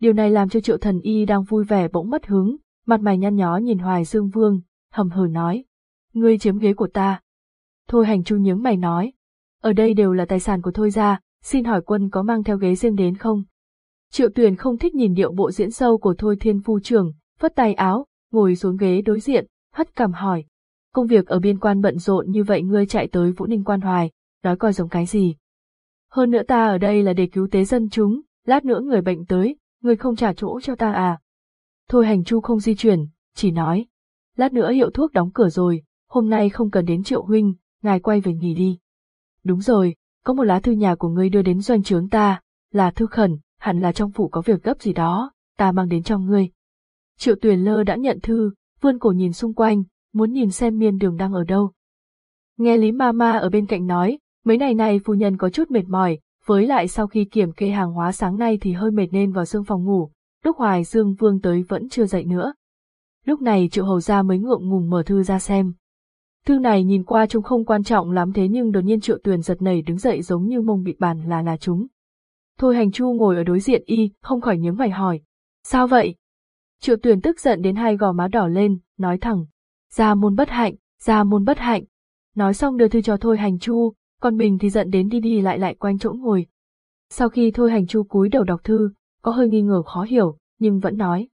Điều này làm cho triệu thần y đang vui vẻ bỗng mất hứng, mặt mày nhăn nhó nhìn Hoài Dương Vương, hầm hừ nói. Ngươi chiếm ghế của ta. Thôi Hành Chu nhướng mày nói. Ở đây đều là tài sản của Thôi gia, xin hỏi quân có mang theo ghế riêng đến không? Triệu Tuyền không thích nhìn điệu bộ diễn sâu của Thôi Thiên Phu Trưởng, phất tay áo, ngồi xuống ghế đối diện, hất cằm hỏi. Công việc ở biên quan bận rộn như vậy ngươi chạy tới Vũ Ninh Quan Hoài, nói coi giống cái gì? Hơn nữa ta ở đây là để cứu tế dân chúng, lát nữa người bệnh tới, người không trả chỗ cho ta à? Thôi hành chu không di chuyển, chỉ nói. Lát nữa hiệu thuốc đóng cửa rồi, hôm nay không cần đến triệu huynh, ngài quay về nghỉ đi. Đúng rồi, có một lá thư nhà của ngươi đưa đến doanh trướng ta, là thư khẩn, hẳn là trong phủ có việc gấp gì đó, ta mang đến cho ngươi. Triệu tuyển lơ đã nhận thư, vươn cổ nhìn xung quanh, muốn nhìn xem miên đường đang ở đâu. Nghe Lý Ma Ma ở bên cạnh nói, mấy ngày này phu nhân có chút mệt mỏi, với lại sau khi kiểm kê hàng hóa sáng nay thì hơi mệt nên vào giường phòng ngủ, lúc Hoài Dương Vương tới vẫn chưa dậy nữa. Lúc này triệu hầu gia mới ngượng ngùng mở thư ra xem. Thư này nhìn qua trông không quan trọng lắm thế nhưng đột nhiên triệu tuyền giật nảy đứng dậy giống như mông bị bàn là là chúng. Thôi hành chu ngồi ở đối diện y, không khỏi nhướng mày hỏi. Sao vậy? Triệu tuyền tức giận đến hai gò má đỏ lên, nói thẳng. Gia môn bất hạnh, gia môn bất hạnh. Nói xong đưa thư cho Thôi hành chu, còn mình thì giận đến đi đi lại lại quanh chỗ ngồi. Sau khi Thôi hành chu cúi đầu đọc thư, có hơi nghi ngờ khó hiểu, nhưng vẫn nói.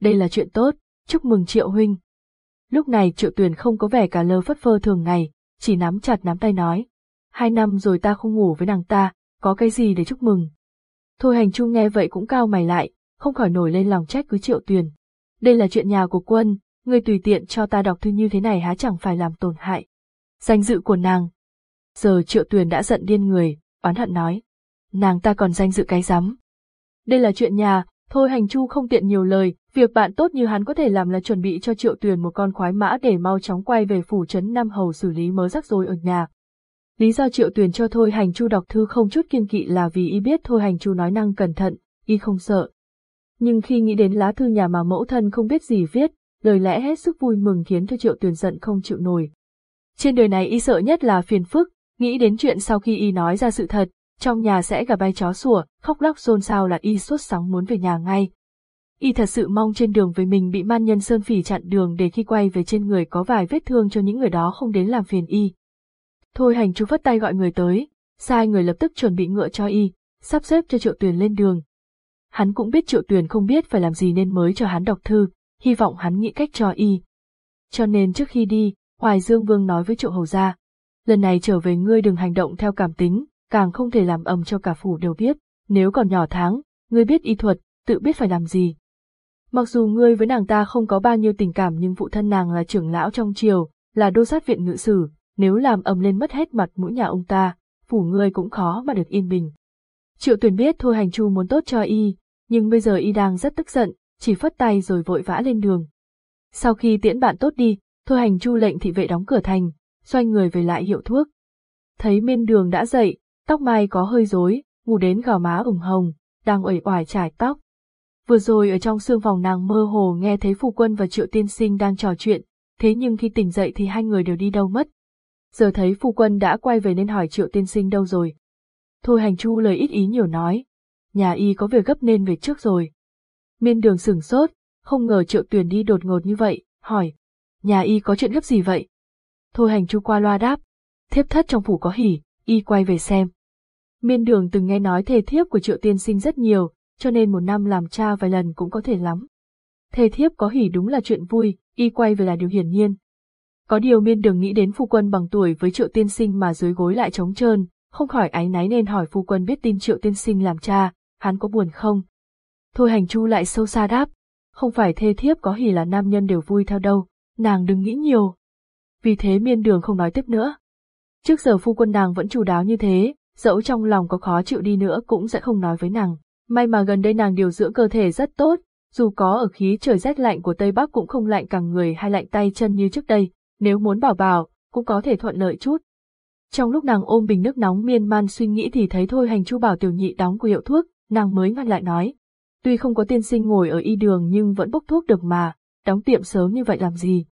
Đây là chuyện tốt, chúc mừng Triệu Huynh. Lúc này Triệu Tuyền không có vẻ cả lơ phất phơ thường ngày, chỉ nắm chặt nắm tay nói. Hai năm rồi ta không ngủ với nàng ta, có cái gì để chúc mừng. Thôi hành chu nghe vậy cũng cao mày lại, không khỏi nổi lên lòng trách cứ Triệu Tuyền. Đây là chuyện nhà của quân, người tùy tiện cho ta đọc thư như thế này há chẳng phải làm tổn hại. Danh dự của nàng. Giờ Triệu Tuyền đã giận điên người, oán hận nói. Nàng ta còn danh dự cái rắm. Đây là chuyện nhà, thôi hành chu không tiện nhiều lời, việc bạn tốt như hắn có thể làm là chuẩn bị cho Triệu Tuyền một con khoái mã để mau chóng quay về phủ trấn Nam Hầu xử lý mớ rắc rối ở nhà. Lý do Triệu Tuyền cho Thôi Hành Chu đọc thư không chút kiên kỵ là vì y biết Thôi Hành Chu nói năng cẩn thận, y không sợ. Nhưng khi nghĩ đến lá thư nhà mà mẫu thân không biết gì viết, lời lẽ hết sức vui mừng khiến cho Triệu Tuyền giận không chịu nổi. Trên đời này y sợ nhất là phiền phức, nghĩ đến chuyện sau khi y nói ra sự thật, trong nhà sẽ gà bay chó sủa, khóc lóc xôn xao là y suốt sóng muốn về nhà ngay. Y thật sự mong trên đường với mình bị man nhân sơn phỉ chặn đường để khi quay về trên người có vài vết thương cho những người đó không đến làm phiền y. Thôi hành chú vất tay gọi người tới, sai người lập tức chuẩn bị ngựa cho y, sắp xếp cho triệu tuyền lên đường. Hắn cũng biết triệu tuyền không biết phải làm gì nên mới cho hắn đọc thư, hy vọng hắn nghĩ cách cho y. Cho nên trước khi đi, Hoài Dương Vương nói với triệu hầu gia, lần này trở về ngươi đừng hành động theo cảm tính, càng không thể làm ầm cho cả phủ đều biết, nếu còn nhỏ tháng, ngươi biết y thuật, tự biết phải làm gì. Mặc dù ngươi với nàng ta không có bao nhiêu tình cảm nhưng phụ thân nàng là trưởng lão trong triều, là đô sát viện ngự sử, nếu làm ầm lên mất hết mặt mũi nhà ông ta, phủ ngươi cũng khó mà được yên bình. Triệu tuyển biết thôi hành chu muốn tốt cho y, nhưng bây giờ y đang rất tức giận, chỉ phất tay rồi vội vã lên đường. Sau khi tiễn bạn tốt đi, Thôi Hành Chu lệnh thị vệ đóng cửa thành, xoay người về lại hiệu thuốc. Thấy miên đường đã dậy, tóc mai có hơi rối, ngủ đến gò má ửng hồng, đang uể oải trải tóc. Vừa rồi ở trong sương phòng nàng mơ hồ nghe thấy phu quân và triệu tiên sinh đang trò chuyện, thế nhưng khi tỉnh dậy thì hai người đều đi đâu mất. Giờ thấy phu quân đã quay về nên hỏi triệu tiên sinh đâu rồi. Thôi hành chu lời ít ý nhiều nói, nhà y có việc gấp nên về trước rồi. Miên đường sửng sốt, không ngờ triệu tuyền đi đột ngột như vậy, hỏi, nhà y có chuyện gấp gì vậy? Thôi hành chu qua loa đáp, thiếp thất trong phủ có hỉ, y quay về xem. Miên đường từng nghe nói thề thiếp của triệu tiên sinh rất nhiều, cho nên một năm làm cha vài lần cũng có thể lắm. Thề thiếp có hỉ đúng là chuyện vui, y quay về là điều hiển nhiên. Có điều miên đường nghĩ đến phu quân bằng tuổi với triệu tiên sinh mà dưới gối lại trống trơn, không khỏi áy náy nên hỏi phu quân biết tin triệu tiên sinh làm cha, hắn có buồn không? Thôi hành chu lại sâu xa đáp, không phải thê thiếp có hỉ là nam nhân đều vui theo đâu, nàng đừng nghĩ nhiều. Vì thế miên đường không nói tiếp nữa. Trước giờ phu quân nàng vẫn chủ đáo như thế, dẫu trong lòng có khó chịu đi nữa cũng sẽ không nói với nàng. May mà gần đây nàng điều dưỡng cơ thể rất tốt, dù có ở khí trời rét lạnh của Tây Bắc cũng không lạnh càng người hay lạnh tay chân như trước đây, nếu muốn bảo bảo, cũng có thể thuận lợi chút. Trong lúc nàng ôm bình nước nóng miên man suy nghĩ thì thấy thôi hành chu bảo tiểu nhị đóng của hiệu thuốc, nàng mới ngăn lại nói. Tuy không có tiên sinh ngồi ở y đường nhưng vẫn bốc thuốc được mà, đóng tiệm sớm như vậy làm gì?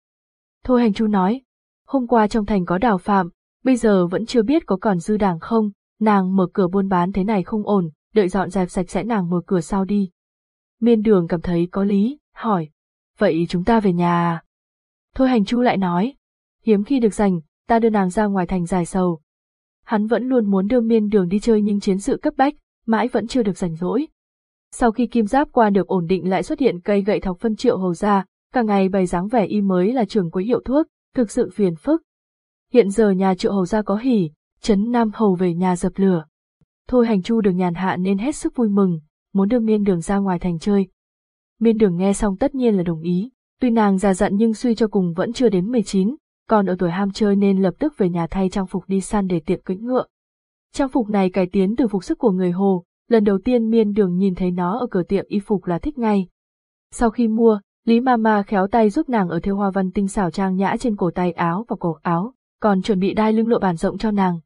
Thôi hành chu nói, hôm qua trong thành có đào phạm, bây giờ vẫn chưa biết có còn dư đảng không, nàng mở cửa buôn bán thế này không ổn, đợi dọn dẹp sạch sẽ nàng mở cửa sau đi. Miên đường cảm thấy có lý, hỏi, vậy chúng ta về nhà à? Thôi hành chu lại nói, hiếm khi được rảnh ta đưa nàng ra ngoài thành dài sầu. Hắn vẫn luôn muốn đưa miên đường đi chơi nhưng chiến sự cấp bách, mãi vẫn chưa được rảnh rỗi. Sau khi kim giáp qua được ổn định lại xuất hiện cây gậy thọc phân triệu hầu ra, cả ngày bày dáng vẻ y mới là trưởng quấy hiệu thuốc, thực sự phiền phức. Hiện giờ nhà triệu hầu ra có hỉ, chấn Nam hầu về nhà dập lửa. Thôi hành chu được nhàn hạ nên hết sức vui mừng, muốn đưa miên đường ra ngoài thành chơi. Miên đường nghe xong tất nhiên là đồng ý, tuy nàng già dặn nhưng suy cho cùng vẫn chưa đến 19, còn ở tuổi ham chơi nên lập tức về nhà thay trang phục đi săn để tiện cưỡi ngựa. Trang phục này cải tiến từ phục sức của người Hồ, lần đầu tiên miên đường nhìn thấy nó ở cửa tiệm y phục là thích ngay. Sau khi mua, Lý Mama khéo tay giúp nàng ở theo hoa văn tinh xảo trang nhã trên cổ tay áo và cổ áo, còn chuẩn bị đai lưng lụa bản rộng cho nàng.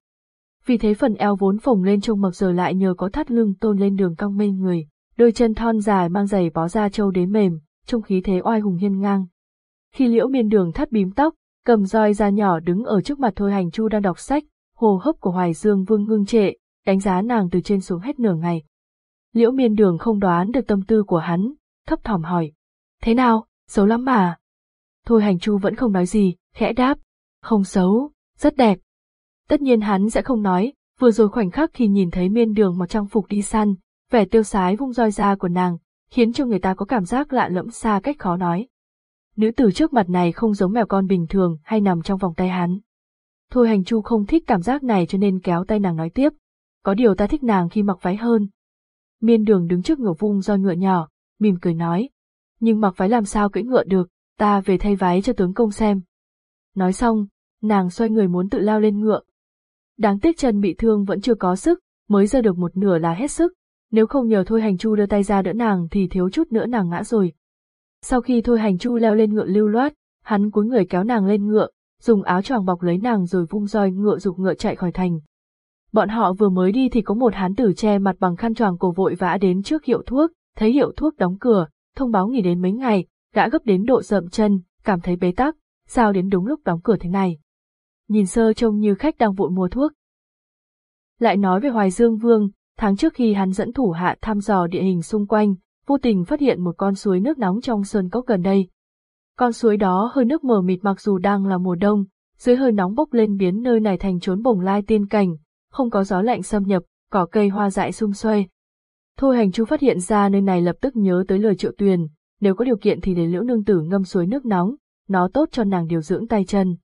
Vì thế phần eo vốn phồng lên trông mập giờ lại nhờ có thắt lưng tôn lên đường cong mê người, đôi chân thon dài mang giày bó da trâu đế mềm, trong khí thế oai hùng hiên ngang. Khi liễu miên đường thắt bím tóc, cầm roi da nhỏ đứng ở trước mặt Thôi Hành Chu đang đọc sách, hồ hấp của Hoài Dương Vương ngưng trệ, đánh giá nàng từ trên xuống hết nửa ngày. Liễu miên đường không đoán được tâm tư của hắn, thấp thỏm hỏi. Thế nào, xấu lắm mà. Thôi Hành Chu vẫn không nói gì, khẽ đáp. Không xấu, rất đẹp. Tất nhiên hắn sẽ không nói, vừa rồi khoảnh khắc khi nhìn thấy miên đường mặc trang phục đi săn, vẻ tiêu sái vung roi ra của nàng, khiến cho người ta có cảm giác lạ lẫm xa cách khó nói. Nữ tử trước mặt này không giống mèo con bình thường hay nằm trong vòng tay hắn. Thôi hành chu không thích cảm giác này cho nên kéo tay nàng nói tiếp. Có điều ta thích nàng khi mặc váy hơn. Miên đường đứng trước ngựa vung roi ngựa nhỏ, mỉm cười nói. Nhưng mặc váy làm sao cưỡi ngựa được, ta về thay váy cho tướng công xem. Nói xong, nàng xoay người muốn tự lao lên ngựa. Đáng tiếc chân bị thương vẫn chưa có sức, mới giờ được một nửa là hết sức, nếu không nhờ Thôi Hành Chu đưa tay ra đỡ nàng thì thiếu chút nữa nàng ngã rồi. Sau khi Thôi Hành Chu leo lên ngựa lưu loát, hắn cúi người kéo nàng lên ngựa, dùng áo choàng bọc lấy nàng rồi vung roi ngựa dục ngựa chạy khỏi thành. Bọn họ vừa mới đi thì có một hán tử che mặt bằng khăn choàng cổ vội vã đến trước hiệu thuốc, thấy hiệu thuốc đóng cửa, thông báo nghỉ đến mấy ngày, gã gấp đến độ rậm chân, cảm thấy bế tắc, sao đến đúng lúc đóng cửa thế này. Nhìn sơ trông như khách đang vội mua thuốc. Lại nói về Hoài Dương Vương, tháng trước khi hắn dẫn thủ hạ thăm dò địa hình xung quanh, vô tình phát hiện một con suối nước nóng trong sơn cốc gần đây. Con suối đó hơi nước mờ mịt mặc dù đang là mùa đông, dưới hơi nóng bốc lên biến nơi này thành trốn bồng lai tiên cảnh, không có gió lạnh xâm nhập, cỏ cây hoa dại xung xuê. Thôi hành chu phát hiện ra nơi này lập tức nhớ tới lời triệu tuyền, nếu có điều kiện thì để liễu nương tử ngâm suối nước nóng, nó tốt cho nàng điều dưỡng tay chân.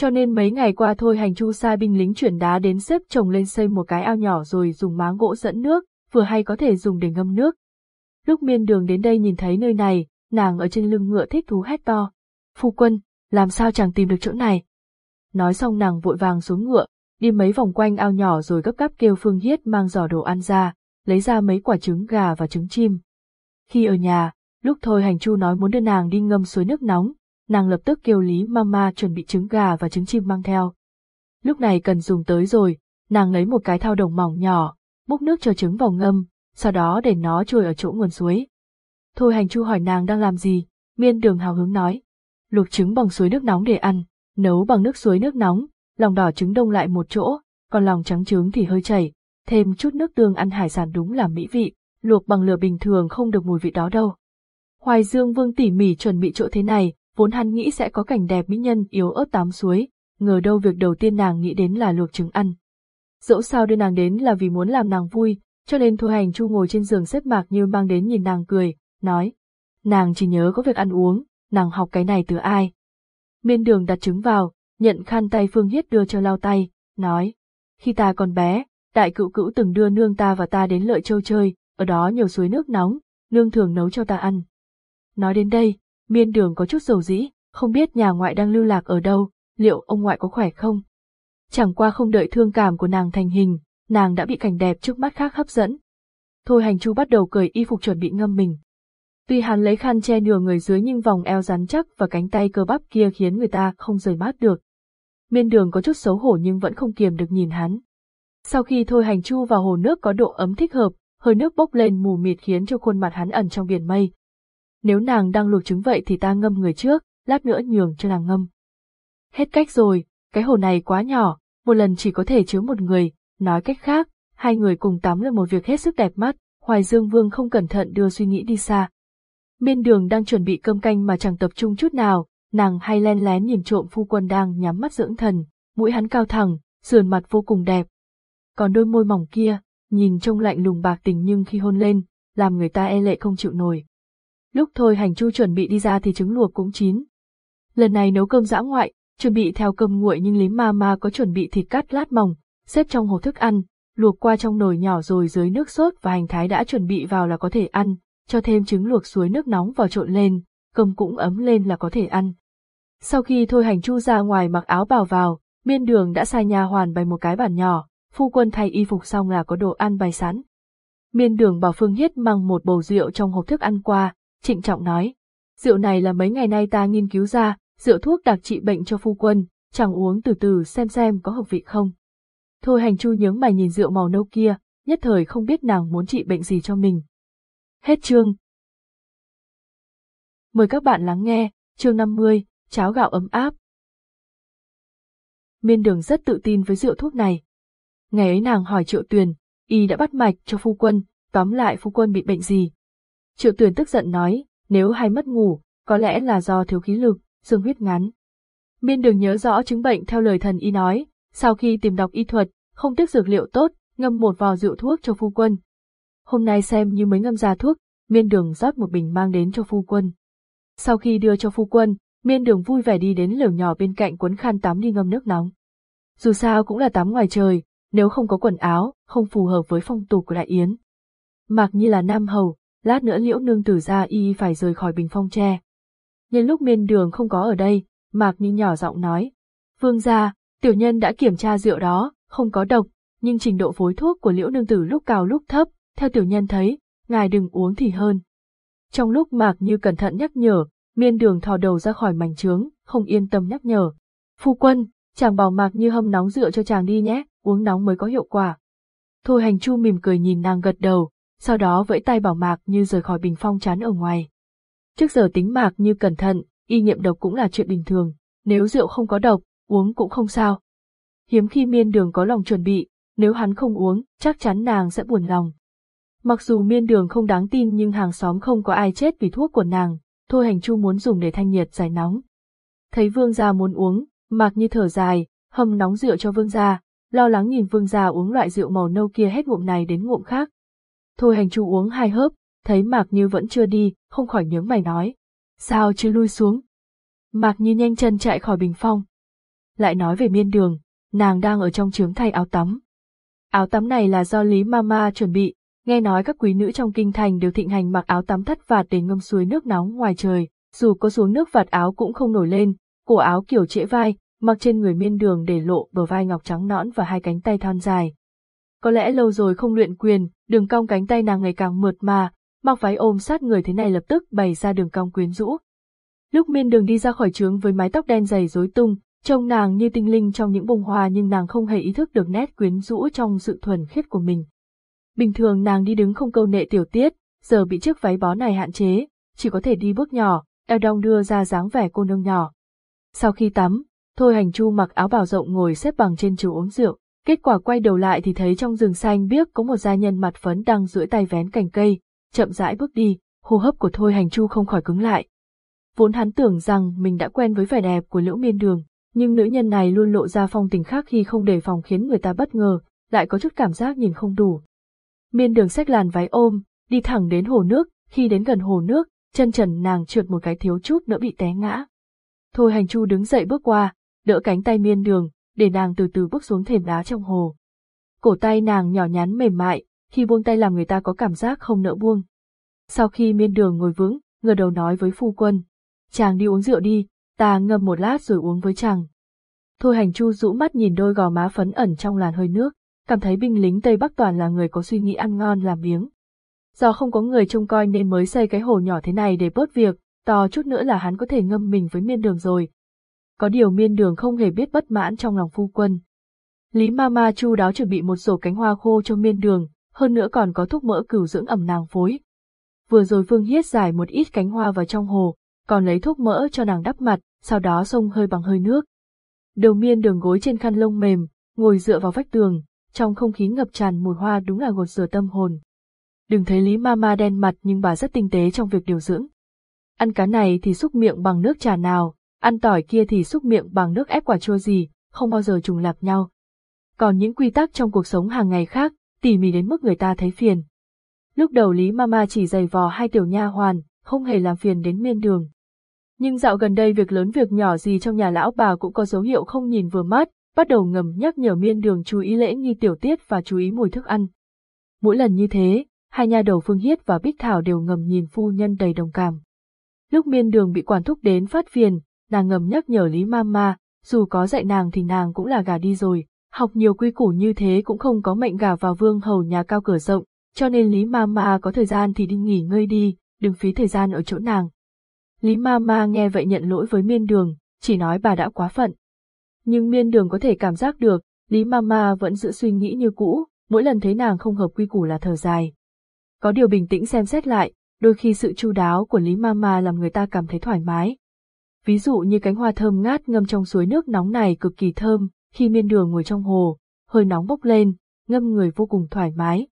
Cho nên mấy ngày qua thôi hành chu sai binh lính chuyển đá đến xếp trồng lên xây một cái ao nhỏ rồi dùng máng gỗ dẫn nước, vừa hay có thể dùng để ngâm nước. Lúc miên đường đến đây nhìn thấy nơi này, nàng ở trên lưng ngựa thích thú hét to. Phu quân, làm sao chẳng tìm được chỗ này? Nói xong nàng vội vàng xuống ngựa, đi mấy vòng quanh ao nhỏ rồi gấp gáp kêu Phương Hiết mang giỏ đồ ăn ra, lấy ra mấy quả trứng gà và trứng chim. Khi ở nhà, Lúc thôi hành chu nói muốn đưa nàng đi ngâm suối nước nóng, nàng lập tức kêu Lý Mama chuẩn bị trứng gà và trứng chim mang theo. Lúc này cần dùng tới rồi, nàng lấy một cái thao đồng mỏng nhỏ, múc nước cho trứng vào ngâm, sau đó để nó trôi ở chỗ nguồn suối. Thôi hành chu hỏi nàng đang làm gì, miên đường hào hứng nói. Luộc trứng bằng suối nước nóng để ăn, nấu bằng nước suối nước nóng, lòng đỏ trứng đông lại một chỗ, còn lòng trắng trứng thì hơi chảy, thêm chút nước tương ăn hải sản đúng là mỹ vị, luộc bằng lửa bình thường không được mùi vị đó đâu. Hoài Dương Vương tỉ mỉ chuẩn bị chỗ thế này, vốn hắn nghĩ sẽ có cảnh đẹp mỹ nhân yếu ớt tám suối, ngờ đâu việc đầu tiên nàng nghĩ đến là luộc trứng ăn. Dẫu sao đưa nàng đến là vì muốn làm nàng vui, cho nên Thôi Hành Chu ngồi trên giường xếp mạc như mang đến nhìn nàng cười, nói. Nàng chỉ nhớ có việc ăn uống, nàng học cái này từ ai. Miên đường đặt trứng vào, nhận khăn tay Phương Hiết đưa cho lau tay, nói. Khi ta còn bé, đại cựu cữu từng đưa nương ta và ta đến lợi châu chơi, ở đó nhiều suối nước nóng, nương thường nấu cho ta ăn. Nói đến đây, miên đường có chút dầu dĩ, không biết nhà ngoại đang lưu lạc ở đâu, liệu ông ngoại có khỏe không? Chẳng qua không đợi thương cảm của nàng thành hình, nàng đã bị cảnh đẹp trước mắt khác hấp dẫn. Thôi hành chu bắt đầu cởi y phục chuẩn bị ngâm mình. Tuy hắn lấy khăn che nửa người dưới nhưng vòng eo rắn chắc và cánh tay cơ bắp kia khiến người ta không rời mát được. Miên đường có chút xấu hổ nhưng vẫn không kiềm được nhìn hắn. Sau khi thôi hành chu vào hồ nước có độ ấm thích hợp, hơi nước bốc lên mù mịt khiến cho khuôn mặt hắn ẩn trong biển mây. Nếu nàng đang luộc trứng vậy thì ta ngâm người trước, lát nữa nhường cho nàng ngâm. Hết cách rồi, cái hồ này quá nhỏ, một lần chỉ có thể chứa một người, nói cách khác, hai người cùng tắm là một việc hết sức đẹp mắt, Hoài Dương Vương không cẩn thận đưa suy nghĩ đi xa. Miên đường đang chuẩn bị cơm canh mà chẳng tập trung chút nào, nàng hay len lén nhìn trộm phu quân đang nhắm mắt dưỡng thần, mũi hắn cao thẳng, sườn mặt vô cùng đẹp. Còn đôi môi mỏng kia, nhìn trông lạnh lùng bạc tình nhưng khi hôn lên, làm người ta e lệ không chịu nổi. Lúc thôi hành chu chuẩn bị đi ra thì trứng luộc cũng chín. Lần này nấu cơm dã ngoại, chuẩn bị theo cơm nguội nhưng lý ma ma có chuẩn bị thịt cắt lát mỏng, xếp trong hộp thức ăn, luộc qua trong nồi nhỏ rồi dưới nước sốt và hành thái đã chuẩn bị vào là có thể ăn, cho thêm trứng luộc suối nước nóng vào trộn lên, cơm cũng ấm lên là có thể ăn. Sau khi thôi hành chu ra ngoài mặc áo bào vào, miên đường đã sai nhà hoàn bày một cái bàn nhỏ, phu quân thay y phục xong là có đồ ăn bày sẵn. Miên đường bảo Phương Hiết mang một bầu rượu trong hộp thức ăn qua, trịnh trọng nói. Rượu này là mấy ngày nay ta nghiên cứu ra, rượu thuốc đặc trị bệnh cho phu quân, chẳng uống từ từ xem xem có hợp vị không. Thôi hành chu nhướng mày nhìn rượu màu nâu kia, nhất thời không biết nàng muốn trị bệnh gì cho mình. Hết chương. Mời các bạn lắng nghe, chương 50, cháo gạo ấm áp. Miên đường rất tự tin với rượu thuốc này. Ngày ấy nàng hỏi triệu tuyền, y đã bắt mạch cho phu quân, tóm lại phu quân bị bệnh gì. Triệu tuyền tức giận nói, nếu hay mất ngủ, có lẽ là do thiếu khí lực, dương huyết ngắn. Miên đường nhớ rõ chứng bệnh theo lời thần y nói, sau khi tìm đọc y thuật, không tiếc dược liệu tốt, ngâm một vò rượu thuốc cho phu quân. Hôm nay xem như mới ngâm ra thuốc, miên đường rót một bình mang đến cho phu quân. Sau khi đưa cho phu quân, miên đường vui vẻ đi đến lều nhỏ bên cạnh cuốn khăn tắm đi ngâm nước nóng. Dù sao cũng là tắm ngoài trời, nếu không có quần áo, không phù hợp với phong tục của đại yến. Mặc như là nam hầu, lát nữa liễu nương tử ra y phải rời khỏi bình phong tre. Nhân lúc miên đường không có ở đây, Mạc Như nhỏ giọng nói. Vương gia, tiểu nhân đã kiểm tra rượu đó, không có độc, nhưng trình độ phối thuốc của liễu nương tử lúc cao lúc thấp, theo tiểu nhân thấy, ngài đừng uống thì hơn. Trong lúc Mạc Như cẩn thận nhắc nhở, miên đường thò đầu ra khỏi mảnh trướng, không yên tâm nhắc nhở. Phu quân, chàng bảo Mạc Như hâm nóng rượu cho chàng đi nhé, uống nóng mới có hiệu quả. Thôi hành chu mỉm cười nhìn nàng gật đầu, sau đó vẫy tay bảo Mạc Như rời khỏi bình phong chán ở ngoài. Trước giờ tính Mạc Như cẩn thận, y nghiệm độc cũng là chuyện bình thường, nếu rượu không có độc, uống cũng không sao. Hiếm khi miên đường có lòng chuẩn bị, nếu hắn không uống, chắc chắn nàng sẽ buồn lòng. Mặc dù miên đường không đáng tin nhưng hàng xóm không có ai chết vì thuốc của nàng, thôi hành chu muốn dùng để thanh nhiệt giải nóng. Thấy vương gia muốn uống, Mạc Như thở dài, hầm nóng rượu cho vương gia, lo lắng nhìn vương gia uống loại rượu màu nâu kia hết ngụm này đến ngụm khác. Thôi hành chu uống hai hớp, thấy Mạc Như vẫn chưa đi, không khỏi nhướng mày nói. Sao chưa lui xuống? Mạc Như nhanh chân chạy khỏi bình phong. Lại nói về miên đường, nàng đang ở trong trướng thay áo tắm. Áo tắm này là do Lý Mama chuẩn bị, nghe nói các quý nữ trong kinh thành đều thịnh hành mặc áo tắm thắt vạt để ngâm suối nước nóng ngoài trời, dù có xuống nước vạt áo cũng không nổi lên, cổ áo kiểu trễ vai, mặc trên người miên đường để lộ bờ vai ngọc trắng nõn và hai cánh tay thon dài. Có lẽ lâu rồi không luyện quyền, đường cong cánh tay nàng ngày càng mượt mà, mặc váy ôm sát người thế này lập tức bày ra đường cong quyến rũ. Lúc miên đường đi ra khỏi trướng với mái tóc đen dày rối tung, trông nàng như tinh linh trong những bông hoa nhưng nàng không hề ý thức được nét quyến rũ trong sự thuần khiết của mình. Bình thường nàng đi đứng không câu nệ tiểu tiết, giờ bị chiếc váy bó này hạn chế, chỉ có thể đi bước nhỏ, eo đong đưa ra dáng vẻ cô nương nhỏ. Sau khi tắm, Thôi Hành Chu mặc áo bào rộng ngồi xếp bằng trên chủ uống rượu, kết quả quay đầu lại thì thấy trong rừng xanh biếc có một gia nhân mặt phấn đang duỗi tay vén cành cây, chậm rãi bước đi, hô hấp của Thôi Hành Chu không khỏi cứng lại. Vốn hắn tưởng rằng mình đã quen với vẻ đẹp của Liễu Miên Đường, nhưng nữ nhân này luôn lộ ra phong tình khác khi không đề phòng khiến người ta bất ngờ, lại có chút cảm giác nhìn không đủ. Miên Đường xách làn váy ôm, đi thẳng đến hồ nước, khi đến gần hồ nước, chân trần nàng trượt một cái thiếu chút nữa bị té ngã. Thôi Hành Chu đứng dậy bước qua, đỡ cánh tay Miên Đường, để nàng từ từ bước xuống thềm đá trong hồ. Cổ tay nàng nhỏ nhắn mềm mại, khi buông tay làm người ta có cảm giác không nỡ buông. Sau khi miên đường ngồi vững, ngờ đầu nói với phu quân. Chàng đi uống rượu đi, ta ngâm một lát rồi uống với chàng. Thôi hành chu rũ mắt nhìn đôi gò má phấn ẩn trong làn hơi nước, cảm thấy binh lính Tây Bắc toàn là người có suy nghĩ ăn ngon làm miếng. Do không có người trông coi nên mới xây cái hồ nhỏ thế này để bớt việc, to chút nữa là hắn có thể ngâm mình với miên đường rồi. Có điều miên đường không hề biết bất mãn trong lòng phu quân. Lý Mama chu đáo chuẩn bị một sổ cánh hoa khô cho miên đường, hơn nữa còn có thuốc mỡ cửu dưỡng ẩm nàng phối. Vừa rồi Phương Hiết giải một ít cánh hoa vào trong hồ, còn lấy thuốc mỡ cho nàng đắp mặt, sau đó xông hơi bằng hơi nước. Đầu miên đường gối trên khăn lông mềm, ngồi dựa vào vách tường, trong không khí ngập tràn mùi hoa đúng là gột rửa tâm hồn. Đừng thấy Lý Mama đen mặt nhưng bà rất tinh tế trong việc điều dưỡng. Ăn cá này thì xúc miệng bằng nước trà nào, ăn tỏi kia thì xúc miệng bằng nước ép quả chua gì, không bao giờ trùng lặp nhau. Còn những quy tắc trong cuộc sống hàng ngày khác, tỉ mỉ đến mức người ta thấy phiền. Lúc đầu Lý Mama chỉ giày vò hai tiểu nha hoàn, không hề làm phiền đến miên đường. Nhưng dạo gần đây việc lớn việc nhỏ gì trong nhà lão bà cũng có dấu hiệu không nhìn vừa mắt, bắt đầu ngầm nhắc nhở miên đường chú ý lễ nghi tiểu tiết và chú ý mùi thức ăn. Mỗi lần như thế, hai nhà đầu Phương Hiết và Bích Thảo đều ngầm nhìn phu nhân đầy đồng cảm. Lúc miên đường bị quản thúc đến phát phiền, nàng ngầm nhắc nhở Lý Mama, dù có dạy nàng thì nàng cũng là gà đi rồi, học nhiều quy củ như thế cũng không có mệnh gà vào vương hầu nhà cao cửa rộng, cho nên Lý Mama có thời gian thì đi nghỉ ngơi đi, đừng phí thời gian ở chỗ nàng. Lý Mama nghe vậy nhận lỗi với miên đường, chỉ nói bà đã quá phận. Nhưng miên đường có thể cảm giác được, Lý Mama vẫn giữ suy nghĩ như cũ, mỗi lần thấy nàng không hợp quy củ là thở dài. Có điều bình tĩnh xem xét lại, đôi khi sự chu đáo của Lý Mama làm người ta cảm thấy thoải mái. Ví dụ như cánh hoa thơm ngát ngâm trong suối nước nóng này cực kỳ thơm, khi miên đường ngồi trong hồ, hơi nóng bốc lên, ngâm người vô cùng thoải mái.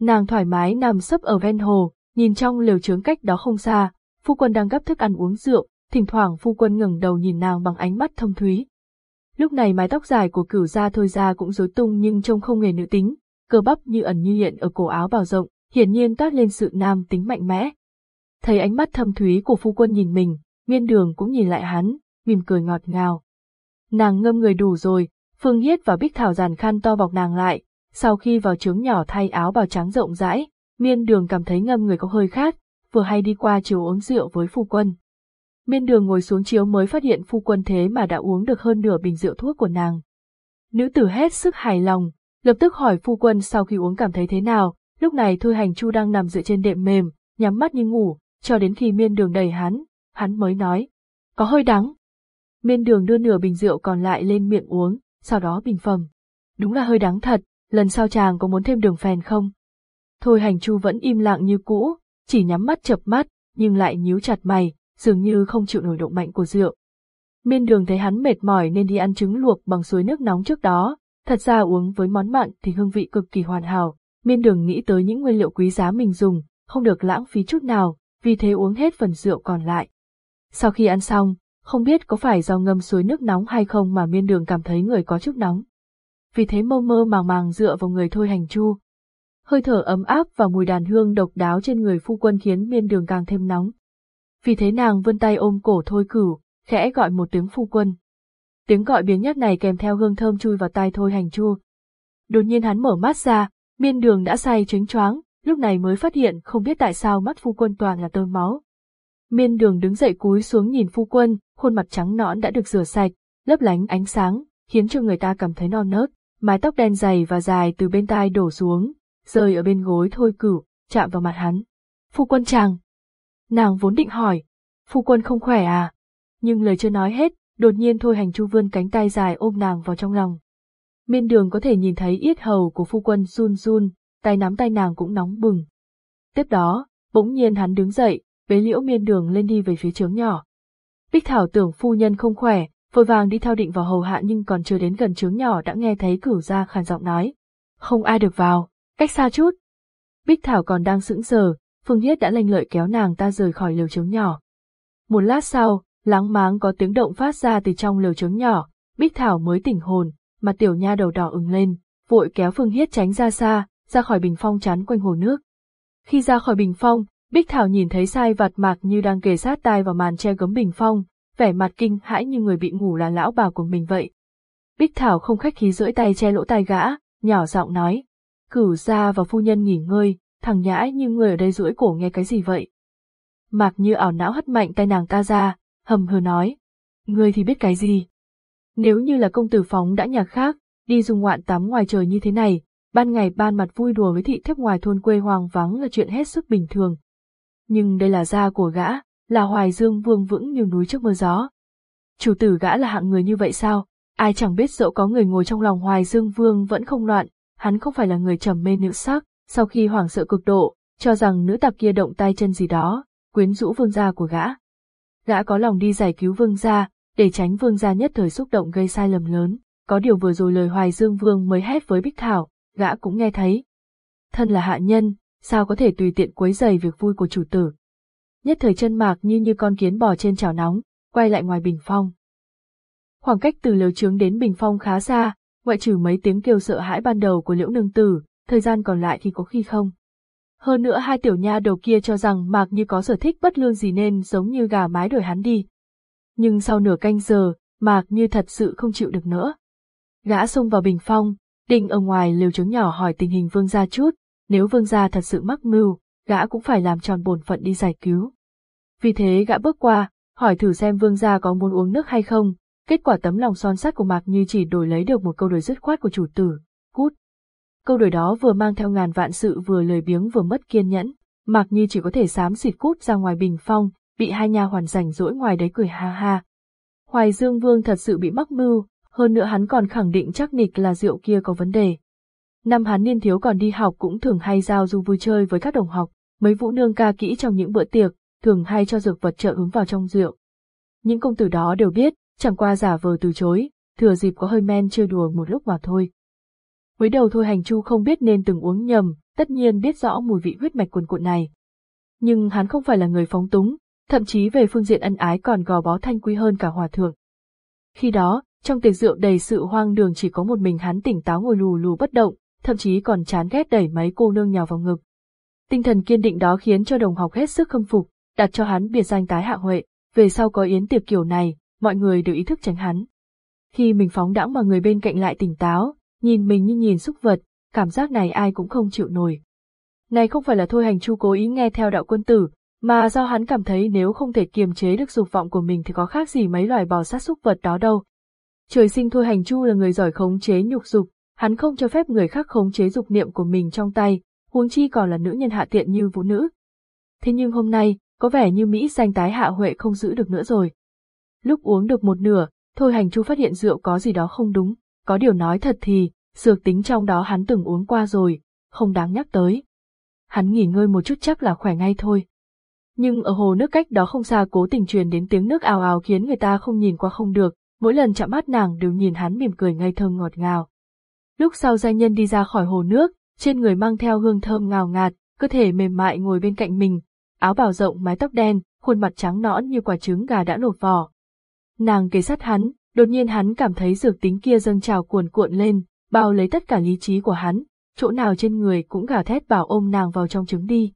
Nàng thoải mái nằm sấp ở ven hồ, nhìn trong lều trướng cách đó không xa, phu quân đang gấp thức ăn uống rượu, thỉnh thoảng phu quân ngẩng đầu nhìn nàng bằng ánh mắt thâm thúy. Lúc này mái tóc dài của cửu gia thôi ra cũng rối tung nhưng trông không hề nữ tính, cơ bắp như ẩn như hiện ở cổ áo bào rộng, hiển nhiên toát lên sự nam tính mạnh mẽ. Thấy ánh mắt thâm thúy của phu quân nhìn mình, miên đường cũng nhìn lại hắn, mỉm cười ngọt ngào. Nàng ngâm người đủ rồi, Phương Hiết và Bích Thảo giàn khăn to bọc nàng lại, sau khi vào trướng nhỏ thay áo bào trắng rộng rãi, miên đường cảm thấy ngâm người có hơi khác, vừa hay đi qua chiều uống rượu với phu quân. Miên đường ngồi xuống chiếu mới phát hiện phu quân thế mà đã uống được hơn nửa bình rượu thuốc của nàng. Nữ tử hết sức hài lòng, lập tức hỏi phu quân sau khi uống cảm thấy thế nào, lúc này Thôi Hành Chu đang nằm dựa trên đệm mềm, nhắm mắt như ngủ, cho đến khi miên đường đẩy hắn, hắn mới nói. Có hơi đắng. Miên đường đưa nửa bình rượu còn lại lên miệng uống, sau đó bình phẩm. Đúng là hơi đắng thật, lần sau chàng có muốn thêm đường phèn không? Thôi hành chu vẫn im lặng như cũ, chỉ nhắm mắt chập mắt, nhưng lại nhíu chặt mày, dường như không chịu nổi độ mạnh của rượu. Miên đường thấy hắn mệt mỏi nên đi ăn trứng luộc bằng suối nước nóng trước đó, thật ra uống với món mặn thì hương vị cực kỳ hoàn hảo. Miên đường nghĩ tới những nguyên liệu quý giá mình dùng, không được lãng phí chút nào, vì thế uống hết phần rượu còn lại. Sau khi ăn xong, không biết có phải do ngâm suối nước nóng hay không mà miên đường cảm thấy người có chút nóng. Vì thế mơ mơ màng màng dựa vào người thôi hành chu. Hơi thở ấm áp và mùi đàn hương độc đáo trên người phu quân khiến miên đường càng thêm nóng. Vì thế nàng vươn tay ôm cổ thôi cửu, khẽ gọi một tiếng phu quân. Tiếng gọi biếng nhắc này kèm theo hương thơm chui vào tai thôi hành chu. Đột nhiên hắn mở mắt ra, miên đường đã say trứng choáng, lúc này mới phát hiện không biết tại sao mắt phu quân toàn là tơ máu. Miên đường đứng dậy cúi xuống nhìn phu quân, khuôn mặt trắng nõn đã được rửa sạch, lấp lánh ánh sáng, khiến cho người ta cảm thấy non nớt, mái tóc đen dày và dài từ bên tai đổ xuống, rơi ở bên gối thôi cửu, chạm vào mặt hắn. phu quân chàng. Nàng vốn định hỏi, phu quân không khỏe à? Nhưng lời chưa nói hết, đột nhiên thôi hành chu vươn cánh tay dài ôm nàng vào trong lòng. Miên đường có thể nhìn thấy yết hầu của phu quân run run, tay nắm tay nàng cũng nóng bừng. Tiếp đó, bỗng nhiên hắn đứng dậy, bế liễu miên đường lên đi về phía trướng nhỏ. Bích Thảo tưởng phu nhân không khỏe, vội vàng đi theo định vào hầu hạ nhưng còn chưa đến gần trướng nhỏ đã nghe thấy cửu gia khàn giọng nói. Không ai được vào, cách xa chút. Bích Thảo còn đang sững sờ, Phương Hiết đã lanh lợi kéo nàng ta rời khỏi lều trướng nhỏ. Một lát sau, láng máng có tiếng động phát ra từ trong lều trướng nhỏ, Bích Thảo mới tỉnh hồn, mặt tiểu nha đầu đỏ ửng lên, vội kéo Phương Hiết tránh ra xa, ra khỏi bình phong chắn quanh hồ nước. Khi ra khỏi bình phong, Bích Thảo nhìn thấy sai vặt mạc như đang kề sát tai vào màn che gấm bình phong, vẻ mặt kinh hãi như người bị ngủ là lão bà của mình vậy. Bích Thảo không khách khí rưỡi tay che lỗ tai gã, nhỏ giọng nói. Cửu ra và phu nhân nghỉ ngơi, thằng nhãi như người ở đây rưỡi cổ nghe cái gì vậy? Mạc như ảo não hất mạnh tay nàng ta ra, hầm hừ nói. Ngươi thì biết cái gì? Nếu như là công tử phóng đã nhà khác, đi dùng ngoạn tắm ngoài trời như thế này, ban ngày ban mặt vui đùa với thị thiếp ngoài thôn quê hoang vắng là chuyện hết sức bình thường. Nhưng đây là gia của gã, là hoài dương vương vững như núi trước mưa gió. Chủ tử gã là hạng người như vậy sao? Ai chẳng biết dẫu có người ngồi trong lòng hoài dương vương vẫn không loạn, hắn không phải là người trầm mê nữ sắc, sau khi hoảng sợ cực độ, cho rằng nữ tạp kia động tay chân gì đó, quyến rũ vương gia của gã. Gã có lòng đi giải cứu vương gia, để tránh vương gia nhất thời xúc động gây sai lầm lớn, có điều vừa rồi lời hoài dương vương mới hét với Bích Thảo, gã cũng nghe thấy. Thân là hạ nhân, sao có thể tùy tiện quấy giày việc vui của chủ tử. Nhất thời chân mạc như như con kiến bò trên chảo nóng, quay lại ngoài bình phong. Khoảng cách từ lều trướng đến bình phong khá xa, ngoại trừ mấy tiếng kêu sợ hãi ban đầu của liễu nương tử, thời gian còn lại thì có khi không. Hơn nữa hai tiểu nha đầu kia cho rằng Mạc Như có sở thích bất lương gì nên giống như gà mái đuổi hắn đi. Nhưng sau nửa canh giờ, Mạc Như thật sự không chịu được nữa. Gã xông vào bình phong, định ở ngoài liều trướng nhỏ hỏi tình hình vương gia chút, nếu vương gia thật sự mắc mưu, gã cũng phải làm tròn bổn phận đi giải cứu. Vì thế gã bước qua, hỏi thử xem vương gia có muốn uống nước hay không, kết quả tấm lòng son sắt của Mạc Như chỉ đổi lấy được một câu đối dứt khoát của chủ tử, cút. Câu đổi đó vừa mang theo ngàn vạn sự vừa lời biếng vừa mất kiên nhẫn, Mạc Như chỉ có thể xám xịt cút ra ngoài bình phong, bị hai nha hoàn rảnh rỗi ngoài đấy cười ha ha. Hoài Dương Vương thật sự bị mắc mưu, hơn nữa hắn còn khẳng định chắc nịch là rượu kia có vấn đề. Năm hắn niên thiếu còn đi học cũng thường hay giao du vui chơi với các đồng học, mấy vũ nương ca kỹ trong những bữa tiệc, thường hay cho dược vật trợ hứng vào trong rượu. Những công tử đó đều biết, chẳng qua giả vờ từ chối, thừa dịp có hơi men chơi đùa một lúc mà thôi. Mới đầu thôi hành chu không biết nên từng uống nhầm, tất nhiên biết rõ mùi vị huyết mạch cuồn cuộn này. Nhưng hắn không phải là người phóng túng, thậm chí về phương diện ân ái còn gò bó thanh quý hơn cả hòa thượng. Khi đó, trong tiệc rượu đầy sự hoang đường chỉ có một mình hắn tỉnh táo ngồi lù lù bất động, thậm chí còn chán ghét đẩy mấy cô nương nhào vào ngực. Tinh thần kiên định đó khiến cho đồng học hết sức khâm phục, đặt cho hắn biệt danh tái hạ huệ, về sau có yến tiệc kiểu này, mọi người đều ý thức tránh hắn. Khi mình phóng đãng mà người bên cạnh lại tỉnh táo, nhìn mình như nhìn xúc vật, cảm giác này ai cũng không chịu nổi. Này không phải là thôi hành chu cố ý nghe theo đạo quân tử, mà do hắn cảm thấy nếu không thể kiềm chế được dục vọng của mình thì có khác gì mấy loài bò sát xúc vật đó đâu. Trời sinh thôi hành chu là người giỏi khống chế nhục dục, hắn không cho phép người khác khống chế dục niệm của mình trong tay, huống chi còn là nữ nhân hạ tiện như vũ nữ. Thế nhưng hôm nay, có vẻ như Mỹ danh tái hạ huệ không giữ được nữa rồi. Lúc uống được một nửa, thôi hành chu phát hiện rượu có gì đó không đúng, có điều nói thật thì, dược tính trong đó hắn từng uống qua rồi, không đáng nhắc tới. Hắn nghỉ ngơi một chút chắc là khỏe ngay thôi. Nhưng ở hồ nước cách đó không xa cố tình truyền đến tiếng nước ào ào khiến người ta không nhìn qua không được, mỗi lần chạm mắt nàng đều nhìn hắn mỉm cười ngây thơm ngọt ngào. Lúc sau gia nhân đi ra khỏi hồ nước, trên người mang theo hương thơm ngào ngạt, cơ thể mềm mại ngồi bên cạnh mình, áo bào rộng mái tóc đen, khuôn mặt trắng nõn như quả trứng gà đã lột vỏ. Nàng kề sát hắn, đột nhiên hắn cảm thấy dược tính kia dâng trào cuồn cuộn lên, bao lấy tất cả lý trí của hắn, chỗ nào trên người cũng gào thét bảo ôm nàng vào trong trứng đi.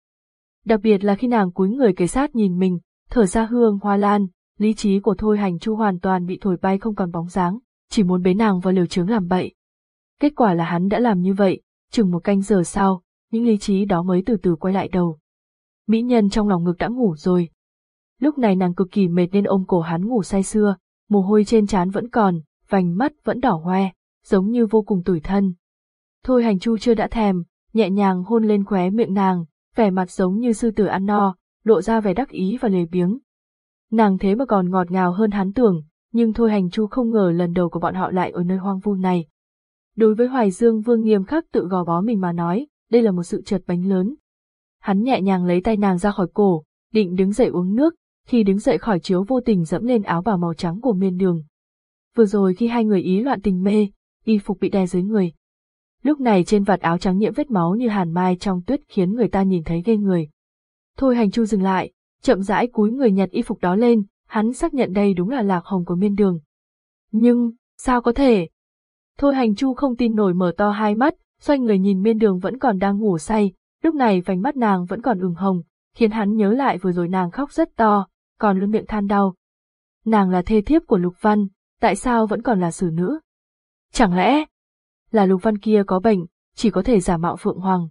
Đặc biệt là khi nàng cúi người kề sát nhìn mình, thở ra hương hoa lan, lý trí của Thôi Hành Chu hoàn toàn bị thổi bay không còn bóng dáng, chỉ muốn bế nàng vào liều trướng làm bậy. Kết quả là hắn đã làm như vậy, chừng một canh giờ sau, những lý trí đó mới từ từ quay lại đầu. Mỹ nhân trong lòng ngực đã ngủ rồi. Lúc này nàng cực kỳ mệt nên ôm cổ hắn ngủ say sưa, mồ hôi trên trán vẫn còn, vành mắt vẫn đỏ hoe, giống như vô cùng tủi thân. Thôi hành chu chưa đã thèm, nhẹ nhàng hôn lên khóe miệng nàng, vẻ mặt giống như sư tử ăn no, lộ ra vẻ đắc ý và lười biếng. Nàng thế mà còn ngọt ngào hơn hắn tưởng, nhưng thôi hành chu không ngờ lần đầu của bọn họ lại ở nơi hoang vu này. Đối với Hoài Dương Vương nghiêm khắc tự gò bó mình mà nói, đây là một sự trượt bánh lớn. Hắn nhẹ nhàng lấy tay nàng ra khỏi cổ, định đứng dậy uống nước, khi đứng dậy khỏi chiếu vô tình dẫm lên áo bào màu trắng của miên đường. Vừa rồi khi hai người ý loạn tình mê, y phục bị đè dưới người. Lúc này trên vạt áo trắng nhiễm vết máu như hàn mai trong tuyết khiến người ta nhìn thấy ghê người. Thôi hành chu dừng lại, chậm rãi cúi người nhặt y phục đó lên, hắn xác nhận đây đúng là lạc hồng của miên đường. Nhưng, sao có thể? Thôi hành chu không tin nổi mở to hai mắt, xoay người nhìn miên đường vẫn còn đang ngủ say, lúc này vành mắt nàng vẫn còn ửng hồng, khiến hắn nhớ lại vừa rồi nàng khóc rất to, còn luôn miệng than đau. Nàng là thê thiếp của Lục Văn, tại sao vẫn còn là xử nữ? Chẳng lẽ là Lục Văn kia có bệnh, chỉ có thể giả mạo Phượng Hoàng?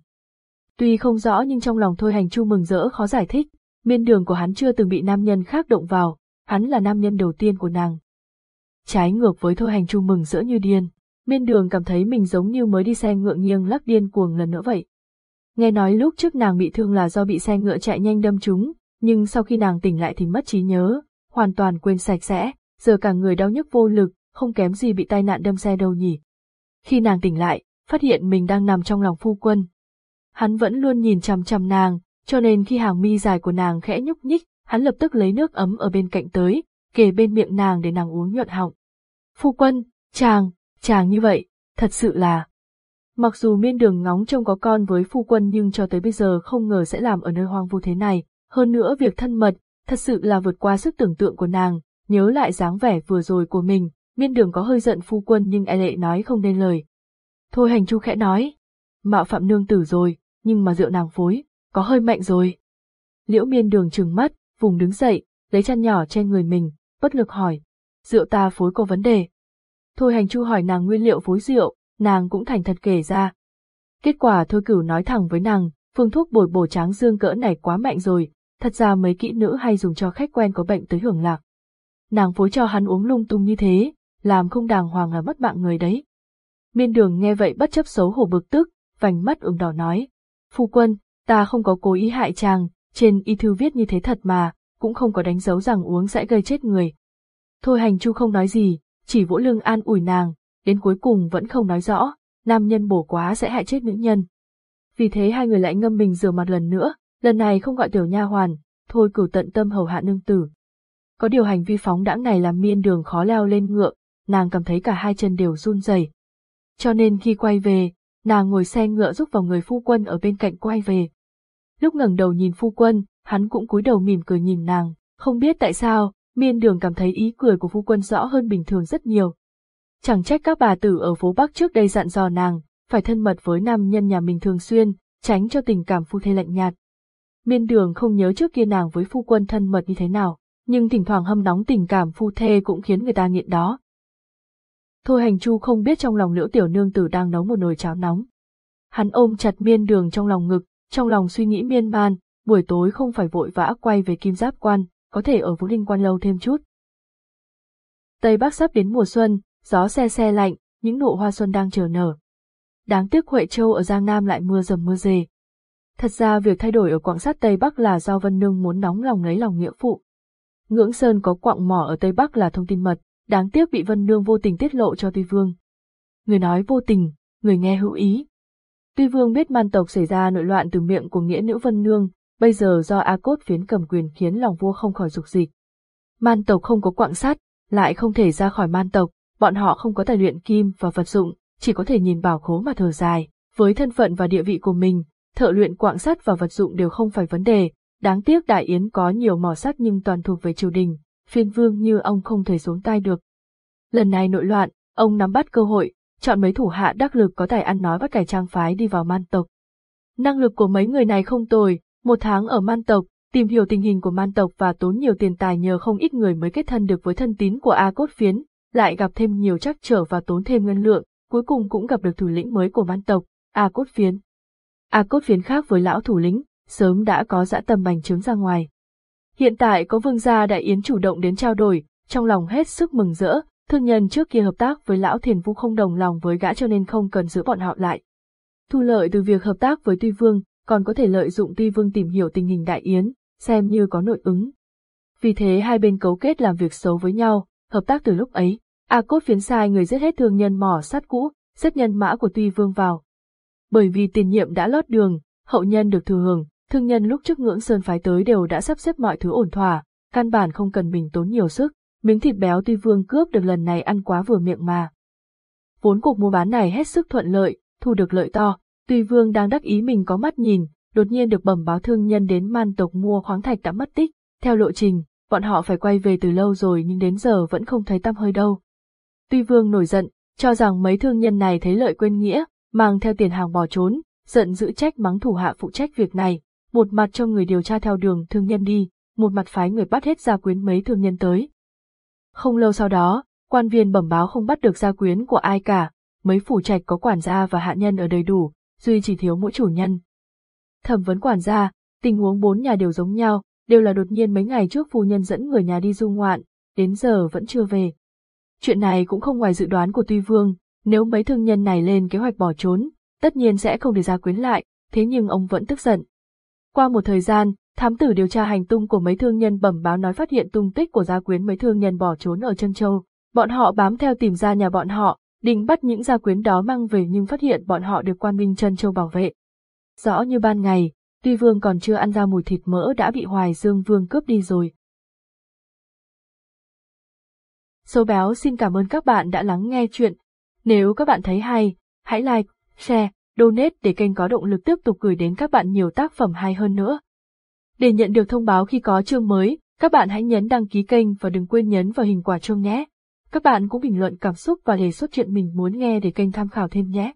Tuy không rõ nhưng trong lòng Thôi Hành Chu mừng rỡ khó giải thích, miên đường của hắn chưa từng bị nam nhân khác động vào, hắn là nam nhân đầu tiên của nàng. Trái ngược với Thôi Hành Chu mừng rỡ như điên, miên đường cảm thấy mình giống như mới đi xe ngựa nghiêng lắc điên cuồng lần nữa vậy. Nghe nói lúc trước nàng bị thương là do bị xe ngựa chạy nhanh đâm trúng, nhưng sau khi nàng tỉnh lại thì mất trí nhớ, hoàn toàn quên sạch sẽ, giờ cả người đau nhức vô lực, không kém gì bị tai nạn đâm xe đâu nhỉ. Khi nàng tỉnh lại, phát hiện mình đang nằm trong lòng phu quân. Hắn vẫn luôn nhìn chằm chằm nàng, cho nên khi hàng mi dài của nàng khẽ nhúc nhích, hắn lập tức lấy nước ấm ở bên cạnh tới, kề bên miệng nàng để nàng uống nhuận họng. Phu quân, chàng, chàng như vậy, thật sự là... Mặc dù miên đường ngóng trông có con với phu quân nhưng cho tới bây giờ không ngờ sẽ làm ở nơi hoang vu thế này, hơn nữa việc thân mật, thật sự là vượt qua sức tưởng tượng của nàng, nhớ lại dáng vẻ vừa rồi của mình, miên đường có hơi giận phu quân nhưng e lệ nói không nên lời. Thôi hành chu khẽ nói, mạo phạm nương tử rồi, nhưng mà rượu nàng phối, có hơi mạnh rồi. Liễu miên đường trừng mắt, vùng đứng dậy, lấy chăn nhỏ che người mình, bất lực hỏi, rượu ta phối có vấn đề. Thôi hành chu hỏi nàng nguyên liệu phối rượu, nàng cũng thành thật kể ra. Kết quả thôi cửu nói thẳng với nàng, phương thuốc bồi bổ tráng dương cỡ này quá mạnh rồi, thật ra mấy kỹ nữ hay dùng cho khách quen có bệnh tới hưởng lạc. Nàng phối cho hắn uống lung tung như thế, làm không đàng hoàng là mất mạng người đấy. Miên đường nghe vậy bất chấp xấu hổ bực tức, vành mắt ửng đỏ nói, phu quân, ta không có cố ý hại chàng, trên y thư viết như thế thật mà, cũng không có đánh dấu rằng uống sẽ gây chết người. Thôi hành chu không nói gì, chỉ vỗ lưng an ủi nàng, đến cuối cùng vẫn không nói rõ, nam nhân bổ quá sẽ hại chết nữ nhân. Vì thế hai người lại ngâm mình rửa mặt lần nữa, lần này không gọi tiểu nha hoàn, thôi cửu tận tâm hầu hạ nương tử. Có điều hành vi phóng đãng này làm miên đường khó leo lên ngựa, nàng cảm thấy cả hai chân đều run rẩy. Cho nên khi quay về, nàng ngồi xe ngựa giúp vào người phu quân ở bên cạnh quay về. Lúc ngẩng đầu nhìn phu quân, hắn cũng cúi đầu mỉm cười nhìn nàng, không biết tại sao, miên đường cảm thấy ý cười của phu quân rõ hơn bình thường rất nhiều. Chẳng trách các bà tử ở phố Bắc trước đây dặn dò nàng, phải thân mật với nam nhân nhà mình thường xuyên, tránh cho tình cảm phu thê lạnh nhạt. Miên đường không nhớ trước kia nàng với phu quân thân mật như thế nào, nhưng thỉnh thoảng hâm nóng tình cảm phu thê cũng khiến người ta nghiện đó. Thôi hành chu không biết trong lòng liễu tiểu nương tử đang nấu một nồi cháo nóng. Hắn ôm chặt miên đường trong lòng ngực, trong lòng suy nghĩ miên man, buổi tối không phải vội vã quay về kim giáp quan, có thể ở Vũ Linh quan lâu thêm chút. Tây Bắc sắp đến mùa xuân, gió xe xe lạnh, những nụ hoa xuân đang chờ nở. Đáng tiếc Huệ Châu ở Giang Nam lại mưa dầm mưa dề. Thật ra việc thay đổi ở quảng sát Tây Bắc là do Vân Nương muốn nóng lòng lấy lòng nghĩa phụ. Ngưỡng Sơn có quặng mỏ ở Tây Bắc là thông tin mật, đáng tiếc bị Vân Nương vô tình tiết lộ cho Tuy Vương. Người nói vô tình, người nghe hữu ý. Tuy Vương biết man tộc xảy ra nội loạn từ miệng của nghĩa nữ Vân Nương, bây giờ do A Cốt phiến cầm quyền khiến lòng vua không khỏi dục dịch. Man tộc không có quạng sắt, lại không thể ra khỏi man tộc, bọn họ không có tài luyện kim và vật dụng, chỉ có thể nhìn bảo khố mà thở dài. Với thân phận và địa vị của mình, thợ luyện quạng sắt và vật dụng đều không phải vấn đề, đáng tiếc Đại Yến có nhiều mỏ sắt nhưng toàn thuộc về triều đình, phiên vương như ông không thể xuống tay được. Lần này nội loạn, ông nắm bắt cơ hội, chọn mấy thủ hạ đắc lực có tài ăn nói bắt cải trang phái đi vào man tộc. Năng lực của mấy người này không tồi, một tháng ở man tộc, tìm hiểu tình hình của man tộc và tốn nhiều tiền tài nhờ không ít người mới kết thân được với thân tín của A Cốt Phiến, lại gặp thêm nhiều trắc trở và tốn thêm ngân lượng, cuối cùng cũng gặp được thủ lĩnh mới của man tộc, A Cốt Phiến. A Cốt Phiến khác với lão thủ lĩnh, sớm đã có dã tầm bành trướng ra ngoài. Hiện tại có vương gia đại yến chủ động đến trao đổi, trong lòng hết sức mừng rỡ, thương nhân trước kia hợp tác với lão thiền vu không đồng lòng với gã cho nên không cần giữ bọn họ lại. Thu lợi từ việc hợp tác với Tuy Vương, còn có thể lợi dụng Tuy Vương tìm hiểu tình hình Đại Yến, xem như có nội ứng. Vì thế hai bên cấu kết làm việc xấu với nhau, hợp tác từ lúc ấy, A Cốt phiến sai người giết hết thương nhân mỏ sắt cũ, xếp nhân mã của Tuy Vương vào. Bởi vì tiền nhiệm đã lót đường, hậu nhân được thừa hưởng, thương nhân lúc trước ngưỡng sơn phái tới đều đã sắp xếp mọi thứ ổn thỏa, căn bản không cần mình tốn nhiều sức, miếng thịt béo Tuy Vương cướp được lần này ăn quá vừa miệng mà. Vốn cuộc mua bán này hết sức thuận lợi, thu được lợi to, Tuy Vương đang đắc ý mình có mắt nhìn, đột nhiên được bẩm báo thương nhân đến man tộc mua khoáng thạch đã mất tích, theo lộ trình, bọn họ phải quay về từ lâu rồi nhưng đến giờ vẫn không thấy tăm hơi đâu. Tuy Vương nổi giận, cho rằng mấy thương nhân này thấy lợi quên nghĩa, mang theo tiền hàng bỏ trốn, giận giữ trách mắng thủ hạ phụ trách việc này, một mặt cho người điều tra theo đường thương nhân đi, một mặt phái người bắt hết gia quyến mấy thương nhân tới. Không lâu sau đó, quan viên bẩm báo không bắt được gia quyến của ai cả, mấy phủ trạch có quản gia và hạ nhân ở đầy đủ, duy chỉ thiếu mỗi chủ nhân. Thẩm vấn quản gia, tình huống bốn nhà đều giống nhau, đều là đột nhiên mấy ngày trước phu nhân dẫn người nhà đi du ngoạn, đến giờ vẫn chưa về. Chuyện này cũng không ngoài dự đoán của Tuy Vương, nếu mấy thương nhân này lên kế hoạch bỏ trốn, tất nhiên sẽ không để gia quyến lại, thế nhưng ông vẫn tức giận. Qua một thời gian, thám tử điều tra hành tung của mấy thương nhân bẩm báo nói phát hiện tung tích của gia quyến mấy thương nhân bỏ trốn ở Trân Châu. Bọn họ bám theo tìm ra nhà bọn họ, định bắt những gia quyến đó mang về nhưng phát hiện bọn họ được quan minh chân Châu bảo vệ. Rõ như ban ngày, tuy vương còn chưa ăn ra mùi thịt mỡ đã bị Hoài Dương Vương cướp đi rồi. Số béo xin cảm ơn các bạn đã lắng nghe chuyện. Nếu các bạn thấy hay, hãy like, share, donate để kênh có động lực tiếp tục gửi đến các bạn nhiều tác phẩm hay hơn nữa. Để nhận được thông báo khi có chương mới, các bạn hãy nhấn đăng ký kênh và đừng quên nhấn vào hình quả chuông nhé. Các bạn cũng bình luận cảm xúc và đề xuất chuyện mình muốn nghe để kênh tham khảo thêm nhé.